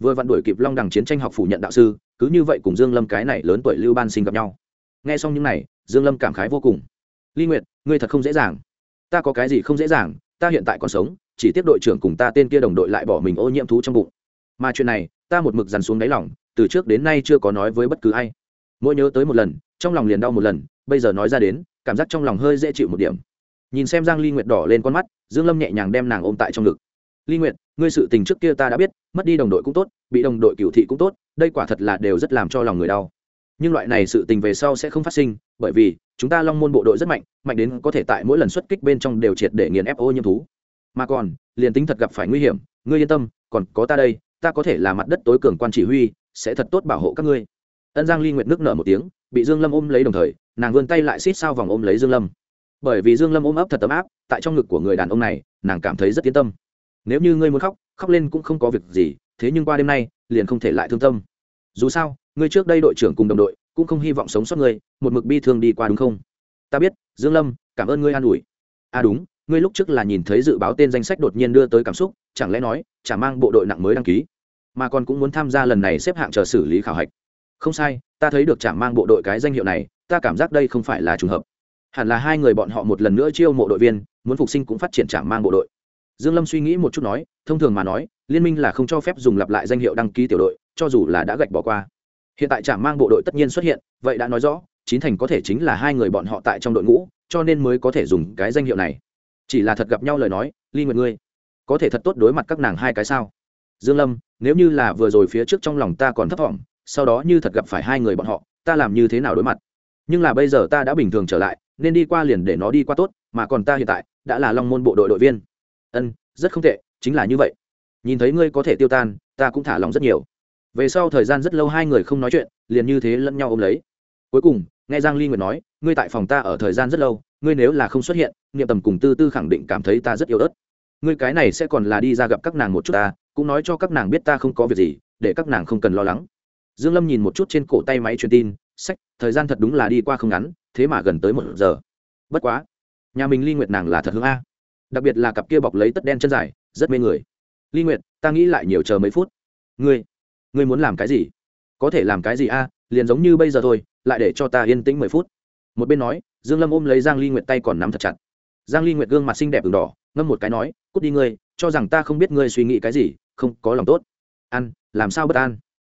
vừa vặn đuổi kịp long đẳng chiến tranh học phủ nhận đạo sư, cứ như vậy cùng dương lâm cái này lớn tuổi lưu ban sinh gặp nhau. Nghe xong những này, dương lâm cảm khái vô cùng. Ly nguyệt, ngươi thật không dễ dàng. Ta có cái gì không dễ dàng, ta hiện tại còn sống, chỉ tiếp đội trưởng cùng ta tên kia đồng đội lại bỏ mình ô nhiễm thú trong bụng. Mà chuyện này, ta một mực dằn xuống đáy lòng, từ trước đến nay chưa có nói với bất cứ ai. Mỗi nhớ tới một lần, trong lòng liền đau một lần, bây giờ nói ra đến, cảm giác trong lòng hơi dễ chịu một điểm nhìn xem giang ly nguyệt đỏ lên con mắt, dương lâm nhẹ nhàng đem nàng ôm tại trong ngực. Ly nguyệt, ngươi sự tình trước kia ta đã biết, mất đi đồng đội cũng tốt, bị đồng đội cửu thị cũng tốt, đây quả thật là đều rất làm cho lòng người đau. Nhưng loại này sự tình về sau sẽ không phát sinh, bởi vì chúng ta long môn bộ đội rất mạnh mạnh đến có thể tại mỗi lần xuất kích bên trong đều triệt để nghiền ép ô nhiễm thú. Mà còn, liền tính thật gặp phải nguy hiểm, ngươi yên tâm, còn có ta đây, ta có thể là mặt đất tối cường quan chỉ huy, sẽ thật tốt bảo hộ các ngươi. Ân giang ly nguyệt nước nở một tiếng, bị dương lâm ôm lấy đồng thời, nàng vươn tay lại xít sao vòng ôm lấy dương lâm bởi vì dương lâm ôm ấp thật ấm áp, tại trong ngực của người đàn ông này, nàng cảm thấy rất yên tâm. Nếu như ngươi muốn khóc khóc lên cũng không có việc gì, thế nhưng qua đêm nay, liền không thể lại thương tâm. Dù sao, ngươi trước đây đội trưởng cùng đồng đội, cũng không hy vọng sống sót ngươi, một mực bi thương đi qua đúng không? Ta biết, dương lâm, cảm ơn ngươi an ủi. À đúng, ngươi lúc trước là nhìn thấy dự báo tên danh sách đột nhiên đưa tới cảm xúc, chẳng lẽ nói, chả mang bộ đội nặng mới đăng ký? Mà còn cũng muốn tham gia lần này xếp hạng chờ xử lý khảo hạch. Không sai, ta thấy được chả mang bộ đội cái danh hiệu này, ta cảm giác đây không phải là trùng hợp hẳn là hai người bọn họ một lần nữa chiêu mộ đội viên, muốn phục sinh cũng phát triển trả mang bộ đội. Dương lâm suy nghĩ một chút nói, thông thường mà nói, liên minh là không cho phép dùng lặp lại danh hiệu đăng ký tiểu đội, cho dù là đã gạch bỏ qua. Hiện tại trả mang bộ đội tất nhiên xuất hiện, vậy đã nói rõ, chín thành có thể chính là hai người bọn họ tại trong đội ngũ, cho nên mới có thể dùng cái danh hiệu này. Chỉ là thật gặp nhau lời nói, ly nguyệt ngươi, có thể thật tốt đối mặt các nàng hai cái sao? Dương lâm, nếu như là vừa rồi phía trước trong lòng ta còn thấp thỏm, sau đó như thật gặp phải hai người bọn họ, ta làm như thế nào đối mặt? Nhưng là bây giờ ta đã bình thường trở lại nên đi qua liền để nó đi qua tốt, mà còn ta hiện tại đã là long môn bộ đội đội viên. Ân, rất không tệ, chính là như vậy. Nhìn thấy ngươi có thể tiêu tan, ta cũng thả lòng rất nhiều. Về sau thời gian rất lâu hai người không nói chuyện, liền như thế lẫn nhau ôm lấy. Cuối cùng, nghe giang ly nguyệt nói, ngươi tại phòng ta ở thời gian rất lâu, ngươi nếu là không xuất hiện, niệm tầm cùng tư tư khẳng định cảm thấy ta rất yếu ớt. Ngươi cái này sẽ còn là đi ra gặp các nàng một chút ta, cũng nói cho các nàng biết ta không có việc gì, để các nàng không cần lo lắng. Dương lâm nhìn một chút trên cổ tay máy truyền tin sách, thời gian thật đúng là đi qua không ngắn, thế mà gần tới một giờ. Bất quá, nhà mình ly nguyệt nàng là thật hương a. Đặc biệt là cặp kia bọc lấy tất đen chân dài, rất mê người. Ly nguyệt, ta nghĩ lại nhiều chờ mấy phút. Ngươi ngươi muốn làm cái gì? Có thể làm cái gì a, liền giống như bây giờ thôi, lại để cho ta yên tĩnh mười phút. Một bên nói, dương lâm ôm lấy giang ly nguyệt tay còn nắm thật chặt. Giang ly nguyệt gương mặt xinh đẹp đường đỏ, ngâm một cái nói, cút đi ngươi, cho rằng ta không biết ngươi suy nghĩ cái gì, không có lòng tốt. Ăn, làm sao bất an?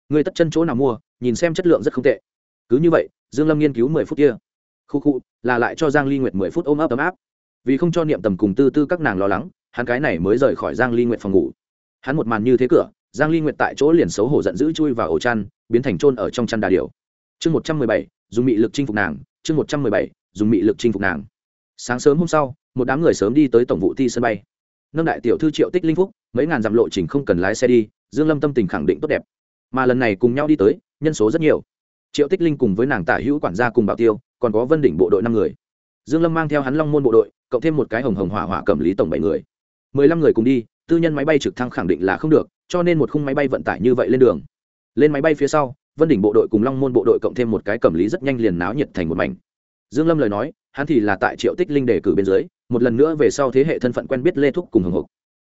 Ngươi tất chân chỗ nào mua, nhìn xem chất lượng rất không tệ cứ như vậy dương lâm nghiên cứu 10 phút kia. Khu khu là lại cho giang ly nguyệt 10 phút ôm ấp ấm áp. Vì không cho niệm tầm cùng tư tư các nàng lo lắng hắn cái này mới rời khỏi giang ly nguyệt phòng ngủ. Hắn một màn như thế cửa giang ly nguyệt tại chỗ liền xấu hổ giận dữ chui vào ổ chăn biến thành trôn ở trong chăn đà điểu. Chương 117, dùng mị lực chinh phục nàng. Chương 117, dùng mị lực chinh phục nàng. Sáng sớm hôm sau một đám người sớm đi tới tổng vụ thi sân bay. Nâng đại tiểu thư triệu tích linh phúc mấy ngàn dặm lộ trình không cần lái xe đi dương lâm tâm tình khẳng định tốt đẹp. Mà lần này cùng nhau đi tới nhân số rất nhiều triệu tích linh cùng với nàng tả hữu quản gia cùng bảo tiêu, còn có vân đỉnh bộ đội năm người. Dương lâm mang theo hắn long môn bộ đội, cộng thêm một cái hồng hồng hỏa hỏa cẩm lý tổng bảy người. Mười lăm người cùng đi, tư nhân máy bay trực thăng khẳng định là không được, cho nên một khung máy bay vận tải như vậy lên đường. Lên máy bay phía sau, vân đỉnh bộ đội cùng long môn bộ đội cộng thêm một cái cẩm lý rất nhanh liền náo nhiệt thành một mảnh. Dương lâm lời nói, hắn thì là tại triệu tích linh đề cử bên dưới, một lần nữa về sau thế hệ thân phận quen biết lê thúc cùng hồng hộc.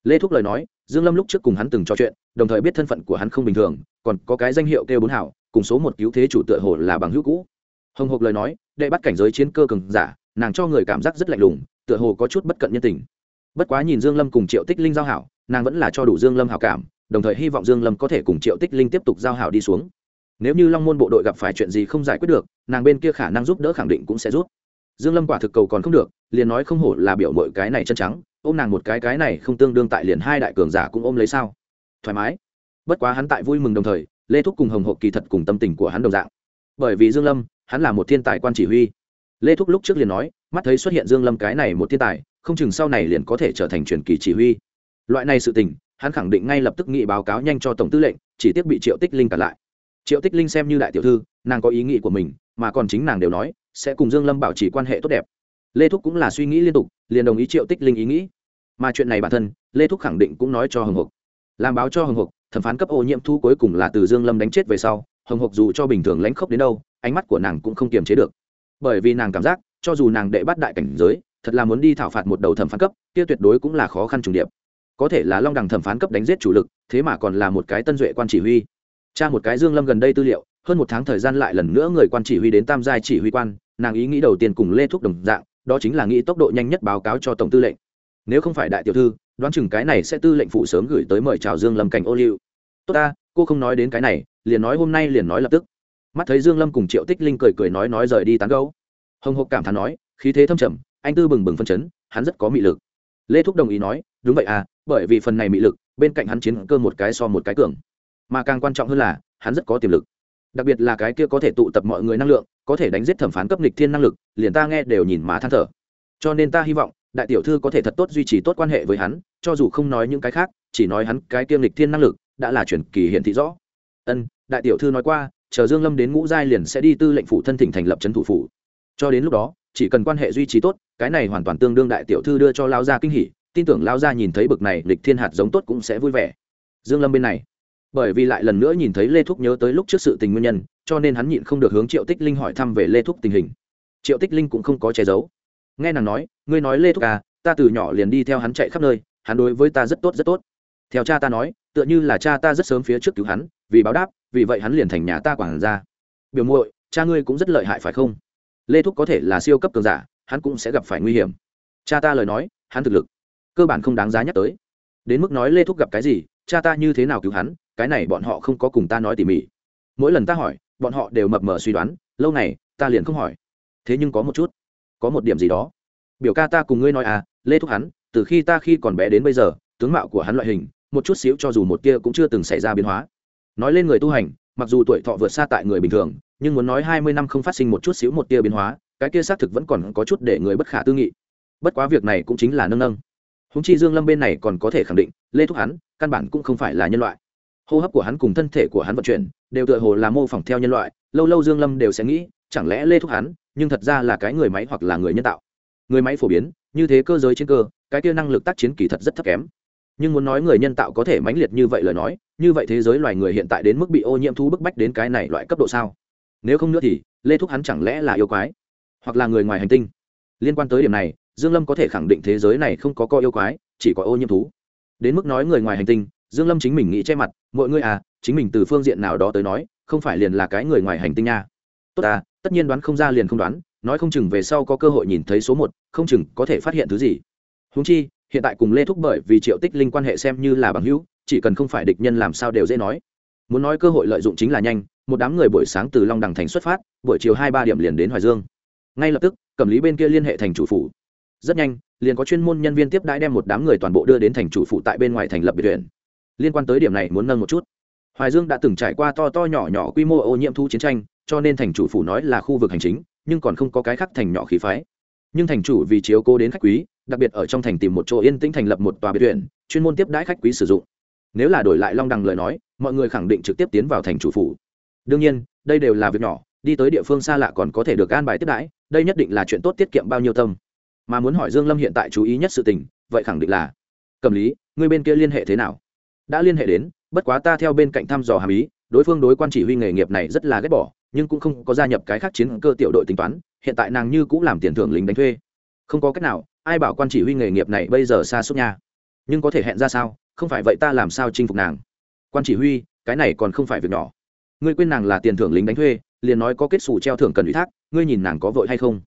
Lê thúc lời nói, dương lâm lúc trước cùng hắn từng trò chuyện, đồng thời biết thân phận của hắn không bình thường, còn có cái danh hiệu kêu bốn hảo cùng số một cứu thế chủ tựa hồ là bằng hữu cũ. Hồng hộc lời nói, đệ bắt cảnh giới chiến cơ cường giả, nàng cho người cảm giác rất lạnh lùng, tựa hồ có chút bất cận nhân tình. Bất quá nhìn dương lâm cùng triệu tích linh giao hảo, nàng vẫn là cho đủ dương lâm hảo cảm, đồng thời hy vọng dương lâm có thể cùng triệu tích linh tiếp tục giao hảo đi xuống. Nếu như long môn bộ đội gặp phải chuyện gì không giải quyết được, nàng bên kia khả năng giúp đỡ khẳng định cũng sẽ giúp. Dương lâm quả thực cầu còn không được, liền nói không hổ là biểu mọi cái này chân trắng, ôm nàng một cái cái này không tương đương tại liền hai đại cường giả cũng ôm lấy sao? Thoải mái. Bất quá hắn tại vui mừng đồng thời lê thúc cùng hồng hộp kỳ thật cùng tâm tình của hắn đồng dạng. Bởi vì dương lâm, hắn là một thiên tài quan chỉ huy. Lê thúc lúc trước liền nói, mắt thấy xuất hiện dương lâm cái này một thiên tài, không chừng sau này liền có thể trở thành truyền kỳ chỉ huy. Loại này sự tình, hắn khẳng định ngay lập tức nghị báo cáo nhanh cho tổng tư lệnh, chỉ tiếc bị triệu tích linh cản lại. Triệu tích linh xem như đại tiểu thư, nàng có ý nghĩ của mình, mà còn chính nàng đều nói, sẽ cùng dương lâm bảo trì quan hệ tốt đẹp. Lê thúc cũng là suy nghĩ liên tục, liền đồng ý triệu tích linh ý nghĩ. Mà chuyện này bản thân, lê thúc khẳng định cũng nói cho hồng hộc. Làm báo cho hồng hộc thẩm phán cấp ô nhiễm thu cuối cùng là từ dương lâm đánh chết về sau, hồng hộc dù cho bình thường lãnh khốc đến đâu, ánh mắt của nàng cũng không kiềm chế được. Bởi vì nàng cảm giác, cho dù nàng đệ bắt đại cảnh giới, thật là muốn đi thảo phạt một đầu thẩm phán cấp, kia tuyệt đối cũng là khó khăn trùng điệp. Có thể là long đằng thẩm phán cấp đánh giết chủ lực, thế mà còn là một cái tân duệ quan chỉ huy. Cha một cái dương lâm gần đây tư liệu, hơn một tháng thời gian lại lần nữa người quan chỉ huy đến tam giai chỉ huy quan, nàng ý nghĩ đầu tiên cùng lê thúc đồng dạng, đó chính là nghĩ tốc độ nhanh nhất báo cáo cho tổng tư lệnh. Nếu không phải đại tiểu thư đoán chừng cái này sẽ tư lệnh phụ sớm gửi tới mời chào dương lâm cảnh ô liu. Tốt ta, cô không nói đến cái này, liền nói hôm nay liền nói lập tức. Mắt thấy dương lâm cùng triệu tích linh cười cười nói nói rời đi tán gấu hồng hộc cảm thán nói, khí thế thâm trầm, anh tư bừng bừng phân chấn, hắn rất có mị lực. Lê thúc đồng ý nói, đúng vậy à bởi vì phần này mị lực, bên cạnh hắn chiến cơ một cái so một cái cường. Mà càng quan trọng hơn là, hắn rất có tiềm lực. Đặc biệt là cái kia có thể tụ tập mọi người năng lượng, có thể đánh giết thẩm phán cấp nghịch thiên năng lực, liền ta nghe đều nhìn má than thở cho nên ta hy vọng, đại tiểu thư có thể thật tốt duy trì tốt quan hệ với hắn, cho dù không nói những cái khác, chỉ nói hắn cái kiêm lịch thiên năng lực, đã là chuyển kỳ hiện thị rõ. Ân, đại tiểu thư nói qua, chờ dương lâm đến ngũ giai liền sẽ đi tư lệnh phủ thân thỉnh thành lập trấn thủ phủ. Cho đến lúc đó, chỉ cần quan hệ duy trì tốt, cái này hoàn toàn tương đương đại tiểu thư đưa cho lao gia kinh hỉ, tin tưởng lao gia nhìn thấy bực này lịch thiên hạt giống tốt cũng sẽ vui vẻ. Dương lâm bên này, bởi vì lại lần nữa nhìn thấy lê thúc nhớ tới lúc trước sự tình nguyên nhân, cho nên hắn nhịn không được hướng triệu tích linh hỏi thăm về lê thúc tình hình. Triệu tích linh cũng không có che giấu nghe nàng nói, ngươi nói lê thúc à ta từ nhỏ liền đi theo hắn chạy khắp nơi, hắn đối với ta rất tốt rất tốt. Theo cha ta nói, tựa như là cha ta rất sớm phía trước cứu hắn, vì báo đáp, vì vậy hắn liền thành nhà ta quản ra biểu muội, cha ngươi cũng rất lợi hại phải không? Lê thúc có thể là siêu cấp cường giả, hắn cũng sẽ gặp phải nguy hiểm. Cha ta lời nói, hắn thực lực, cơ bản không đáng giá nhắc tới. Đến mức nói lê thúc gặp cái gì, cha ta như thế nào cứu hắn, cái này bọn họ không có cùng ta nói tỉ mỉ. Mỗi lần ta hỏi, bọn họ đều mập mờ suy đoán, lâu này ta liền không hỏi. Thế nhưng có một chút có một điểm gì đó. Biểu ca ta cùng ngươi nói à lê thúc hắn, từ khi ta khi còn bé đến bây giờ, tướng mạo của hắn loại hình, một chút xíu cho dù một kia cũng chưa từng xảy ra biến hóa. Nói lên người tu hành, mặc dù tuổi thọ vượt xa tại người bình thường, nhưng muốn nói hai mươi năm không phát sinh một chút xíu một tia biến hóa, cái kia xác thực vẫn còn có chút để người bất khả tư nghị. Bất quá việc này cũng chính là nâng nâng. Húng chi dương lâm bên này còn có thể khẳng định, lê thúc hắn, căn bản cũng không phải là nhân loại. Hô hấp của hắn cùng thân thể của hắn vận chuyển, đều tựa hồ là mô phỏng theo nhân loại, lâu lâu dương lâm đều sẽ nghĩ, chẳng lẽ lê thúc hắn nhưng thật ra là cái người máy hoặc là người nhân tạo. Người máy phổ biến, như thế cơ giới chiến cơ, cái kia năng lực tác chiến kỳ thật rất thấp kém. Nhưng muốn nói người nhân tạo có thể mãnh liệt như vậy lời nói, như vậy thế giới loài người hiện tại đến mức bị ô nhiễm thu bức bách đến cái này loại cấp độ sao? Nếu không nữa thì, lê thúc hắn chẳng lẽ là yêu quái? Hoặc là người ngoài hành tinh? Liên quan tới điểm này, dương lâm có thể khẳng định thế giới này không có co yêu quái, chỉ có ô nhiễm thú. Đến mức nói người ngoài hành tinh, dương lâm chính mình nghĩ che mặt, mọi người à chính mình từ phương diện nào đó tới nói, không phải liền là cái người ngoài hành tinh nha. Tốt à tất nhiên đoán không ra liền không đoán, nói không chừng về sau có cơ hội nhìn thấy số một, không chừng có thể phát hiện thứ gì. Húng chi, hiện tại cùng lê thúc bởi vì triệu tích linh quan hệ xem như là bằng hữu, chỉ cần không phải địch nhân làm sao đều dễ nói. Muốn nói cơ hội lợi dụng chính là nhanh, một đám người buổi sáng từ long đằng thành xuất phát, buổi chiều hai ba điểm liền đến hoài dương. Ngay lập tức, cẩm lý bên kia liên hệ thành chủ phủ. Rất nhanh, liền có chuyên môn nhân viên tiếp đãi đem một đám người toàn bộ đưa đến thành chủ phủ tại bên ngoài thành lập biệt viện liên quan tới điểm này muốn nâng một chút. Hoài dương đã từng trải qua to to nhỏ nhỏ quy mô ô nhiễm thu chiến tranh cho nên thành chủ phủ nói là khu vực hành chính, nhưng còn không có cái khác thành nhỏ khí phái. Nhưng thành chủ vì chiếu cố đến khách quý, đặc biệt ở trong thành tìm một chỗ yên tĩnh thành lập một tòa biệt viện, chuyên môn tiếp đãi khách quý sử dụng. Nếu là đổi lại long đằng lời nói, mọi người khẳng định trực tiếp tiến vào thành chủ phủ. Đương nhiên, đây đều là việc nhỏ, đi tới địa phương xa lạ còn có thể được an bài tiếp đãi, đây nhất định là chuyện tốt tiết kiệm bao nhiêu tâm. Mà muốn hỏi dương lâm hiện tại chú ý nhất sự tình, vậy khẳng định là, cầm lý, người bên kia liên hệ thế nào? Đã liên hệ đến, bất quá ta theo bên cạnh thăm dò hàm ý, đối phương đối quan chỉ huy nghề nghiệp này rất là ghét bỏ nhưng cũng không có gia nhập cái khác chiến cơ tiểu đội tính toán, hiện tại nàng như cũng làm tiền thưởng lính đánh thuê. Không có cách nào, ai bảo quan chỉ huy nghề nghiệp này bây giờ xa suốt nha. Nhưng có thể hẹn ra sao? Không phải vậy ta làm sao chinh phục nàng? Quan chỉ huy, cái này còn không phải việc nhỏ. Ngươi quên nàng là tiền thưởng lính đánh thuê, liền nói có kết xù treo thưởng cần ủy thác, ngươi nhìn nàng có vội hay không?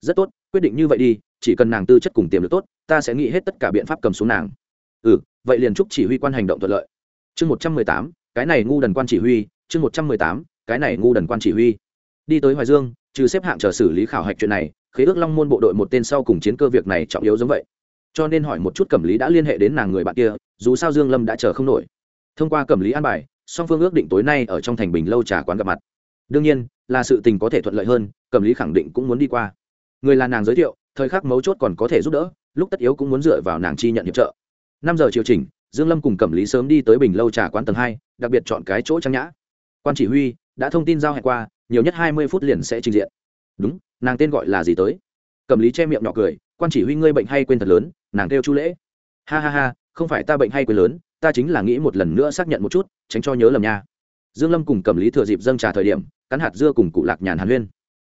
Rất tốt, quyết định như vậy đi, chỉ cần nàng tư chất cùng tiềm lực tốt, ta sẽ nghĩ hết tất cả biện pháp cầm xuống nàng. Ừ vậy liền chúc chỉ huy quan hành động thuận lợi. Chương một trăm mười tám, cái này ngu đần quan chỉ huy, chương một trăm mười tám cái này ngu đần quan chỉ huy. Đi tới hoài dương, trừ xếp hạng chờ xử lý khảo hạch chuyện này, khế ước long môn bộ đội một tên sau cùng chiến cơ việc này trọng yếu giống vậy. Cho nên hỏi một chút cẩm lý đã liên hệ đến nàng người bạn kia, dù sao dương lâm đã chờ không nổi. Thông qua cẩm lý an bài, song phương ước định tối nay ở trong thành bình lâu trà quán gặp mặt. Đương nhiên, là sự tình có thể thuận lợi hơn, cẩm lý khẳng định cũng muốn đi qua. Người là nàng giới thiệu, thời khắc mấu chốt còn có thể giúp đỡ, lúc tất yếu cũng muốn dựa vào nàng chi nhận hiệp trợ. Năm giờ chiều chỉnh, dương lâm cùng cẩm lý sớm đi tới bình lâu trà quán tầng hai, đặc biệt chọn cái chỗ trang nhã. Quan chỉ huy đã thông tin giao hẹn qua, nhiều nhất hai mươi phút liền sẽ trình diện. Đúng, nàng tên gọi là gì tới? Cẩm lý che miệng nhỏ cười, quan chỉ huy ngươi bệnh hay quên thật lớn, nàng kêu chu lễ. Ha ha ha, không phải ta bệnh hay quên lớn, ta chính là nghĩ một lần nữa xác nhận một chút, tránh cho nhớ lầm nha. Dương lâm cùng cẩm lý thừa dịp dâng trà thời điểm, cắn hạt dưa cùng cụ lạc nhàn hàn huyên.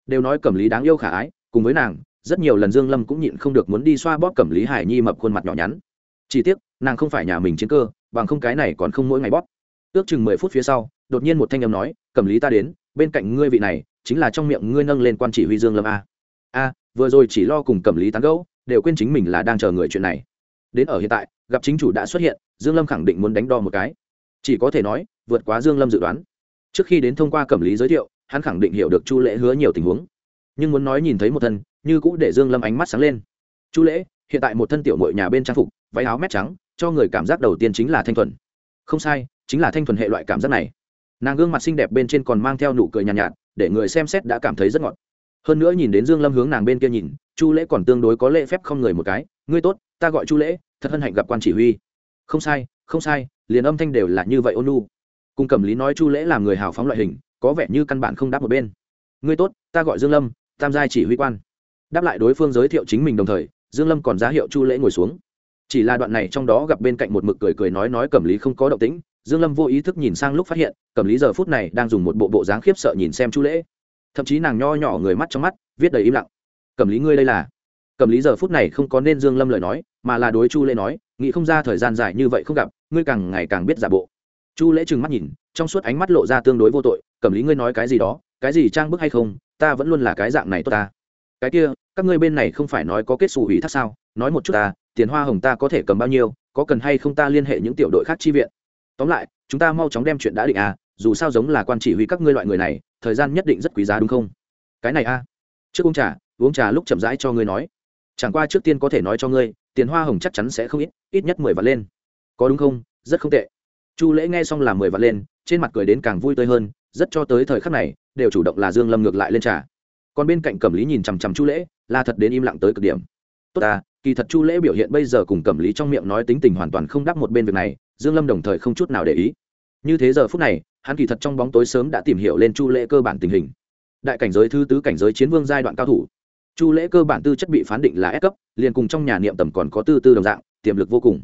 Đều nói cẩm lý đáng yêu khả ái, cùng với nàng, rất nhiều lần dương lâm cũng nhịn không được muốn đi xoa bóp cẩm lý hải nhi mập khuôn mặt nhỏ nhắn. Chỉ tiếc, nàng không phải nhà mình chiến cơ, bằng không cái này còn không mỗi ngày bóp. Ước chừng mười phút phía sau, đột nhiên một thanh âm nói cẩm lý ta đến, bên cạnh ngươi vị này, chính là trong miệng ngươi nâng lên quan chỉ huy dương lâm a. A, vừa rồi chỉ lo cùng cẩm lý tán gẫu, đều quên chính mình là đang chờ người chuyện này. Đến ở hiện tại, gặp chính chủ đã xuất hiện, dương lâm khẳng định muốn đánh đo một cái. Chỉ có thể nói, vượt quá dương lâm dự đoán. Trước khi đến thông qua cẩm lý giới thiệu, hắn khẳng định hiểu được chu lễ hứa nhiều tình huống. Nhưng muốn nói nhìn thấy một thân, như cũ để dương lâm ánh mắt sáng lên. Chu lễ, hiện tại một thân tiểu mội nhà bên trang phục, váy áo mét trắng, cho người cảm giác đầu tiên chính là thanh thuần. Không sai, chính là thanh thuần hệ loại cảm giác này nàng gương mặt xinh đẹp bên trên còn mang theo nụ cười nhàn nhạt, nhạt để người xem xét đã cảm thấy rất ngọt. Hơn nữa nhìn đến dương lâm hướng nàng bên kia nhìn chu lễ còn tương đối có lễ phép không người một cái. Ngươi tốt ta gọi chu lễ thật hân hạnh gặp quan chỉ huy. Không sai không sai liền âm thanh đều là như vậy ôn nu cùng cẩm lý nói chu lễ làm người hào phóng loại hình có vẻ như căn bản không đáp một bên. Ngươi tốt ta gọi dương lâm tam giai chỉ huy quan. Đáp lại đối phương giới thiệu chính mình đồng thời dương lâm còn ra hiệu chu lễ ngồi xuống. Chỉ là đoạn này trong đó gặp bên cạnh một mực cười cười nói nói cẩm lý không có động tĩnh dương lâm vô ý thức nhìn sang lúc phát hiện cẩm lý giờ phút này đang dùng một bộ bộ dáng khiếp sợ nhìn xem chu lễ. Thậm chí nàng nho nhỏ người mắt trong mắt, viết đầy im lặng. Cẩm lý ngươi đây là? Cẩm lý giờ phút này không có nên dương lâm lời nói, mà là đối chu lễ nói, nghĩ không ra thời gian dài như vậy không gặp, ngươi càng ngày càng biết giả bộ. Chu lễ trừng mắt nhìn, trong suốt ánh mắt lộ ra tương đối vô tội cẩm lý ngươi nói cái gì đó, cái gì trang bức hay không, ta vẫn luôn là cái dạng này tốt ta. Cái kia, các ngươi bên này không phải nói có kết xù hủy thác sao? Nói một chút ta, tiền hoa hồng ta có thể cầm bao nhiêu, có cần hay không ta liên hệ những tiểu đội khác chi viện? Tóm lại chúng ta mau chóng đem chuyện đã định à dù sao giống là quan chỉ huy các ngươi loại người này thời gian nhất định rất quý giá đúng không? Cái này a à. trước uống trà uống trà lúc chậm rãi cho ngươi nói. Chẳng qua trước tiên có thể nói cho ngươi tiền hoa hồng chắc chắn sẽ không ít ít nhất mười vạn lên. Có đúng không? Rất không tệ. Chu lễ nghe xong là mười vạn lên trên mặt cười đến càng vui tươi hơn rất cho tới thời khắc này đều chủ động là dương lâm ngược lại lên trà. Còn bên cạnh cẩm lý nhìn chằm chằm chu lễ là thật đến im lặng tới cực điểm. Tốt à, kỳ thật chu lễ biểu hiện bây giờ cùng cẩm lý trong miệng nói tính tình hoàn toàn không đáp một bên việc này dương lâm đồng thời không chút nào để ý. Như thế giờ phút này, hắn kỳ thật trong bóng tối sớm đã tìm hiểu lên chu lễ cơ bản tình hình. Đại cảnh giới thứ tứ cảnh giới chiến vương giai đoạn cao thủ. Chu lễ cơ bản tư chất bị phán định là S cấp, liền cùng trong nhà niệm tầm còn có tư tư đồng dạng, tiềm lực vô cùng.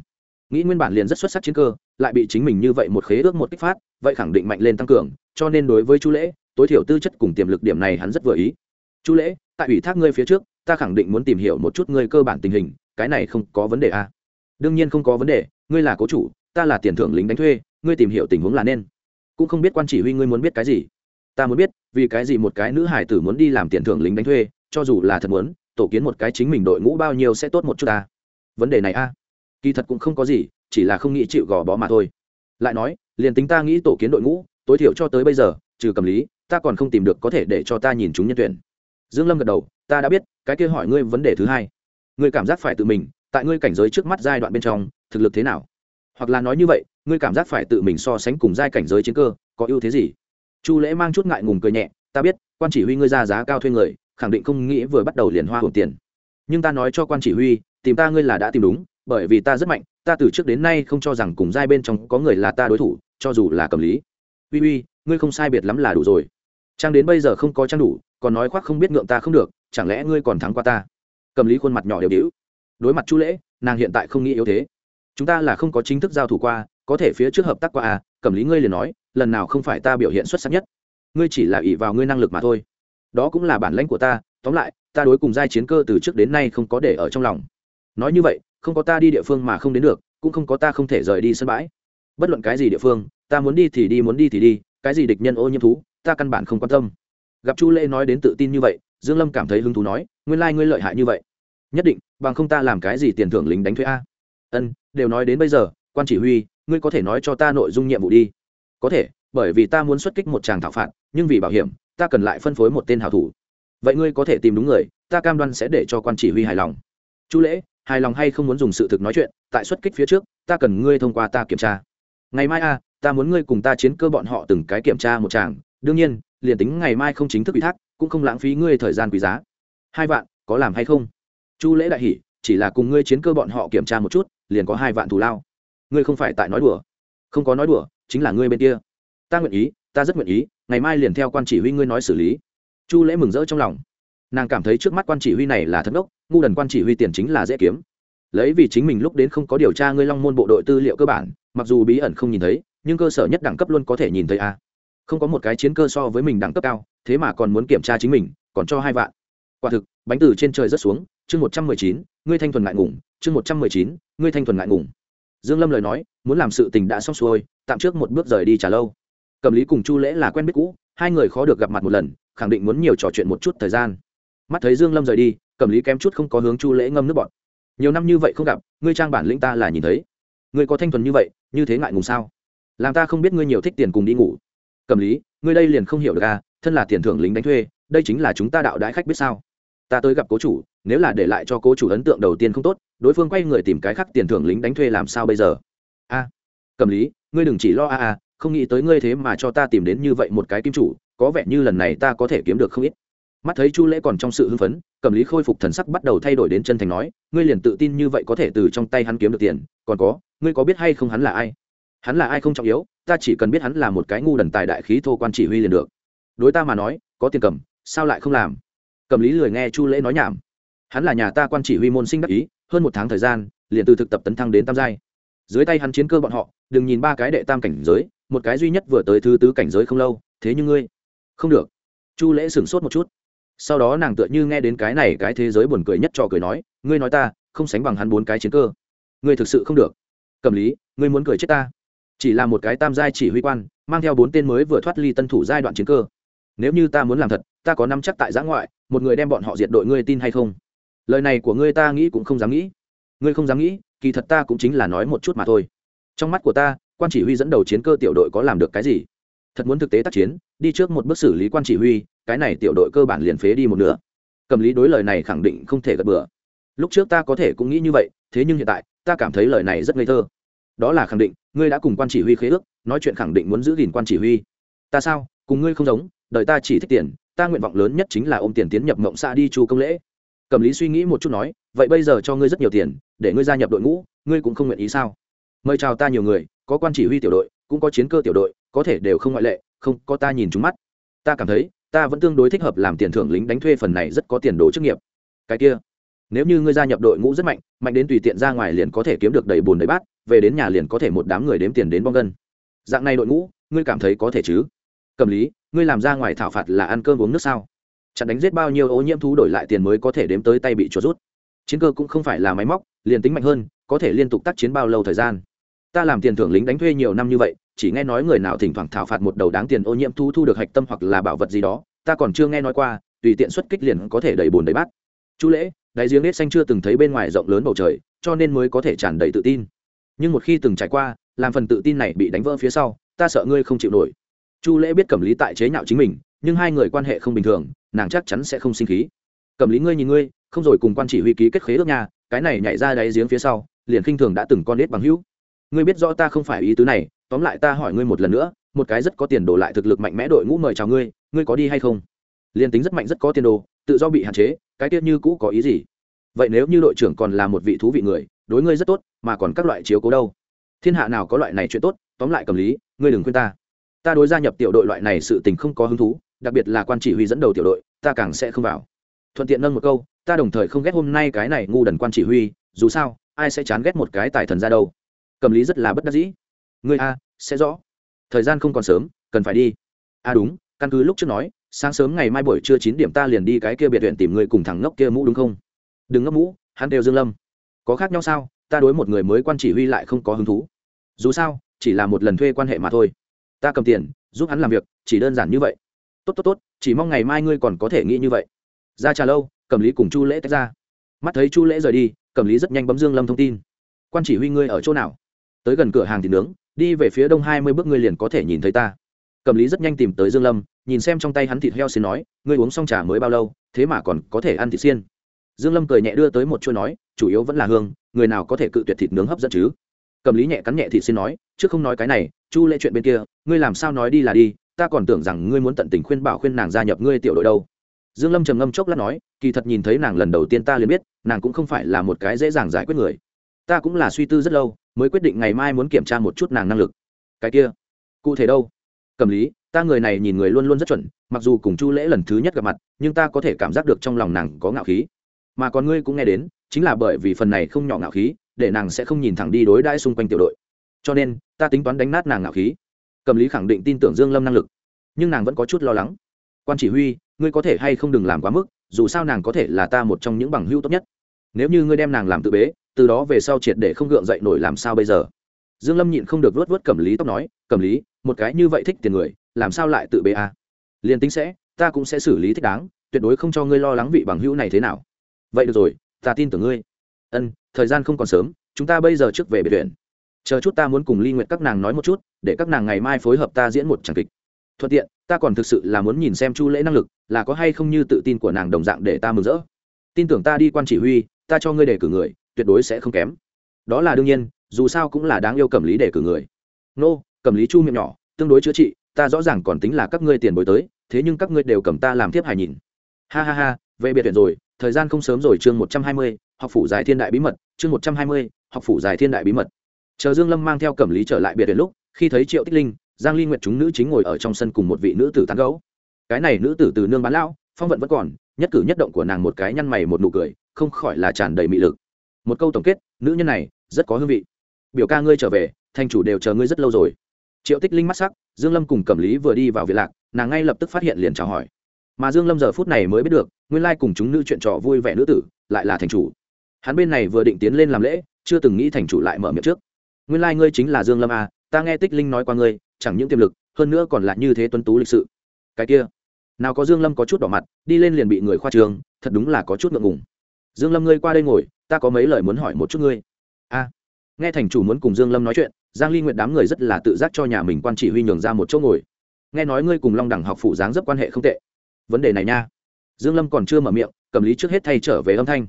Nghĩ nguyên bản liền rất xuất sắc chiến cơ, lại bị chính mình như vậy một khế ước một kích phát, vậy khẳng định mạnh lên tăng cường, cho nên đối với chu lễ, tối thiểu tư chất cùng tiềm lực điểm này hắn rất vừa ý. Chu lễ, tại ủy thác ngươi phía trước, ta khẳng định muốn tìm hiểu một chút ngươi cơ bản tình hình, cái này không có vấn đề à. đương nhiên không có vấn đề, ngươi là cố chủ ta là tiền thưởng lính đánh thuê, ngươi tìm hiểu tình huống là nên. Cũng không biết quan chỉ huy ngươi muốn biết cái gì. Ta muốn biết, vì cái gì một cái nữ hải tử muốn đi làm tiền thưởng lính đánh thuê, cho dù là thật muốn, tổ kiến một cái chính mình đội ngũ bao nhiêu sẽ tốt một chút ta. Vấn đề này a, kỳ thật cũng không có gì, chỉ là không nghĩ chịu gò bó mà thôi. Lại nói, liền tính ta nghĩ tổ kiến đội ngũ, tối thiểu cho tới bây giờ, trừ cầm lý, ta còn không tìm được có thể để cho ta nhìn chúng nhân tuyển. Dương lâm gật đầu, ta đã biết, cái kia hỏi ngươi vấn đề thứ hai. Ngươi cảm giác phải tự mình, tại ngươi cảnh giới trước mắt giai đoạn bên trong, thực lực thế nào? Hoặc là nói như vậy, ngươi cảm giác phải tự mình so sánh cùng giai cảnh giới chiến cơ, có ưu thế gì? Chu lễ mang chút ngại ngùng cười nhẹ, ta biết, quan chỉ huy ngươi ra giá cao thuê người, khẳng định không nghĩ vừa bắt đầu liền hoa hưởng tiền. Nhưng ta nói cho quan chỉ huy, tìm ta ngươi là đã tìm đúng, bởi vì ta rất mạnh, ta từ trước đến nay không cho rằng cùng giai bên trong có người là ta đối thủ, cho dù là cầm lý. Uy uy, ngươi không sai biệt lắm là đủ rồi. Trang đến bây giờ không có trang đủ, còn nói khoác không biết ngượng ta không được, chẳng lẽ ngươi còn thắng qua ta? Cầm lý khuôn mặt nhỏ đều đĩu đối mặt chu lễ, nàng hiện tại không nghĩ yếu thế chúng ta là không có chính thức giao thủ qua, có thể phía trước hợp tác qua à cầm lý ngươi liền nói, lần nào không phải ta biểu hiện xuất sắc nhất. Ngươi chỉ là ỷ vào ngươi năng lực mà thôi. Đó cũng là bản lãnh của ta, tóm lại, ta đối cùng giai chiến cơ từ trước đến nay không có để ở trong lòng. Nói như vậy, không có ta đi địa phương mà không đến được, cũng không có ta không thể rời đi sân bãi. Bất luận cái gì địa phương, ta muốn đi thì đi, muốn đi thì đi, cái gì địch nhân ô nhiễm thú, ta căn bản không quan tâm. Gặp chu lễ nói đến tự tin như vậy, dương lâm cảm thấy hứng thú nói, nguyên lai ngươi lợi hại như vậy. Nhất định, bằng không ta làm cái gì tiền thưởng lính đánh thuê a. Ân đều nói đến bây giờ quan chỉ huy ngươi có thể nói cho ta nội dung nhiệm vụ đi. Có thể bởi vì ta muốn xuất kích một tràng thảo phạt nhưng vì bảo hiểm ta cần lại phân phối một tên hảo thủ. Vậy ngươi có thể tìm đúng người ta cam đoan sẽ để cho quan chỉ huy hài lòng. Chu lễ hài lòng hay không muốn dùng sự thực nói chuyện tại xuất kích phía trước ta cần ngươi thông qua ta kiểm tra. Ngày mai a ta muốn ngươi cùng ta chiến cơ bọn họ từng cái kiểm tra một tràng đương nhiên liền tính ngày mai không chính thức ủy thác cũng không lãng phí ngươi thời gian quý giá. Hai vạn có làm hay không? Chu lễ đại hỉ, chỉ là cùng ngươi chiến cơ bọn họ kiểm tra một chút liền có hai vạn thù lao. Ngươi không phải tại nói đùa. Không có nói đùa, chính là ngươi bên kia. Ta nguyện ý, ta rất nguyện ý, ngày mai liền theo quan chỉ huy ngươi nói xử lý. Chu lễ mừng rỡ trong lòng. Nàng cảm thấy trước mắt quan chỉ huy này là thất đốc, ngu đần quan chỉ huy tiền chính là dễ kiếm. Lấy vì chính mình lúc đến không có điều tra ngươi long môn bộ đội tư liệu cơ bản, mặc dù bí ẩn không nhìn thấy, nhưng cơ sở nhất đẳng cấp luôn có thể nhìn thấy a. Không có một cái chiến cơ so với mình đẳng cấp cao, thế mà còn muốn kiểm tra chính mình, còn cho hai vạn. Quả thực, bánh từ trên trời rất xuống chương một trăm mười chín, ngươi thanh thuần ngại ngùng, chương một trăm mười chín, ngươi thanh thuần ngại ngùng. Dương lâm lời nói, muốn làm sự tình đã xong xuôi, tạm trước một bước rời đi trả lâu. Cầm lý cùng chu lễ là quen biết cũ, hai người khó được gặp mặt một lần, khẳng định muốn nhiều trò chuyện một chút thời gian. Mắt thấy dương lâm rời đi, cầm lý kém chút không có hướng chu lễ ngâm nước bọt. Nhiều năm như vậy không gặp, ngươi trang bản lĩnh ta là nhìn thấy. Ngươi có thanh thuần như vậy, như thế ngại ngùng sao? Làm ta không biết ngươi nhiều thích tiền cùng đi ngủ. Cầm lý, ngươi đây liền không hiểu được à thân là tiền thưởng lính đánh thuê, đây chính là chúng ta đạo đãi khách biết sao? Ta tới gặp cố chủ nếu là để lại cho cố chủ ấn tượng đầu tiên không tốt, đối phương quay người tìm cái khác tiền thưởng lính đánh thuê làm sao bây giờ? A cầm lý, ngươi đừng chỉ lo a a, không nghĩ tới ngươi thế mà cho ta tìm đến như vậy một cái kim chủ, có vẻ như lần này ta có thể kiếm được không ít. Mắt thấy chu lễ còn trong sự hưng phấn cầm lý khôi phục thần sắc bắt đầu thay đổi đến chân thành nói, ngươi liền tự tin như vậy có thể từ trong tay hắn kiếm được tiền, còn có, ngươi có biết hay không hắn là ai? Hắn là ai không trọng yếu, ta chỉ cần biết hắn là một cái ngu đần tài đại khí thô quan chỉ huy liền được. Đối ta mà nói, có tiền cầm, sao lại không làm? Cầm lý lười nghe chu lễ nói nhảm hắn là nhà ta quan chỉ huy môn sinh đắc ý, hơn một tháng thời gian, liền từ thực tập tấn thăng đến tam giai. Dưới tay hắn chiến cơ bọn họ, đừng nhìn ba cái đệ tam cảnh giới, một cái duy nhất vừa tới thứ tứ cảnh giới không lâu, thế nhưng ngươi, không được. Chu lễ sửng sốt một chút. Sau đó nàng tựa như nghe đến cái này cái thế giới buồn cười nhất trò cười nói, ngươi nói ta, không sánh bằng hắn bốn cái chiến cơ. Ngươi thực sự không được. Cầm lý, ngươi muốn cười chết ta. Chỉ là một cái tam giai chỉ huy quan, mang theo bốn tên mới vừa thoát ly tân thủ giai đoạn chiến cơ. Nếu như ta muốn làm thật, ta có năm chắc tại giã ngoại, một người đem bọn họ diệt đội ngươi tin hay không? Lời này của ngươi ta nghĩ cũng không dám nghĩ. Ngươi không dám nghĩ, kỳ thật ta cũng chính là nói một chút mà thôi. Trong mắt của ta, quan chỉ huy dẫn đầu chiến cơ tiểu đội có làm được cái gì? Thật muốn thực tế tác chiến, đi trước một bước xử lý quan chỉ huy, cái này tiểu đội cơ bản liền phế đi một nửa. Cầm lý đối lời này khẳng định không thể gật bừa. Lúc trước ta có thể cũng nghĩ như vậy, thế nhưng hiện tại, ta cảm thấy lời này rất ngây thơ. Đó là khẳng định, ngươi đã cùng quan chỉ huy khế ước, nói chuyện khẳng định muốn giữ gìn quan chỉ huy. Ta sao? Cùng ngươi không giống, đời ta chỉ thích tiền, ta nguyện vọng lớn nhất chính là ôm tiền tiến nhập mộng xa đi chu công lễ cầm lý suy nghĩ một chút nói, vậy bây giờ cho ngươi rất nhiều tiền, để ngươi gia nhập đội ngũ, ngươi cũng không nguyện ý sao? Mời chào ta nhiều người, có quan chỉ huy tiểu đội, cũng có chiến cơ tiểu đội, có thể đều không ngoại lệ, không, có ta nhìn trúng mắt. Ta cảm thấy, ta vẫn tương đối thích hợp làm tiền thưởng lính đánh thuê phần này rất có tiền đồ chức nghiệp. Cái kia, nếu như ngươi gia nhập đội ngũ rất mạnh mạnh đến tùy tiện ra ngoài liền có thể kiếm được đầy bùn đầy bát, về đến nhà liền có thể một đám người đếm tiền đến bong gân. Dạng này đội ngũ, ngươi cảm thấy có thể chứ? Cầm lý, ngươi làm ra ngoài thảo phạt là ăn cơm uống nước sao? Chặn đánh giết bao nhiêu ô nhiễm thú đổi lại tiền mới có thể đếm tới tay bị chuột rút. Chiến cơ cũng không phải là máy móc, liền tính mạnh hơn, có thể liên tục tác chiến bao lâu thời gian. Ta làm tiền thưởng lính đánh thuê nhiều năm như vậy, chỉ nghe nói người nào thỉnh thoảng thảo phạt một đầu đáng tiền ô nhiễm thú thu được hạch tâm hoặc là bảo vật gì đó, ta còn chưa nghe nói qua, tùy tiện xuất kích liền có thể đầy bùn đầy bát. Chu lễ đại giếng nết xanh chưa từng thấy bên ngoài rộng lớn bầu trời, cho nên mới có thể tràn đầy tự tin. Nhưng một khi từng trải qua, làm phần tự tin này bị đánh vỡ phía sau, ta sợ ngươi không chịu nổi. Chu lễ biết cẩm lý tại chế nhạo chính mình nhưng hai người quan hệ không bình thường, nàng chắc chắn sẽ không sinh khí. Cẩm lý, ngươi nhìn ngươi, không rồi cùng quan chỉ huy ký kết khế ước nhà cái này nhảy ra đáy giếng phía sau, liền khinh thường đã từng con nết bằng hữu. Ngươi biết rõ ta không phải ý tứ này, tóm lại ta hỏi ngươi một lần nữa, một cái rất có tiền đồ lại thực lực mạnh mẽ đội ngũ mời chào ngươi ngươi có đi hay không? Liền tính rất mạnh rất có tiền đồ, tự do bị hạn chế, cái tiết như cũ có ý gì? Vậy nếu như đội trưởng còn là một vị thú vị người, đối ngươi rất tốt, mà còn các loại chiếu cố đâu? Thiên hạ nào có loại này chuyện tốt, tóm lại cầm lý, ngươi đừng khuyên ta. Ta đối gia nhập tiểu đội loại này sự tình không có hứng thú đặc biệt là quan chỉ huy dẫn đầu tiểu đội, ta càng sẽ không vào. Thuận tiện nâng một câu, ta đồng thời không ghét hôm nay cái này ngu đần quan chỉ huy, dù sao, ai sẽ chán ghét một cái tài thần ra đâu. Cầm lý rất là bất đắc dĩ. Ngươi a, sẽ rõ. Thời gian không còn sớm, cần phải đi. A, đúng, căn cứ lúc trước nói, sáng sớm ngày mai buổi trưa chín điểm ta liền đi cái kia biệt huyện tìm người cùng thằng ngốc kia mũ đúng không? Đừng ngốc mũ, hắn đều dương lâm. Có khác nhau sao? Ta đối một người mới quan chỉ huy lại không có hứng thú. Dù sao, chỉ là một lần thuê quan hệ mà thôi. Ta cầm tiền, giúp hắn làm việc, chỉ đơn giản như vậy tốt tốt tốt, chỉ mong ngày mai ngươi còn có thể nghĩ như vậy. Ra trà lâu cầm lý cùng chu lễ tách ra. Mắt thấy chu lễ rời đi cầm lý rất nhanh bấm dương lâm thông tin. Quan chỉ huy ngươi ở chỗ nào? Tới gần cửa hàng thịt nướng, đi về phía đông hai mươi bước ngươi liền có thể nhìn thấy ta. Cầm lý rất nhanh tìm tới dương lâm, nhìn xem trong tay hắn thịt heo xin nói, ngươi uống xong trà mới bao lâu, thế mà còn có thể ăn thịt xiên. Dương lâm cười nhẹ đưa tới một chuỗi nói, chủ yếu vẫn là hương, người nào có thể cự tuyệt thịt nướng hấp dẫn chứ? Cầm lý nhẹ cắn nhẹ thịt xin nói, trước không nói cái này, chu lễ chuyện bên kia, ngươi làm sao nói đi là đi ta còn tưởng rằng ngươi muốn tận tình khuyên bảo khuyên nàng gia nhập ngươi tiểu đội đâu. Dương lâm trầm ngâm chốc lát nói, kỳ thật nhìn thấy nàng lần đầu tiên ta liền biết, nàng cũng không phải là một cái dễ dàng giải quyết người. Ta cũng là suy tư rất lâu, mới quyết định ngày mai muốn kiểm tra một chút nàng năng lực. Cái kia, cụ thể đâu? Cầm lý, ta người này nhìn người luôn luôn rất chuẩn, mặc dù cùng chu lễ lần thứ nhất gặp mặt, nhưng ta có thể cảm giác được trong lòng nàng có ngạo khí. Mà còn ngươi cũng nghe đến, chính là bởi vì phần này không nhỏ ngạo khí, để nàng sẽ không nhìn thẳng đi đối đãi xung quanh tiểu đội. Cho nên, ta tính toán đánh nát nàng ngạo khí cầm lý khẳng định tin tưởng dương lâm năng lực, nhưng nàng vẫn có chút lo lắng. Quan chỉ huy, ngươi có thể hay không đừng làm quá mức, dù sao nàng có thể là ta một trong những bằng hữu tốt nhất. Nếu như ngươi đem nàng làm tự bế, từ đó về sau triệt để không gượng dậy nổi làm sao bây giờ? Dương lâm nhịn không được vớt vớt cẩm lý tóc nói, cẩm lý, một cái như vậy thích tiền người, làm sao lại tự bế à? liền tính sẽ, ta cũng sẽ xử lý thích đáng, tuyệt đối không cho ngươi lo lắng vị bằng hữu này thế nào. Vậy được rồi, ta tin tưởng ngươi. Ân, thời gian không còn sớm, chúng ta bây giờ trước về biệt viện chờ chút ta muốn cùng ly nguyện các nàng nói một chút, để các nàng ngày mai phối hợp ta diễn một tràng kịch. Thuận tiện, ta còn thực sự là muốn nhìn xem chu lễ năng lực, là có hay không như tự tin của nàng đồng dạng để ta mừng rỡ. Tin tưởng ta đi quan chỉ huy, ta cho ngươi đề cử người, tuyệt đối sẽ không kém. Đó là đương nhiên, dù sao cũng là đáng yêu cầm lý đề cử người. Nô cầm lý chu miệng nhỏ, tương đối chữa trị, ta rõ ràng còn tính là các ngươi tiền bối tới, thế nhưng các ngươi đều cầm ta làm tiếp hài nhìn. Ha ha ha, về biệt viện rồi, thời gian không sớm rồi chương một trăm hai mươi, học phủ giải thiên đại bí mật, chương một trăm hai mươi, học phủ giải thiên đại bí mật chờ dương lâm mang theo cẩm lý trở lại biệt viện lúc, khi thấy triệu tích linh, giang ly nguyệt chúng nữ chính ngồi ở trong sân cùng một vị nữ tử tán gẫu. Cái này nữ tử từ nương bán lão, phong vận vẫn còn, nhất cử nhất động của nàng một cái nhăn mày một nụ cười, không khỏi là tràn đầy mị lực. Một câu tổng kết, nữ nhân này, rất có hương vị. Biểu ca ngươi trở về thành chủ đều chờ ngươi rất lâu rồi. Triệu tích linh mắt sắc, dương lâm cùng cẩm lý vừa đi vào viện lạc, nàng ngay lập tức phát hiện liền chào hỏi. Mà dương lâm giờ phút này mới biết được, nguyên lai cùng chúng nữ chuyện trò vui vẻ nữ tử, lại là thành chủ. Hắn bên này vừa định tiến lên làm lễ, chưa từng nghĩ thành chủ lại mở miệng trước nguyên lai ngươi chính là dương lâm à ta nghe tích linh nói qua ngươi, chẳng những tiềm lực, hơn nữa còn là như thế tuấn tú lịch sự. Cái kia, nào có dương lâm có chút đỏ mặt, đi lên liền bị người khoa trường, thật đúng là có chút ngượng ngùng. Dương lâm ngươi qua đây ngồi, ta có mấy lời muốn hỏi một chút ngươi. A, nghe thành chủ muốn cùng dương lâm nói chuyện, giang ly nguyện đám người rất là tự giác cho nhà mình quan chỉ huy nhường ra một chỗ ngồi. Nghe nói ngươi cùng long đẳng học phụ dáng dấp quan hệ không tệ. Vấn đề này nha. Dương lâm còn chưa mở miệng, cầm lý trước hết thay trở về âm thanh.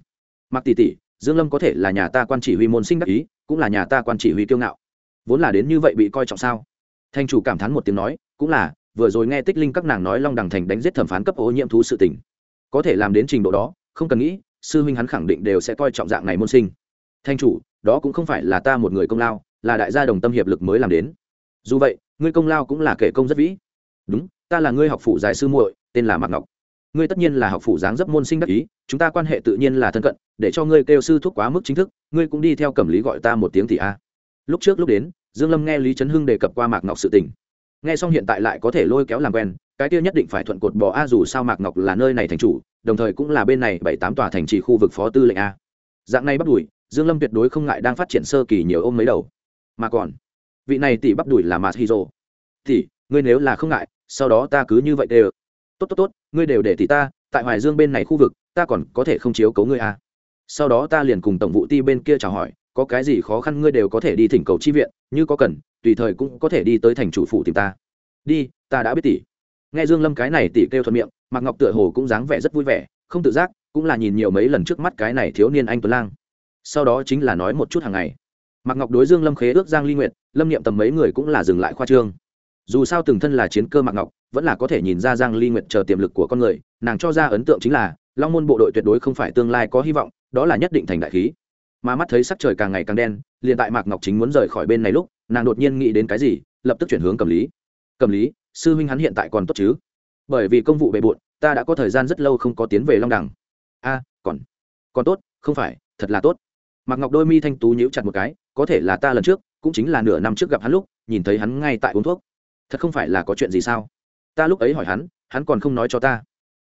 Mặc tỷ tỷ, dương lâm có thể là nhà ta quan chỉ huy môn sinh đắc ý cũng là nhà ta quan chỉ huy kiêu ngạo. Vốn là đến như vậy bị coi trọng sao? Thanh chủ cảm thán một tiếng nói, cũng là, vừa rồi nghe tích linh các nàng nói long đằng thành đánh giết thẩm phán cấp ô nhiễm thú sự tình. Có thể làm đến trình độ đó, không cần nghĩ, sư huynh hắn khẳng định đều sẽ coi trọng dạng này môn sinh. Thanh chủ, đó cũng không phải là ta một người công lao, là đại gia đồng tâm hiệp lực mới làm đến. Dù vậy, ngươi công lao cũng là kể công rất vĩ. Đúng, ta là ngươi học phụ giải sư muội, tên là mạc ngọc ngươi tất nhiên là học phụ dáng dấp môn sinh đắc ý, chúng ta quan hệ tự nhiên là thân cận, để cho ngươi kêu sư thuốc quá mức chính thức, ngươi cũng đi theo cẩm lý gọi ta một tiếng thì a. Lúc trước lúc đến, dương lâm nghe lý trấn hưng đề cập qua mạc ngọc sự tình. Nghe xong hiện tại lại có thể lôi kéo làm quen, cái kia nhất định phải thuận cột bỏ a, dù sao mạc ngọc là nơi này thành chủ, đồng thời cũng là bên này bảy tám tòa thành trì khu vực phó tư lệnh a. Dạng này bắt đuổi, dương lâm tuyệt đối không ngại đang phát triển sơ kỳ nhiều ôm mấy đầu. Mà còn, vị này tỷ bắt đuổi là mạc hiro tỷ, ngươi nếu là không ngại, sau đó ta cứ như vậy đều tốt tốt tốt, ngươi đều để thì ta, tại hoài dương bên này khu vực, ta còn có thể không chiếu cấu ngươi à. sau đó ta liền cùng tổng vụ ti bên kia chào hỏi, có cái gì khó khăn ngươi đều có thể đi thỉnh cầu chi viện, như có cần, tùy thời cũng có thể đi tới thành chủ phủ tìm ta. Đi, ta đã biết tỷ. Nghe dương lâm cái này tỷ kêu thuận miệng, mạc ngọc tựa hồ cũng dáng vẻ rất vui vẻ, không tự giác, cũng là nhìn nhiều mấy lần trước mắt cái này thiếu niên anh tuấn lang. Sau đó chính là nói một chút hàng ngày. Mạc ngọc đối dương lâm khế ước giang ly nguyện lâm niệm tầm mấy người cũng là dừng lại khoa trương. Dù sao từng thân là chiến cơ mạc ngọc vẫn là có thể nhìn ra giang ly nguyện chờ tiềm lực của con người, nàng cho ra ấn tượng chính là, long môn bộ đội tuyệt đối không phải tương lai có hy vọng, đó là nhất định thành đại khí. Mà mắt thấy sắc trời càng ngày càng đen, liền tại mạc ngọc chính muốn rời khỏi bên này lúc, nàng đột nhiên nghĩ đến cái gì, lập tức chuyển hướng cầm lý. Cầm lý, sư huynh hắn hiện tại còn tốt chứ? Bởi vì công vụ bề bộn, ta đã có thời gian rất lâu không có tiến về long đẳng a, còn còn tốt, không phải, thật là tốt. Mạc ngọc đôi mi thanh tú nhíu chặt một cái, có thể là ta lần trước, cũng chính là nửa năm trước gặp hắn lúc, nhìn thấy hắn ngay tại uống thuốc. Thật không phải là có chuyện gì sao? Ta lúc ấy hỏi hắn hắn còn không nói cho ta.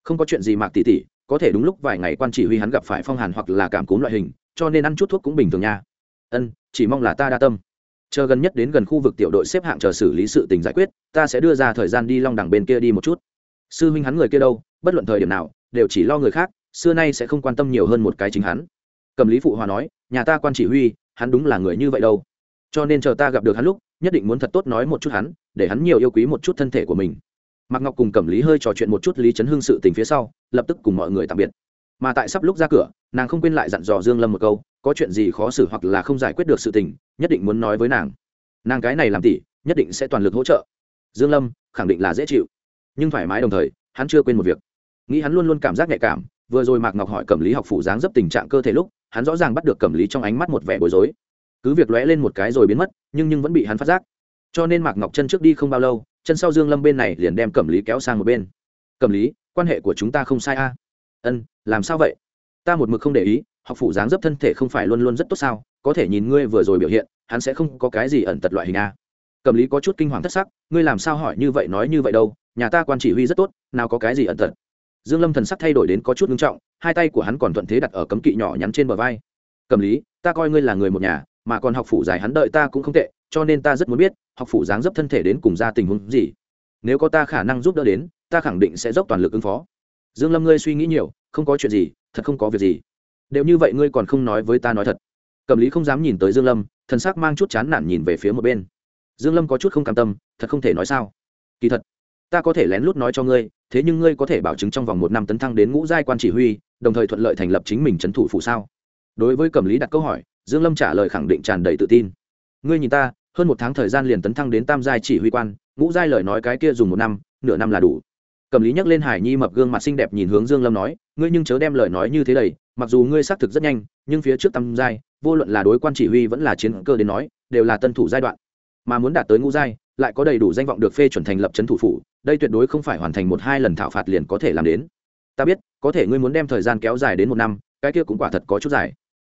Không có chuyện gì mạc tỷ tỷ có thể đúng lúc vài ngày quan chỉ huy hắn gặp phải phong hàn hoặc là cảm cúm loại hình, cho nên ăn chút thuốc cũng bình thường nha. Ân, chỉ mong là ta đa tâm. Chờ gần nhất đến gần khu vực tiểu đội xếp hạng chờ xử lý sự tình giải quyết, ta sẽ đưa ra thời gian đi long đẳng bên kia đi một chút. Sư huynh hắn người kia đâu, bất luận thời điểm nào, đều chỉ lo người khác, xưa nay sẽ không quan tâm nhiều hơn một cái chính hắn. Cầm lý phụ hòa nói, nhà ta quan chỉ huy, hắn đúng là người như vậy đâu. Cho nên chờ ta gặp được hắn lúc, nhất định muốn thật tốt nói một chút hắn, để hắn nhiều yêu quý một chút thân thể của mình mạc ngọc cùng cẩm lý hơi trò chuyện một chút lý chấn hưng sự tình phía sau, lập tức cùng mọi người tạm biệt. Mà tại sắp lúc ra cửa, nàng không quên lại dặn dò dương lâm một câu, có chuyện gì khó xử hoặc là không giải quyết được sự tình, nhất định muốn nói với nàng. Nàng cái này làm tỷ nhất định sẽ toàn lực hỗ trợ. Dương lâm, khẳng định là dễ chịu. Nhưng thoải mái đồng thời, hắn chưa quên một việc. Nghĩ hắn luôn luôn cảm giác nhạy cảm, vừa rồi mạc ngọc hỏi cẩm lý học phủ dáng dấp tình trạng cơ thể lúc, hắn rõ ràng bắt được cẩm lý trong ánh mắt một vẻ bối rối. Cứ việc lóe lên một cái rồi biến mất, nhưng nhưng vẫn bị hắn phát giác. Cho nên mạc ngọc chân trước đi không bao lâu chân sau dương lâm bên này liền đem cẩm lý kéo sang một bên. Cẩm lý, quan hệ của chúng ta không sai a. Ân, làm sao vậy? Ta một mực không để ý, học phụ dáng dấp thân thể không phải luôn luôn rất tốt sao? Có thể nhìn ngươi vừa rồi biểu hiện, hắn sẽ không có cái gì ẩn tật loại hình a. Cẩm lý có chút kinh hoàng thất sắc, ngươi làm sao hỏi như vậy nói như vậy đâu, nhà ta quan chỉ huy rất tốt, nào có cái gì ẩn tật? Dương lâm thần sắc thay đổi đến có chút nghiêm trọng, hai tay của hắn còn thuận thế đặt ở cấm kỵ nhỏ nhắn trên bờ vai. Cẩm lý, ta coi ngươi là người một nhà, mà còn học phụ giải hắn đợi ta cũng không tệ cho nên ta rất muốn biết, học phủ dáng dấp thân thể đến cùng ra tình huống gì. Nếu có ta khả năng giúp đỡ đến, ta khẳng định sẽ dốc toàn lực ứng phó. Dương lâm ngươi suy nghĩ nhiều, không có chuyện gì, thật không có việc gì. Đều như vậy ngươi còn không nói với ta nói thật. Cẩm lý không dám nhìn tới dương lâm, thần sắc mang chút chán nản nhìn về phía một bên. Dương lâm có chút không cam tâm, thật không thể nói sao. Kỳ thật, ta có thể lén lút nói cho ngươi, thế nhưng ngươi có thể bảo chứng trong vòng một năm tấn thăng đến ngũ giai quan chỉ huy, đồng thời thuận lợi thành lập chính mình trấn thủ phủ sao? Đối với cẩm lý đặt câu hỏi, dương lâm trả lời khẳng định tràn đầy tự tin. Ngươi nhìn ta hơn một tháng thời gian liền tấn thăng đến tam giai chỉ huy quan, ngũ giai lời nói cái kia dùng một năm, nửa năm là đủ. Cẩm lý nhắc lên hải nhi mập gương mặt xinh đẹp nhìn hướng dương lâm nói, ngươi nhưng chớ đem lời nói như thế đầy, mặc dù ngươi xác thực rất nhanh, nhưng phía trước tam giai, vô luận là đối quan chỉ huy vẫn là chiến cơ đến nói, đều là tân thủ giai đoạn. Mà muốn đạt tới ngũ giai, lại có đầy đủ danh vọng được phê chuẩn thành lập trấn thủ phủ, đây tuyệt đối không phải hoàn thành một hai lần thảo phạt liền có thể làm đến. Ta biết, có thể ngươi muốn đem thời gian kéo dài đến một năm, cái kia cũng quả thật có chút dài.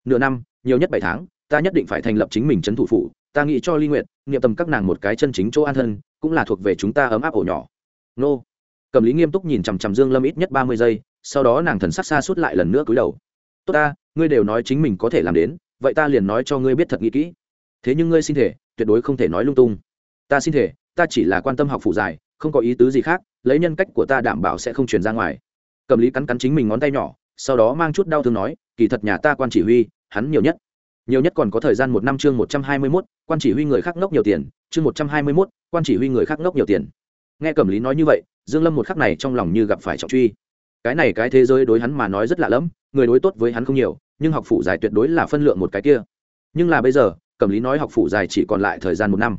Nửa năm, nhiều nhất bảy tháng, ta nhất định phải thành lập chính mình trấn thủ phủ ta nghĩ cho ly nguyện nghiệm tầm các nàng một cái chân chính chỗ an thân, cũng là thuộc về chúng ta ấm áp ổ nhỏ. Nô. Cầm lý nghiêm túc nhìn chằm chằm dương lâm ít nhất ba mươi giây, sau đó nàng thần sắc xa suốt lại lần nữa cúi đầu. Tốt ta, ngươi đều nói chính mình có thể làm đến, vậy ta liền nói cho ngươi biết thật nghĩ kỹ. Thế nhưng ngươi xin thể, tuyệt đối không thể nói lung tung. Ta xin thể, ta chỉ là quan tâm học phụ dài, không có ý tứ gì khác, lấy nhân cách của ta đảm bảo sẽ không truyền ra ngoài. Cầm lý cắn cắn chính mình ngón tay nhỏ, sau đó mang chút đau thương nói, kỳ thật nhà ta quan chỉ huy, hắn nhiều nhất nhiều nhất còn có thời gian một năm chương một trăm hai mươi mốt, quan chỉ huy người khác ngốc nhiều tiền, chương một trăm hai mươi mốt, quan chỉ huy người khác ngốc nhiều tiền. Nghe cẩm lý nói như vậy, dương lâm một khắc này trong lòng như gặp phải trọng truy. Cái này cái thế giới đối hắn mà nói rất lạ lẫm, người đối tốt với hắn không nhiều, nhưng học phụ dài tuyệt đối là phân lượng một cái kia. Nhưng là bây giờ, cẩm lý nói học phụ dài chỉ còn lại thời gian một năm.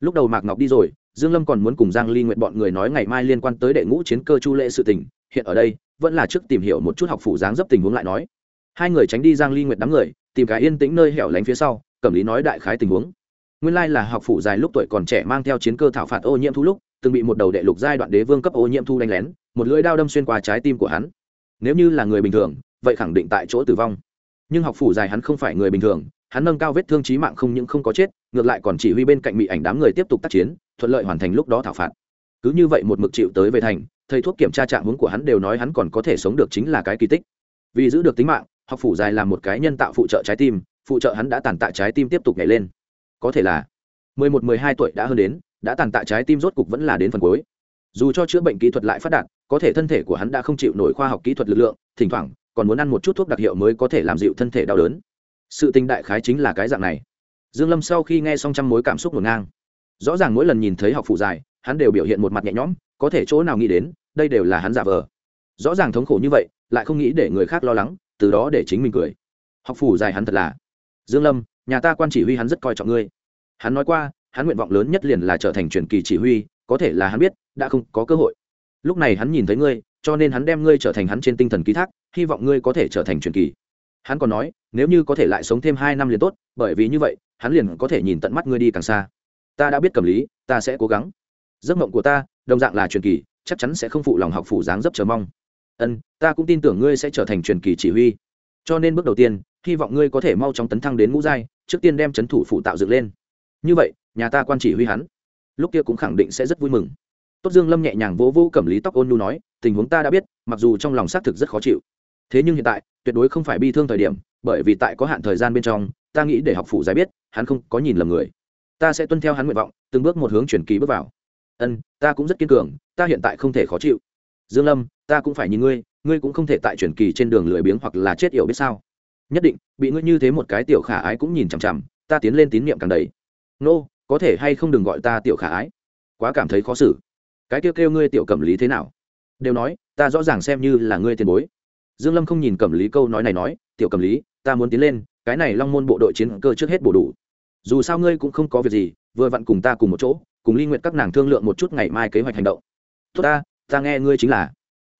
Lúc đầu mạc ngọc đi rồi, dương lâm còn muốn cùng giang ly nguyện bọn người nói ngày mai liên quan tới đệ ngũ chiến cơ chu lệ sự tình, hiện ở đây, vẫn là trước tìm hiểu một chút học phụ dáng dấp tình huống lại nói. Hai người tránh đi giang ly nguyện đám người tìm cái yên tĩnh nơi hẻo lánh phía sau, cẩm lý nói đại khái tình huống. Nguyên lai là học phụ dài lúc tuổi còn trẻ mang theo chiến cơ thảo phạt ô nhiễm thu lúc, từng bị một đầu đệ lục giai đoạn đế vương cấp ô nhiễm thu đánh lén, một lưỡi đao đâm xuyên qua trái tim của hắn. Nếu như là người bình thường, vậy khẳng định tại chỗ tử vong. Nhưng học phủ dài hắn không phải người bình thường, hắn nâng cao vết thương trí mạng không những không có chết, ngược lại còn chỉ huy bên cạnh bị ảnh đám người tiếp tục tác chiến, thuận lợi hoàn thành lúc đó thảo phạt. Cứ như vậy một mực chịu tới về thành, thầy thuốc kiểm tra trạng hướng của hắn đều nói hắn còn có thể sống được chính là cái kỳ tích. Vì giữ được tính mạng học phủ dài là một cái nhân tạo phụ trợ trái tim, phụ trợ hắn đã tàn tạ trái tim tiếp tục nhảy lên. Có thể là mười một, mười hai tuổi đã hơn đến, đã tàn tạ trái tim rốt cục vẫn là đến phần cuối. Dù cho chữa bệnh kỹ thuật lại phát đạt, có thể thân thể của hắn đã không chịu nổi khoa học kỹ thuật lực lượng, thỉnh thoảng còn muốn ăn một chút thuốc đặc hiệu mới có thể làm dịu thân thể đau đớn. Sự tình đại khái chính là cái dạng này. Dương lâm sau khi nghe xong trăm mối cảm xúc ngổn ngang, rõ ràng mỗi lần nhìn thấy học phụ dài, hắn đều biểu hiện một mặt nhẹ nhõm, có thể chỗ nào nghĩ đến, đây đều là hắn giả vờ. Rõ ràng thống khổ như vậy, lại không nghĩ để người khác lo lắng từ đó để chính mình cười. Học phủ dài hắn thật là. Dương lâm, nhà ta quan chỉ huy hắn rất coi trọng ngươi. Hắn nói qua, hắn nguyện vọng lớn nhất liền là trở thành truyền kỳ chỉ huy, có thể là hắn biết, đã không có cơ hội. Lúc này hắn nhìn thấy ngươi, cho nên hắn đem ngươi trở thành hắn trên tinh thần ký thác, hy vọng ngươi có thể trở thành truyền kỳ. Hắn còn nói, nếu như có thể lại sống thêm hai năm liền tốt, bởi vì như vậy, hắn liền có thể nhìn tận mắt ngươi đi càng xa. Ta đã biết cầm lý, ta sẽ cố gắng. Giấc mộng của ta, đồng dạng là truyền kỳ, chắc chắn sẽ không phụ lòng học phủ dáng dấp chờ mong ân, ta cũng tin tưởng ngươi sẽ trở thành truyền kỳ chỉ huy. Cho nên bước đầu tiên, hy vọng ngươi có thể mau chóng tấn thăng đến ngũ giai, trước tiên đem c h ấ n thủ phụ tạo dựng lên. Như vậy, nhà ta quan chỉ huy hắn. Lúc kia cũng khẳng định sẽ rất vui mừng. Tốt dương lâm nhẹ nhàng vỗ vỗ cẩm lý tóc ôn nhu nói, tình huống ta đã biết, mặc dù trong lòng xác thực rất khó chịu. Thế nhưng hiện tại, tuyệt đối không phải bi thương thời điểm, bởi vì tại có hạn thời gian bên trong, ta nghĩ để học phụ giải biết, hắn không có nhìn lầm người. Ta sẽ tuân theo hắn nguyện vọng, từng bước một hướng chuyển kỳ bước vào. Ân, ta cũng rất kiên cường, ta hiện tại không thể khó chịu. Dương lâm ta cũng phải nhìn ngươi ngươi cũng không thể tại chuyển kỳ trên đường lười biếng hoặc là chết yểu biết sao. Nhất định bị ngươi như thế một cái tiểu khả ái cũng nhìn chằm chằm ta tiến lên tín nhiệm càng đầy. Nô、no, có thể hay không đừng gọi ta tiểu khả ái? Quá cảm thấy khó xử. Cái kêu kêu ngươi tiểu cẩm lý thế nào? Đều nói ta rõ ràng xem như là ngươi tiền bối. Dương lâm không nhìn cẩm lý câu nói này nói tiểu cẩm lý ta muốn tiến lên cái này long môn bộ đội chiến cơ trước hết bổ đủ. Dù sao ngươi cũng không có việc gì vừa vặn cùng ta cùng một chỗ cùng ly nguyện các nàng thương lượng một chút ngày mai kế hoạch hành động. Tốt ta ta nghe ngươi chính là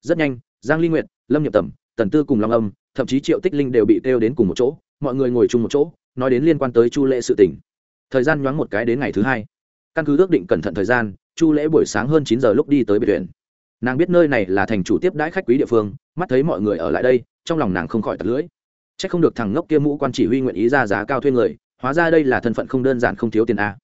rất nhanh, giang ly nguyện lâm nhập tầm, tần tư cùng long âm, thậm chí triệu tích linh đều bị kêu đến cùng một chỗ, mọi người ngồi chung một chỗ, nói đến liên quan tới chu lễ sự tỉnh thời gian nhoáng một cái đến ngày thứ hai. Căn cứ ước định cẩn thận thời gian, chu lễ buổi sáng hơn chín giờ lúc đi tới biệt viện. Nàng biết nơi này là thành chủ tiếp đãi khách quý địa phương, mắt thấy mọi người ở lại đây, trong lòng nàng không khỏi tật lưỡi. Chắc không được thằng ngốc kia mũ quan chỉ huy nguyện ý ra giá cao thuê người, hóa ra đây là thân phận không đơn giản không thiếu tiền a.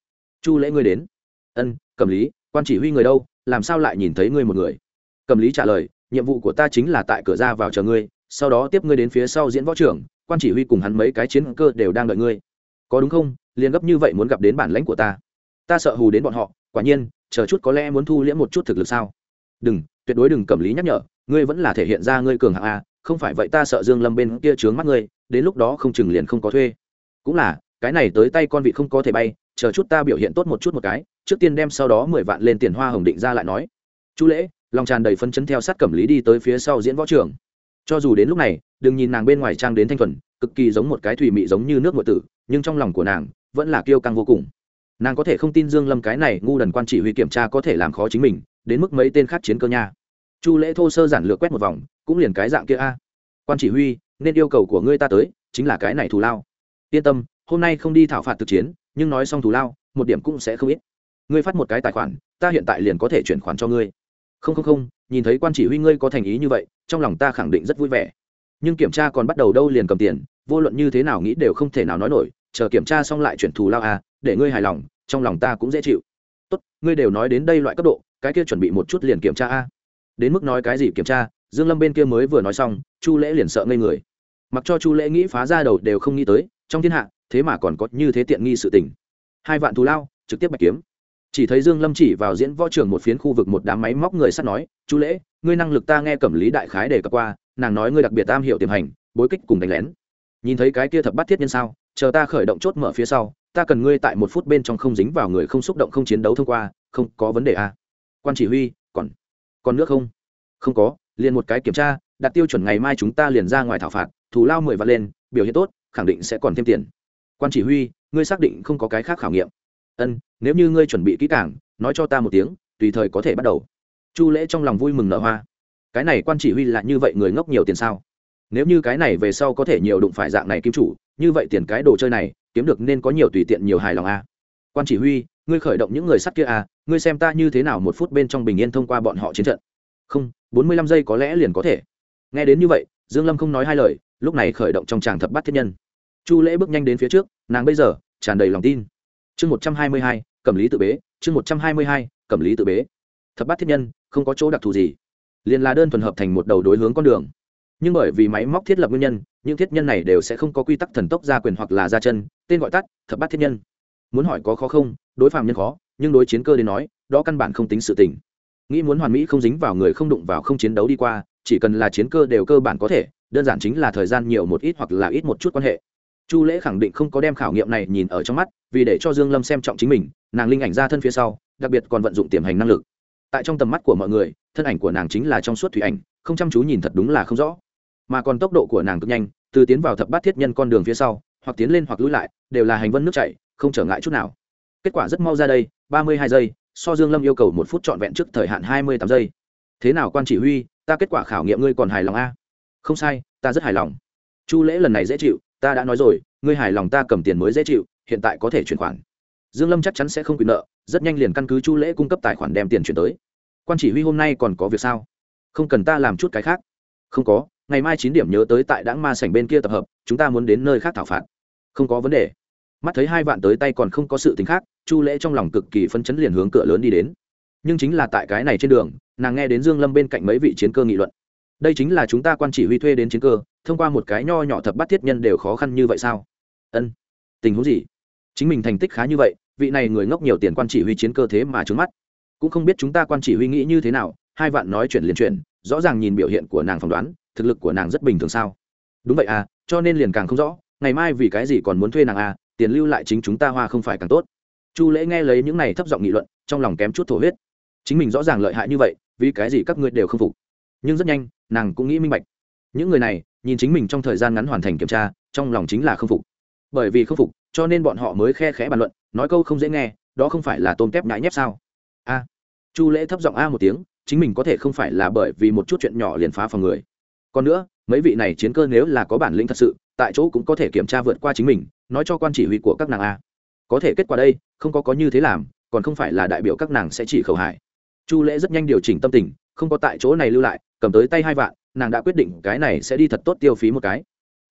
Chu lễ ngươi đến. Ân cầm lý, quan chỉ huy người đâu, làm sao lại nhìn thấy ngươi một người? Cầm lý trả lời nhiệm vụ của ta chính là tại cửa ra vào chờ ngươi, sau đó tiếp ngươi đến phía sau diễn võ trưởng, quan chỉ huy cùng hắn mấy cái chiến cơ đều đang đợi ngươi. Có đúng không? Liền gấp như vậy muốn gặp đến bản lãnh của ta. Ta sợ hù đến bọn họ, quả nhiên, chờ chút có lẽ muốn thu liễm một chút thực lực sao? Đừng, tuyệt đối đừng cầm lý nhắc nhở, ngươi vẫn là thể hiện ra ngươi cường hạng a, không phải vậy ta sợ dương lâm bên kia trướng mắt ngươi, đến lúc đó không chừng liền không có thuê. Cũng là, cái này tới tay con vị không có thể bay, chờ chút ta biểu hiện tốt một chút một cái, trước tiên đem sau đó mười vạn lên tiền hoa hồng định ra lại nói. Chú lễ lòng tràn đầy phân chấn theo sát cẩm lý đi tới phía sau diễn võ trường. Cho dù đến lúc này, đừng nhìn nàng bên ngoài trang đến thanh thuần, cực kỳ giống một cái thủy mị giống như nước ngựa tử, nhưng trong lòng của nàng vẫn là kiêu căng vô cùng. Nàng có thể không tin dương lâm cái này ngu đần quan chỉ huy kiểm tra có thể làm khó chính mình, đến mức mấy tên khác chiến cơ nha. Chu lễ thô sơ giản lược quét một vòng, cũng liền cái dạng kia a. Quan chỉ huy, nên yêu cầu của ngươi ta tới, chính là cái này thù lao. Yên tâm, hôm nay không đi thảo phạt thực chiến, nhưng nói xong thù lao, một điểm cũng sẽ không ít. Ngươi phát một cái tài khoản, ta hiện tại liền có thể chuyển khoản cho ngươi không không không, nhìn thấy quan chỉ huy ngươi có thành ý như vậy, trong lòng ta khẳng định rất vui vẻ. Nhưng kiểm tra còn bắt đầu đâu liền cầm tiền, vô luận như thế nào nghĩ đều không thể nào nói nổi, chờ kiểm tra xong lại chuyển thù lao à để ngươi hài lòng, trong lòng ta cũng dễ chịu. Tốt, ngươi đều nói đến đây loại cấp độ, cái kia chuẩn bị một chút liền kiểm tra a. À. đến mức nói cái gì kiểm tra, dương lâm bên kia mới vừa nói xong, chu lễ liền sợ ngây người. Mặc cho chu lễ nghĩ phá ra đầu đều không nghĩ tới, trong thiên hạ, thế mà còn có như thế tiện nghi sự tình. Hai vạn thù lao, trực tiếp bạch kiếm chỉ thấy dương lâm chỉ vào diễn võ trường một phiến khu vực một đám máy móc người sắt nói chú lễ, ngươi năng lực ta nghe cẩm lý đại khái đề cập qua, nàng nói ngươi đặc biệt tam hiểu tiềm hành, bối kích cùng đánh lén. Nhìn thấy cái kia thập bát thiết nhân sao, chờ ta khởi động chốt mở phía sau, ta cần ngươi tại một phút bên trong không dính vào người không xúc động không chiến đấu thông qua, không có vấn đề à. quan chỉ huy, còn còn nước không? Không có, liền một cái kiểm tra, đặt tiêu chuẩn ngày mai chúng ta liền ra ngoài thảo phạt, thù lao mười vạn lên, biểu hiện tốt, khẳng định sẽ còn thêm tiền. Quan chỉ huy, ngươi xác định không có cái khác khảo nghiệm ân, nếu như ngươi chuẩn bị kỹ càng, nói cho ta một tiếng, tùy thời có thể bắt đầu. Chu lễ trong lòng vui mừng nở hoa. Cái này quan chỉ huy là như vậy người ngốc nhiều tiền sao? Nếu như cái này về sau có thể nhiều đụng phải dạng này kim chủ, như vậy tiền cái đồ chơi này, kiếm được nên có nhiều tùy tiện nhiều hài lòng a quan chỉ huy, ngươi khởi động những người sắt kia a ngươi xem ta như thế nào một phút bên trong bình yên thông qua bọn họ chiến trận. Không, bốn mươi lăm giây có lẽ liền có thể. Nghe đến như vậy, dương lâm không nói hai lời, lúc này khởi động trong tràng thập bát thiết nhân. Chu lễ bước nhanh đến phía trước, nàng bây giờ tràn đầy lòng tin chương một trăm hai mươi hai, cẩm lý tự bế, chương một trăm hai mươi hai, cẩm lý tự bế. Thập bát thiết nhân, không có chỗ đặc thù gì. Liền là đơn thuần hợp thành một đầu đối hướng con đường. Nhưng bởi vì máy móc thiết lập nguyên nhân, những thiết nhân này đều sẽ không có quy tắc thần tốc ra quyền hoặc là ra chân, tên gọi tắt, thập bát thiết nhân. Muốn hỏi có khó không, đối phạm nhân khó, nhưng đối chiến cơ đến nói, đó căn bản không tính sự tình. Nghĩ muốn hoàn mỹ không dính vào người không đụng vào không chiến đấu đi qua, chỉ cần là chiến cơ đều cơ bản có thể, đơn giản chính là thời gian nhiều một ít hoặc là ít một chút quan hệ chu lễ khẳng định không có đem khảo nghiệm này nhìn ở trong mắt, vì để cho dương lâm xem trọng chính mình, nàng linh ảnh ra thân phía sau, đặc biệt còn vận dụng tiềm hành năng lực. Tại trong tầm mắt của mọi người, thân ảnh của nàng chính là trong suốt thủy ảnh, không chăm chú nhìn thật đúng là không rõ. Mà còn tốc độ của nàng cực nhanh, từ tiến vào thập bát thiết nhân con đường phía sau, hoặc tiến lên hoặc lùi lại, đều là hành vân nước chảy, không trở ngại chút nào. Kết quả rất mau ra đây, ba mươi hai giây, so dương lâm yêu cầu một phút trọn vẹn trước thời hạn hai mươi tám giây. Thế nào quan chỉ huy, ta kết quả khảo nghiệm ngươi còn hài lòng a? Không sai, ta rất hài lòng. Chu lễ lần này dễ chịu ta đã nói rồi, ngươi hài lòng ta cầm tiền mới dễ chịu, hiện tại có thể chuyển khoản. Dương lâm chắc chắn sẽ không quyền nợ, rất nhanh liền căn cứ chu lễ cung cấp tài khoản đem tiền chuyển tới. Quan chỉ huy hôm nay còn có việc sao? Không cần ta làm chút cái khác. Không có, ngày mai chín điểm nhớ tới tại đãng ma sảnh bên kia tập hợp, chúng ta muốn đến nơi khác thảo phạt. Không có vấn đề. Mắt thấy hai vạn tới tay còn không có sự tính khác, chu lễ trong lòng cực kỳ phân chấn liền hướng cửa lớn đi đến. Nhưng chính là tại cái này trên đường, nàng nghe đến dương lâm bên cạnh mấy vị chiến cơ nghị luận đây chính là chúng ta quan chỉ huy thuê đến chiến cơ, thông qua một cái nho nhỏ thập bắt thiết nhân đều khó khăn như vậy sao? Ân, tình huống gì? Chính mình thành tích khá như vậy, vị này người ngốc nhiều tiền quan chỉ huy chiến cơ thế mà trứng mắt. Cũng không biết chúng ta quan chỉ huy nghĩ như thế nào, hai vạn nói chuyện liền chuyện, rõ ràng nhìn biểu hiện của nàng phỏng đoán, thực lực của nàng rất bình thường sao? Đúng vậy à cho nên liền càng không rõ, ngày mai vì cái gì còn muốn thuê nàng à tiền lưu lại chính chúng ta hoa không phải càng tốt. Chu lễ nghe lấy những này thấp giọng nghị luận, trong lòng kém chút thổ huyết. Chính mình rõ ràng lợi hại như vậy, vì cái gì các ngươi đều không phục? Nhưng rất nhanh nàng cũng nghĩ minh bạch. Những người này, nhìn chính mình trong thời gian ngắn hoàn thành kiểm tra, trong lòng chính là không phục. Bởi vì không phục, cho nên bọn họ mới khe khẽ bàn luận, nói câu không dễ nghe, đó không phải là tôm tép nhãi nhép sao? A. Chu lễ thấp giọng a một tiếng, chính mình có thể không phải là bởi vì một chút chuyện nhỏ liền phá phòng người. Còn nữa, mấy vị này chiến cơ nếu là có bản lĩnh thật sự, tại chỗ cũng có thể kiểm tra vượt qua chính mình, nói cho quan chỉ huy của các nàng a. Có thể kết quả đây, không có có như thế làm, còn không phải là đại biểu các nàng sẽ chỉ khẩu hải chu lễ rất nhanh điều chỉnh tâm tình, không có tại chỗ này lưu lại cầm tới tay hai vạn, nàng đã quyết định cái này sẽ đi thật tốt tiêu phí một cái.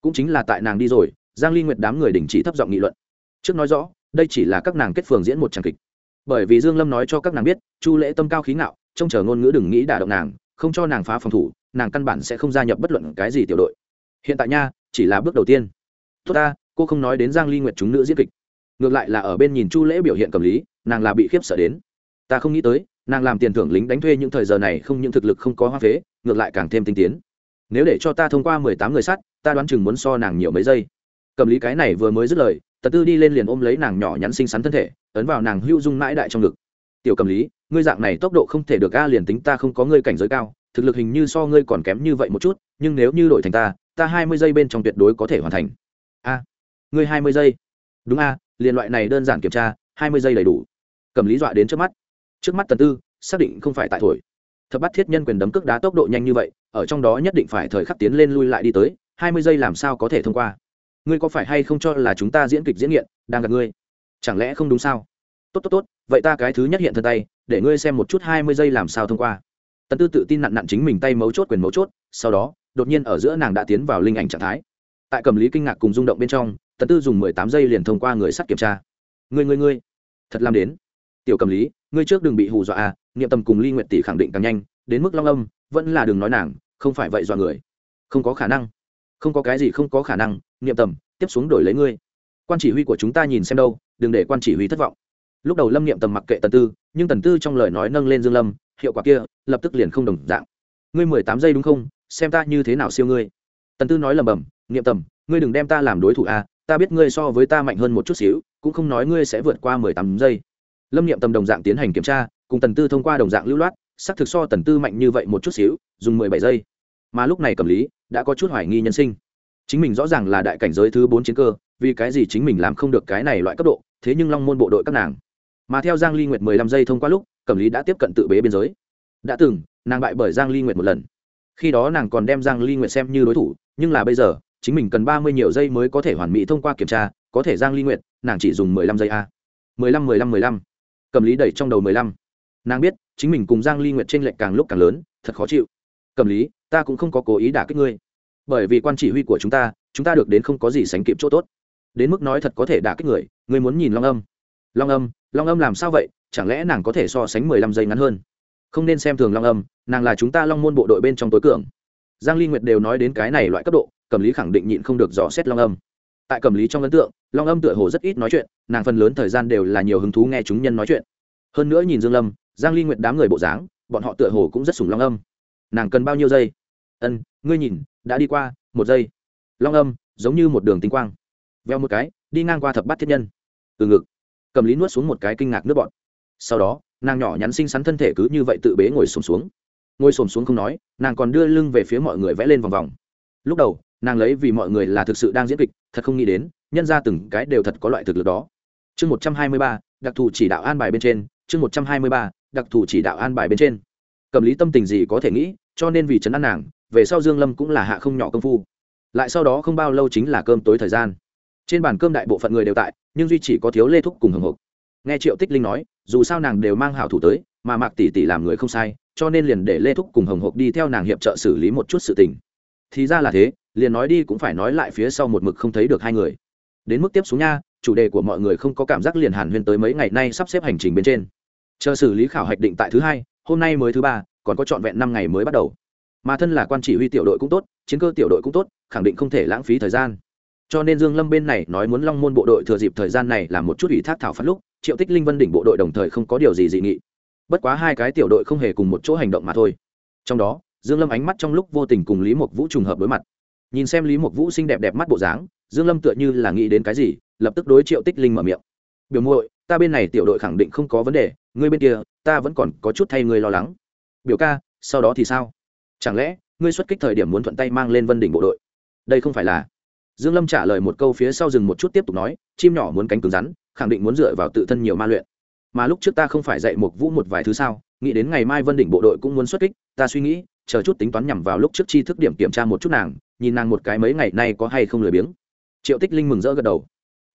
Cũng chính là tại nàng đi rồi, giang ly nguyệt đám người đình chỉ thấp giọng nghị luận. Trước nói rõ, đây chỉ là các nàng kết phường diễn một tràng kịch. Bởi vì dương lâm nói cho các nàng biết, chu lễ tâm cao khí ngạo, trông chờ ngôn ngữ đừng nghĩ đả động nàng, không cho nàng phá phòng thủ, nàng căn bản sẽ không gia nhập bất luận cái gì tiểu đội. Hiện tại nha, chỉ là bước đầu tiên. Tốt ta, cô không nói đến giang ly nguyệt chúng nữ diễn kịch. Ngược lại là ở bên nhìn chu lễ biểu hiện cầm lý, nàng là bị khiếp sợ đến. Ta không nghĩ tới nàng làm tiền thưởng lính đánh thuê những thời giờ này không những thực lực không có hoa phế, ngược lại càng thêm tinh tiến. Nếu để cho ta thông qua mười tám người sắt ta đoán chừng muốn so nàng nhiều mấy giây. Cầm lý cái này vừa mới dứt lời tật tư đi lên liền ôm lấy nàng nhỏ nhắn xinh xắn thân thể, ấn vào nàng hưu dung mãi đại trong ngực. Tiểu cầm lý, ngươi dạng này tốc độ không thể được a, liền tính ta không có ngươi cảnh giới cao, thực lực hình như so ngươi còn kém như vậy một chút, nhưng nếu như đổi thành ta ta hai mươi giây bên trong tuyệt đối có thể hoàn thành. A, ngươi hai mươi giây? Đúng a, liền loại này đơn giản kiểm tra, hai mươi giây đầy đủ. Cầm lý dọa đến trước mắt trước mắt tần tư, xác định không phải tại thổi. Thập bắt thiết nhân quyền đấm cước đá tốc độ nhanh như vậy, ở trong đó nhất định phải thời khắc tiến lên lui lại đi tới, hai mươi giây làm sao có thể thông qua? Ngươi có phải hay không cho là chúng ta diễn kịch diễn nghiện, đang gặp ngươi? Chẳng lẽ không đúng sao? Tốt tốt tốt, vậy ta cái thứ nhất hiện thân tay, để ngươi xem một chút hai mươi giây làm sao thông qua. Tần tư tự tin nặn nặn chính mình tay mấu chốt quyền mấu chốt, sau đó, đột nhiên ở giữa nàng đã tiến vào linh ảnh trạng thái. Tại cầm lý kinh ngạc cùng rung động bên trong, tần tư dùng mười tám giây liền thông qua người sắt kiểm tra. Ngươi ngươi ngươi, thật làm đến tiểu cầm lý, ngươi trước đừng bị hù dọa à niệm tầm cùng ly nguyện tỷ khẳng định càng nhanh, đến mức long âm, vẫn là đừng nói nàng, không phải vậy dọa người. Không có khả năng. Không có cái gì không có khả năng, niệm tầm tiếp xuống đổi lấy ngươi. Quan chỉ huy của chúng ta nhìn xem đâu, đừng để quan chỉ huy thất vọng. Lúc đầu lâm niệm tầm mặc kệ tần tư, nhưng tần tư trong lời nói nâng lên dương lâm, hiệu quả kia, lập tức liền không đồng dạng. Ngươi mười tám giây đúng không? Xem ta như thế nào siêu ngươi. Tần tư nói lầm bầm, niệm tầm ngươi đừng đem ta làm đối thủ à ta biết ngươi so với ta mạnh hơn một chút xíu, cũng không nói ngươi sẽ vượt qua mười tám giây lâm niệm tầm đồng dạng tiến hành kiểm tra, cùng tần tư thông qua đồng dạng lưu loát sắc thực so tần tư mạnh như vậy một chút xíu, dùng mười bảy giây. Mà lúc này cầm lý đã có chút hoài nghi nhân sinh. Chính mình rõ ràng là đại cảnh giới thứ bốn chiến cơ, vì cái gì chính mình làm không được cái này loại cấp độ, thế nhưng long môn bộ đội các nàng. Mà theo giang ly nguyệt mười lăm giây thông qua lúc, cẩm lý đã tiếp cận tự bế biên giới. Đã từng, nàng bại bởi giang ly nguyệt một lần. Khi đó nàng còn đem giang ly nguyệt xem như đối thủ, nhưng là bây giờ, chính mình cần 30 nhiều giây mới có thể hoàn mỹ thông qua kiểm tra, có thể giang ly nguyệt, nàng chỉ dùng 15 giây a. 15 15 15 cầm lý đẩy trong đầu mười lăm. Nàng biết, chính mình cùng giang ly nguyệt trên lệch càng lúc càng lớn, thật khó chịu. Cầm lý, ta cũng không có cố ý đả kích ngươi. Bởi vì quan chỉ huy của chúng ta chúng ta được đến không có gì sánh kịp chỗ tốt. Đến mức nói thật có thể đả kích người người muốn nhìn long âm. Long âm long âm làm sao vậy? Chẳng lẽ nàng có thể so sánh mười lăm giây ngắn hơn? Không nên xem thường long âm, nàng là chúng ta long môn bộ đội bên trong tối cường. Giang ly nguyệt đều nói đến cái này loại cấp độ, cầm lý khẳng định nhịn không được dò xét long âm tại cầm lý trong ấn tượng, long âm tựa hồ rất ít nói chuyện, nàng phần lớn thời gian đều là nhiều hứng thú nghe chúng nhân nói chuyện. Hơn nữa nhìn dương lâm, giang ly nguyện đám người bộ dáng, bọn họ tựa hồ cũng rất sùng long âm. Nàng cần bao nhiêu giây? Ân, ngươi nhìn, đã đi qua, một giây. Long âm, giống như một đường tinh quang. Veo một cái, đi ngang qua thập bát thiết nhân. Từ ngực, cầm lý nuốt xuống một cái kinh ngạc nước bọn sau đó, nàng nhỏ nhắn xinh xắn thân thể cứ như vậy tự bế ngồi xổm xuống. Ngồi xổm xuống không nói, nàng còn đưa lưng về phía mọi người vẽ lên vòng vòng. Lúc đầu nàng lấy vì mọi người là thực sự đang diễn kịch, thật không nghĩ đến, nhân ra từng cái đều thật có loại thực lực đó. Chương một trăm hai mươi ba, đặc thù chỉ đạo an bài bên trên, chương một trăm hai mươi ba, đặc thù chỉ đạo an bài bên trên. Cầm lý tâm tình gì có thể nghĩ, cho nên vì chấn an nàng, về sau dương lâm cũng là hạ không nhỏ công phu. Lại sau đó không bao lâu chính là cơm tối thời gian. Trên bàn cơm đại bộ phận người đều tại, nhưng duy chỉ có thiếu lê thúc cùng hồng hộc. Nghe triệu tích linh nói, dù sao nàng đều mang hảo thủ tới, mà mạc tỷ tỷ làm người không sai, cho nên liền để lê thúc cùng hồng hộc đi theo nàng hiệp trợ xử lý một chút sự tình. Thì ra là thế liền nói đi cũng phải nói lại phía sau một mực không thấy được hai người. Đến mức tiếp xuống nha, chủ đề của mọi người không có cảm giác liền hàn huyên tới mấy ngày nay sắp xếp hành trình bên trên. Chờ xử lý khảo hạch định tại thứ hai, hôm nay mới thứ ba, còn có trọn vẹn năm ngày mới bắt đầu. Mà thân là quan chỉ huy tiểu đội cũng tốt, chiến cơ tiểu đội cũng tốt, khẳng định không thể lãng phí thời gian. Cho nên dương lâm bên này nói muốn long môn bộ đội thừa dịp thời gian này làm một chút ủy thác thảo phát lúc, triệu tích linh vân đỉnh bộ đội đồng thời không có điều gì dị nghị. Bất quá hai cái tiểu đội không hề cùng một chỗ hành động mà thôi. Trong đó, dương lâm ánh mắt trong lúc vô tình cùng lý mục vũ trùng hợp đối mặt nhìn xem lý mộc vũ xinh đẹp đẹp mắt bộ dáng, dương lâm tựa như là nghĩ đến cái gì, lập tức đối triệu tích linh mở miệng. Biểu muội, ta bên này tiểu đội khẳng định không có vấn đề, ngươi bên kia, ta vẫn còn có chút thay ngươi lo lắng. Biểu ca, sau đó thì sao? Chẳng lẽ, ngươi xuất kích thời điểm muốn thuận tay mang lên vân đỉnh bộ đội? Đây không phải là dương lâm trả lời một câu phía sau dừng một chút tiếp tục nói, chim nhỏ muốn cánh cứng rắn, khẳng định muốn dựa vào tự thân nhiều ma luyện. Mà lúc trước ta không phải dạy một vũ một vài thứ sao, nghĩ đến ngày mai vân đỉnh bộ đội cũng muốn xuất kích, ta suy nghĩ, chờ chút tính toán nhằm vào lúc trước chi thức điểm kiểm tra một chút nàng nhìn nàng một cái mấy ngày nay có hay không lười biếng. Triệu tích linh mừng rỡ gật đầu.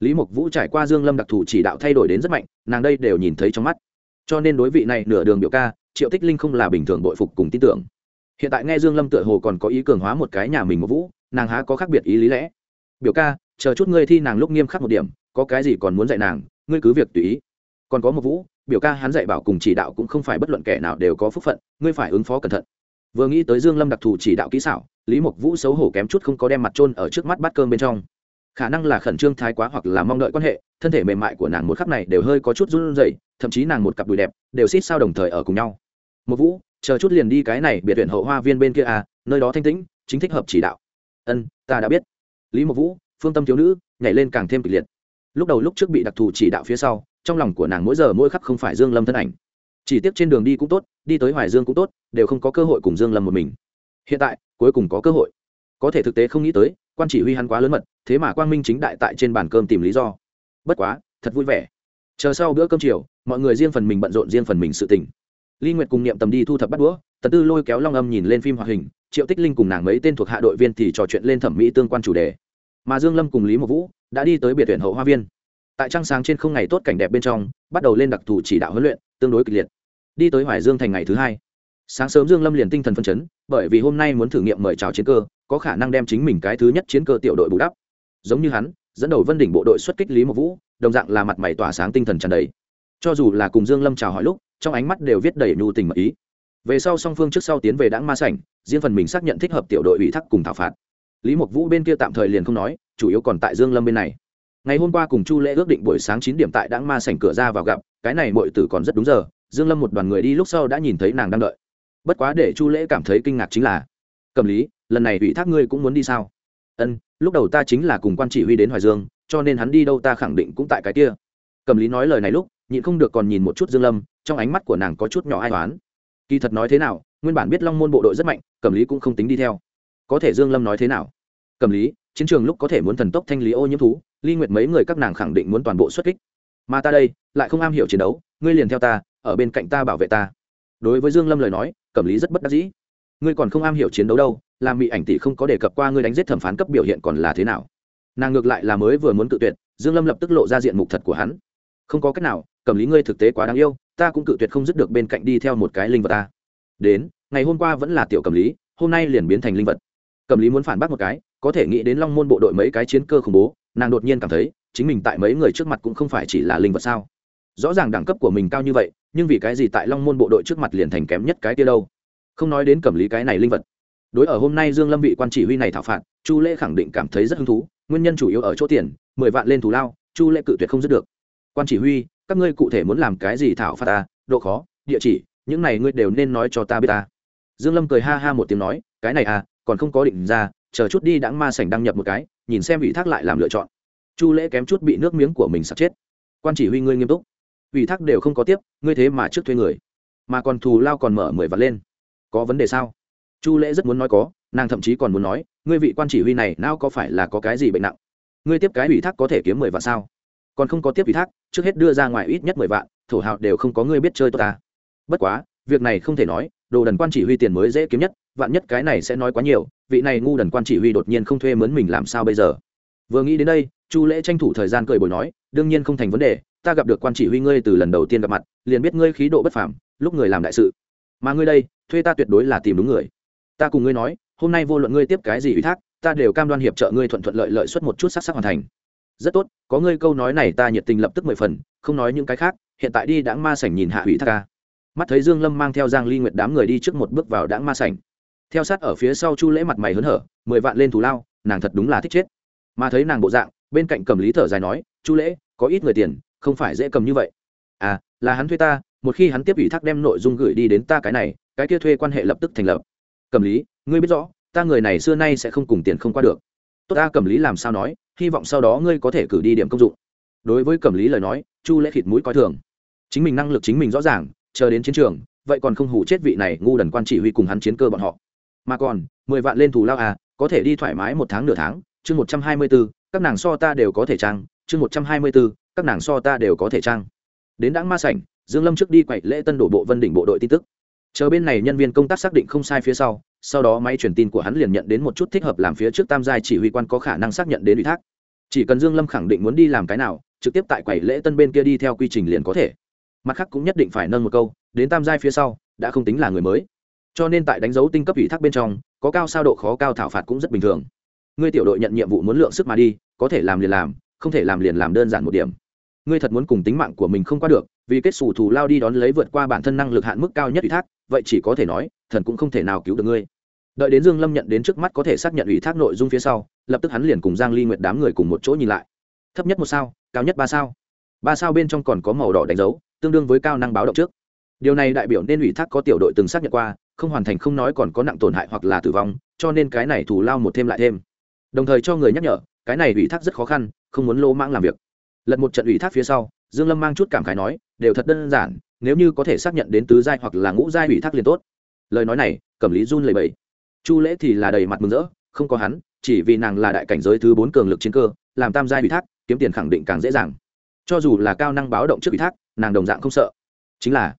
Lý mộc vũ trải qua dương lâm đặc thù chỉ đạo thay đổi đến rất mạnh, nàng đây đều nhìn thấy trong mắt. Cho nên đối vị này nửa đường biểu ca, triệu tích linh không là bình thường bội phục cùng tin tưởng. Hiện tại nghe dương lâm tựa hồ còn có ý cường hóa một cái nhà mình một vũ, nàng há có khác biệt ý lý lẽ. Biểu ca, chờ chút ngươi thi nàng lúc nghiêm khắc một điểm, có cái gì còn muốn dạy nàng, ngươi cứ việc tùy ý. Còn có một vũ, biểu ca hắn dạy bảo cùng chỉ đạo cũng không phải bất luận kẻ nào đều có phúc phận, ngươi phải ứng phó cẩn thận vừa nghĩ tới dương lâm đặc thù chỉ đạo kỹ xảo lý mộc vũ xấu hổ kém chút không có đem mặt trôn ở trước mắt bát cơm bên trong khả năng là khẩn trương thái quá hoặc là mong đợi quan hệ thân thể mềm mại của nàng một khắc này đều hơi có chút run rẩy, thậm chí nàng một cặp đùi đẹp đều xít sao đồng thời ở cùng nhau một vũ chờ chút liền đi cái này biệt viện hậu hoa viên bên kia à nơi đó thanh tĩnh chính thích hợp chỉ đạo ân, ta đã biết lý một vũ phương tâm thiếu nữ nhảy lên càng thêm kịch liệt lúc đầu lúc trước bị đặc thù chỉ đạo phía sau trong lòng của nàng mỗi giờ mỗi khắc không phải dương lâm thân ảnh chỉ tiếc trên đường đi cũng tốt, đi tới hoài dương cũng tốt, đều không có cơ hội cùng dương lâm một mình. Hiện tại, cuối cùng có cơ hội. Có thể thực tế không nghĩ tới, quan chỉ huy hắn quá lớn mật, thế mà quang minh chính đại tại trên bàn cơm tìm lý do. Bất quá, thật vui vẻ. Chờ sau bữa cơm chiều, mọi người riêng phần mình bận rộn riêng phần mình sự tình. Ly nguyệt cùng niệm tầm đi thu thập bắt đũa, tần tư lôi kéo long âm nhìn lên phim hoạt hình, triệu tích linh cùng nàng mấy tên thuộc hạ đội viên thì trò chuyện lên thẩm mỹ tương quan chủ đề. Mà dương lâm cùng lý một vũ đã đi tới biệt tuyển hậu hoa viên. Tại trăng sáng trên không ngày tốt cảnh đẹp bên trong, bắt đầu lên đặc thù chỉ đạo huấn luyện, tương đối kịch liệt đi tới hoài dương thành ngày thứ hai. Sáng sớm dương lâm liền tinh thần phân chấn, bởi vì hôm nay muốn thử nghiệm mời chào chiến cơ, có khả năng đem chính mình cái thứ nhất chiến cơ tiểu đội bù đắp. Giống như hắn, dẫn đầu vân đỉnh bộ đội xuất kích lý một vũ, đồng dạng là mặt mày tỏa sáng tinh thần tràn đầy. Cho dù là cùng dương lâm chào hỏi lúc, trong ánh mắt đều viết đầy nhu tình mật ý. Về sau song phương trước sau tiến về đãng ma sảnh, riêng phần mình xác nhận thích hợp tiểu đội ủy thác cùng thảo phạt. Lý mộc vũ bên kia tạm thời liền không nói, chủ yếu còn tại dương lâm bên này. Ngày hôm qua cùng chu lễ ước định buổi sáng chín điểm tại đãng ma sảnh cửa ra vào gặp, cái này mọi tử còn rất đúng giờ dương lâm một đoàn người đi lúc sau đã nhìn thấy nàng đang đợi. Bất quá để chu lễ cảm thấy kinh ngạc chính là, cầm lý, lần này ủy thác ngươi cũng muốn đi sao? Ân, lúc đầu ta chính là cùng quan chỉ huy đến hoài dương, cho nên hắn đi đâu ta khẳng định cũng tại cái kia. Cầm lý nói lời này lúc, nhịn không được còn nhìn một chút dương lâm, trong ánh mắt của nàng có chút nhỏ ai toán kỳ thật nói thế nào, nguyên bản biết long môn bộ đội rất mạnh, cầm lý cũng không tính đi theo. Có thể dương lâm nói thế nào? Cầm lý, chiến trường lúc có thể muốn thần tốc thanh lý ô nhiễm thú ly nguyệt mấy người các nàng khẳng định muốn toàn bộ xuất kích. Mà ta đây, lại không am hiểu chiến đấu, ngươi liền theo ta ở bên cạnh ta bảo vệ ta. Đối với dương lâm lời nói, cẩm lý rất bất đắc dĩ. Ngươi còn không am hiểu chiến đấu đâu, làm bị ảnh tỷ không có đề cập qua ngươi đánh giết thẩm phán cấp biểu hiện còn là thế nào. Nàng ngược lại là mới vừa muốn cự tuyệt, dương lâm lập tức lộ ra diện mục thật của hắn. Không có cách nào, cẩm lý ngươi thực tế quá đáng yêu, ta cũng cự tuyệt không dứt được bên cạnh đi theo một cái linh vật ta. Đến, ngày hôm qua vẫn là tiểu cẩm lý, hôm nay liền biến thành linh vật. Cẩm lý muốn phản bác một cái, có thể nghĩ đến long môn bộ đội mấy cái chiến cơ khủng bố, nàng đột nhiên cảm thấy, chính mình tại mấy người trước mặt cũng không phải chỉ là linh vật sao rõ ràng đẳng cấp của mình cao như vậy, nhưng vì cái gì tại long môn bộ đội trước mặt liền thành kém nhất cái kia đâu? Không nói đến cẩm lý cái này linh vật. Đối ở hôm nay dương lâm vị quan chỉ huy này thảo phạt, chu lễ khẳng định cảm thấy rất hứng thú, nguyên nhân chủ yếu ở chỗ tiền, mười vạn lên thù lao, chu lễ cự tuyệt không dứt được. Quan chỉ huy, các ngươi cụ thể muốn làm cái gì thảo phạt ta? Độ khó, địa chỉ, những này ngươi đều nên nói cho ta biết ta. Dương lâm cười ha ha một tiếng nói, cái này à còn không có định ra, chờ chút đi đãng ma sảnh đăng nhập một cái, nhìn xem ủy thác lại làm lựa chọn. Chu lễ kém chút bị nước miếng của mình sắp chết. Quan chỉ huy ngươi nghiêm túc ủy thác đều không có tiếp, ngươi thế mà trước thuê người. Mà còn thù lao còn mở mười vạt lên. Có vấn đề sao? Chu lễ rất muốn nói có, nàng thậm chí còn muốn nói, ngươi vị quan chỉ huy này nào có phải là có cái gì bệnh nặng? Ngươi tiếp cái ủy thác có thể kiếm mười vạn sao? Còn không có tiếp ủy thác, trước hết đưa ra ngoài ít nhất mười vạn, thổ hào đều không có ngươi biết chơi tốt ta. Bất quá, việc này không thể nói, đồ đần quan chỉ huy tiền mới dễ kiếm nhất, vạn nhất cái này sẽ nói quá nhiều, vị này ngu đần quan chỉ huy đột nhiên không thuê mướn mình làm sao bây giờ? Vừa nghĩ đến đây, chu lễ tranh thủ thời gian cười bồi nói, đương nhiên không thành vấn đề ta gặp được quan chỉ huy ngươi từ lần đầu tiên gặp mặt, liền biết ngươi khí độ bất phàm, lúc người làm đại sự. Mà ngươi đây, thuê ta tuyệt đối là tìm đúng người. Ta cùng ngươi nói, hôm nay vô luận ngươi tiếp cái gì ủy thác, ta đều cam đoan hiệp trợ ngươi thuận thuận lợi lợi suất một chút sắc sắc hoàn thành. Rất tốt, có ngươi câu nói này ta nhiệt tình lập tức mười phần, không nói những cái khác, hiện tại đi đãng ma sảnh nhìn hạ ủy thác ca. Mắt thấy dương lâm mang theo giang ly nguyệt đám người đi trước một bước vào đãng ma sảnh. Theo sát ở phía sau chu lễ mặt mày hớn hở, mười vạn lên thù lao, nàng thật đúng là thích chết. Mà thấy nàng bộ dạng, bên cạnh cầm lý thở dài nói, chu lễ, có ít người tiền không phải dễ cầm như vậy. À là hắn thuê ta, một khi hắn tiếp ủy thác đem nội dung gửi đi đến ta cái này, cái kia thuê quan hệ lập tức thành lập. Cầm lý, ngươi biết rõ, ta người này xưa nay sẽ không cùng tiền không qua được. Tốt, ta cầm lý làm sao nói, hy vọng sau đó ngươi có thể cử đi điểm công dụng. Đối với cầm lý lời nói, chu lễ khịt mũi coi thường. Chính mình năng lực chính mình rõ ràng, chờ đến chiến trường, vậy còn không hủ chết vị này ngu đần quan chỉ huy cùng hắn chiến cơ bọn họ. Mà còn, mười vạn lên thù lao à có thể đi thoải mái một tháng nửa tháng, chương một trăm hai mươi b ố các nàng so ta đều có thể trang, chương một trăm hai mươi b ố các nàng so ta đều có thể trang. Đến đáng ma sảnh, dương lâm trước đi quậy lễ tân đổ bộ vân đỉnh bộ đội tin tức. Chờ bên này nhân viên công tác xác định không sai phía sau sau đó máy truyền tin của hắn liền nhận đến một chút thích hợp làm phía trước tam giai chỉ huy quan có khả năng xác nhận đến ủy thác. Chỉ cần dương lâm khẳng định muốn đi làm cái nào, trực tiếp tại quầy lễ tân bên kia đi theo quy trình liền có thể. Mặt khác cũng nhất định phải nâng một câu, đến tam giai phía sau, đã không tính là người mới. Cho nên tại đánh dấu tinh cấp ủy thác bên trong, có cao sao độ khó cao thảo phạt cũng rất bình thường. Ngươi tiểu đội nhận nhiệm vụ muốn lượng sức mà đi, có thể làm liền làm, không thể làm liền làm đơn giản một điểm ngươi thật muốn cùng tính mạng của mình không qua được, vì kết xù thù lao đi đón lấy vượt qua bản thân năng lực hạn mức cao nhất ủy thác, vậy chỉ có thể nói, thần cũng không thể nào cứu được ngươi. Đợi đến dương lâm nhận đến trước mắt có thể xác nhận ủy thác nội dung phía sau, lập tức hắn liền cùng giang ly nguyệt đám người cùng một chỗ nhìn lại. Thấp nhất một sao, cao nhất ba sao. Ba sao bên trong còn có màu đỏ đánh dấu, tương đương với cao năng báo động trước. Điều này đại biểu nên ủy thác có tiểu đội từng xác nhận qua, không hoàn thành không nói còn có nặng tổn hại hoặc là tử vong, cho nên cái này thù lao một thêm lại thêm. Đồng thời cho người nhắc nhở, cái này ủy thác rất khó khăn, không muốn lô mãng làm việc lật một trận ủy thác phía sau, dương lâm mang chút cảm khái nói, đều thật đơn giản, nếu như có thể xác nhận đến tứ giai hoặc là ngũ giai ủy thác liền tốt. Lời nói này, cẩm lý run lẩy bẩy. Chu lễ thì là đầy mặt mừng rỡ, không có hắn, chỉ vì nàng là đại cảnh giới thứ bốn cường lực chiến cơ, làm tam giai ủy thác, kiếm tiền khẳng định càng dễ dàng. Cho dù là cao năng báo động trước ủy thác, nàng đồng dạng không sợ. Chính là,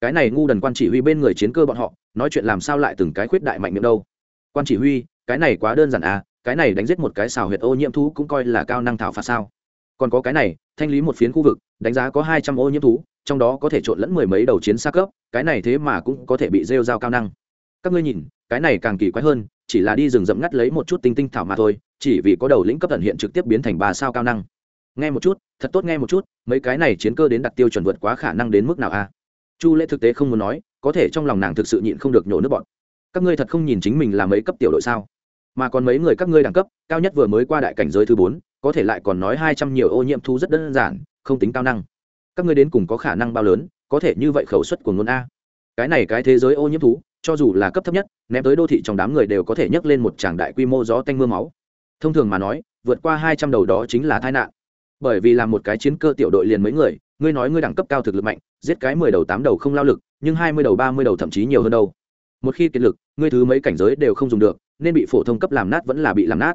cái này ngu đần quan chỉ huy bên người chiến cơ bọn họ, nói chuyện làm sao lại từng cái khuyết đại mạnh miệng đâu. Quan chỉ huy, cái này quá đơn giản à cái này đánh giết một cái xào huyệt ô nhiễm thú cũng coi là cao năng thảo phạt sao còn có cái này, thanh lý một phiến khu vực, đánh giá có hai trăm ô nhiễm thú, trong đó có thể trộn lẫn mười mấy đầu chiến xa cấp, cái này thế mà cũng có thể bị rêu dao cao năng. Các ngươi nhìn, cái này càng kỳ quái hơn, chỉ là đi rừng rậm ngắt lấy một chút tinh tinh thảo mà thôi, chỉ vì có đầu lĩnh cấp tận hiện trực tiếp biến thành ba sao cao năng. Nghe một chút, thật tốt nghe một chút, mấy cái này chiến cơ đến đặt tiêu chuẩn vượt quá khả năng đến mức nào a? Chu lễ thực tế không muốn nói, có thể trong lòng nàng thực sự nhịn không được nhổ nước bọn các ngươi thật không nhìn chính mình là mấy cấp tiểu đội sao? Mà còn mấy người các ngươi đẳng cấp, cao nhất vừa mới qua đại cảnh giới thứ bốn có thể lại còn nói hai trăm nhiều ô nhiễm thu rất đơn giản, không tính cao năng. Các ngươi đến cùng có khả năng bao lớn, có thể như vậy khẩu suất của ngôn a. Cái này cái thế giới ô nhiễm thú, cho dù là cấp thấp nhất, ném tới đô thị trong đám người đều có thể nhấc lên một tràng đại quy mô gió tanh mưa máu. Thông thường mà nói, vượt qua hai trăm đầu đó chính là tai nạn. Bởi vì là một cái chiến cơ tiểu đội liền mấy người, ngươi nói ngươi đẳng cấp cao thực lực mạnh, giết cái mười đầu tám đầu không lao lực, nhưng hai mươi đầu ba mươi đầu thậm chí nhiều hơn đâu. Một khi kiệt lực, ngươi thứ mấy cảnh giới đều không dùng được, nên bị phổ thông cấp làm nát vẫn là bị làm nát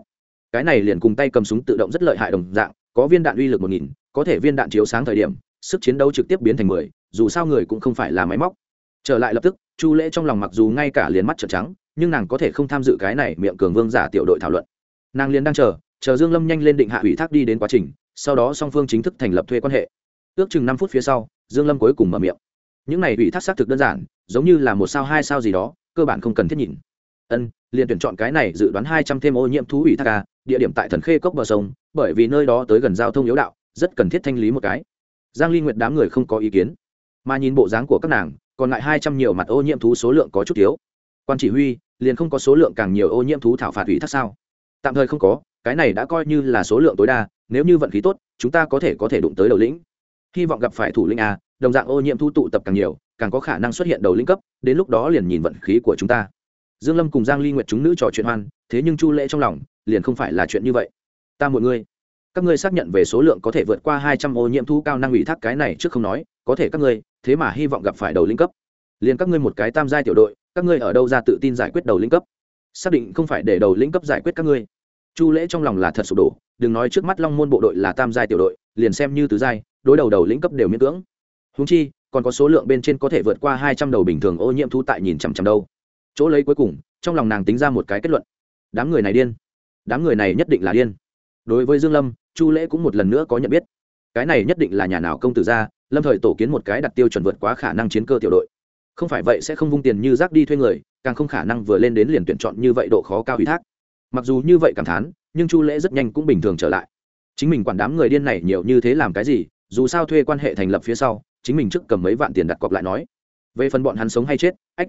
cái này liền cùng tay cầm súng tự động rất lợi hại đồng dạng, có viên đạn uy lực một nghìn, có thể viên đạn chiếu sáng thời điểm, sức chiến đấu trực tiếp biến thành mười, dù sao người cũng không phải là máy móc. Trở lại lập tức, chu lễ trong lòng mặc dù ngay cả liền mắt trợn trắng, nhưng nàng có thể không tham dự cái này miệng cường vương giả tiểu đội thảo luận. Nàng liền đang chờ chờ dương lâm nhanh lên định hạ ủy thác đi đến quá trình, sau đó song phương chính thức thành lập thuê quan hệ. Ước chừng năm phút phía sau, dương lâm cuối cùng mở miệng. Những này ủy thác xác thực đơn giản, giống như là một sao hai sao gì đó, cơ bản không cần thiết nhìn. Ân liền tuyển chọn cái này dự đoán hai trăm thêm ô nhiễm thú ủy thác ca địa điểm tại thần khê cốc bờ sông, bởi vì nơi đó tới gần giao thông yếu đạo, rất cần thiết thanh lý một cái. Giang ly nguyệt đám người không có ý kiến, mà nhìn bộ dáng của các nàng, còn lại hai trăm nhiều mặt ô nhiễm thú số lượng có chút thiếu. Quan chỉ huy, liền không có số lượng càng nhiều ô nhiễm thú thảo phạt ủy thác sao? Tạm thời không có, cái này đã coi như là số lượng tối đa, nếu như vận khí tốt, chúng ta có thể có thể đụng tới đầu lĩnh. Hy vọng gặp phải thủ lĩnh a, đồng dạng ô nhiễm thú tụ tập càng nhiều, càng có khả năng xuất hiện đầu lĩnh cấp, đến lúc đó liền nhìn vận khí của chúng ta dương lâm cùng giang ly nguyệt chúng nữ trò chuyện hoan, thế nhưng chu lễ trong lòng liền không phải là chuyện như vậy. Ta mọi người các ngươi xác nhận về số lượng có thể vượt qua 200 ô nhiễm thu cao năng ủy thác cái này trước không nói, có thể các ngươi, thế mà hy vọng gặp phải đầu lĩnh cấp. Liền các ngươi một cái tam giai tiểu đội, các ngươi ở đâu ra tự tin giải quyết đầu lĩnh cấp? Xác định không phải để đầu lĩnh cấp giải quyết các ngươi. Chu lễ trong lòng là thật sụp đổ, đừng nói trước mắt long môn bộ đội là tam giai tiểu đội, liền xem như tứ giai, đối đầu đầu lĩnh cấp đều miễn cưỡng. Húng chi, còn có số lượng bên trên có thể vượt qua hai trăm đầu bình thường ô nhiễm thú tại nhìn chằm chằm đâu chỗ lấy cuối cùng, trong lòng nàng tính ra một cái kết luận. Đám người này điên. Đám người này nhất định là điên. Đối với dương lâm, chu lễ cũng một lần nữa có nhận biết. Cái này nhất định là nhà nào công tử ra, lâm thời tổ kiến một cái đặt tiêu chuẩn vượt quá khả năng chiến cơ tiểu đội. Không phải vậy sẽ không vung tiền như rác đi thuê người, càng không khả năng vừa lên đến liền tuyển chọn như vậy độ khó cao ủy thác. Mặc dù như vậy cảm thán, nhưng chu lễ rất nhanh cũng bình thường trở lại. Chính mình quản đám người điên này nhiều như thế làm cái gì, dù sao thuê quan hệ thành lập phía sau, chính mình trước cầm mấy vạn tiền đặt cọc lại nói. Về phần bọn hắn sống hay chết, ách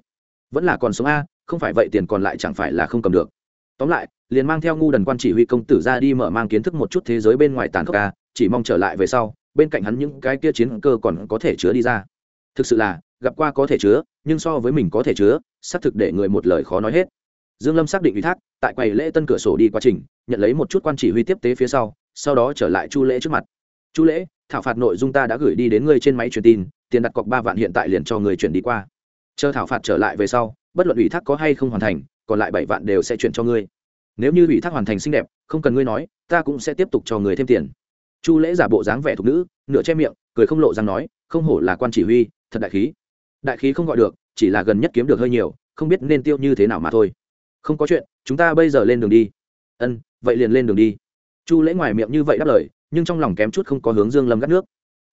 vẫn là còn sống a, không phải vậy tiền còn lại chẳng phải là không cầm được. Tóm lại, liền mang theo ngu đần quan chỉ huy công tử ra đi mở mang kiến thức một chút thế giới bên ngoài tàn khốc a, chỉ mong trở lại về sau, bên cạnh hắn những cái kia chiến cơ còn có thể chứa đi ra. Thực sự là, gặp qua có thể chứa, nhưng so với mình có thể chứa, xác thực để người một lời khó nói hết. Dương lâm xác định ủy thác, tại quầy lễ tân cửa sổ đi quá trình, nhận lấy một chút quan chỉ huy tiếp tế phía sau sau đó trở lại chu lễ trước mặt. Chu lễ, thảo phạt nội dung ta đã gửi đi đến ngươi trên máy truyền tin, tiền đặt cọc ba vạn hiện tại liền cho người chuyển đi qua chờ thảo phạt trở lại về sau, bất luận ủy thác có hay không hoàn thành, còn lại bảy vạn đều sẽ chuyển cho ngươi. Nếu như ủy thác hoàn thành xinh đẹp, không cần ngươi nói, ta cũng sẽ tiếp tục cho người thêm tiền. Chu lễ giả bộ dáng vẻ thục nữ, nửa che miệng, cười không lộ răng nói, không hổ là quan chỉ huy, thật đại khí. Đại khí không gọi được, chỉ là gần nhất kiếm được hơi nhiều, không biết nên tiêu như thế nào mà thôi. Không có chuyện, chúng ta bây giờ lên đường đi. Ân, vậy liền lên đường đi. Chu lễ ngoài miệng như vậy đáp lời, nhưng trong lòng kém chút không có hướng dương lâm gắt nước.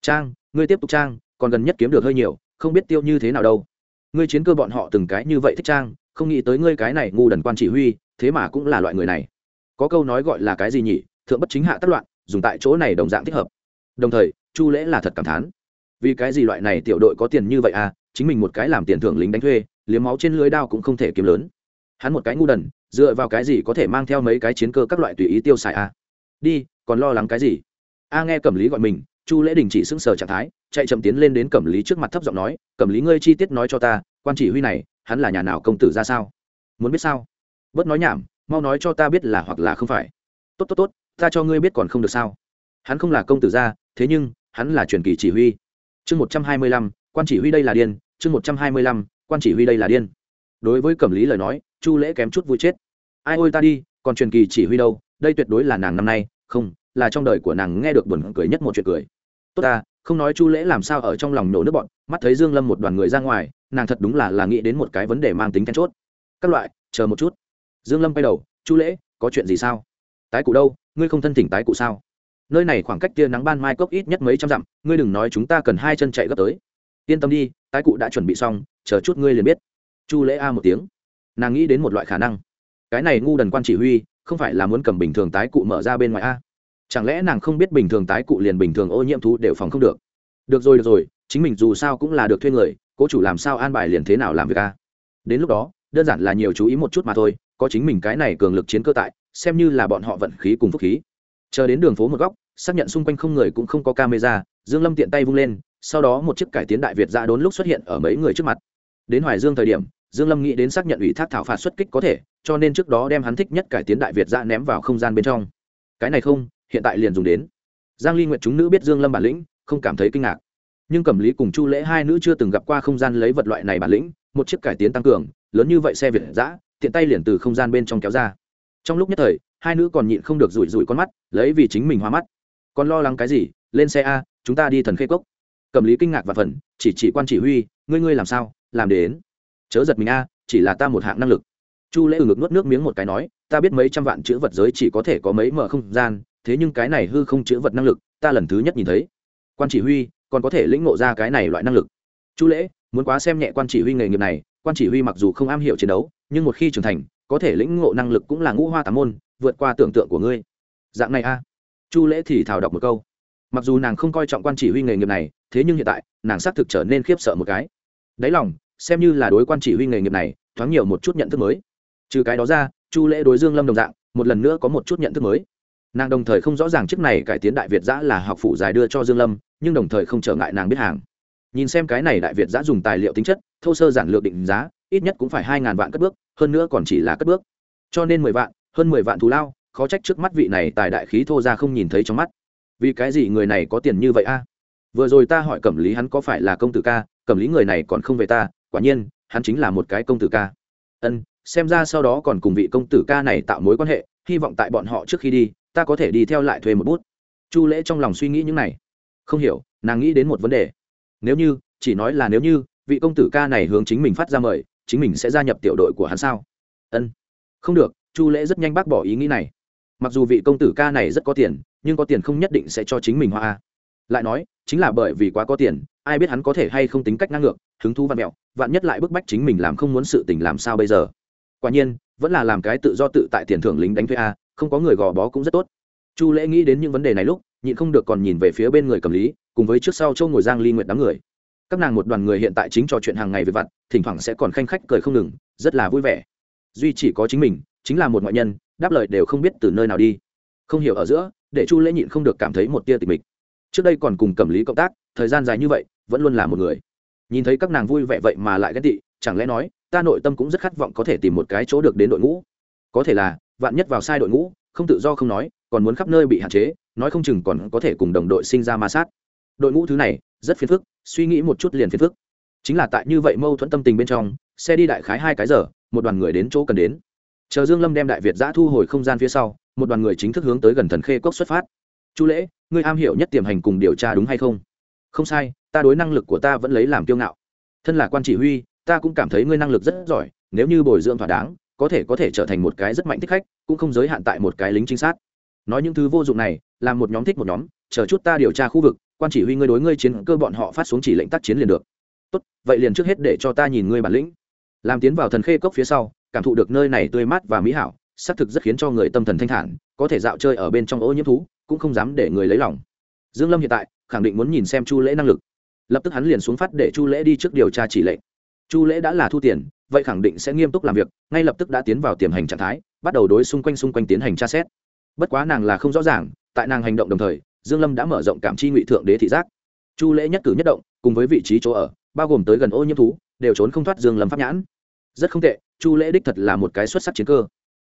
Trang, ngươi tiếp tục trang, còn gần nhất kiếm được hơi nhiều, không biết tiêu như thế nào đâu ngươi chiến cơ bọn họ từng cái như vậy thích trang, không nghĩ tới ngươi cái này ngu đần quan chỉ huy, thế mà cũng là loại người này. Có câu nói gọi là cái gì nhỉ? Thượng bất chính hạ tất loạn, dùng tại chỗ này đồng dạng thích hợp. Đồng thời, chu lễ là thật cảm thán. Vì cái gì loại này tiểu đội có tiền như vậy à? Chính mình một cái làm tiền thưởng lính đánh thuê, liếm máu trên lưới đao cũng không thể kiếm lớn. Hắn một cái ngu đần, dựa vào cái gì có thể mang theo mấy cái chiến cơ các loại tùy ý tiêu xài à? đi, còn lo lắng cái gì? A nghe cẩm lý gọi mình, chu lễ đình chỉ sững sờ trạng thái chạy chậm tiến lên đến cẩm lý trước mặt thấp giọng nói, cẩm lý ngươi chi tiết nói cho ta, quan chỉ huy này, hắn là nhà nào công tử ra sao? Muốn biết sao? Bớt nói nhảm, mau nói cho ta biết là hoặc là không phải. Tốt tốt tốt, ta cho ngươi biết còn không được sao? Hắn không là công tử gia thế nhưng, hắn là truyền kỳ chỉ huy. Chương một trăm hai mươi lăm, quan chỉ huy đây là điên. Chương một trăm hai mươi lăm, quan chỉ huy đây là điên. Đối với cẩm lý lời nói, chu lễ kém chút vui chết. Ai ôi ta đi, còn truyền kỳ chỉ huy đâu? Đây tuyệt đối là nàng năm nay, không, là trong đời của nàng nghe được buồn cười nhất một chuyện cười. Tốt ta không nói chu lễ làm sao ở trong lòng nổ nước bọn, mắt thấy dương lâm một đoàn người ra ngoài, nàng thật đúng là là nghĩ đến một cái vấn đề mang tính then chốt. Các loại, chờ một chút. Dương lâm quay đầu, chu lễ, có chuyện gì sao? Tái cụ đâu? Ngươi không thân thỉnh tái cụ sao? Nơi này khoảng cách tia nắng ban mai cốc ít nhất mấy trăm dặm, ngươi đừng nói chúng ta cần hai chân chạy gấp tới. Yên tâm đi, tái cụ đã chuẩn bị xong, chờ chút ngươi liền biết. Chu lễ a một tiếng. Nàng nghĩ đến một loại khả năng. Cái này ngu đần quan chỉ huy, không phải là muốn cầm bình thường tái cụ mở ra bên ngoài a? Chẳng lẽ nàng không biết bình thường tái cụ liền bình thường ô nhiễm thú đều phòng không được? Được rồi được rồi, chính mình dù sao cũng là được thuê người, cố chủ làm sao an bài liền thế nào làm việc a? Đến lúc đó, đơn giản là nhiều chú ý một chút mà thôi, có chính mình cái này cường lực chiến cơ tại, xem như là bọn họ vận khí cùng phúc khí. Chờ đến đường phố một góc, xác nhận xung quanh không người cũng không có camera, dương lâm tiện tay vung lên, sau đó một chiếc cải tiến đại việt ra đốn lúc xuất hiện ở mấy người trước mặt. Đến hoài dương thời điểm, dương lâm nghĩ đến xác nhận ủy thác thảo phạt xuất kích có thể, cho nên trước đó đem hắn thích nhất cải tiến đại việt ra ném vào không gian bên trong. Cái này không hiện tại liền dùng đến. Giang ly nguyện chúng nữ biết dương lâm bản lĩnh, không cảm thấy kinh ngạc. Nhưng cẩm lý cùng chu lễ hai nữ chưa từng gặp qua không gian lấy vật loại này bản lĩnh, một chiếc cải tiến tăng cường, lớn như vậy xe việt giã tiện tay liền từ không gian bên trong kéo ra. Trong lúc nhất thời, hai nữ còn nhịn không được rủi rủi con mắt, lấy vì chính mình hoa mắt. Còn lo lắng cái gì? Lên xe a, chúng ta đi thần khê cốc. Cẩm lý kinh ngạc và phần chỉ chỉ quan chỉ huy, ngươi ngươi làm sao? Làm đến. Chớ giật mình a, chỉ là ta một hạng năng lực. Chu lễ ừ ngực nuốt nước miếng một cái nói, ta biết mấy trăm vạn chữ vật giới chỉ có thể có mấy mở không gian thế nhưng cái này hư không chữ vật năng lực, ta lần thứ nhất nhìn thấy. Quan chỉ huy, còn có thể lĩnh ngộ ra cái này loại năng lực. Chu lễ, muốn quá xem nhẹ quan chỉ huy nghề nghiệp này, quan chỉ huy mặc dù không am hiểu chiến đấu, nhưng một khi trưởng thành, có thể lĩnh ngộ năng lực cũng là ngũ hoa tám môn, vượt qua tưởng tượng của ngươi. Dạng này a. Chu lễ thì thảo đọc một câu. Mặc dù nàng không coi trọng quan chỉ huy nghề nghiệp này, thế nhưng hiện tại, nàng xác thực trở nên khiếp sợ một cái. Đáy lòng, xem như là đối quan chỉ huy nghề nghiệp này, thoáng nhiều một chút nhận thức mới. Trừ cái đó ra, chu lễ đối dương lâm đồng dạng, một lần nữa có một chút nhận thức mới nàng đồng thời không rõ ràng chiếc này cải tiến đại việt giã là học phụ giải đưa cho dương lâm, nhưng đồng thời không trở ngại nàng biết hàng. Nhìn xem cái này đại việt giã dùng tài liệu tính chất, thô sơ giản lược định giá, ít nhất cũng phải hai ngàn vạn cất bước, hơn nữa còn chỉ là cất bước. Cho nên mười vạn, hơn mười vạn thù lao, khó trách trước mắt vị này tài đại khí thô ra không nhìn thấy trong mắt. Vì cái gì người này có tiền như vậy a? Vừa rồi ta hỏi cẩm lý hắn có phải là công tử ca, cẩm lý người này còn không về ta, quả nhiên, hắn chính là một cái công tử ca. Ân, xem ra sau đó còn cùng vị công tử ca này tạo mối quan hệ, hy vọng tại bọn họ trước khi đi ta có thể đi theo lại thuê một bút. Chu lễ trong lòng suy nghĩ những này. Không hiểu, nàng nghĩ đến một vấn đề. Nếu như, chỉ nói là nếu như, vị công tử ca này hướng chính mình phát ra mời, chính mình sẽ gia nhập tiểu đội của hắn sao? Ân. Không được, chu lễ rất nhanh bác bỏ ý nghĩ này. Mặc dù vị công tử ca này rất có tiền, nhưng có tiền không nhất định sẽ cho chính mình hoa. Lại nói, chính là bởi vì quá có tiền, ai biết hắn có thể hay không tính cách năng ngược, hứng thú văn mẹo vạn nhất lại bức bách chính mình làm không muốn sự tình làm sao bây giờ? Quả nhiên, vẫn là làm cái tự do tự tại tiền thưởng lính đánh thuê a không có người gò bó cũng rất tốt. Chu lễ nghĩ đến những vấn đề này lúc, nhịn không được còn nhìn về phía bên người cầm lý, cùng với trước sau châu ngồi giang ly nguyệt đám người. Các nàng một đoàn người hiện tại chính trò chuyện hàng ngày về vặt, thỉnh thoảng sẽ còn khanh khách cười không ngừng, rất là vui vẻ. Duy chỉ có chính mình, chính là một ngoại nhân, đáp lời đều không biết từ nơi nào đi. Không hiểu ở giữa, để chu lễ nhịn không được cảm thấy một tia tịch mịch. Trước đây còn cùng cầm lý cộng tác, thời gian dài như vậy, vẫn luôn là một người. Nhìn thấy các nàng vui vẻ vậy mà lại ghét tị, chẳng lẽ nói, ta nội tâm cũng rất khát vọng có thể tìm một cái chỗ được đến đội ngũ? Có thể là vạn nhất vào sai đội ngũ, không tự do không nói, còn muốn khắp nơi bị hạn chế, nói không chừng còn có thể cùng đồng đội sinh ra ma sát. Đội ngũ thứ này, rất phiền phức, suy nghĩ một chút liền phiền phức. Chính là tại như vậy mâu thuẫn tâm tình bên trong, xe đi đại khái hai cái giờ, một đoàn người đến chỗ cần đến. Chờ dương lâm đem đại việt giã thu hồi không gian phía sau, một đoàn người chính thức hướng tới gần thần khê cốc xuất phát. Chu lễ, ngươi am hiểu nhất tiềm hành cùng điều tra đúng hay không? Không sai, ta đối năng lực của ta vẫn lấy làm kiêu ngạo. Thân là quan chỉ huy, ta cũng cảm thấy ngươi năng lực rất giỏi, nếu như bồi dưỡng thỏa đáng có thể có thể trở thành một cái rất mạnh thích khách, cũng không giới hạn tại một cái lính trinh sát. Nói những thứ vô dụng này, làm một nhóm thích một nhóm, chờ chút ta điều tra khu vực, quan chỉ huy ngươi đối ngươi chiến cơ bọn họ phát xuống chỉ lệnh tác chiến liền được. Tốt, vậy liền trước hết để cho ta nhìn ngươi bản lĩnh. Làm tiến vào thần khê cốc phía sau, cảm thụ được nơi này tươi mát và mỹ hảo, xác thực rất khiến cho người tâm thần thanh thản, có thể dạo chơi ở bên trong ô nhiễm thú, cũng không dám để người lấy lòng. Dương lâm hiện tại, khẳng định muốn nhìn xem chu lễ năng lực. Lập tức hắn liền xuống phát để chu lễ đi trước điều tra chỉ lệnh. Chu lễ đã là thu tiền vậy khẳng định sẽ nghiêm túc làm việc, ngay lập tức đã tiến vào tiềm hành trạng thái, bắt đầu đối xung quanh xung quanh tiến hành tra xét. Bất quá nàng là không rõ ràng, tại nàng hành động đồng thời, dương lâm đã mở rộng cảm chi ngụy thượng đế thị giác. Chu lễ nhất cử nhất động, cùng với vị trí chỗ ở, bao gồm tới gần ô nhiễm thú, đều trốn không thoát dương lâm pháp nhãn. Rất không tệ, chu lễ đích thật là một cái xuất sắc chiến cơ.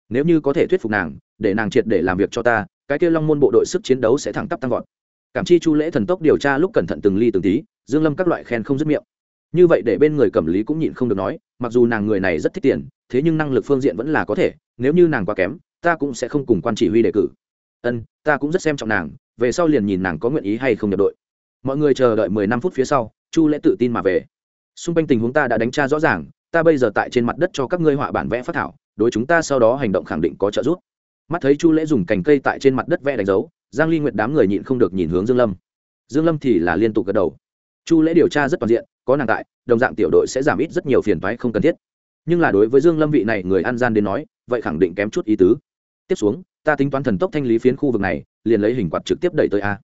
Nếu như có thể thuyết phục nàng, để nàng triệt để làm việc cho ta, cái kia long môn bộ đội sức chiến đấu sẽ thẳng tắp tăng vọt. Cảm chi chu lễ thần tốc điều tra lúc cẩn thận từng ly từng tí, dương lâm các loại khen không dứt miệng như vậy để bên người cẩm lý cũng nhịn không được nói, mặc dù nàng người này rất thích tiền, thế nhưng năng lực phương diện vẫn là có thể, nếu như nàng quá kém, ta cũng sẽ không cùng quan chỉ huy đề cử. Ân, ta cũng rất xem trọng nàng, về sau liền nhìn nàng có nguyện ý hay không nhập đội. Mọi người chờ đợi mười năm phút phía sau, chu lễ tự tin mà về. Xung quanh tình huống ta đã đánh tra rõ ràng, ta bây giờ tại trên mặt đất cho các ngươi họa bản vẽ phát thảo, đối chúng ta sau đó hành động khẳng định có trợ giúp. Mắt thấy chu lễ dùng cành cây tại trên mặt đất vẽ đánh dấu, giang ly nguyệt đám người nhịn không được nhìn hướng dương lâm. Dương lâm thì là liên tục gật đầu chu lễ điều tra rất toàn diện, có nàng tại, đồng dạng tiểu đội sẽ giảm ít rất nhiều phiền toái không cần thiết. Nhưng là đối với dương lâm vị này người ăn gian đến nói, vậy khẳng định kém chút ý tứ. Tiếp xuống, ta tính toán thần tốc thanh lý phiến khu vực này, liền lấy hình quạt trực tiếp đẩy tới a.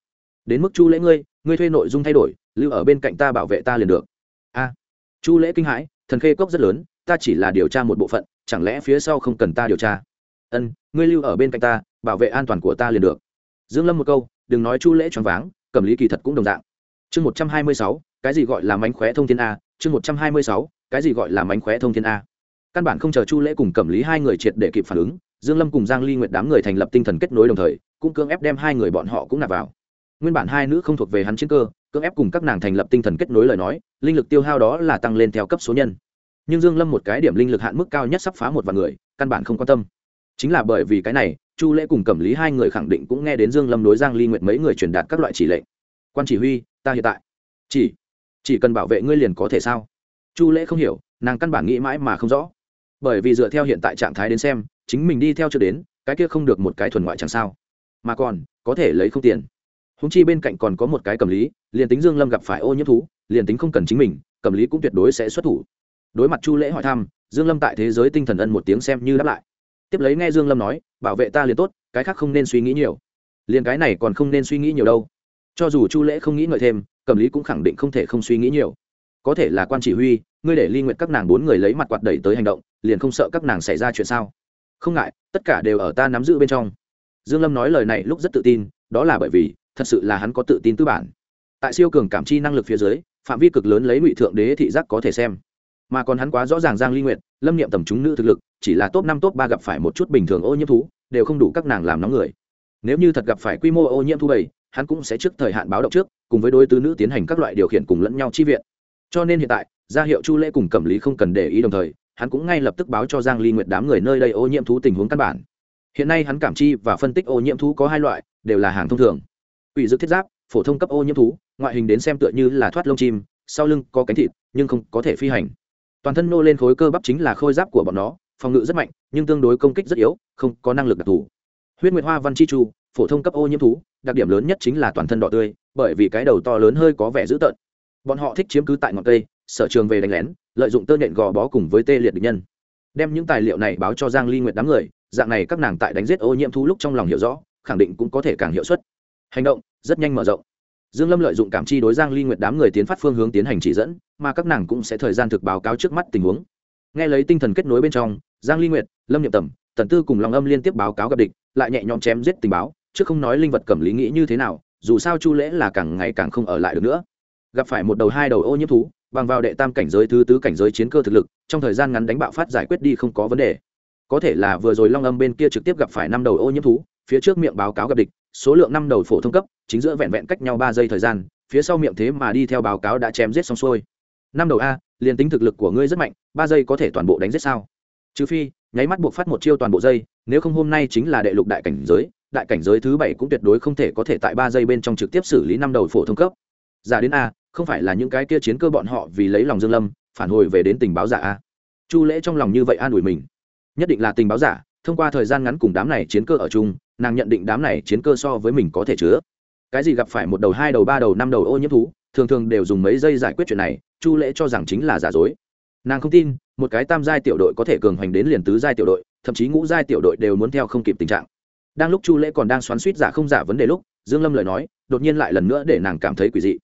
Đến mức chu lễ ngươi ngươi thuê nội dung thay đổi, lưu ở bên cạnh ta bảo vệ ta liền được. A. Chu lễ kinh hãi, thần khê cốc rất lớn, ta chỉ là điều tra một bộ phận, chẳng lẽ phía sau không cần ta điều tra? Ân, ngươi lưu ở bên cạnh ta, bảo vệ an toàn của ta liền được. Dương lâm một câu, đừng nói chu lễ choáng váng, cẩm lý kỳ thật cũng đồng dạng chương một trăm hai mươi sáu, cái gì gọi là mánh khóe thông thiên a, chương một trăm hai mươi sáu, cái gì gọi là mánh khóe thông thiên a. Căn bản không chờ chu lễ cùng cẩm lý hai người triệt để kịp phản ứng, dương lâm cùng giang ly nguyệt đám người thành lập tinh thần kết nối đồng thời, cũng cưỡng ép đem hai người bọn họ cũng nạp vào. Nguyên bản hai nữ không thuộc về hắn chiến cơ, cưỡng ép cùng các nàng thành lập tinh thần kết nối lời nói, linh lực tiêu hao đó là tăng lên theo cấp số nhân. Nhưng dương lâm một cái điểm linh lực hạn mức cao nhất sắp phá một vạn người, căn bản không quan tâm. Chính là bởi vì cái này, chu lễ cùng cẩm lý hai người khẳng định cũng nghe đến dương lâm đối giang ly nguyệt mấy người truyền đạt các loại chỉ lệnh. Quan chỉ huy ta hiện tại. Chỉ chỉ cần bảo vệ ngươi liền có thể sao? Chu lễ không hiểu, nàng căn bản nghĩ mãi mà không rõ. Bởi vì dựa theo hiện tại trạng thái đến xem, chính mình đi theo chưa đến, cái kia không được một cái thuần ngoại chẳng sao. Mà còn, có thể lấy không tiền. Húng chi bên cạnh còn có một cái cầm lý, liền tính dương lâm gặp phải ô nhiễm thú, liền tính không cần chính mình, cầm lý cũng tuyệt đối sẽ xuất thủ. Đối mặt chu lễ hỏi thăm, dương lâm tại thế giới tinh thần ân một tiếng xem như đáp lại. Tiếp lấy nghe dương lâm nói, bảo vệ ta liền tốt, cái khác không nên suy nghĩ nhiều. Liền cái này còn không nên suy nghĩ nhiều đâu cho dù chu lễ không nghĩ ngợi thêm cầm lý cũng khẳng định không thể không suy nghĩ nhiều. Có thể là quan chỉ huy, ngươi để ly nguyện các nàng bốn người lấy mặt quạt đẩy tới hành động, liền không sợ các nàng xảy ra chuyện sao? Không ngại, tất cả đều ở ta nắm giữ bên trong. Dương lâm nói lời này lúc rất tự tin, đó là bởi vì, thật sự là hắn có tự tin tư bản. Tại siêu cường cảm chi năng lực phía dưới, phạm vi cực lớn lấy ngụy thượng đế thị giác có thể xem. Mà còn hắn quá rõ ràng giang ly nguyện lâm niệm tầm chúng nữ thực lực, chỉ là top năm, top ba gặp phải một chút bình thường ô nhiễm thú, đều không đủ các nàng làm nóng người. Nếu như thật gặp phải quy mô ô nhiễm thú bảy hắn cũng sẽ trước thời hạn báo động trước, cùng với đối tứ nữ tiến hành các loại điều khiển cùng lẫn nhau chi viện. Cho nên hiện tại, gia hiệu chu lễ cùng cẩm lý không cần để ý đồng thời, hắn cũng ngay lập tức báo cho giang ly nguyệt đám người nơi đây ô nhiễm thú tình huống căn bản. Hiện nay hắn cảm chi và phân tích ô nhiễm thú có hai loại, đều là hàng thông thường. Ủy dược thiết giáp, phổ thông cấp ô nhiễm thú, ngoại hình đến xem tựa như là thoát lông chim, sau lưng có cánh thịt, nhưng không có thể phi hành. Toàn thân nô lên khối cơ bắp chính là khôi giáp của bọn nó, phòng ngự rất mạnh, nhưng tương đối công kích rất yếu, không có năng lực đặc thù. Huyết nguyệt hoa văn chi chu phổ thông cấp ô nhiễm thú, đặc điểm lớn nhất chính là toàn thân đỏ tươi, bởi vì cái đầu to lớn hơi có vẻ dữ tợn. Bọn họ thích chiếm cứ tại ngọn cây, sở trường về đánh lén, lợi dụng tơ nhện gò bó cùng với tê liệt địch nhân. Đem những tài liệu này báo cho giang ly nguyệt đám người, dạng này các nàng tại đánh giết ô nhiễm thú lúc trong lòng hiểu rõ, khẳng định cũng có thể càng hiệu suất. Hành động, rất nhanh mở rộng. Dương lâm lợi dụng cảm chi đối giang ly nguyệt đám người tiến phát phương hướng tiến hành chỉ dẫn, mà các nàng cũng sẽ thời gian thực báo cáo trước mắt tình huống. Nghe lấy tinh thần kết nối bên trong, giang ly nguyệt, lâm nhậm tầm, tần tư cùng long âm liên tiếp báo cáo gặp địch, lại nhẹ nhõm chém giết tình báo chứ không nói linh vật cẩm lý nghĩ như thế nào, dù sao chu lễ là càng ngày càng không ở lại được nữa. Gặp phải một đầu hai đầu ô nhiễm thú, bằng vào đệ tam cảnh giới thứ tứ cảnh giới chiến cơ thực lực, trong thời gian ngắn đánh bạo phát giải quyết đi không có vấn đề. Có thể là vừa rồi long âm bên kia trực tiếp gặp phải năm đầu ô nhiễm thú, phía trước miệng báo cáo gặp địch, số lượng năm đầu phổ thông cấp, chính giữa vẹn vẹn cách nhau ba giây thời gian, phía sau miệng thế mà đi theo báo cáo đã chém giết xong xuôi. Năm đầu a, liền tính thực lực của ngươi rất mạnh, ba giây có thể toàn bộ đánh giết sao? Trừ phi, nháy mắt buộc phát một chiêu toàn bộ dây nếu không hôm nay chính là đệ lục đại cảnh giới đại cảnh giới thứ bảy cũng tuyệt đối không thể có thể tại ba giây bên trong trực tiếp xử lý năm đầu phổ thông cấp. Giả đến a, không phải là những cái kia chiến cơ bọn họ vì lấy lòng dương lâm, phản hồi về đến tình báo giả a. Chu lễ trong lòng như vậy an ủi mình. Nhất định là tình báo giả, thông qua thời gian ngắn cùng đám này chiến cơ ở chung, nàng nhận định đám này chiến cơ so với mình có thể chứa. Cái gì gặp phải một đầu, hai đầu, ba đầu, năm đầu ô nhiễm thú, thường thường đều dùng mấy giây giải quyết chuyện này, chu lễ cho rằng chính là giả dối. Nàng không tin, một cái tam giai tiểu đội có thể cường hoành đến liền tứ giai tiểu đội, thậm chí ngũ giai tiểu đội đều muốn theo không kịp tình trạng đang lúc chu lễ còn đang xoắn suýt giả không giả vấn đề lúc, dương lâm lời nói, đột nhiên lại lần nữa để nàng cảm thấy quỷ dị.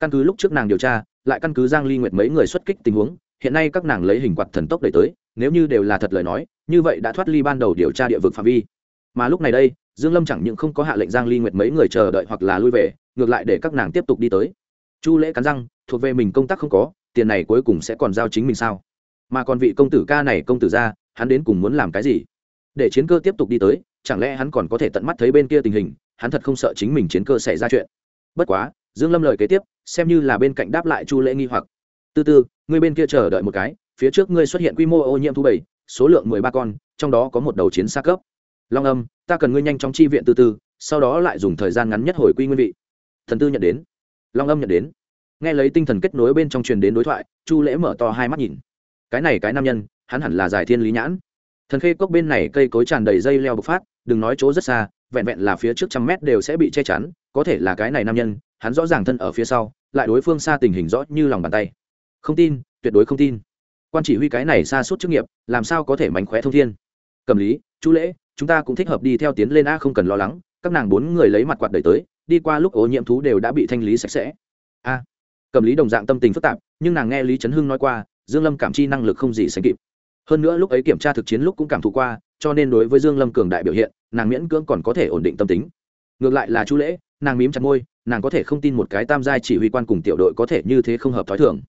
Căn cứ lúc trước nàng điều tra, lại căn cứ giang ly nguyệt mấy người xuất kích tình huống, hiện nay các nàng lấy hình quạt thần tốc đẩy tới, nếu như đều là thật lời nói, như vậy đã thoát ly ban đầu điều tra địa vực phạm vi. Mà lúc này đây, dương lâm chẳng những không có hạ lệnh giang ly nguyệt mấy người chờ đợi hoặc là lui về, ngược lại để các nàng tiếp tục đi tới. Chu lễ cắn răng, thuộc về mình công tác không có, tiền này cuối cùng sẽ còn giao chính mình sao? Mà còn vị công tử ca này công tử ra, hắn đến cùng muốn làm cái gì? Để chiến cơ tiếp tục đi tới chẳng lẽ hắn còn có thể tận mắt thấy bên kia tình hình hắn thật không sợ chính mình chiến cơ xảy ra chuyện. Bất quá dương lâm lời kế tiếp xem như là bên cạnh đáp lại chu lễ nghi hoặc. Từ từ, ngươi bên kia chờ đợi một cái phía trước ngươi xuất hiện quy mô ô nhiễm thú bảy số lượng mười ba con trong đó có một đầu chiến xa cấp. Long âm ta cần ngươi nhanh chóng chi viện từ từ, sau đó lại dùng thời gian ngắn nhất hồi quy nguyên vị. Thần tư nhận đến. Long âm nhận đến. Nghe lấy tinh thần kết nối bên trong truyền đến đối thoại chu lễ mở to hai mắt nhìn. Cái này cái nam nhân hắn hẳn là giải thiên lý nhãn thần khê cốc bên này cây cối tràn đầy dây leo bộc phát, đừng nói chỗ rất xa, vẹn vẹn là phía trước trăm mét đều sẽ bị che chắn, có thể là cái này nam nhân, hắn rõ ràng thân ở phía sau, lại đối phương xa tình hình rõ như lòng bàn tay. Không tin, tuyệt đối không tin. Quan chỉ huy cái này xa suốt chức nghiệp, làm sao có thể mánh khóe thông thiên? Cầm lý, chú lễ, chúng ta cũng thích hợp đi theo tiến lên a, không cần lo lắng, các nàng bốn người lấy mặt quạt đẩy tới, đi qua lúc ô nhiễm thú đều đã bị thanh lý sạch sẽ. A. Cầm lý đồng dạng tâm tình phức tạp, nhưng nàng nghe lý trấn hưng nói qua, dương lâm cảm chi năng lực không gì sánh kịp hơn nữa lúc ấy kiểm tra thực chiến lúc cũng cảm thụ qua, cho nên đối với dương lâm cường đại biểu hiện, nàng miễn cưỡng còn có thể ổn định tâm tính. Ngược lại là chu lễ, nàng mím chặt môi, nàng có thể không tin một cái tam giai chỉ huy quan cùng tiểu đội có thể như thế không hợp thói thường.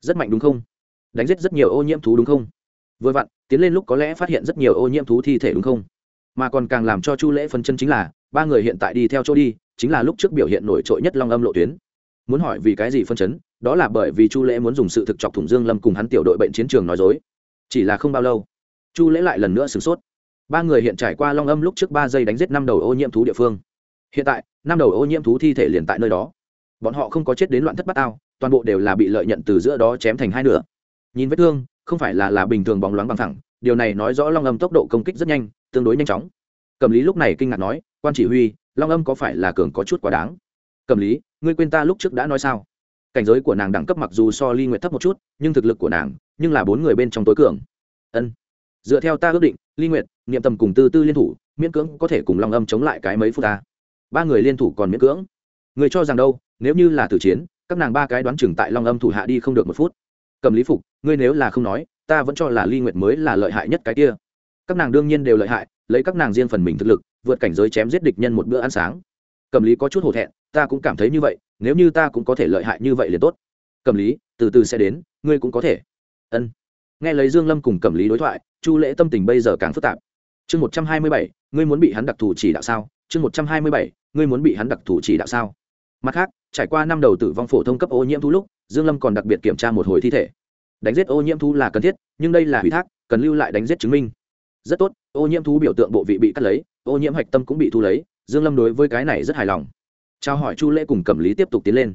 Rất mạnh đúng không? Đánh giết rất nhiều ô nhiễm thú đúng không? Vừa vặn, tiến lên lúc có lẽ phát hiện rất nhiều ô nhiễm thú thi thể đúng không? Mà còn càng làm cho chu lễ phân chân chính là, ba người hiện tại đi theo chỗ đi, chính là lúc trước biểu hiện nổi trội nhất long âm lộ tuyến. Muốn hỏi vì cái gì phân chấn, đó là bởi vì chu lễ muốn dùng sự thực chọc thủng dương lâm cùng hắn tiểu đội bệnh chiến trường nói dối chỉ là không bao lâu, chu lễ lại lần nữa sửng sốt. Ba người hiện trải qua long âm lúc trước ba giây đánh giết năm đầu ô nhiễm thú địa phương. Hiện tại, năm đầu ô nhiễm thú thi thể liền tại nơi đó. Bọn họ không có chết đến loạn thất bát ao toàn bộ đều là bị lợi nhận từ giữa đó chém thành hai nửa. Nhìn vết thương, không phải là là bình thường bóng loáng bằng thẳng, điều này nói rõ long âm tốc độ công kích rất nhanh, tương đối nhanh chóng. Cầm lý lúc này kinh ngạc nói, quan chỉ huy, long âm có phải là cường có chút quá đáng? Cầm lý, ngươi quên ta lúc trước đã nói sao? Cảnh giới của nàng đẳng cấp mặc dù so ly nguyệt thấp một chút, nhưng thực lực của nàng, nhưng là bốn người bên trong tối cường. Ân. Dựa theo ta ước định, ly nguyệt, niệm tầm cùng tư tư liên thủ, miễn cưỡng có thể cùng long âm chống lại cái mấy phút ta. Ba người liên thủ còn miễn cưỡng. Người cho rằng đâu, nếu như là tử chiến, các nàng ba cái đoán chừng tại long âm thủ hạ đi không được một phút. Cầm lý phục, ngươi nếu là không nói, ta vẫn cho là ly nguyệt mới là lợi hại nhất cái kia. Các nàng đương nhiên đều lợi hại, lấy các nàng riêng phần mình thực lực, vượt cảnh giới chém giết địch nhân một bữa ăn sáng cầm lý có chút hổ thẹn, ta cũng cảm thấy như vậy, nếu như ta cũng có thể lợi hại như vậy liền tốt. Cẩm lý, từ từ sẽ đến, ngươi cũng có thể. Ân. Nghe lấy dương lâm cùng cẩm lý đối thoại, chu lễ tâm tình bây giờ càng phức tạp. Chương một trăm hai mươi bảy, ngươi muốn bị hắn đặc thù chỉ đạo sao? Chương một trăm hai mươi bảy, ngươi muốn bị hắn đặc thù chỉ đạo sao? Mặt khác, trải qua năm đầu tử vong phổ thông cấp ô nhiễm thú lúc, dương lâm còn đặc biệt kiểm tra một hồi thi thể. Đánh giết ô nhiễm thú là cần thiết, nhưng đây là hủy thác, cần lưu lại đánh giết chứng minh. Rất tốt, ô nhiễm thú biểu tượng bộ vị bị cắt lấy, ô nhiễm hạch tâm cũng bị thu lấy dương lâm đối với cái này rất hài lòng. Trao hỏi chu lễ cùng cẩm lý tiếp tục tiến lên.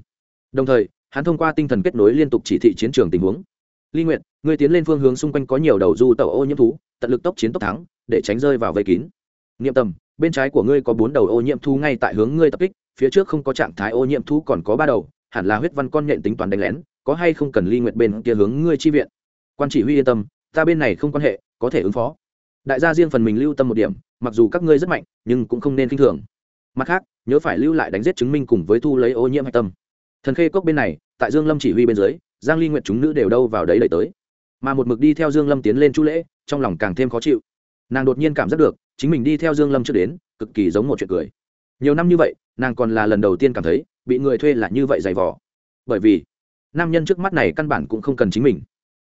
Đồng thời, hắn thông qua tinh thần kết nối liên tục chỉ thị chiến trường tình huống. Ly nguyện người tiến lên phương hướng xung quanh có nhiều đầu du tàu ô nhiễm thú, tận lực tốc chiến tốc thắng, để tránh rơi vào vây kín. Niệm tầm, bên trái của ngươi có bốn đầu ô nhiễm thú ngay tại hướng ngươi tập kích, phía trước không có trạng thái ô nhiễm thú còn có ba đầu, hẳn là huyết văn con nhện tính toán đánh lén, có hay không cần ly nguyện bên kia hướng ngươi chi viện? Quan chỉ huy yên tâm, ta bên này không quan hệ, có thể ứng phó đại gia riêng phần mình lưu tâm một điểm, mặc dù các ngươi rất mạnh, nhưng cũng không nên k i n h thường. Mặt khác, nhớ phải lưu lại đánh giết chứng minh cùng với thu lấy ô nhiễm hạch tâm. Thần khê cốc bên này, tại dương lâm chỉ huy bên dưới, giang ly nguyện chúng nữ đều đâu vào đấy đẩy tới. Mà một mực đi theo dương lâm tiến lên chu lễ, trong lòng càng thêm khó chịu. Nàng đột nhiên cảm giác được, chính mình đi theo dương lâm trước đến, cực kỳ giống một chuyện cười. Nhiều năm như vậy, nàng còn là lần đầu tiên cảm thấy, bị người thuê là như vậy dày vỏ bởi vì, nam nhân trước mắt này căn bản cũng không cần chính mình.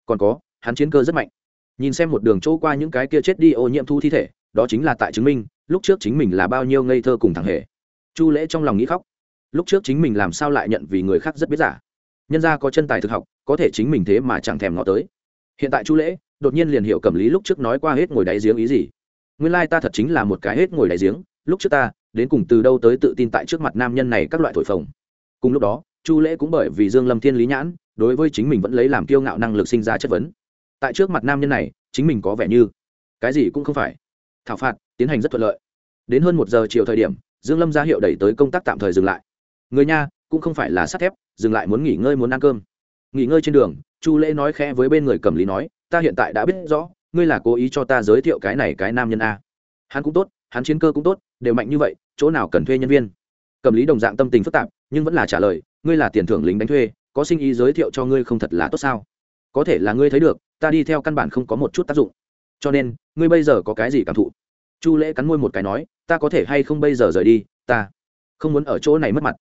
Còn có, hắn chiến cơ rất mạnh nhìn xem một đường chỗ qua những cái kia chết đi ô nhiễm thu thi thể, đó chính là tại chứng minh, lúc trước chính mình là bao nhiêu ngây thơ cùng thằng hề. Chu lễ trong lòng nghĩ khóc. Lúc trước chính mình làm sao lại nhận vì người khác rất biết giả? Nhân ra có chân tài thực học, có thể chính mình thế mà chẳng thèm ngó tới. Hiện tại chu lễ đột nhiên liền hiểu cầm lý lúc trước nói qua hết ngồi đáy giếng ý gì. Nguyên lai ta thật chính là một cái hết ngồi đáy giếng, lúc trước ta, đến cùng từ đâu tới tự tin tại trước mặt nam nhân này các loại thổi phồng. Cùng lúc đó, chu lễ cũng bởi vì dương lâm thiên lý nhãn, đối với chính mình vẫn lấy làm kiêu ngạo năng lực sinh ra chất vấn tại trước mặt nam nhân này, chính mình có vẻ như cái gì cũng không phải. Thảo phạt, tiến hành rất thuận lợi. Đến hơn một giờ chiều thời điểm, dương lâm ra hiệu đẩy tới công tác tạm thời dừng lại. Người nha, cũng không phải là sắt thép, dừng lại muốn nghỉ ngơi muốn ăn cơm. Nghỉ ngơi trên đường, chu lễ nói khẽ với bên người cầm lý nói, ta hiện tại đã biết rõ, ngươi là cố ý cho ta giới thiệu cái này cái nam nhân a. Hắn cũng tốt, hắn chiến cơ cũng tốt, đều mạnh như vậy, chỗ nào cần thuê nhân viên? Cầm lý đồng dạng tâm tình phức tạp, nhưng vẫn là trả lời, ngươi là tiền thưởng lính đánh thuê, có sinh ý giới thiệu cho ngươi không thật là tốt sao? Có thể là ngươi thấy được, ta đi theo căn bản không có một chút tác dụng. Cho nên, ngươi bây giờ có cái gì cảm thụ? Chu lễ cắn môi một cái nói, ta có thể hay không bây giờ rời đi, ta không muốn ở chỗ này mất mặt.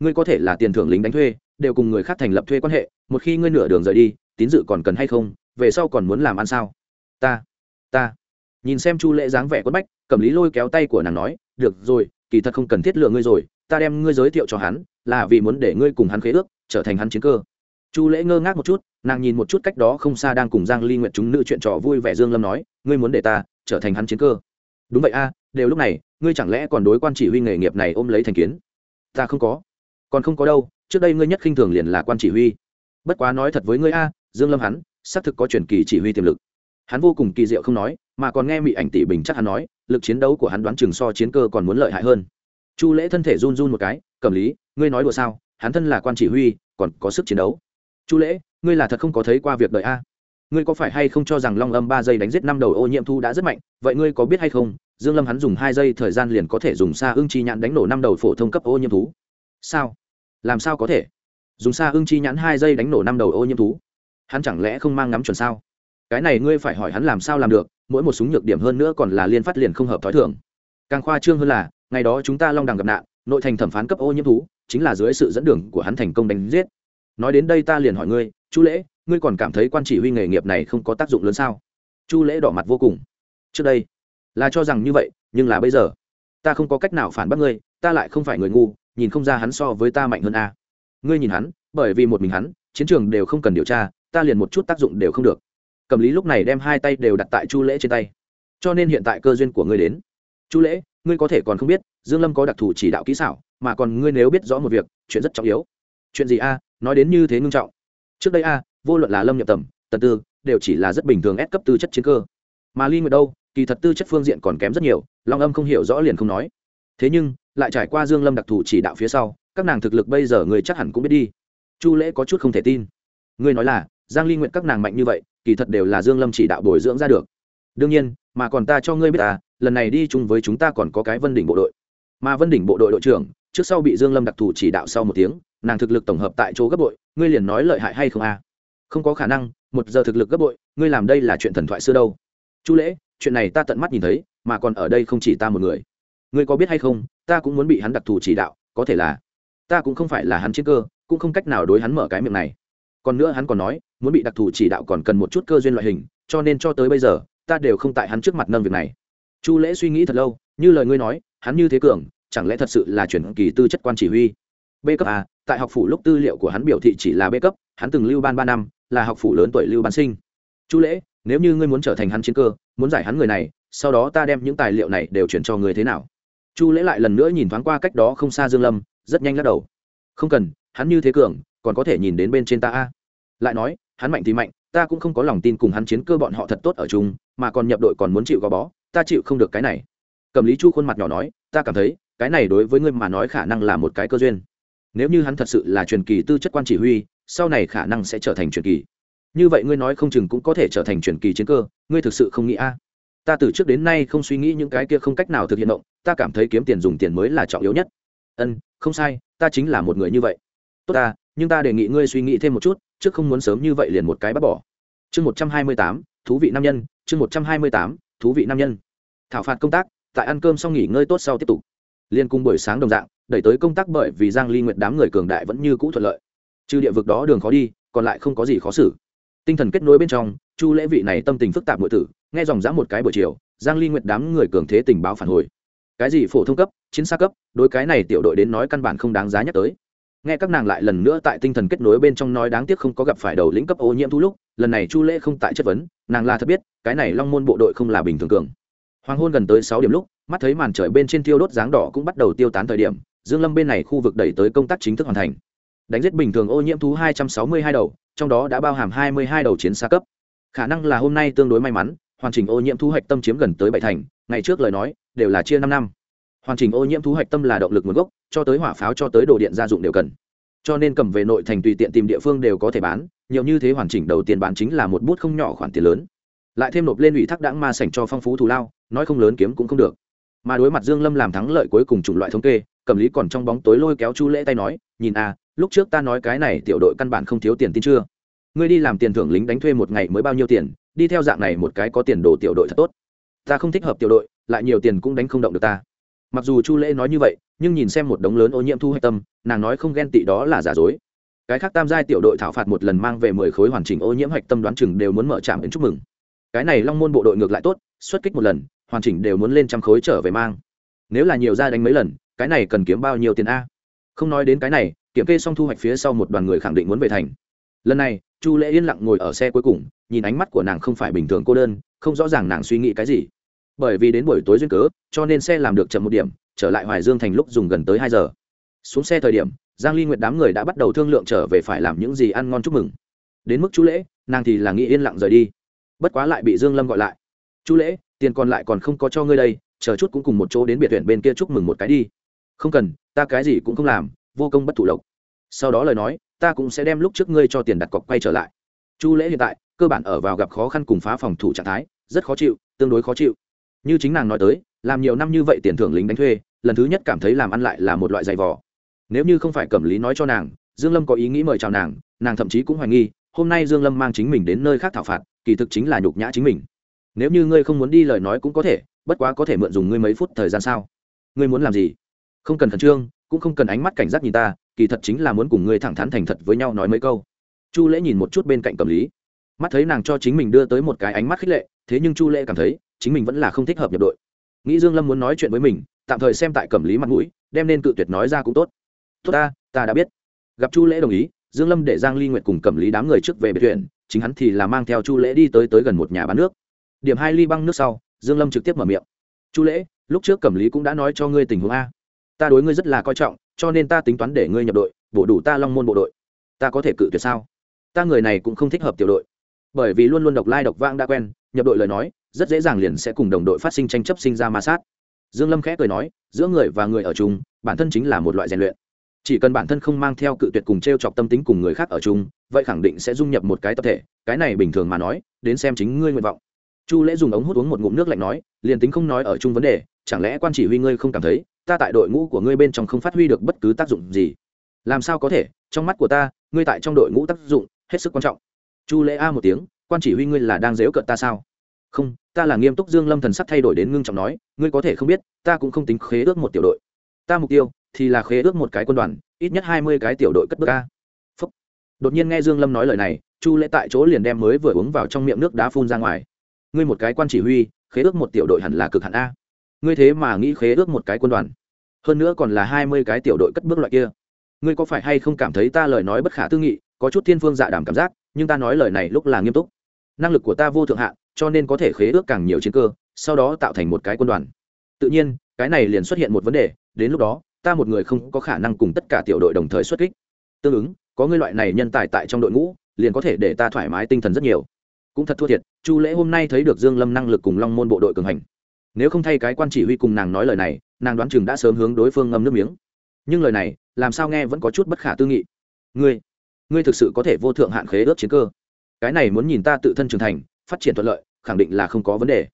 Ngươi có thể là tiền thưởng lính đánh thuê, đều cùng người khác thành lập thuê quan hệ, một khi ngươi nửa đường rời đi, tín dự còn cần hay không, về sau còn muốn làm ăn sao? Ta ta. Nhìn xem chu lễ dáng vẻ quất bách cầm lý lôi kéo tay của nàng nói, được rồi, kỳ thật không cần thiết lựa ngươi rồi, ta đem ngươi giới thiệu cho hắn, là vì muốn để ngươi cùng hắn khế ước, trở thành hắn chiến cơ chu lễ ngơ ngác một chút, nàng nhìn một chút cách đó không xa đang cùng giang ly nguyện chúng nữ chuyện trò vui vẻ dương lâm nói, ngươi muốn để ta trở thành hắn chiến cơ? Đúng vậy a, đều lúc này, ngươi chẳng lẽ còn đối quan chỉ huy nghề nghiệp này ôm lấy thành kiến? Ta không có. Còn không có đâu, trước đây ngươi nhất khinh thường liền là quan chỉ huy. Bất quá nói thật với ngươi a, dương lâm hắn, xác thực có truyền kỳ chỉ huy tiềm lực. Hắn vô cùng kỳ diệu không nói, mà còn nghe mị ảnh tỷ bình chắc hắn nói, lực chiến đấu của hắn đoán chừng so chiến cơ còn muốn lợi hại hơn. Chu lễ thân thể run run một cái cầm lý, ngươi nói đùa sao? Hắn thân là quan chỉ huy, còn có sức chiến đấu chu lễ, ngươi là thật không có thấy qua việc đợi a? Ngươi có phải hay không cho rằng long âm ba giây đánh giết năm đầu ô nhiễm thu đã rất mạnh? Vậy ngươi có biết hay không, dương lâm hắn dùng hai giây thời gian liền có thể dùng xa ưng chi nhãn đánh nổ năm đầu phổ thông cấp ô nhiễm thú? Sao? Làm sao có thể? Dùng xa ưng chi nhãn hai giây đánh nổ năm đầu ô nhiễm thú? Hắn chẳng lẽ không mang ngắm chuẩn sao? Cái này ngươi phải hỏi hắn làm sao làm được, mỗi một súng nhược điểm hơn nữa còn là liên phát liền không hợp thói thường. Càng khoa trương hơn là, ngày đó chúng ta long đằng gặp nạn, nội thành thẩm phán cấp ô nhiễm thú, chính là dưới sự dẫn đường của hắn thành công đánh giết nói đến đây ta liền hỏi ngươi, chu lễ, ngươi còn cảm thấy quan chỉ huy nghề nghiệp này không có tác dụng lớn sao? Chu lễ đỏ mặt vô cùng. Trước đây, là cho rằng như vậy, nhưng là bây giờ, ta không có cách nào phản bác ngươi, ta lại không phải người ngu, nhìn không ra hắn so với ta mạnh hơn a. Ngươi nhìn hắn, bởi vì một mình hắn, chiến trường đều không cần điều tra, ta liền một chút tác dụng đều không được. Cầm lý lúc này đem hai tay đều đặt tại chu lễ trên tay. Cho nên hiện tại cơ duyên của ngươi đến. Chu lễ, ngươi có thể còn không biết, dương lâm có đặc thù chỉ đạo kỹ xảo, mà còn ngươi nếu biết rõ một việc, chuyện rất trọng yếu. Chuyện gì a? Nói đến như thế ngưng trọng. Trước đây a, vô luận là lâm nhập tầm, tần tư, đều chỉ là rất bình thường ép cấp tư chất chiến cơ. Mà ly nguyệt đâu, kỳ thật tư chất phương diện còn kém rất nhiều, long âm không hiểu rõ liền không nói. Thế nhưng, lại trải qua dương lâm đặc thù chỉ đạo phía sau, các nàng thực lực bây giờ người chắc hẳn cũng biết đi. Chu lễ có chút không thể tin. Ngươi nói là, giang ly nguyện các nàng mạnh như vậy, kỳ thật đều là dương lâm chỉ đạo bồi dưỡng ra được. Đương nhiên, mà còn ta cho ngươi biết à lần này đi chung với chúng ta còn có cái vân đỉnh bộ đội. Mà vân đỉnh bộ đội đội trưởng, trước sau bị dương lâm đặc thù chỉ đạo sau một tiếng nàng thực lực tổng hợp tại chỗ gấp bội, ngươi liền nói lợi hại hay không à? Không có khả năng, một giờ thực lực gấp bội, ngươi làm đây là chuyện thần thoại xưa đâu. Chu lễ, chuyện này ta tận mắt nhìn thấy, mà còn ở đây không chỉ ta một người. Ngươi có biết hay không, ta cũng muốn bị hắn đặc thù chỉ đạo, có thể là, ta cũng không phải là hắn chiến cơ, cũng không cách nào đối hắn mở cái miệng này. Còn nữa hắn còn nói, muốn bị đặc thù chỉ đạo còn cần một chút cơ duyên loại hình, cho nên cho tới bây giờ, ta đều không tại hắn trước mặt nâng việc này. Chu lễ suy nghĩ thật lâu, như lời ngươi nói, hắn như thế cường, chẳng lẽ thật sự là chuyển kỳ tư chất quan chỉ huy? B cấp a, tại học phủ lúc tư liệu của hắn biểu thị chỉ là b cấp, hắn từng lưu ban ba năm, là học phủ lớn tuổi lưu ban sinh. Chu lễ, nếu như ngươi muốn trở thành hắn chiến cơ, muốn giải hắn người này, sau đó ta đem những tài liệu này đều chuyển cho người thế nào? Chu lễ lại lần nữa nhìn thoáng qua cách đó không xa dương lâm, rất nhanh lắc đầu. Không cần, hắn như thế cường, còn có thể nhìn đến bên trên ta a. Lại nói, hắn mạnh thì mạnh, ta cũng không có lòng tin cùng hắn chiến cơ bọn họ thật tốt ở chung, mà còn nhập đội còn muốn chịu gò bó, ta chịu không được cái này. Cầm lý chu khuôn mặt nhỏ nói, ta cảm thấy, cái này đối với ngươi mà nói khả năng là một cái cơ duyên nếu như hắn thật sự là truyền kỳ tư chất quan chỉ huy, sau này khả năng sẽ trở thành truyền kỳ. Như vậy ngươi nói không chừng cũng có thể trở thành truyền kỳ chiến cơ, ngươi thực sự không nghĩ a? Ta từ trước đến nay không suy nghĩ những cái kia không cách nào thực hiện động, ta cảm thấy kiếm tiền dùng tiền mới là trọng yếu nhất. Ân, không sai, ta chính là một người như vậy. Tốt ta, nhưng ta đề nghị ngươi suy nghĩ thêm một chút chứ không muốn sớm như vậy liền một cái bắt bỏ. Chương một trăm hai mươi tám, thú vị nam nhân, chương một trăm hai mươi tám, thú vị nam nhân. Thảo phạt công tác, tại ăn cơm xong nghỉ ngơi tốt sau tiếp tục. Liên cung buổi sáng đồng dạng đẩy tới công tác bởi vì giang ly nguyệt đám người cường đại vẫn như cũ thuận lợi. Trừ địa vực đó đường khó đi, còn lại không có gì khó xử. Tinh thần kết nối bên trong, chu lễ vị này tâm tình phức tạp nội tử, nghe dòng dã một cái buổi chiều, giang ly nguyệt đám người cường thế tình báo phản hồi. Cái gì phổ thông cấp, chiến xa cấp, đối cái này tiểu đội đến nói căn bản không đáng giá nhắc tới. Nghe các nàng lại lần nữa tại tinh thần kết nối bên trong nói đáng tiếc không có gặp phải đầu lĩnh cấp ô nhiễm thu lúc, lần này chu lễ không tại chất vấn, nàng là thật biết, cái này long môn bộ đội không là bình thường cường. Hoàng hôn gần tới sáu điểm lúc, mắt thấy màn trời bên trên tiêu đốt dáng đỏ cũng bắt đầu tiêu tán thời điểm dương lâm bên này khu vực đẩy tới công tác chính thức hoàn thành. Đánh giết bình thường ô nhiễm thú hai trăm sáu mươi hai đầu, trong đó đã bao hàm hai mươi hai đầu chiến xa cấp. Khả năng là hôm nay tương đối may mắn, hoàn chỉnh ô nhiễm thú hoạch tâm chiếm gần tới bảy thành, ngày trước lời nói, đều là chia năm năm. Hoàn chỉnh ô nhiễm thú hoạch tâm là động lực nguồn gốc, cho tới hỏa pháo cho tới đồ điện gia dụng đều cần. Cho nên cầm về nội thành tùy tiện tìm địa phương đều có thể bán, nhiều như thế hoàn chỉnh đầu tiên bán chính là một bút không nhỏ khoản tiền lớn. Lại thêm nộp lên ủy thác đãng ma sảnh cho phong phú thù lao, nói không lớn kiếm cũng không được. Mà đối mặt dương lâm làm thắng lợi cuối cùng chủng loại thống kê cầm lý còn trong bóng tối lôi kéo chu lễ tay nói, nhìn a lúc trước ta nói cái này tiểu đội căn bản không thiếu tiền tin chưa? Ngươi đi làm tiền thưởng lính đánh thuê một ngày mới bao nhiêu tiền, đi theo dạng này một cái có tiền đồ tiểu đội thật tốt. Ta không thích hợp tiểu đội, lại nhiều tiền cũng đánh không động được ta. Mặc dù chu lễ nói như vậy, nhưng nhìn xem một đống lớn ô nhiễm thu hoạch tâm, nàng nói không ghen tị đó là giả dối. Cái khác tam giai tiểu đội thảo phạt một lần mang về mười khối hoàn chỉnh ô nhiễm hạch tâm đoán chừng đều muốn mở trạm đến chúc mừng. Cái này long môn bộ đội ngược lại tốt, xuất kích một lần, hoàn chỉnh đều muốn lên trăm khối trở về mang. Nếu là nhiều ra đánh mấy lần cái này cần kiếm bao nhiêu tiền a? Không nói đến cái này, kiểm kê xong thu hoạch phía sau một đoàn người khẳng định muốn về thành. Lần này, chu lễ yên lặng ngồi ở xe cuối cùng, nhìn ánh mắt của nàng không phải bình thường cô đơn, không rõ ràng nàng suy nghĩ cái gì. Bởi vì đến buổi tối duyên cớ, cho nên xe làm được chậm một điểm, trở lại hoài dương thành lúc dùng gần tới hai giờ. Xuống xe thời điểm, giang ly nguyệt đám người đã bắt đầu thương lượng trở về phải làm những gì ăn ngon chúc mừng. Đến mức chú lễ, nàng thì là nghĩ yên lặng rời đi. Bất quá lại bị dương lâm gọi lại. Chú lễ, tiền còn lại còn không có cho ngươi đây, chờ chút cũng cùng một chỗ đến biệt thuyền bên kia chúc mừng một cái đi không cần, ta cái gì cũng không làm, vô công bất thủ lộc. Sau đó lời nói, ta cũng sẽ đem lúc trước ngươi cho tiền đặt cọc quay trở lại. Chu lễ hiện tại, cơ bản ở vào gặp khó khăn cùng phá phòng thủ trạng thái, rất khó chịu, tương đối khó chịu. Như chính nàng nói tới, làm nhiều năm như vậy tiền thưởng lính đánh thuê, lần thứ nhất cảm thấy làm ăn lại là một loại giày vò. Nếu như không phải cẩm lý nói cho nàng, dương lâm có ý nghĩ mời chào nàng nàng thậm chí cũng hoài nghi, hôm nay dương lâm mang chính mình đến nơi khác thảo phạt, kỳ thực chính là nhục nhã chính mình. Nếu như ngươi không muốn đi lời nói cũng có thể, bất quá có thể mượn dùng ngươi mấy phút thời gian sao? Ngươi muốn làm gì? Không cần khẩn trương cũng không cần ánh mắt cảnh giác nhìn ta kỳ thật chính là muốn cùng ngươi thẳng thắn thành thật với nhau nói mấy câu. Chu lễ nhìn một chút bên cạnh cẩm lý. Mắt thấy nàng cho chính mình đưa tới một cái ánh mắt khích lệ thế nhưng chu lễ cảm thấy chính mình vẫn là không thích hợp nhập đội. Nghĩ dương lâm muốn nói chuyện với mình tạm thời xem tại cẩm lý mặt mũi đem nên cự tuyệt nói ra cũng tốt. Tốt ta ta đã biết. Gặp chu lễ đồng ý dương lâm để giang ly nguyệt cùng cẩm lý đám người trước về biệt thuyền, chính hắn thì là mang theo chu lễ đi tới tới gần một nhà bán nước. Điểm hai ly băng nước sau dương lâm trực tiếp mở miệng. Chu lễ lúc trước cẩm lý cũng đã nói cho ngươi tình huống a ta đối ngươi rất là coi trọng, cho nên ta tính toán để ngươi nhập đội, bổ đủ ta long môn bộ đội. Ta có thể cự tuyệt sao? Ta người này cũng không thích hợp tiểu đội. Bởi vì luôn luôn độc lai độc vang đã quen, nhập đội lời nói, rất dễ dàng liền sẽ cùng đồng đội phát sinh tranh chấp sinh ra ma sát. Dương lâm khẽ cười nói, giữa người và người ở chung, bản thân chính là một loại rèn luyện. Chỉ cần bản thân không mang theo cự tuyệt cùng t r e o chọc tâm tính cùng người khác ở chung, vậy khẳng định sẽ dung nhập một cái tập thể, cái này bình thường mà nói, đến xem chính ngươi nguyện vọng. Chu lễ dùng ống hút uống một ngụm nước lạnh nói, liền tính không nói ở chung vấn đề, chẳng lẽ quan chỉ huy ngươi không cảm thấy ta tại đội ngũ của ngươi bên trong không phát huy được bất cứ tác dụng gì. Làm sao có thể? Trong mắt của ta, ngươi tại trong đội ngũ tác dụng, hết sức quan trọng. Chu lễ a một tiếng, quan chỉ huy ngươi là đang dếu cận ta sao? Không, ta là nghiêm túc dương lâm thần sắc thay đổi đến ngưng trọng nói, ngươi có thể không biết, ta cũng không tính khế ước một tiểu đội. Ta mục tiêu thì là khế ước một cái quân đoàn, ít nhất hai mươi cái tiểu đội cất bước a. Phúc. đột nhiên nghe dương lâm nói lời này, chu lễ tại chỗ liền đem mới vừa uống vào trong miệng nước đá phun ra ngoài. Ngươi một cái quan chỉ huy, khế ước một tiểu đội hẳn là cực hạn a ngươi thế mà nghĩ khế ước một cái quân đoàn. Hơn nữa còn là hai mươi cái tiểu đội cất bước loại kia. Ngươi có phải hay không cảm thấy ta lời nói bất khả tư nghị, có chút thiên phương dạ đảm cảm giác, nhưng ta nói lời này lúc là nghiêm túc. Năng lực của ta vô thượng hạn cho nên có thể khế ước càng nhiều chiến cơ, sau đó tạo thành một cái quân đoàn. Tự nhiên, cái này liền xuất hiện một vấn đề, đến lúc đó, ta một người không có khả năng cùng tất cả tiểu đội đồng thời xuất kích. Tương ứng, có ngươi loại này nhân tài tại trong đội ngũ, liền có thể để ta thoải mái tinh thần rất nhiều. Cũng thật thua thiệt, chu lễ hôm nay thấy được dương lâm năng lực cùng long môn bộ đội cường hành nếu không thay cái quan chỉ huy cùng nàng nói lời này, nàng đoán chừng đã sớm hướng đối phương ngâm nước miếng. Nhưng lời này, làm sao nghe vẫn có chút bất khả tư nghị. Ngươi ngươi thực sự có thể vô thượng hạn khế ước chiến cơ. Cái này muốn nhìn ta tự thân trưởng thành, phát triển thuận lợi, khẳng định là không có vấn đề.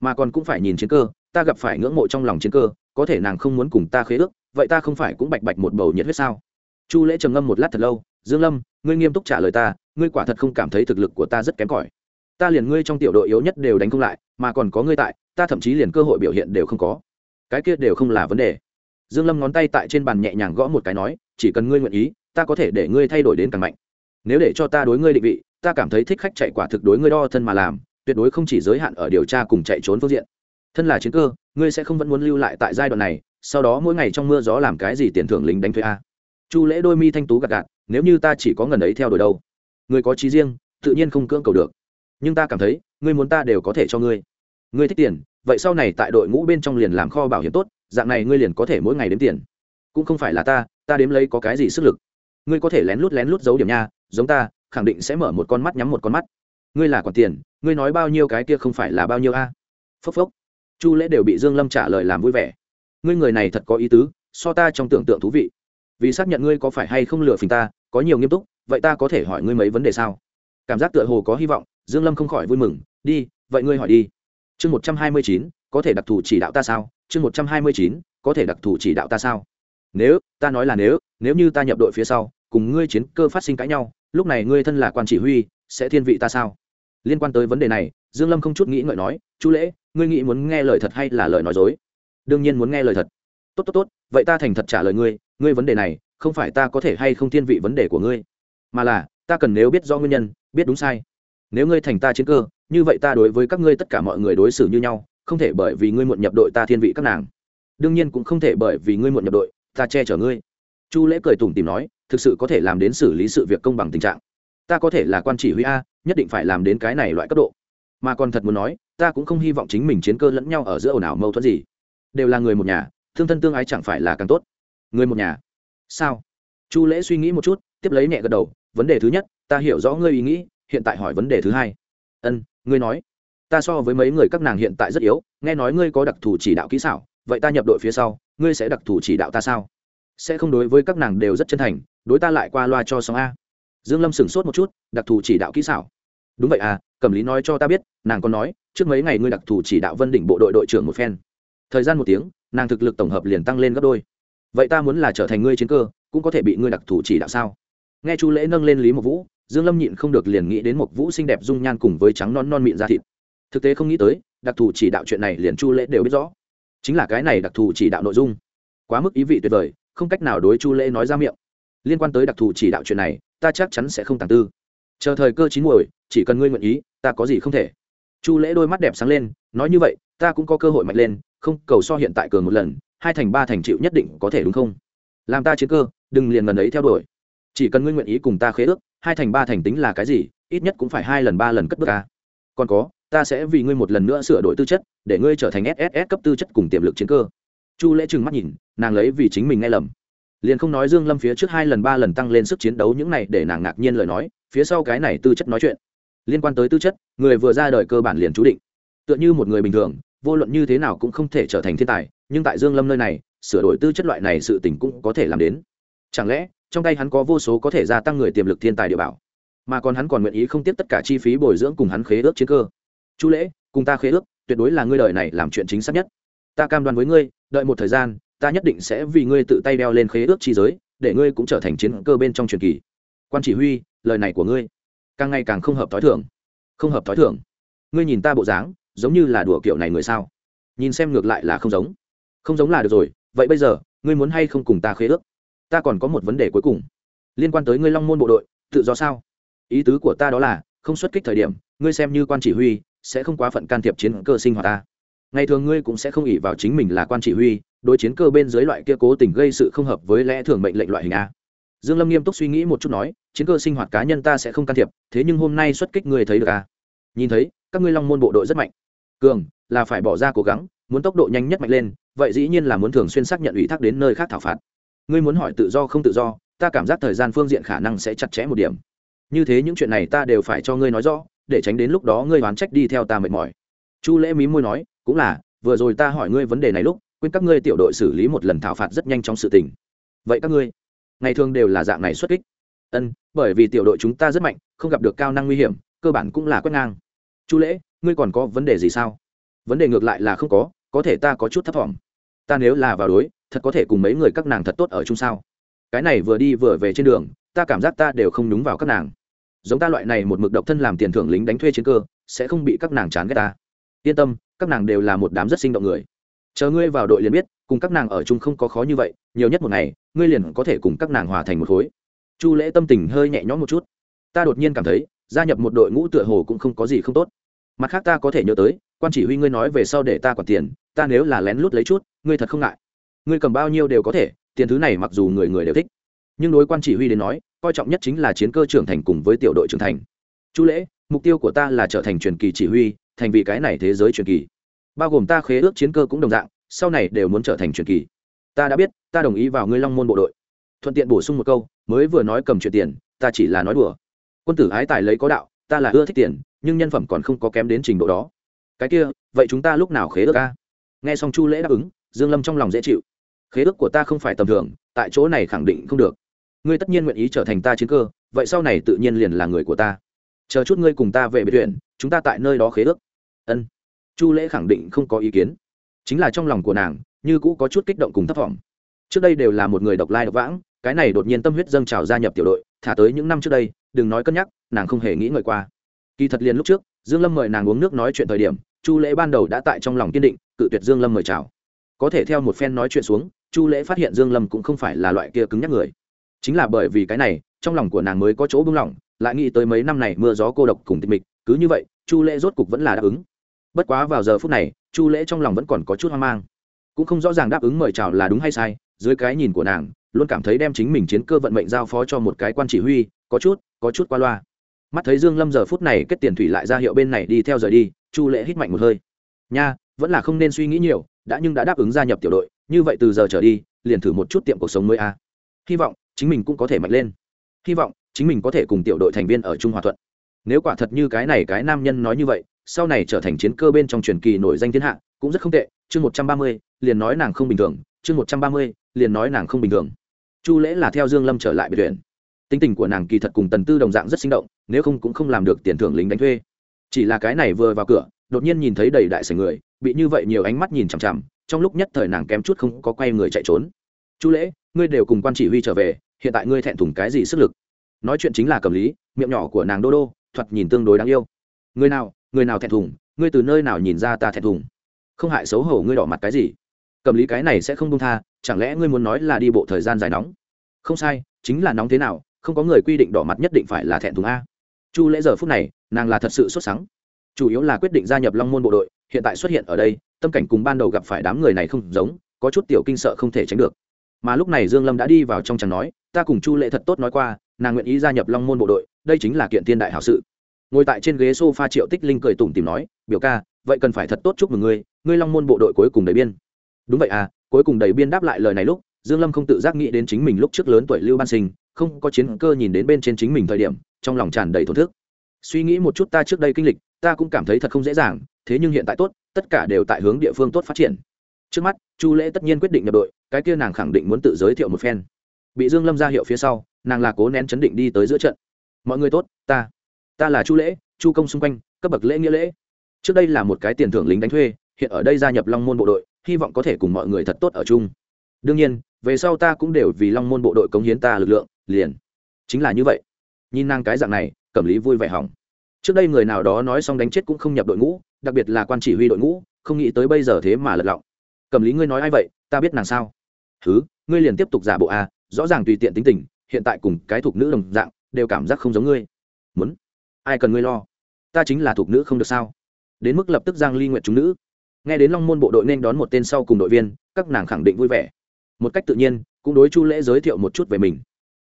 Mà còn cũng phải nhìn chiến cơ, ta gặp phải ngưỡng mộ trong lòng chiến cơ, có thể nàng không muốn cùng ta khế ước, vậy ta không phải cũng bạch bạch một bầu nhiệt huyết sao? Chu lễ trầm ngâm một lát thật lâu, dương lâm, ngươi nghiêm túc trả lời ta, ngươi quả thật không cảm thấy thực lực của ta rất kém cỏi. Ta liền ngươi trong tiểu đội yếu nhất đều đánh không lại, mà còn có ngươi tại ta thậm chí liền cơ hội biểu hiện đều không có. Cái kia đều không là vấn đề. Dương lâm ngón tay tại trên bàn nhẹ nhàng gõ một cái nói, chỉ cần ngươi nguyện ý, ta có thể để ngươi thay đổi đến càng mạnh. Nếu để cho ta đối ngươi định vị, ta cảm thấy thích khách chạy quả thực đối ngươi đo thân mà làm, tuyệt đối không chỉ giới hạn ở điều tra cùng chạy trốn phương diện. Thân là chiến cơ, ngươi sẽ không vẫn muốn lưu lại tại giai đoạn này, sau đó mỗi ngày trong mưa gió làm cái gì tiền thưởng lính đánh thuê a. Chu lễ đôi mi thanh tú gạt gạt nếu như ta chỉ có ngần ấy theo đuổi đâu, người có trí riêng, tự nhiên không cưỡng cầu được. Nhưng ta cảm thấy, ngươi muốn ta đều có thể cho ngươi ngươi thích tiền, vậy sau này tại đội ngũ bên trong liền làm kho bảo hiểm tốt, dạng này ngươi liền có thể mỗi ngày đếm tiền. Cũng không phải là ta ta đếm lấy có cái gì sức lực. Ngươi có thể lén lút lén lút giấu điểm nha, giống ta, khẳng định sẽ mở một con mắt nhắm một con mắt. Ngươi là quản tiền, ngươi nói bao nhiêu cái kia không phải là bao nhiêu a? Phốc phốc. Chu lễ đều bị dương lâm trả lời làm vui vẻ. Ngươi người này thật có ý tứ, so ta trong tưởng tượng thú vị. Vì xác nhận ngươi có phải hay không lừa phình ta, có nhiều nghiêm túc, vậy ta có thể hỏi ngươi mấy vấn đề sao? Cảm giác tựa hồ có hy vọng, dương lâm không khỏi vui mừng, đi, vậy ngươi hỏi đi chương một trăm hai mươi chín, có thể đặc thù chỉ đạo ta sao? chương một trăm hai mươi chín, có thể đặc thù chỉ đạo ta sao? Nếu, ta nói là nếu nếu như ta nhập đội phía sau, cùng ngươi chiến cơ phát sinh cãi nhau, lúc này ngươi thân là quan chỉ huy, sẽ thiên vị ta sao? Liên quan tới vấn đề này, dương lâm không chút nghĩ ngợi nói chú lễ, ngươi nghĩ muốn nghe lời thật hay là lời nói dối? Đương nhiên muốn nghe lời thật. Tốt tốt tốt, vậy ta thành thật trả lời ngươi ngươi vấn đề này, không phải ta có thể hay không thiên vị vấn đề của ngươi, mà là, ta cần nếu biết rõ nguyên nhân, biết đúng sai. Nếu ngươi thành ta chiến cơ như vậy ta đối với các ngươi tất cả mọi người đối xử như nhau, không thể bởi vì ngươi muộn nhập đội ta thiên vị các nàng. Đương nhiên cũng không thể bởi vì ngươi muộn nhập đội, ta che chở ngươi. Chu lễ cười tủm tìm nói, thực sự có thể làm đến xử lý sự việc công bằng tình trạng. Ta có thể là quan chỉ huy a, nhất định phải làm đến cái này loại cấp độ. Mà còn thật muốn nói, ta cũng không hy vọng chính mình chiến cơ lẫn nhau ở giữa ồn ào mâu thuẫn gì. Đều là người một nhà, thương thân tương ái chẳng phải là càng tốt. Người một nhà. Sao? Chu lễ suy nghĩ một chút, tiếp lấy nhẹ gật đầu, vấn đề thứ nhất, ta hiểu rõ ngươi ý nghĩ, hiện tại hỏi vấn đề thứ hai. Ân ngươi nói, ta so với mấy người các nàng hiện tại rất yếu, nghe nói ngươi có đặc thù chỉ đạo kỹ xảo, vậy ta nhập đội phía sau, ngươi sẽ đặc thù chỉ đạo ta sao? Sẽ không đối với các nàng đều rất chân thành, đối ta lại qua loa cho sóng a. Dương lâm sửng sốt một chút, đặc thù chỉ đạo kỹ xảo. Đúng vậy à cẩm lý nói cho ta biết, nàng còn nói, trước mấy ngày ngươi đặc thù chỉ đạo vân đỉnh bộ đội đội trưởng một phen. Thời gian một tiếng, nàng thực lực tổng hợp liền tăng lên gấp đôi. Vậy ta muốn là trở thành ngươi chiến cơ, cũng có thể bị ngươi đặc thù chỉ đạo sao? Nghe chu lễ nâng lên lý một vũ dương lâm nhịn không được liền nghĩ đến một vũ xinh đẹp dung nhan cùng với trắng non non mịn da thịt. Thực tế không nghĩ tới, đặc thù chỉ đạo chuyện này liền chu lễ đều biết rõ. Chính là cái này đặc thù chỉ đạo nội dung. Quá mức ý vị tuyệt vời, không cách nào đối chu lễ nói ra miệng. Liên quan tới đặc thù chỉ đạo chuyện này, ta chắc chắn sẽ không tàng tư. Chờ thời cơ chín muồi, chỉ cần ngươi nguyện ý, ta có gì không thể. Chu lễ đôi mắt đẹp sáng lên, nói như vậy, ta cũng có cơ hội mạnh lên, không, cầu so hiện tại cường một lần, hai thành ba thành chịu nhất định có thể đúng không? Làm ta chiến cơ, đừng liền gần ấy theo đuổi. Chỉ cần ngươi nguyện ý cùng ta khế ước hai thành ba thành tính là cái gì, ít nhất cũng phải hai lần ba lần cất bước ca còn có, ta sẽ vì ngươi một lần nữa sửa đổi tư chất, để ngươi trở thành sss cấp tư chất cùng tiềm lực chiến cơ. Chu lễ trừng mắt nhìn, nàng lấy vì chính mình nghe lầm. Liền không nói dương lâm phía trước hai lần ba lần tăng lên sức chiến đấu những này để nàng ngạc nhiên lời nói, phía sau cái này tư chất nói chuyện. Liên quan tới tư chất, người vừa ra đời cơ bản liền chú định. Tựa như một người bình thường, vô luận như thế nào cũng không thể trở thành thiên tài, nhưng tại dương lâm nơi này, sửa đổi tư chất loại này sự tình cũng có thể làm đến. Chẳng lẽ trong tay hắn có vô số có thể gia tăng người tiềm lực thiên tài địa bảo, mà còn hắn còn nguyện ý không tiếp tất cả chi phí bồi dưỡng cùng hắn khế ước chiến cơ. Chu lễ, cùng ta khế ước, tuyệt đối là ngươi đời này làm chuyện chính xác nhất. Ta cam đoan với ngươi, đợi một thời gian, ta nhất định sẽ vì ngươi tự tay đeo lên khế ước chi giới, để ngươi cũng trở thành chiến cơ bên trong truyền kỳ. Quan chỉ huy, lời này của ngươi, càng ngày càng không hợp t h ó i thưởng không hợp t h ó i thưởng ngươi nhìn ta bộ dáng, giống như là đùa kiểu này người sao? Nhìn xem ngược lại là không giống. Không giống là được rồi, vậy bây giờ, ngươi muốn hay không cùng ta khế ước? Ta còn có một vấn đề cuối cùng. Liên quan tới ngươi long môn bộ đội, tự do sao? Ý tứ của ta đó là, không xuất kích thời điểm, ngươi xem như quan chỉ huy, sẽ không quá phận can thiệp chiến cơ sinh hoạt ta. Ngày thường ngươi cũng sẽ không ỉ vào chính mình là quan chỉ huy, đối chiến cơ bên dưới loại kia cố tình gây sự không hợp với lẽ thường mệnh lệnh loại hình a. Dương lâm nghiêm túc suy nghĩ một chút nói, chiến cơ sinh hoạt cá nhân ta sẽ không can thiệp, thế nhưng hôm nay xuất kích ngươi thấy được a. Nhìn thấy, các ngươi long môn bộ đội rất mạnh. Cường, là phải bỏ ra cố gắng, muốn tốc độ nhanh nhất mạnh lên, vậy dĩ nhiên là muốn thường xuyên xác nhận ủy thác đến nơi khác thảo phạt ngươi muốn hỏi tự do không tự do, ta cảm giác thời gian phương diện khả năng sẽ chặt chẽ một điểm. Như thế những chuyện này ta đều phải cho ngươi nói rõ, để tránh đến lúc đó ngươi oán trách đi theo ta mệt mỏi. Chu lễ mí môi nói, cũng là, vừa rồi ta hỏi ngươi vấn đề này lúc, quên các ngươi tiểu đội xử lý một lần thảo phạt rất nhanh trong sự tình. Vậy các ngươi, ngày thường đều là dạng này xuất kích. Ân, bởi vì tiểu đội chúng ta rất mạnh, không gặp được cao năng nguy hiểm, cơ bản cũng là quét ngang. Chu lễ, ngươi còn có vấn đề gì sao? Vấn đề ngược lại là không có có thể ta có chút thấp t ta nếu là vào đối thật có thể cùng mấy người các nàng thật tốt ở chung sao? Cái này vừa đi vừa về trên đường, ta cảm giác ta đều không đúng vào các nàng. Giống ta loại này một mực độc thân làm tiền thưởng lính đánh thuê chiến cơ, sẽ không bị các nàng chán ghét ta. Yên tâm, các nàng đều là một đám rất sinh động người. Chờ ngươi vào đội liền biết, cùng các nàng ở chung không có khó như vậy, nhiều nhất một ngày, ngươi liền có thể cùng các nàng hòa thành một khối. Chu lễ tâm tình hơi nhẹ nhõm một chút. Ta đột nhiên cảm thấy, gia nhập một đội ngũ tựa hồ cũng không có gì không tốt. Mặt khác ta có thể nhớ tới, quan chỉ huy ngươi nói về sau để ta quản tiền, ta nếu là lén lút lấy chút, ngươi thật không ngại ngươi cầm bao nhiêu đều có thể, tiền thứ này mặc dù người người đều thích. Nhưng đối quan chỉ huy đến nói, coi trọng nhất chính là chiến cơ trưởng thành cùng với tiểu đội trưởng thành. Chu lễ, mục tiêu của ta là trở thành truyền kỳ chỉ huy, thành vì cái này thế giới truyền kỳ. Bao gồm ta khế ước chiến cơ cũng đồng dạng, sau này đều muốn trở thành truyền kỳ. Ta đã biết, ta đồng ý vào ngươi long môn bộ đội. Thuận tiện bổ sung một câu, mới vừa nói cầm chuyện tiền, ta chỉ là nói đùa. Quân tử ái tài lấy có đạo, ta là ưa thích tiền, nhưng nhân phẩm còn không có kém đến trình độ đó. Cái kia, vậy chúng ta lúc nào khế ước ca nghe xong chu lễ đáp ứng, dương lâm trong lòng dễ chịu khế ước của ta không phải tầm thường, tại chỗ này khẳng định không được. Ngươi tất nhiên nguyện ý trở thành ta chiến cơ, vậy sau này tự nhiên liền là người của ta. Chờ chút ngươi cùng ta về biệt viện, chúng ta tại nơi đó khế ước. Ân. Chu lễ khẳng định không có ý kiến. Chính là trong lòng của nàng, như cũ có chút kích động cùng thấp thỏm. Trước đây đều là một người độc lai độc vãng, cái này đột nhiên tâm huyết dâng trào gia nhập tiểu đội, thả tới những năm trước đây, đừng nói cân nhắc, nàng không hề nghĩ ngợi qua. Kỳ thật liền lúc trước, dương lâm mời nàng uống nước nói chuyện thời điểm, chu lễ ban đầu đã tại trong lòng kiên định, cự tuyệt dương lâm mời chào. Có thể theo một phen nói chuyện xuống chu lễ phát hiện dương lâm cũng không phải là loại kia cứng nhắc người. Chính là bởi vì cái này, trong lòng của nàng mới có chỗ bưng lỏng, lại nghĩ tới mấy năm này mưa gió cô độc cùng tịch mịch, cứ như vậy, chu lễ rốt cục vẫn là đáp ứng. Bất quá vào giờ phút này, chu lễ trong lòng vẫn còn có chút hoang mang. Cũng không rõ ràng đáp ứng mời chào là đúng hay sai, dưới cái nhìn của nàng, luôn cảm thấy đem chính mình chiến cơ vận mệnh giao phó cho một cái quan chỉ huy, có chút có chút qua loa. Mắt thấy dương lâm giờ phút này kết tiền thủy lại ra hiệu bên này đi theo rời đi, chu lễ hít mạnh một hơi. Nha, vẫn là không nên suy nghĩ nhiều, đã nhưng đã đáp ứng gia nhập tiểu đội như vậy từ giờ trở đi, liền thử một chút tiệm cuộc sống mới a. Hy vọng chính mình cũng có thể mạnh lên. Hy vọng chính mình có thể cùng tiểu đội thành viên ở trung hòa thuận. Nếu quả thật như cái này cái nam nhân nói như vậy, sau này trở thành chiến cơ bên trong truyền kỳ nổi danh thiên hạ, cũng rất không tệ. Chương một trăm ba mươi, liền nói nàng không bình thường. Chương một trăm ba mươi, liền nói nàng không bình thường. Chu lễ là theo dương lâm trở lại biệt viện. Tính tình của nàng kỳ thật cùng tần tư đồng dạng rất sinh động, nếu không cũng không làm được tiền thưởng lính đánh thuê. Chỉ là cái này vừa vào cửa, đột nhiên nhìn thấy đầy đại sảnh người, bị như vậy nhiều ánh mắt nhìn chằm chằm trong lúc nhất thời nàng kém chút không có quay người chạy trốn. Chu lễ, ngươi đều cùng quan chỉ huy trở về, hiện tại ngươi thẹn thùng cái gì sức lực? Nói chuyện chính là cầm lý, miệng nhỏ của nàng đô đô, thoạt nhìn tương đối đáng yêu. Người nào người nào thẹn thùng, ngươi từ nơi nào nhìn ra ta thẹn thùng? Không hại xấu hổ ngươi đỏ mặt cái gì? Cầm lý cái này sẽ không đông tha, chẳng lẽ ngươi muốn nói là đi bộ thời gian dài nóng? Không sai, chính là nóng thế nào, không có người quy định đỏ mặt nhất định phải là thẹn thùng a. Chu lễ giờ phút này, nàng là thật sự xuất sáng chủ yếu là quyết định gia nhập long môn bộ đội, hiện tại xuất hiện ở đây tâm cảnh cùng ban đầu gặp phải đám người này không giống, có chút tiểu kinh sợ không thể tránh được. Mà lúc này dương lâm đã đi vào trong chẳng nói, ta cùng chu lệ thật tốt nói qua, nàng nguyện ý gia nhập long môn bộ đội, đây chính là kiện tiên đại hảo sự. Ngồi tại trên ghế sofa triệu tích linh cười tủm tìm nói, biểu ca, vậy cần phải thật tốt chúc mừng ngươi ngươi long môn bộ đội cuối cùng đầy biên. Đúng vậy à cuối cùng đầy biên đáp lại lời này lúc, dương lâm không tự giác nghĩ đến chính mình lúc trước lớn tuổi lưu ban sinh, không có chiến cơ nhìn đến bên trên chính mình thời điểm, trong lòng tràn đầy thổn thức. Suy nghĩ một chút ta trước đây kinh lịch, ta cũng cảm thấy thật không dễ dàng, thế nhưng hiện tại tốt tất cả đều tại hướng địa phương tốt phát triển. Trước mắt, chu lễ tất nhiên quyết định nhập đội, cái kia nàng khẳng định muốn tự giới thiệu một phen. Bị dương lâm ra hiệu phía sau, nàng là cố nén chấn định đi tới giữa trận. Mọi người tốt, ta ta là chu lễ, chu công xung quanh, cấp bậc lễ nghĩa lễ. Trước đây là một cái tiền thưởng lính đánh thuê, hiện ở đây gia nhập long môn bộ đội, hy vọng có thể cùng mọi người thật tốt ở chung. Đương nhiên, về sau ta cũng đều vì long môn bộ đội cống hiến ta lực lượng, liền chính là như vậy. Nhìn nàng cái dạng này, cẩm lý vui vẻ hỏng. Trước đây người nào đó nói xong đánh chết cũng không nhập đội ngũ đặc biệt là quan chỉ huy đội ngũ không nghĩ tới bây giờ thế mà lật lọng. Cẩm lý ngươi nói ai vậy ta biết nàng sao? Thứ ngươi liền tiếp tục giả bộ a à, rõ ràng tùy tiện tính tình hiện tại cùng cái thuộc nữ đồng dạng đều cảm giác không giống ngươi. Muốn? Ai cần ngươi lo? Ta chính là thuộc nữ không được sao? Đến mức lập tức giang ly nguyện chúng nữ. Nghe đến long môn bộ đội nên đón một tên sau cùng đội viên các nàng khẳng định vui vẻ. Một cách tự nhiên cũng đối chu lễ giới thiệu một chút về mình.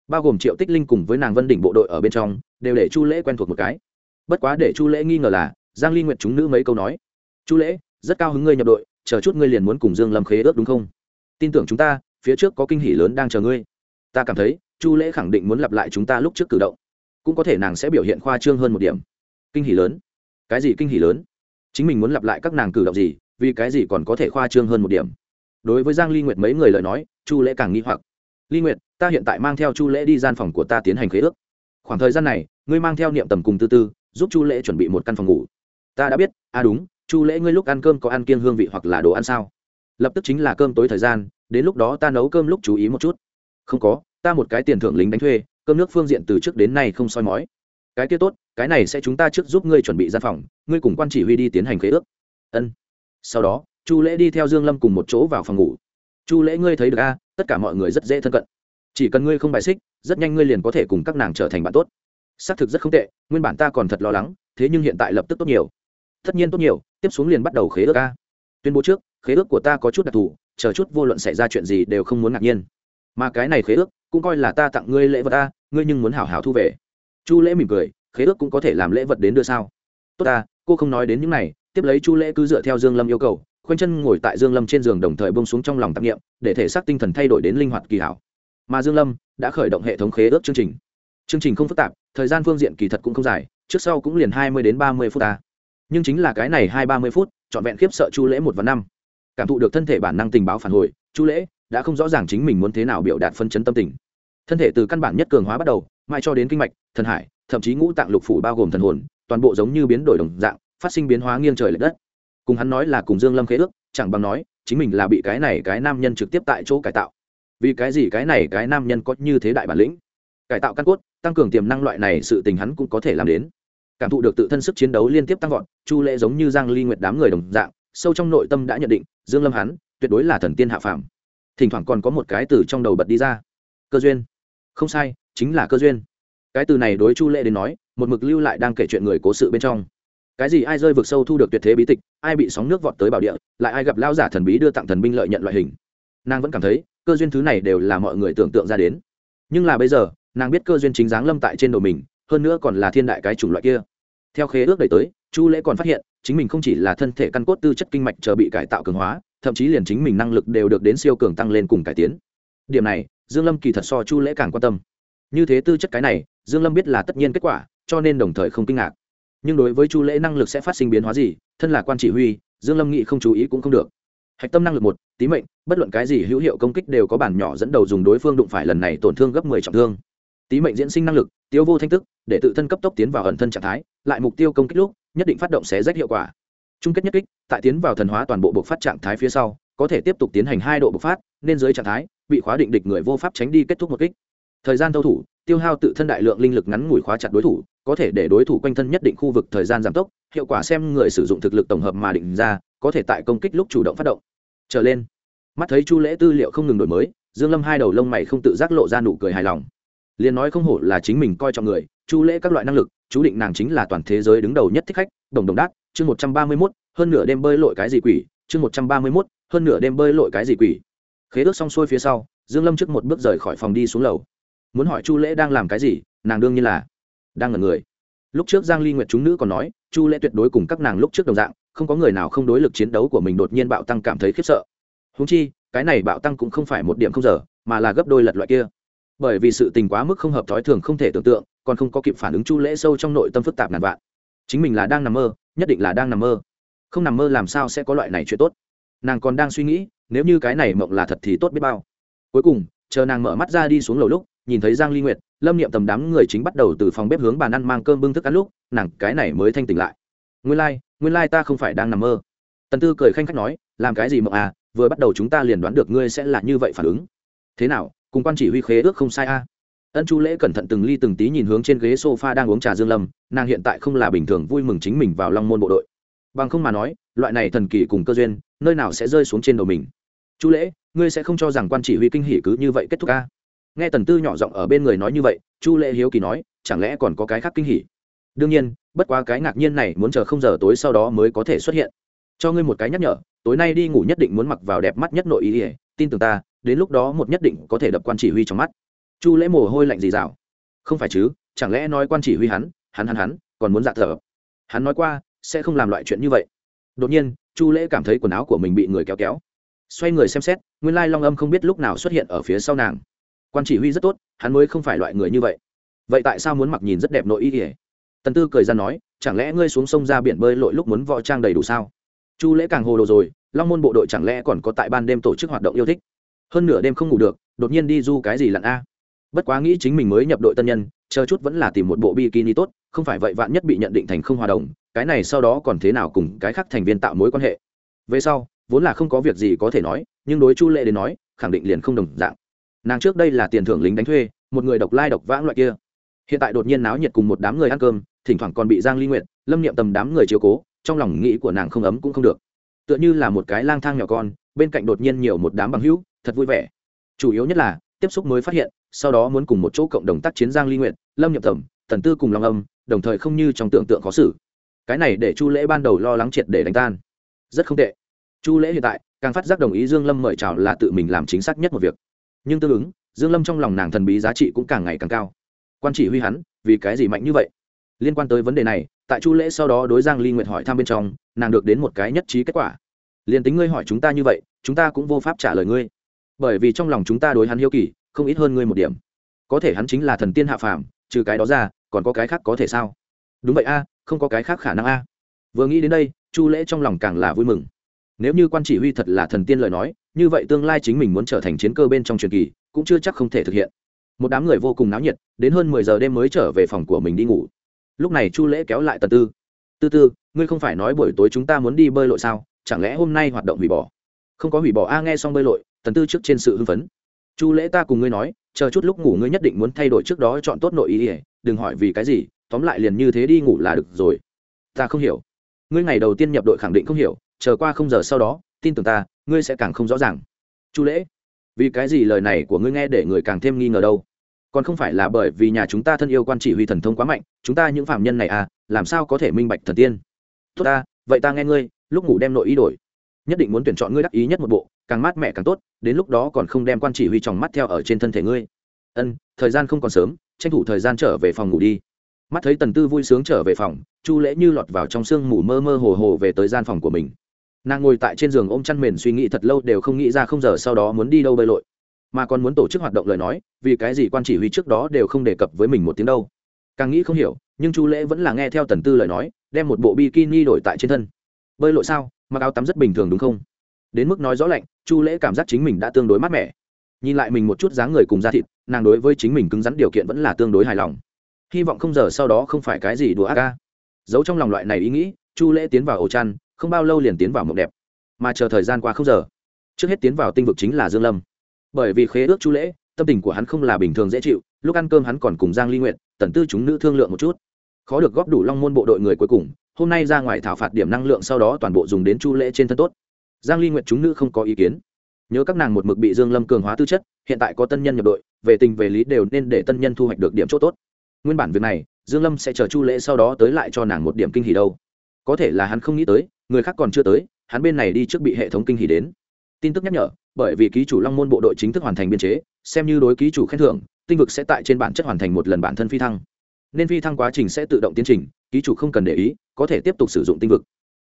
Bao gồm triệu tích linh cùng với nàng vân đỉnh bộ đội ở bên trong đều để chu lễ quen thuộc một cái. Bất quá để chu lễ nghi ngờ là giang ly nguyện chúng nữ mấy câu nói. Chu lễ, rất cao hứng ngươi nhập đội, chờ chút ngươi liền muốn cùng dương lâm khế ước đúng không? Tin tưởng chúng ta, phía trước có kinh hỉ lớn đang chờ ngươi. Ta cảm thấy, chu lễ khẳng định muốn lặp lại chúng ta lúc trước cử động. Cũng có thể nàng sẽ biểu hiện khoa trương hơn một điểm. Kinh hỉ lớn? Cái gì kinh hỉ lớn? Chính mình muốn lặp lại các nàng cử động gì, vì cái gì còn có thể khoa trương hơn một điểm? Đối với giang ly nguyệt mấy người lời nói, chu lễ càng nghi hoặc. Ly nguyệt ta hiện tại mang theo chu lễ đi gian phòng của ta tiến hành khế ước. Khoảng thời gian này, ngươi mang theo niệm tầm cùng tư tư, giúp chu lễ chuẩn bị một căn phòng ngủ ta đã biết à đúng, chu lễ ngươi lúc ăn cơm có ăn kiêng hương vị hoặc là đồ ăn sao? Lập tức chính là cơm tối thời gian, đến lúc đó ta nấu cơm lúc chú ý một chút. Không có, ta một cái tiền thưởng lính đánh thuê, cơm nước phương diện từ trước đến nay không soi mói. Cái kia tốt, cái này sẽ chúng ta trước giúp ngươi chuẩn bị gian phòng, ngươi cùng quan chỉ huy đi tiến hành khế ước. Ân. Sau đó, chu lễ đi theo dương lâm cùng một chỗ vào phòng ngủ. Chu lễ ngươi thấy được a, tất cả mọi người rất dễ thân cận. Chỉ cần ngươi không bài xích, rất nhanh ngươi liền có thể cùng các nàng trở thành bạn tốt. Xác thực rất không tệ, nguyên bản ta còn thật lo lắng, thế nhưng hiện tại lập tức tốt nhiều tất nhiên tốt nhiều, tiếp xuống liền bắt đầu khế ước a. Tuyên bố trước, khế ước của ta có chút đặc thù, chờ chút vô luận xảy ra chuyện gì đều không muốn ngạc nhiên. Mà cái này khế ước, cũng coi là ta tặng ngươi lễ vật ta ngươi nhưng muốn hảo hảo thu về. Chu lễ mỉm cười, khế ước cũng có thể làm lễ vật đến đưa sao? Tốt ta, cô không nói đến những này, tiếp lấy chu lễ cứ dựa theo dương lâm yêu cầu, khoanh chân ngồi tại dương lâm trên giường đồng thời bông xuống trong lòng tạp nghiệm để thể xác tinh thần thay đổi đến linh hoạt kỳ hảo. Mà dương lâm đã khởi động hệ thống khế ước chương trình. Chương trình không phức tạp, thời gian phương diện kỳ thật cũng không dài, trước sau cũng liền hai mươi đến ba mươi phút ta nhưng chính là cái này hai ba mươi phút, trọn vẹn khiếp sợ chu lễ một và năm. Cảm thụ được thân thể bản năng tình báo phản hồi, chu lễ đã không rõ ràng chính mình muốn thế nào biểu đạt phân chấn tâm tình. Thân thể từ căn bản nhất cường hóa bắt đầu mai cho đến kinh mạch, thần hải, thậm chí ngũ tạng lục phủ bao gồm thần hồn, toàn bộ giống như biến đổi đồng dạng, phát sinh biến hóa nghiêng trời lệch đất. Cùng hắn nói là cùng dương lâm khế ước, chẳng bằng nói, chính mình là bị cái này cái nam nhân trực tiếp tại chỗ cải tạo. Vì cái gì cái này cái nam nhân có như thế đại bản lĩnh? Cải tạo căn cốt, tăng cường tiềm năng loại này sự tình hắn cũng có thể làm đến cảm thụ được tự thân sức chiến đấu liên tiếp tăng vọt, chu lễ giống như giang ly nguyệt đám người đồng dạng, sâu trong nội tâm đã nhận định, dương lâm hắn, tuyệt đối là thần tiên hạ phàm. Thỉnh thoảng còn có một cái từ trong đầu bật đi ra. Cơ duyên. Không sai, chính là cơ duyên. Cái từ này đối chu lễ đến nói, một mực lưu lại đang kể chuyện người cố sự bên trong. Cái gì ai rơi vực sâu thu được tuyệt thế bí tịch, ai bị sóng nước vọt tới bảo địa, lại ai gặp lao giả thần bí đưa tặng thần binh lợi nhận loại hình. Nàng vẫn cảm thấy, cơ duyên thứ này đều là mọi người tưởng tượng ra đến. Nhưng là bây giờ, nàng biết cơ duyên chính dáng lâm tại trên đầu mình hơn nữa còn là thiên đại cái chủng loại kia. Theo khế ước đẩy tới, chu lễ còn phát hiện, chính mình không chỉ là thân thể căn cốt tư chất kinh mạch chờ bị cải tạo cường hóa, thậm chí liền chính mình năng lực đều được đến siêu cường tăng lên cùng cải tiến. Điểm này, dương lâm kỳ thật so chu lễ càng quan tâm. Như thế tư chất cái này, dương lâm biết là tất nhiên kết quả, cho nên đồng thời không kinh ngạc. Nhưng đối với chu lễ năng lực sẽ phát sinh biến hóa gì, thân là quan chỉ huy, dương lâm nghĩ không chú ý cũng không được. Hạch tâm năng lực một, tí mệnh, bất luận cái gì hữu hiệu công kích đều có bản nhỏ dẫn đầu dùng đối phương đụng phải lần này tổn thương gấp 10 trọng thương. Tí mệnh diễn sinh năng lực tiêu vô thanh tức, để tự thân cấp tốc tiến vào ẩn thân trạng thái, lại mục tiêu công kích lúc, nhất định phát động sẽ rách hiệu quả. Chung kết nhất kích, tại tiến vào thần hóa toàn bộ bộc phát trạng thái phía sau, có thể tiếp tục tiến hành hai độ bộc phát, nên dưới trạng thái, bị khóa định địch người vô pháp tránh đi kết thúc một kích. Thời gian thâu thủ, tiêu hao tự thân đại lượng linh lực ngắn ngủi khóa chặt đối thủ, có thể để đối thủ quanh thân nhất định khu vực thời gian giảm tốc, hiệu quả xem người sử dụng thực lực tổng hợp mà định ra, có thể tại công kích lúc chủ động phát động. Trở lên, mắt thấy chu lễ tư liệu không ngừng đổi mới, dương lâm hai đầu lông mày không tự giác lộ ra nụ cười hài lòng liền nói không hổ là chính mình coi trọng người, chu lễ các loại năng lực, chú định nàng chính là toàn thế giới đứng đầu nhất thích khách, đồng đồng đát, chương một trăm ba mươi mốt, hơn nửa đêm bơi lội cái gì quỷ, chương một trăm ba mươi mốt, hơn nửa đêm bơi lội cái gì quỷ. Khế ước xong xuôi phía sau, dương lâm trước một bước rời khỏi phòng đi xuống lầu. Muốn hỏi chu lễ đang làm cái gì, nàng đương nhiên là đang ngẩn người. Lúc trước giang ly nguyệt chúng nữ còn nói, chu lễ tuyệt đối cùng các nàng lúc trước đồng dạng, không có người nào không đối lực chiến đấu của mình đột nhiên bạo tăng cảm thấy khiếp sợ. Húng chi, cái này bạo tăng cũng không phải một điểm không giờ, mà là gấp đôi lật loại kia bởi vì sự tình quá mức không hợp thói thường không thể tưởng tượng còn không có kịp phản ứng chu lễ sâu trong nội tâm phức tạp ngàn vạn. Chính mình là đang nằm mơ nhất định là đang nằm mơ. Không nằm mơ làm sao sẽ có loại này chuyện tốt? Nàng còn đang suy nghĩ nếu như cái này mộng là thật thì tốt biết bao. Cuối cùng chờ nàng mở mắt ra đi xuống lầu lúc nhìn thấy giang ly nguyệt lâm niệm tầm đám người chính bắt đầu từ phòng bếp hướng bàn ăn mang cơm bưng thức ăn lúc nàng cái này mới thanh tỉnh lại. Nguyên lai like, nguyên lai like ta không phải đang nằm mơ. Tần tư cười khanh khách nói làm cái gì mộng à? Vừa bắt đầu chúng ta liền đoán được ngươi sẽ là như vậy phản ứng. Thế nào? Cùng quan chỉ huy khế ước không sai a. À? ân chu lễ cẩn thận từng ly từng tí nhìn hướng trên ghế sofa đang uống trà dương lâm, nàng hiện tại không là bình thường vui mừng chính mình vào long môn bộ đội. Bằng không mà nói, loại này thần kỳ cùng cơ duyên, nơi nào sẽ rơi xuống trên đầu mình. Chu lễ, ngươi sẽ không cho rằng quan chỉ huy kinh hỉ cứ như vậy kết thúc a? Nghe tần tư nhỏ giọng ở bên người nói như vậy, chu lễ hiếu kỳ nói, chẳng lẽ còn có cái khác kinh hỉ? Đương nhiên, bất quá cái ngạc nhiên này muốn chờ không giờ tối sau đó mới có thể xuất hiện. Cho ngươi một cái nhắc nhở, tối nay đi ngủ nhất định muốn mặc vào đẹp mắt nhất nội ý ỉa tin tưởng ta, đến lúc đó một nhất định có thể đập quan chỉ huy trong mắt. Chu lễ mồ hôi lạnh gì rào. Không phải chứ, chẳng lẽ nói quan chỉ huy hắn hắn hắn hắn, còn muốn dạ thở? Hắn nói qua, sẽ không làm loại chuyện như vậy. Đột nhiên, chu lễ cảm thấy quần áo của mình bị người kéo kéo. Xoay người xem xét, nguyên lai long âm không biết lúc nào xuất hiện ở phía sau nàng. Quan chỉ huy rất tốt, hắn mới không phải loại người như vậy. Vậy tại sao muốn mặc nhìn rất đẹp nội y ỉa tần tư cười ra nói, chẳng lẽ ngươi xuống sông ra biển bơi lội lúc muốn võ trang đầy đủ sao? Chu lễ càng hồ đồ rồi long môn bộ đội chẳng lẽ còn có tại ban đêm tổ chức hoạt động yêu thích? Hơn nửa đêm không ngủ được, đột nhiên đi du cái gì lặn a? Bất quá nghĩ chính mình mới nhập đội tân nhân, chờ chút vẫn là tìm một bộ bikini tốt, không phải vậy vạn nhất bị nhận định thành không hòa đồng, cái này sau đó còn thế nào cùng cái khác thành viên tạo mối quan hệ? Về sau, vốn là không có việc gì có thể nói, nhưng đối chu lệ đến nói, khẳng định liền không đồng dạng. Nàng trước đây là tiền thưởng lính đánh thuê, một người độc lai độc vãng loại kia. Hiện tại đột nhiên náo nhiệt cùng một đám người ăn cơm, thỉnh thoảng còn bị giang ly nguyện lâm niệm tầm đám người chiếu cố, trong lòng nghĩ của nàng không ấm cũng không được tựa như là một cái lang thang nhỏ con, bên cạnh đột nhiên nhiều một đám bằng hữu, thật vui vẻ. Chủ yếu nhất là, tiếp xúc mới phát hiện, sau đó muốn cùng một chỗ cộng đồng tác chiến giang ly nguyện lâm nhậm thẩm thần tư cùng long âm, đồng thời không như trong tưởng tượng khó xử. Cái này để chu lễ ban đầu lo lắng triệt để đánh tan. Rất không tệ. Chu lễ hiện tại, càng phát giác đồng ý dương lâm mời chào là tự mình làm chính xác nhất một việc. Nhưng tương ứng, dương lâm trong lòng nàng thần bí giá trị cũng càng ngày càng cao. Quan chỉ huy hắn, vì cái gì mạnh như vậy? Liên quan tới vấn đề này tại chu lễ sau đó đối giang ly nguyệt hỏi thăm bên trong, nàng được đến một cái nhất trí kết quả. Liền tính ngươi hỏi chúng ta như vậy, chúng ta cũng vô pháp trả lời ngươi. Bởi vì trong lòng chúng ta đối hắn hiếu kỳ, không ít hơn ngươi một điểm. Có thể hắn chính là thần tiên hạ phàm, trừ cái đó ra, còn có cái khác có thể sao? Đúng vậy a, không có cái khác khả năng a. Vừa nghĩ đến đây, chu lễ trong lòng càng là vui mừng. Nếu như quan chỉ huy thật là thần tiên lời nói, như vậy tương lai chính mình muốn trở thành chiến cơ bên trong truyền kỳ, cũng chưa chắc không thể thực hiện. Một đám người vô cùng náo nhiệt, đến hơn mười giờ đêm mới trở về phòng của mình đi ngủ lúc này chu lễ kéo lại tần tư. Tư tư, ngươi không phải nói buổi tối chúng ta muốn đi bơi lội sao? Chẳng lẽ hôm nay hoạt động hủy bỏ? Không có hủy bỏ, a, nghe xong bơi lội. Tần tư trước trên sự hưng phấn. Chu lễ, ta cùng ngươi nói, chờ chút lúc ngủ ngươi nhất định muốn thay đổi trước đó chọn tốt nội ý ỉa đừng hỏi vì cái gì, tóm lại liền như thế đi ngủ là được rồi. Ta không hiểu. Ngươi ngày đầu tiên nhập đội khẳng định không hiểu, chờ qua không giờ sau đó, tin tưởng ta, ngươi sẽ càng không rõ ràng. Chu lễ, vì cái gì lời này của ngươi nghe để người càng thêm nghi ngờ đâu? Còn không phải là bởi vì nhà chúng ta thân yêu quan chỉ huy thần thông quá mạnh, chúng ta những phạm nhân này à làm sao có thể minh bạch thần tiên? Tốt ta, vậy ta nghe ngươi, lúc ngủ đem nội ý đổi. Nhất định muốn tuyển chọn ngươi đắc ý nhất một bộ, càng mát mẻ càng tốt, đến lúc đó còn không đem quan chỉ huy tròng mắt theo ở trên thân thể ngươi. Ân, thời gian không còn sớm, tranh thủ thời gian trở về phòng ngủ đi. Mắt thấy tần tư vui sướng trở về phòng, chu lễ như lọt vào trong sương mù mơ mơ hồ hồ về tới gian phòng của mình. Nàng ngồi tại trên giường ôm chăn mền suy nghĩ thật lâu đều không nghĩ ra không giờ sau đó muốn đi đâu bơi lội mà còn muốn tổ chức hoạt động lời nói, vì cái gì quan chỉ huy trước đó đều không đề cập với mình một tiếng đâu. Càng nghĩ không hiểu, nhưng chu lễ vẫn là nghe theo tần tư lời nói, đem một bộ bikini đổi tại trên thân. Bơi lội sao? Mặc áo tắm rất bình thường đúng không? Đến mức nói rõ lạnh, chu lễ cảm giác chính mình đã tương đối mát mẻ. Nhìn lại mình một chút dáng người cùng da thịt, nàng đối với chính mình cứng rắn điều kiện vẫn là tương đối hài lòng. Hy vọng không giờ sau đó không phải cái gì đùa ác ca. Giấu trong lòng loại này ý nghĩ, chu lễ tiến vào ổ chăn, không bao lâu liền tiến vào mộng đẹp. Mà chờ thời gian qua không giờ, trước hết tiến vào tinh vực chính là dương lâm bởi vì khế ước chu lễ, tâm tình của hắn không là bình thường dễ chịu, lúc ăn cơm hắn còn cùng giang ly nguyện tần tư chúng nữ thương lượng một chút. Khó được góp đủ long môn bộ đội người cuối cùng, hôm nay ra ngoài thảo phạt điểm năng lượng sau đó toàn bộ dùng đến chu lễ trên thân tốt. Giang ly nguyện chúng nữ không có ý kiến. Nhớ các nàng một mực bị dương lâm cường hóa tư chất, hiện tại có tân nhân nhập đội, về tình về lý đều nên để tân nhân thu hoạch được điểm chỗ tốt. Nguyên bản việc này, dương lâm sẽ chờ chu lễ sau đó tới lại cho nàng một điểm kinh hỉ đâu. Có thể là hắn không nghĩ tới, người khác còn chưa tới, hắn bên này đi trước bị hệ thống kinh hỉ đến. Tin tức nhắc nhở bởi vì ký chủ long môn bộ đội chính thức hoàn thành biên chế, xem như đối ký chủ khen thưởng, tinh vực sẽ tại trên bản chất hoàn thành một lần bản thân phi thăng. Nên phi thăng quá trình sẽ tự động tiến trình, ký chủ không cần để ý, có thể tiếp tục sử dụng tinh vực.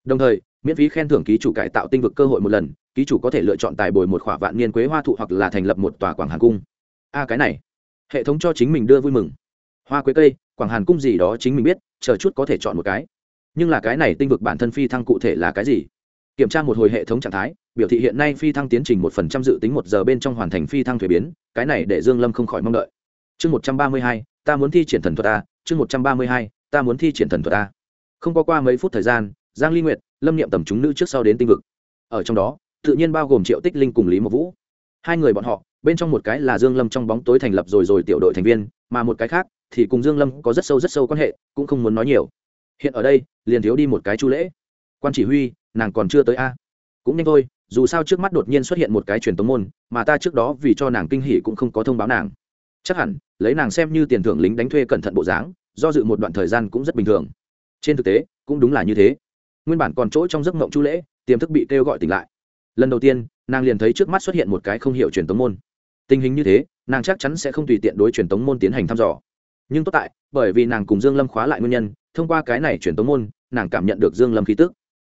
Đồng thời, miễn phí khen thưởng ký chủ cải tạo tinh vực cơ hội một lần, ký chủ có thể lựa chọn tài bồi một khỏa vạn niên quế hoa thụ hoặc là thành lập một tòa quảng hàn cung. A, cái này. Hệ thống cho chính mình đưa vui mừng. Hoa quế cây, quảng hàn cung gì đó chính mình biết, chờ chút có thể chọn một cái. Nhưng là cái này tinh vực bản thân phi thăng cụ thể là cái gì? Kiểm tra một hồi hệ thống trạng thái biểu thị hiện nay phi thăng tiến trình một phần trăm dự tính một giờ bên trong hoàn thành phi thăng thuế biến, cái này để dương lâm không khỏi mong đợi. Chương một trăm ba mươi hai, ta muốn thi triển thần thuật a, chương một trăm ba mươi hai, ta muốn thi triển thần thuật a. Không có qua mấy phút thời gian, giang ly nguyệt, lâm niệm tầm chúng nữ trước sau đến tinh vực. Ở trong đó, tự nhiên bao gồm triệu tích linh cùng lý mộc vũ. Hai người bọn họ, bên trong một cái là dương lâm trong bóng tối thành lập rồi rồi tiểu đội thành viên, mà một cái khác thì cùng dương lâm có rất sâu rất sâu quan hệ, cũng không muốn nói nhiều. Hiện ở đây, liền thiếu đi một cái chu lễ. Quan chỉ huy, nàng còn chưa tới a cũng nhanh thôi, dù sao trước mắt đột nhiên xuất hiện một cái truyền tống môn, mà ta trước đó vì cho nàng kinh hỉ cũng không có thông báo nàng. Chắc hẳn, lấy nàng xem như tiền thưởng lính đánh thuê cẩn thận bộ dáng, do dự một đoạn thời gian cũng rất bình thường. Trên thực tế, cũng đúng là như thế. Nguyên bản còn chỗ trong giấc mộng chu lễ, tiềm thức bị kêu gọi tỉnh lại. Lần đầu tiên, nàng liền thấy trước mắt xuất hiện một cái không hiểu truyền tống môn. Tình hình như thế, nàng chắc chắn sẽ không tùy tiện đối truyền tống môn tiến hành thăm dò. Nhưng tốt tại, bởi vì nàng cùng dương lâm khóa lại nguyên nhân, thông qua cái này truyền tống môn, nàng cảm nhận được dương lâm khí tức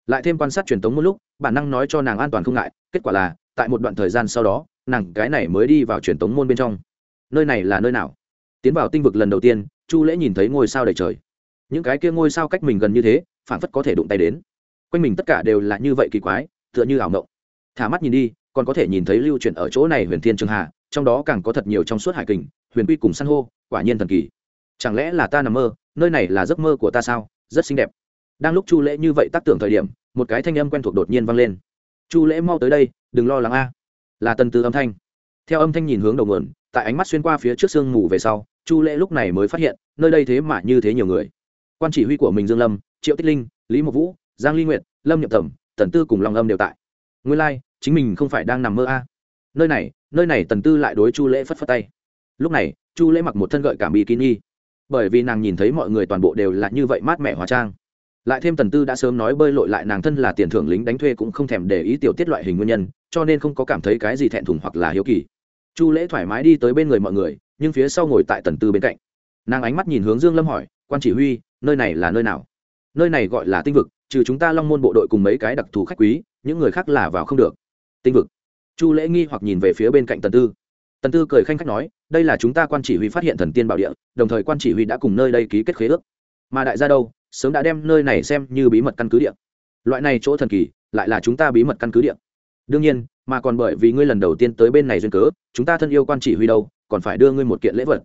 lại thêm quan sát truyền thống môn lúc, bản năng nói cho nàng an toàn không ngại, kết quả là, tại một đoạn thời gian sau đó, nàng cái này mới đi vào truyền thống môn bên trong. Nơi này là nơi nào? Tiến vào tinh vực lần đầu tiên, chu lễ nhìn thấy ngôi sao đầy trời. Những cái kia ngôi sao cách mình gần như thế phản phất có thể đụng tay đến. Quanh mình tất cả đều là như vậy kỳ quái, tựa như ảo ngộng thả mắt nhìn đi, còn có thể nhìn thấy lưu chuyển ở chỗ này huyền thiên trường hà, trong đó càng có thật nhiều trong suốt hải kình, huyền quy cùng san hô, quả nhiên thần kỳ. Chẳng lẽ là ta nằm mơ, nơi này là giấc mơ của ta sao? Rất xinh đẹp đang lúc chu lễ như vậy tác tưởng thời điểm một cái thanh âm quen thuộc đột nhiên vang lên. Chu lễ mau tới đây đừng lo lắng a. Là tần tư âm thanh. Theo âm thanh nhìn hướng đầu nguồn tại ánh mắt xuyên qua phía trước sương mù về sau chu lễ lúc này mới phát hiện nơi đây thế mà như thế nhiều người. Quan chỉ huy của mình dương lâm triệu tích linh lý mộc vũ giang ly nguyệt lâm nhậm thẩm tần tư cùng long âm đều tại. Nguyên lai like, chính mình không phải đang nằm mơ a. Nơi này nơi này tần tư lại đối chu lễ phất phất tay. Lúc này chu lễ mặc một thân gợi cảm bikini. Bởi vì nàng nhìn thấy mọi người toàn bộ đều là như vậy mát mẻ hóa trang lại thêm tần tư đã sớm nói bơi lội lại nàng thân là tiền thưởng lính đánh thuê cũng không thèm để ý tiểu tiết loại hình nguyên nhân, cho nên không có cảm thấy cái gì thẹn thùng hoặc là hiếu kỳ. Chu lễ thoải mái đi tới bên người mọi người, nhưng phía sau ngồi tại tần tư bên cạnh. Nàng ánh mắt nhìn hướng dương lâm hỏi, quan chỉ huy, nơi này là nơi nào? Nơi này gọi là tinh vực, trừ chúng ta long môn bộ đội cùng mấy cái đặc thù khách quý, những người khác là vào không được. Tinh vực? Chu lễ nghi hoặc nhìn về phía bên cạnh tần tư. Tần tư cười khanh khách nói, đây là chúng ta quan chỉ huy phát hiện thần tiên bảo địa, đồng thời quan chỉ huy đã cùng nơi đây ký kết khế ước. Mà đại gia đâu? Sớm đã đem nơi này xem như bí mật căn cứ địa. Loại này chỗ thần kỳ, lại là chúng ta bí mật căn cứ địa. Đương nhiên, mà còn bởi vì ngươi lần đầu tiên tới bên này duyên cớ, chúng ta thân yêu quan chỉ huy đâu, còn phải đưa ngươi một kiện lễ vật.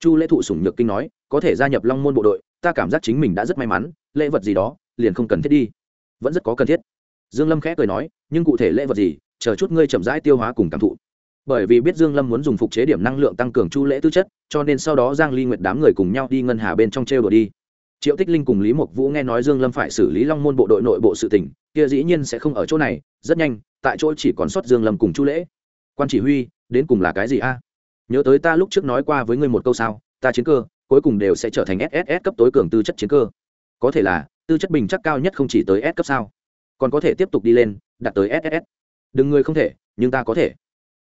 Chu lễ thụ sủng nhược kinh nói, có thể gia nhập long môn bộ đội, ta cảm giác chính mình đã rất may mắn, lễ vật gì đó, liền không cần thiết đi. Vẫn rất có cần thiết. Dương lâm khẽ cười nói, nhưng cụ thể lễ vật gì, chờ chút ngươi chậm rãi tiêu hóa cùng cảm thụ. Bởi vì biết dương lâm muốn dùng phục chế điểm năng lượng tăng cường chu lễ tư chất, cho nên sau đó giang ly nguyệt đám người cùng nhau đi ngân hà bên trong treo đùa đi triệu tích linh cùng lý mộc vũ nghe nói dương lâm phải xử lý long môn bộ đội nội bộ sự tình, kia dĩ nhiên sẽ không ở chỗ này, rất nhanh, tại chỗ chỉ còn sót dương lâm cùng chu lễ. Quan chỉ huy, đến cùng là cái gì a? Nhớ tới ta lúc trước nói qua với ngươi một câu sao, ta chiến cơ, cuối cùng đều sẽ trở thành sss cấp tối cường tư chất chiến cơ. Có thể là, tư chất bình chắc cao nhất không chỉ tới s cấp sao. Còn có thể tiếp tục đi lên, đạt tới ss đừng ngươi không thể, nhưng ta có thể.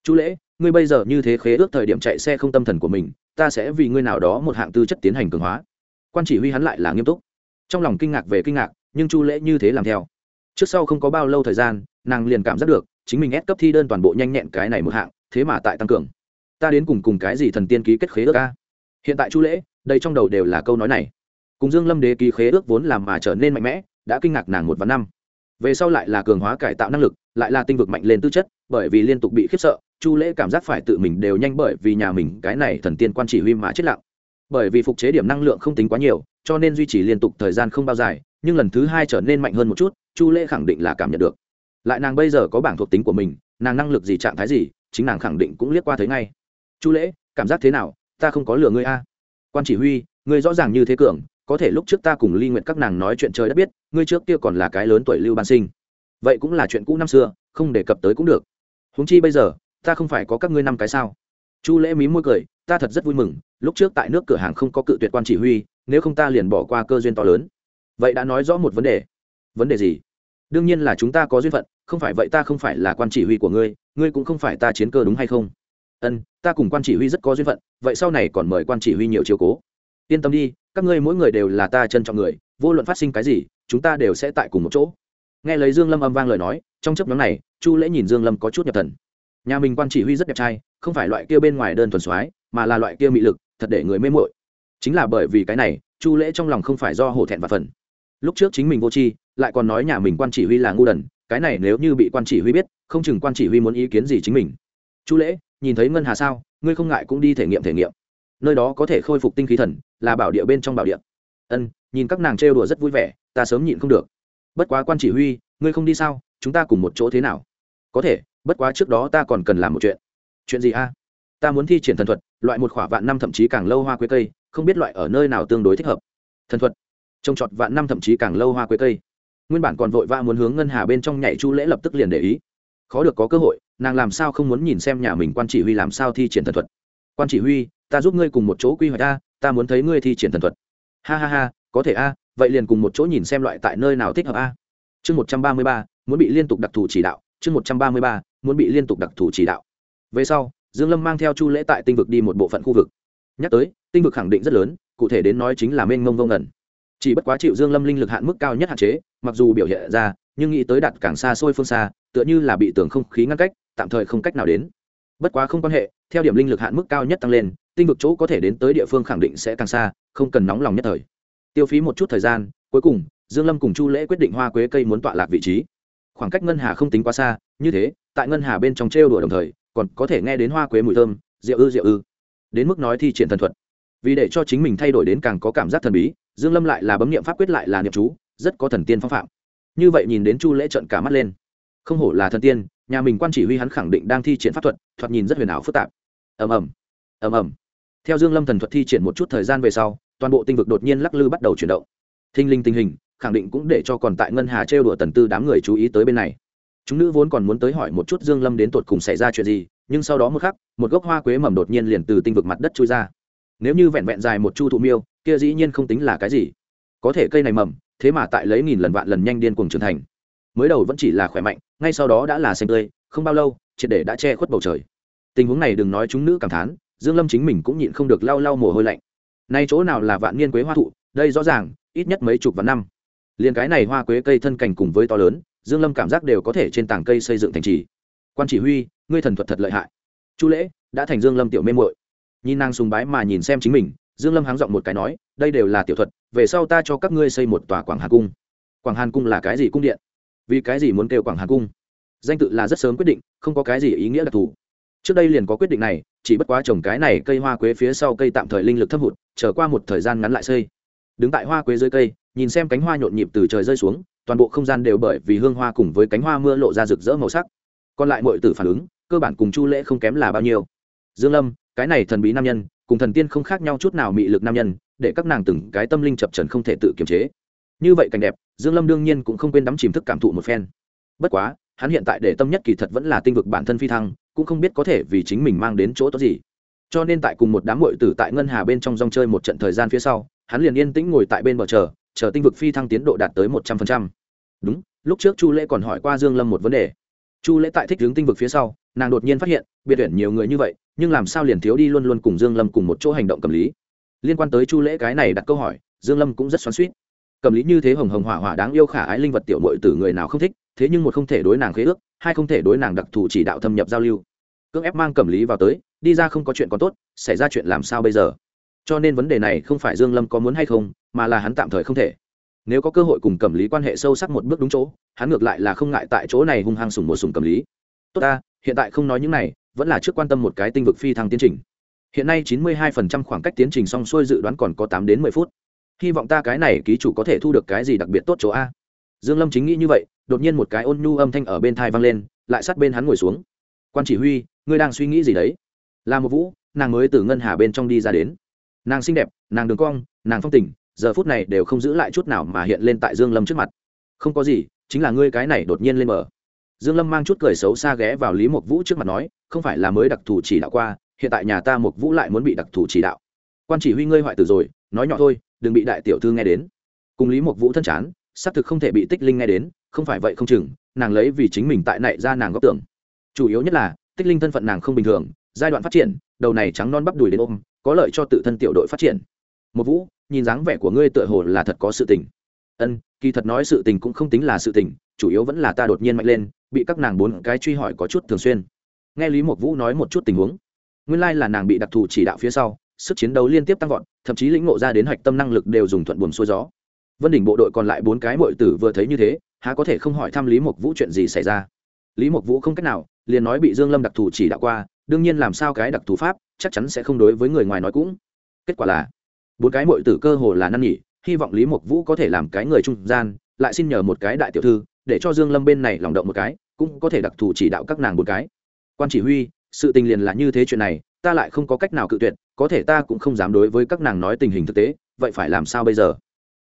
Chu lễ, ngươi bây giờ như thế khế ước thời điểm chạy xe không tâm thần của mình, ta sẽ vì ngươi nào đó một hạng tư chất tiến hành cường hóa quan chỉ huy hắn lại là nghiêm túc. Trong lòng kinh ngạc về kinh ngạc, nhưng chu lễ như thế làm theo. Trước sau không có bao lâu thời gian, nàng liền cảm giác được, chính mình ép cấp thi đơn toàn bộ nhanh nhẹn cái này một hạng, thế mà tại tăng cường. Ta đến cùng cùng cái gì thần tiên ký kết khế ước ca hiện tại chu lễ đây trong đầu đều là câu nói này. Cùng dương lâm đế ký khế ước vốn làm mà trở nên mạnh mẽ, đã kinh ngạc nàng một và năm. Về sau lại là cường hóa cải tạo năng lực, lại là tinh vực mạnh lên tư chất, bởi vì liên tục bị khiếp sợ, chu lễ cảm giác phải tự mình đều nhanh bởi vì nhà mình cái này thần tiên quan chỉ huy mà chết lặng bởi vì phục chế điểm năng lượng không tính quá nhiều, cho nên duy trì liên tục thời gian không bao dài, nhưng lần thứ hai trở nên mạnh hơn một chút, chu lễ khẳng định là cảm nhận được. Lại nàng bây giờ có bảng thuộc tính của mình, nàng năng lực gì, trạng thái gì, chính nàng khẳng định cũng liếc qua thấy ngay. Chu lễ, cảm giác thế nào? Ta không có lừa ngươi a. Quan chỉ huy, ngươi rõ ràng như thế cường, có thể lúc trước ta cùng ly nguyện các nàng nói chuyện trời đã biết, ngươi trước kia còn là cái lớn tuổi lưu ban sinh. Vậy cũng là chuyện cũ năm xưa, không đề cập tới cũng được. Húng chi bây giờ, ta không phải có các ngươi năm cái sao? Chu lễ mí môi cười, ta thật rất vui mừng, lúc trước tại nước cửa hàng không có cự tuyệt quan chỉ huy, nếu không ta liền bỏ qua cơ duyên to lớn. Vậy đã nói rõ một vấn đề. Vấn đề gì? Đương nhiên là chúng ta có duyên phận, không phải vậy ta không phải là quan chỉ huy của ngươi ngươi cũng không phải ta chiến cơ đúng hay không? Ân, ta cùng quan chỉ huy rất có duyên phận, vậy sau này còn mời quan chỉ huy nhiều chiều cố. Yên tâm đi, các ngươi mỗi người đều là ta trân trọng người, vô luận phát sinh cái gì, chúng ta đều sẽ tại cùng một chỗ. Nghe lấy dương lâm âm vang lời nói, trong chấp nhóm này, chu lễ nhìn dương lâm có chút nhập thần. Nhà mình quan chỉ huy rất đẹp trai không phải loại kia bên ngoài đơn thuần soái, mà là loại kia mị lực, thật để người mê muội. Chính là bởi vì cái này, chu lễ trong lòng không phải do hổ thẹn và phần. Lúc trước chính mình vô tri, lại còn nói nhà mình quan chỉ huy là ngu đần, cái này nếu như bị quan chỉ huy biết, không chừng quan chỉ huy muốn ý kiến gì chính mình. Chu lễ, nhìn thấy ngân hà sao, ngươi không ngại cũng đi thể nghiệm thể nghiệm. Nơi đó có thể khôi phục tinh khí thần, là bảo địa bên trong bảo địa. Ân, nhìn các nàng trêu đùa rất vui vẻ, ta sớm nhịn không được. Bất quá quan chỉ huy, ngươi không đi sao, chúng ta cùng một chỗ thế nào? Có thể, bất quá trước đó ta còn cần làm một chuyện chuyện gì a? Ta muốn thi triển thần thuật, loại một khỏa vạn năm thậm chí càng lâu hoa quế cây, không biết loại ở nơi nào tương đối thích hợp. Thần thuật. Trồng trọt vạn năm thậm chí càng lâu hoa quế cây. Nguyên bản còn vội vã muốn hướng ngân hà bên trong nhảy chu lễ lập tức liền để ý. Khó được có cơ hội, nàng làm sao không muốn nhìn xem nhà mình quan chỉ huy làm sao thi triển thần thuật. Quan chỉ huy, ta giúp ngươi cùng một chỗ quy hoạch a, ta muốn thấy ngươi thi triển thần thuật. Ha ha ha, có thể a, vậy liền cùng một chỗ nhìn xem loại tại nơi nào thích hợp a. Chương một trăm ba mươi ba, muốn bị liên tục đặc thù chỉ đạo, chương một trăm ba mươi ba, muốn bị liên tục đặc thù chỉ đạo về sau, dương lâm mang theo chu lễ tại tinh vực đi một bộ phận khu vực. Nhắc tới, tinh vực khẳng định rất lớn, cụ thể đến nói chính là mênh mông vông ngẩn chỉ bất quá chịu dương lâm linh lực hạn mức cao nhất hạn chế, mặc dù biểu hiện ra, nhưng nghĩ tới đặt càng xa xôi phương xa, tựa như là bị tường không khí ngăn cách, tạm thời không cách nào đến. Bất quá không quan hệ, theo điểm linh lực hạn mức cao nhất tăng lên, tinh vực chỗ có thể đến tới địa phương khẳng định sẽ càng xa, không cần nóng lòng nhất thời. Tiêu phí một chút thời gian, cuối cùng, dương lâm cùng chu lễ quyết định hoa quế cây muốn tọa lạc vị trí. Khoảng cách ngân hà không tính quá xa, như thế, tại ngân hà bên trong trêu đùa đồng thời còn có thể nghe đến hoa quế mùi thơm, rượu ư rượu ư. Đến mức nói thi triển thần thuật. Vì để cho chính mình thay đổi đến càng có cảm giác thần bí, dương lâm lại là bấm niệm pháp quyết lại là niệm chú, rất có thần tiên phong phạm. Như vậy nhìn đến chu lễ trận cả mắt lên. Không hổ là thần tiên, nhà mình quan chỉ huy hắn khẳng định đang thi triển pháp thuật, thoạt nhìn rất huyền ảo phức tạp. Ầm ầm ầm ầm. Theo dương lâm thần thuật thi triển một chút thời gian về sau, toàn bộ tinh vực đột nhiên lắc lư bắt đầu chuyển động. Thinh linh tình hình, khẳng định cũng để cho còn tại ngân hà trêu đùa tần tư đám người chú ý tới bên này chúng nữ vốn còn muốn tới hỏi một chút dương lâm đến tột cùng xảy ra chuyện gì, nhưng sau đó một khắc, một gốc hoa quế mầm đột nhiên liền từ tinh vực mặt đất trôi ra. Nếu như vẹn vẹn dài một chu thụ miêu, kia dĩ nhiên không tính là cái gì. Có thể cây này mầm, thế mà tại lấy nghìn lần vạn lần nhanh điên cuồng trưởng thành. Mới đầu vẫn chỉ là khỏe mạnh, ngay sau đó đã là xanh tươi, không bao lâu, triệt để đã che khuất bầu trời. Tình huống này đừng nói chúng nữ cảm thán, dương lâm chính mình cũng nhịn không được lau lau mồ hôi lạnh. Nay chỗ nào là vạn niên quế hoa thụ, đây rõ ràng, ít nhất mấy chục vạn năm. Liền cái này hoa quế cây thân cành cùng với to lớn dương lâm cảm giác đều có thể trên tảng cây xây dựng thành trì. Quan chỉ huy, ngươi thần thuật thật lợi hại. Chu lễ, đã thành dương lâm tiểu mê muội. Nhìn nàng sùng bái mà nhìn xem chính mình, dương lâm háng giọng một cái nói, đây đều là tiểu thuật, về sau ta cho các ngươi xây một tòa quảng hà cung. Quảng hàn cung là cái gì cung điện? Vì cái gì muốn kêu quảng hà cung? Danh tự là rất sớm quyết định, không có cái gì ý nghĩa đặc thù. Trước đây liền có quyết định này, chỉ bất quá trồng cái này cây hoa quế phía sau cây tạm thời linh lực thâm hụt trở qua một thời gian ngắn lại xây. Đứng tại hoa quế dưới cây, nhìn xem cánh hoa nhộn nhịp từ trời rơi xuống toàn bộ không gian đều bởi vì hương hoa cùng với cánh hoa mưa lộ ra rực rỡ màu sắc. Còn lại mọi tử phản ứng, cơ bản cùng chu lễ không kém là bao nhiêu. Dương lâm, cái này thần bí nam nhân, cùng thần tiên không khác nhau chút nào mị lực nam nhân, để các nàng từng cái tâm linh chập trần không thể tự kiềm chế. Như vậy cảnh đẹp, dương lâm đương nhiên cũng không quên đắm chìm thức cảm thụ một phen. Bất quá, hắn hiện tại để tâm nhất kỳ thật vẫn là tinh vực bản thân phi thăng, cũng không biết có thể vì chính mình mang đến chỗ tốt gì. Cho nên tại cùng một đám muội tử tại ngân hà bên trong rong chơi một trận thời gian phía sau, hắn liền yên tĩnh ngồi tại bên bờ chờ chờ tinh vực phi thăng tiến độ đạt tới một trăm phần trăm. Đúng, lúc trước chu lễ còn hỏi qua dương lâm một vấn đề. Chu lễ tại thích hướng tinh vực phía sau, nàng đột nhiên phát hiện, biệt tuyển nhiều người như vậy, nhưng làm sao liền thiếu đi luôn luôn cùng dương lâm cùng một chỗ hành động cầm lý. Liên quan tới chu lễ cái này đặt câu hỏi, dương lâm cũng rất xoắn xuýt. Cầm lý như thế hồng hồng hỏa hỏa đáng yêu khả ái linh vật tiểu muội tử người nào không thích, thế nhưng một không thể đối nàng khế ước, hai không thể đối nàng đặc thù chỉ đạo thâm nhập giao lưu. Cưỡng ép mang cầm lý vào tới, đi ra không có chuyện còn tốt, xảy ra chuyện làm sao bây giờ? Cho nên vấn đề này không phải dương lâm có muốn hay không, mà là hắn tạm thời không thể. Nếu có cơ hội cùng cầm lý quan hệ sâu sắc một bước đúng chỗ, hắn ngược lại là không ngại tại chỗ này hung hăng sùng một sùng cầm lý. Tốt ta, hiện tại không nói những này, vẫn là trước quan tâm một cái tinh vực phi thăng tiến trình. Hiện nay 92% khoảng cách tiến trình xong xuôi dự đoán còn có 8 đến 10 phút. Hy vọng ta cái này ký chủ có thể thu được cái gì đặc biệt tốt chỗ a. Dương lâm chính nghĩ như vậy, đột nhiên một cái ôn nhu âm thanh ở bên thai vang lên, lại sát bên hắn ngồi xuống. Quan chỉ huy, ngươi đang suy nghĩ gì đấy? Là một vũ, nàng mới từ ngân hà bên trong đi ra đến nàng xinh đẹp, nàng đường cong, nàng phong tình, giờ phút này đều không giữ lại chút nào mà hiện lên tại dương lâm trước mặt. Không có gì, chính là ngươi cái này đột nhiên lên mở. Dương lâm mang chút cười xấu xa ghé vào lý mộc vũ trước mặt nói, không phải là mới đặc thù chỉ đạo qua, hiện tại nhà ta mộc vũ lại muốn bị đặc thù chỉ đạo. Quan chỉ huy ngươi hoại tử rồi, nói nhỏ thôi, đừng bị đại tiểu thư nghe đến. Cùng lý mộc vũ thân chán, xác thực không thể bị tích linh nghe đến, không phải vậy không chừng, nàng lấy vì chính mình tại này ra nàng góp tưởng. Chủ yếu nhất là, tích linh thân phận nàng không bình thường, giai đoạn phát triển, đầu này trắng non bắp đùi đến ôm có lợi cho tự thân tiểu đội phát triển. Một vũ, nhìn dáng vẻ của ngươi tựa hồ là thật có sự tình. Ân, kỳ thật nói sự tình cũng không tính là sự tình, chủ yếu vẫn là ta đột nhiên mạnh lên, bị các nàng bốn cái truy hỏi có chút thường xuyên. Nghe lý mộc vũ nói một chút tình huống, nguyên lai là nàng bị đặc thù chỉ đạo phía sau, sức chiến đấu liên tiếp tăng vọt, thậm chí lĩnh ngộ ra đến hạch tâm năng lực đều dùng thuận buồm xuôi gió. Vân đỉnh bộ đội còn lại bốn cái mội tử vừa thấy như thế, há có thể không hỏi thăm lý mộc vũ chuyện gì xảy ra. Lý mộc vũ không cách nào, liền nói bị dương lâm đặc thù chỉ đạo qua, đương nhiên làm sao cái đặc thù pháp chắc chắn sẽ không đối với người ngoài nói cũng. Kết quả là, bốn cái mội tử cơ hồ là năn nhỉ hy vọng lý mộc vũ có thể làm cái người trung gian, lại xin nhờ một cái đại tiểu thư, để cho dương lâm bên này lòng động một cái, cũng có thể đặc thù chỉ đạo các nàng bốn cái. Quan chỉ huy, sự tình liền là như thế chuyện này, ta lại không có cách nào cự tuyệt, có thể ta cũng không dám đối với các nàng nói tình hình thực tế, vậy phải làm sao bây giờ?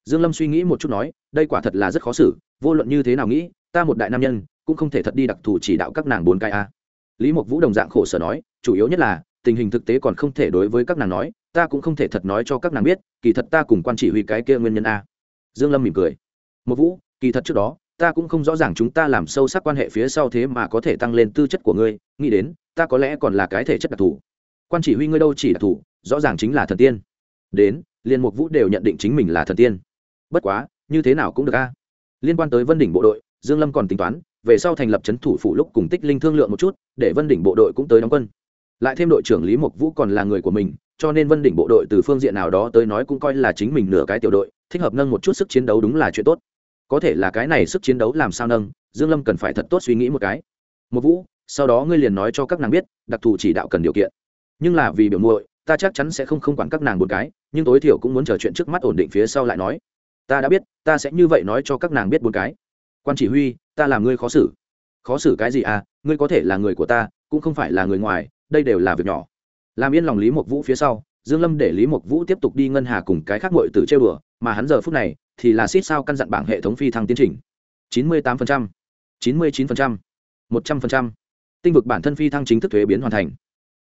Dương lâm suy nghĩ một chút nói, đây quả thật là rất khó xử, vô luận như thế nào nghĩ, ta một đại nam nhân, cũng không thể thật đi đặc thù chỉ đạo các nàng bốn cái a. Lý mộc vũ đồng dạng khổ sở nói, chủ yếu nhất là tình hình thực tế còn không thể đối với các nàng nói, ta cũng không thể thật nói cho các nàng biết, kỳ thật ta cùng quan chỉ huy cái kia nguyên nhân a. Dương lâm mỉm cười. Một vũ, kỳ thật trước đó, ta cũng không rõ ràng chúng ta làm sâu sắc quan hệ phía sau thế mà có thể tăng lên tư chất của ngươi, nghĩ đến, ta có lẽ còn là cái thể chất đặc thù. Quan chỉ huy ngươi đâu chỉ đặc thù, rõ ràng chính là thần tiên. Đến liên mục vũ đều nhận định chính mình là thần tiên. Bất quá, như thế nào cũng được a. Liên quan tới vân đỉnh bộ đội, dương lâm còn tính toán, về sau thành lập chấn thủ phủ lúc cùng tích linh thương lượng một chút, để vân đỉnh bộ đội cũng tới đóng quân lại thêm đội trưởng lý Mộc vũ còn là người của mình, cho nên vân đỉnh bộ đội từ phương diện nào đó tới nói cũng coi là chính mình nửa cái tiểu đội, thích hợp nâng một chút sức chiến đấu đúng là chuyện tốt. Có thể là cái này sức chiến đấu làm sao nâng, dương lâm cần phải thật tốt suy nghĩ một cái. Một vũ, sau đó ngươi liền nói cho các nàng biết, đặc thù chỉ đạo cần điều kiện. Nhưng là vì biểu muội, ta chắc chắn sẽ không không quản các nàng một cái, nhưng tối thiểu cũng muốn chờ chuyện trước mắt ổn định phía sau lại nói. Ta đã biết, ta sẽ như vậy nói cho các nàng biết một cái. Quan chỉ huy, ta làm ngươi khó xử. Khó xử cái gì à ngươi có thể là người của ta, cũng không phải là người ngoài đây đều là việc nhỏ. Làm yên lòng lý mộc vũ phía sau dương lâm để lý mộc vũ tiếp tục đi ngân hà cùng cái khác muội tử chơi đùa, mà hắn giờ phút này thì là xít sao căn dặn bảng hệ thống phi thăng tiến trình. 98%, 99%, 100%. tinh vực bản thân phi thăng chính thức thuế biến hoàn thành.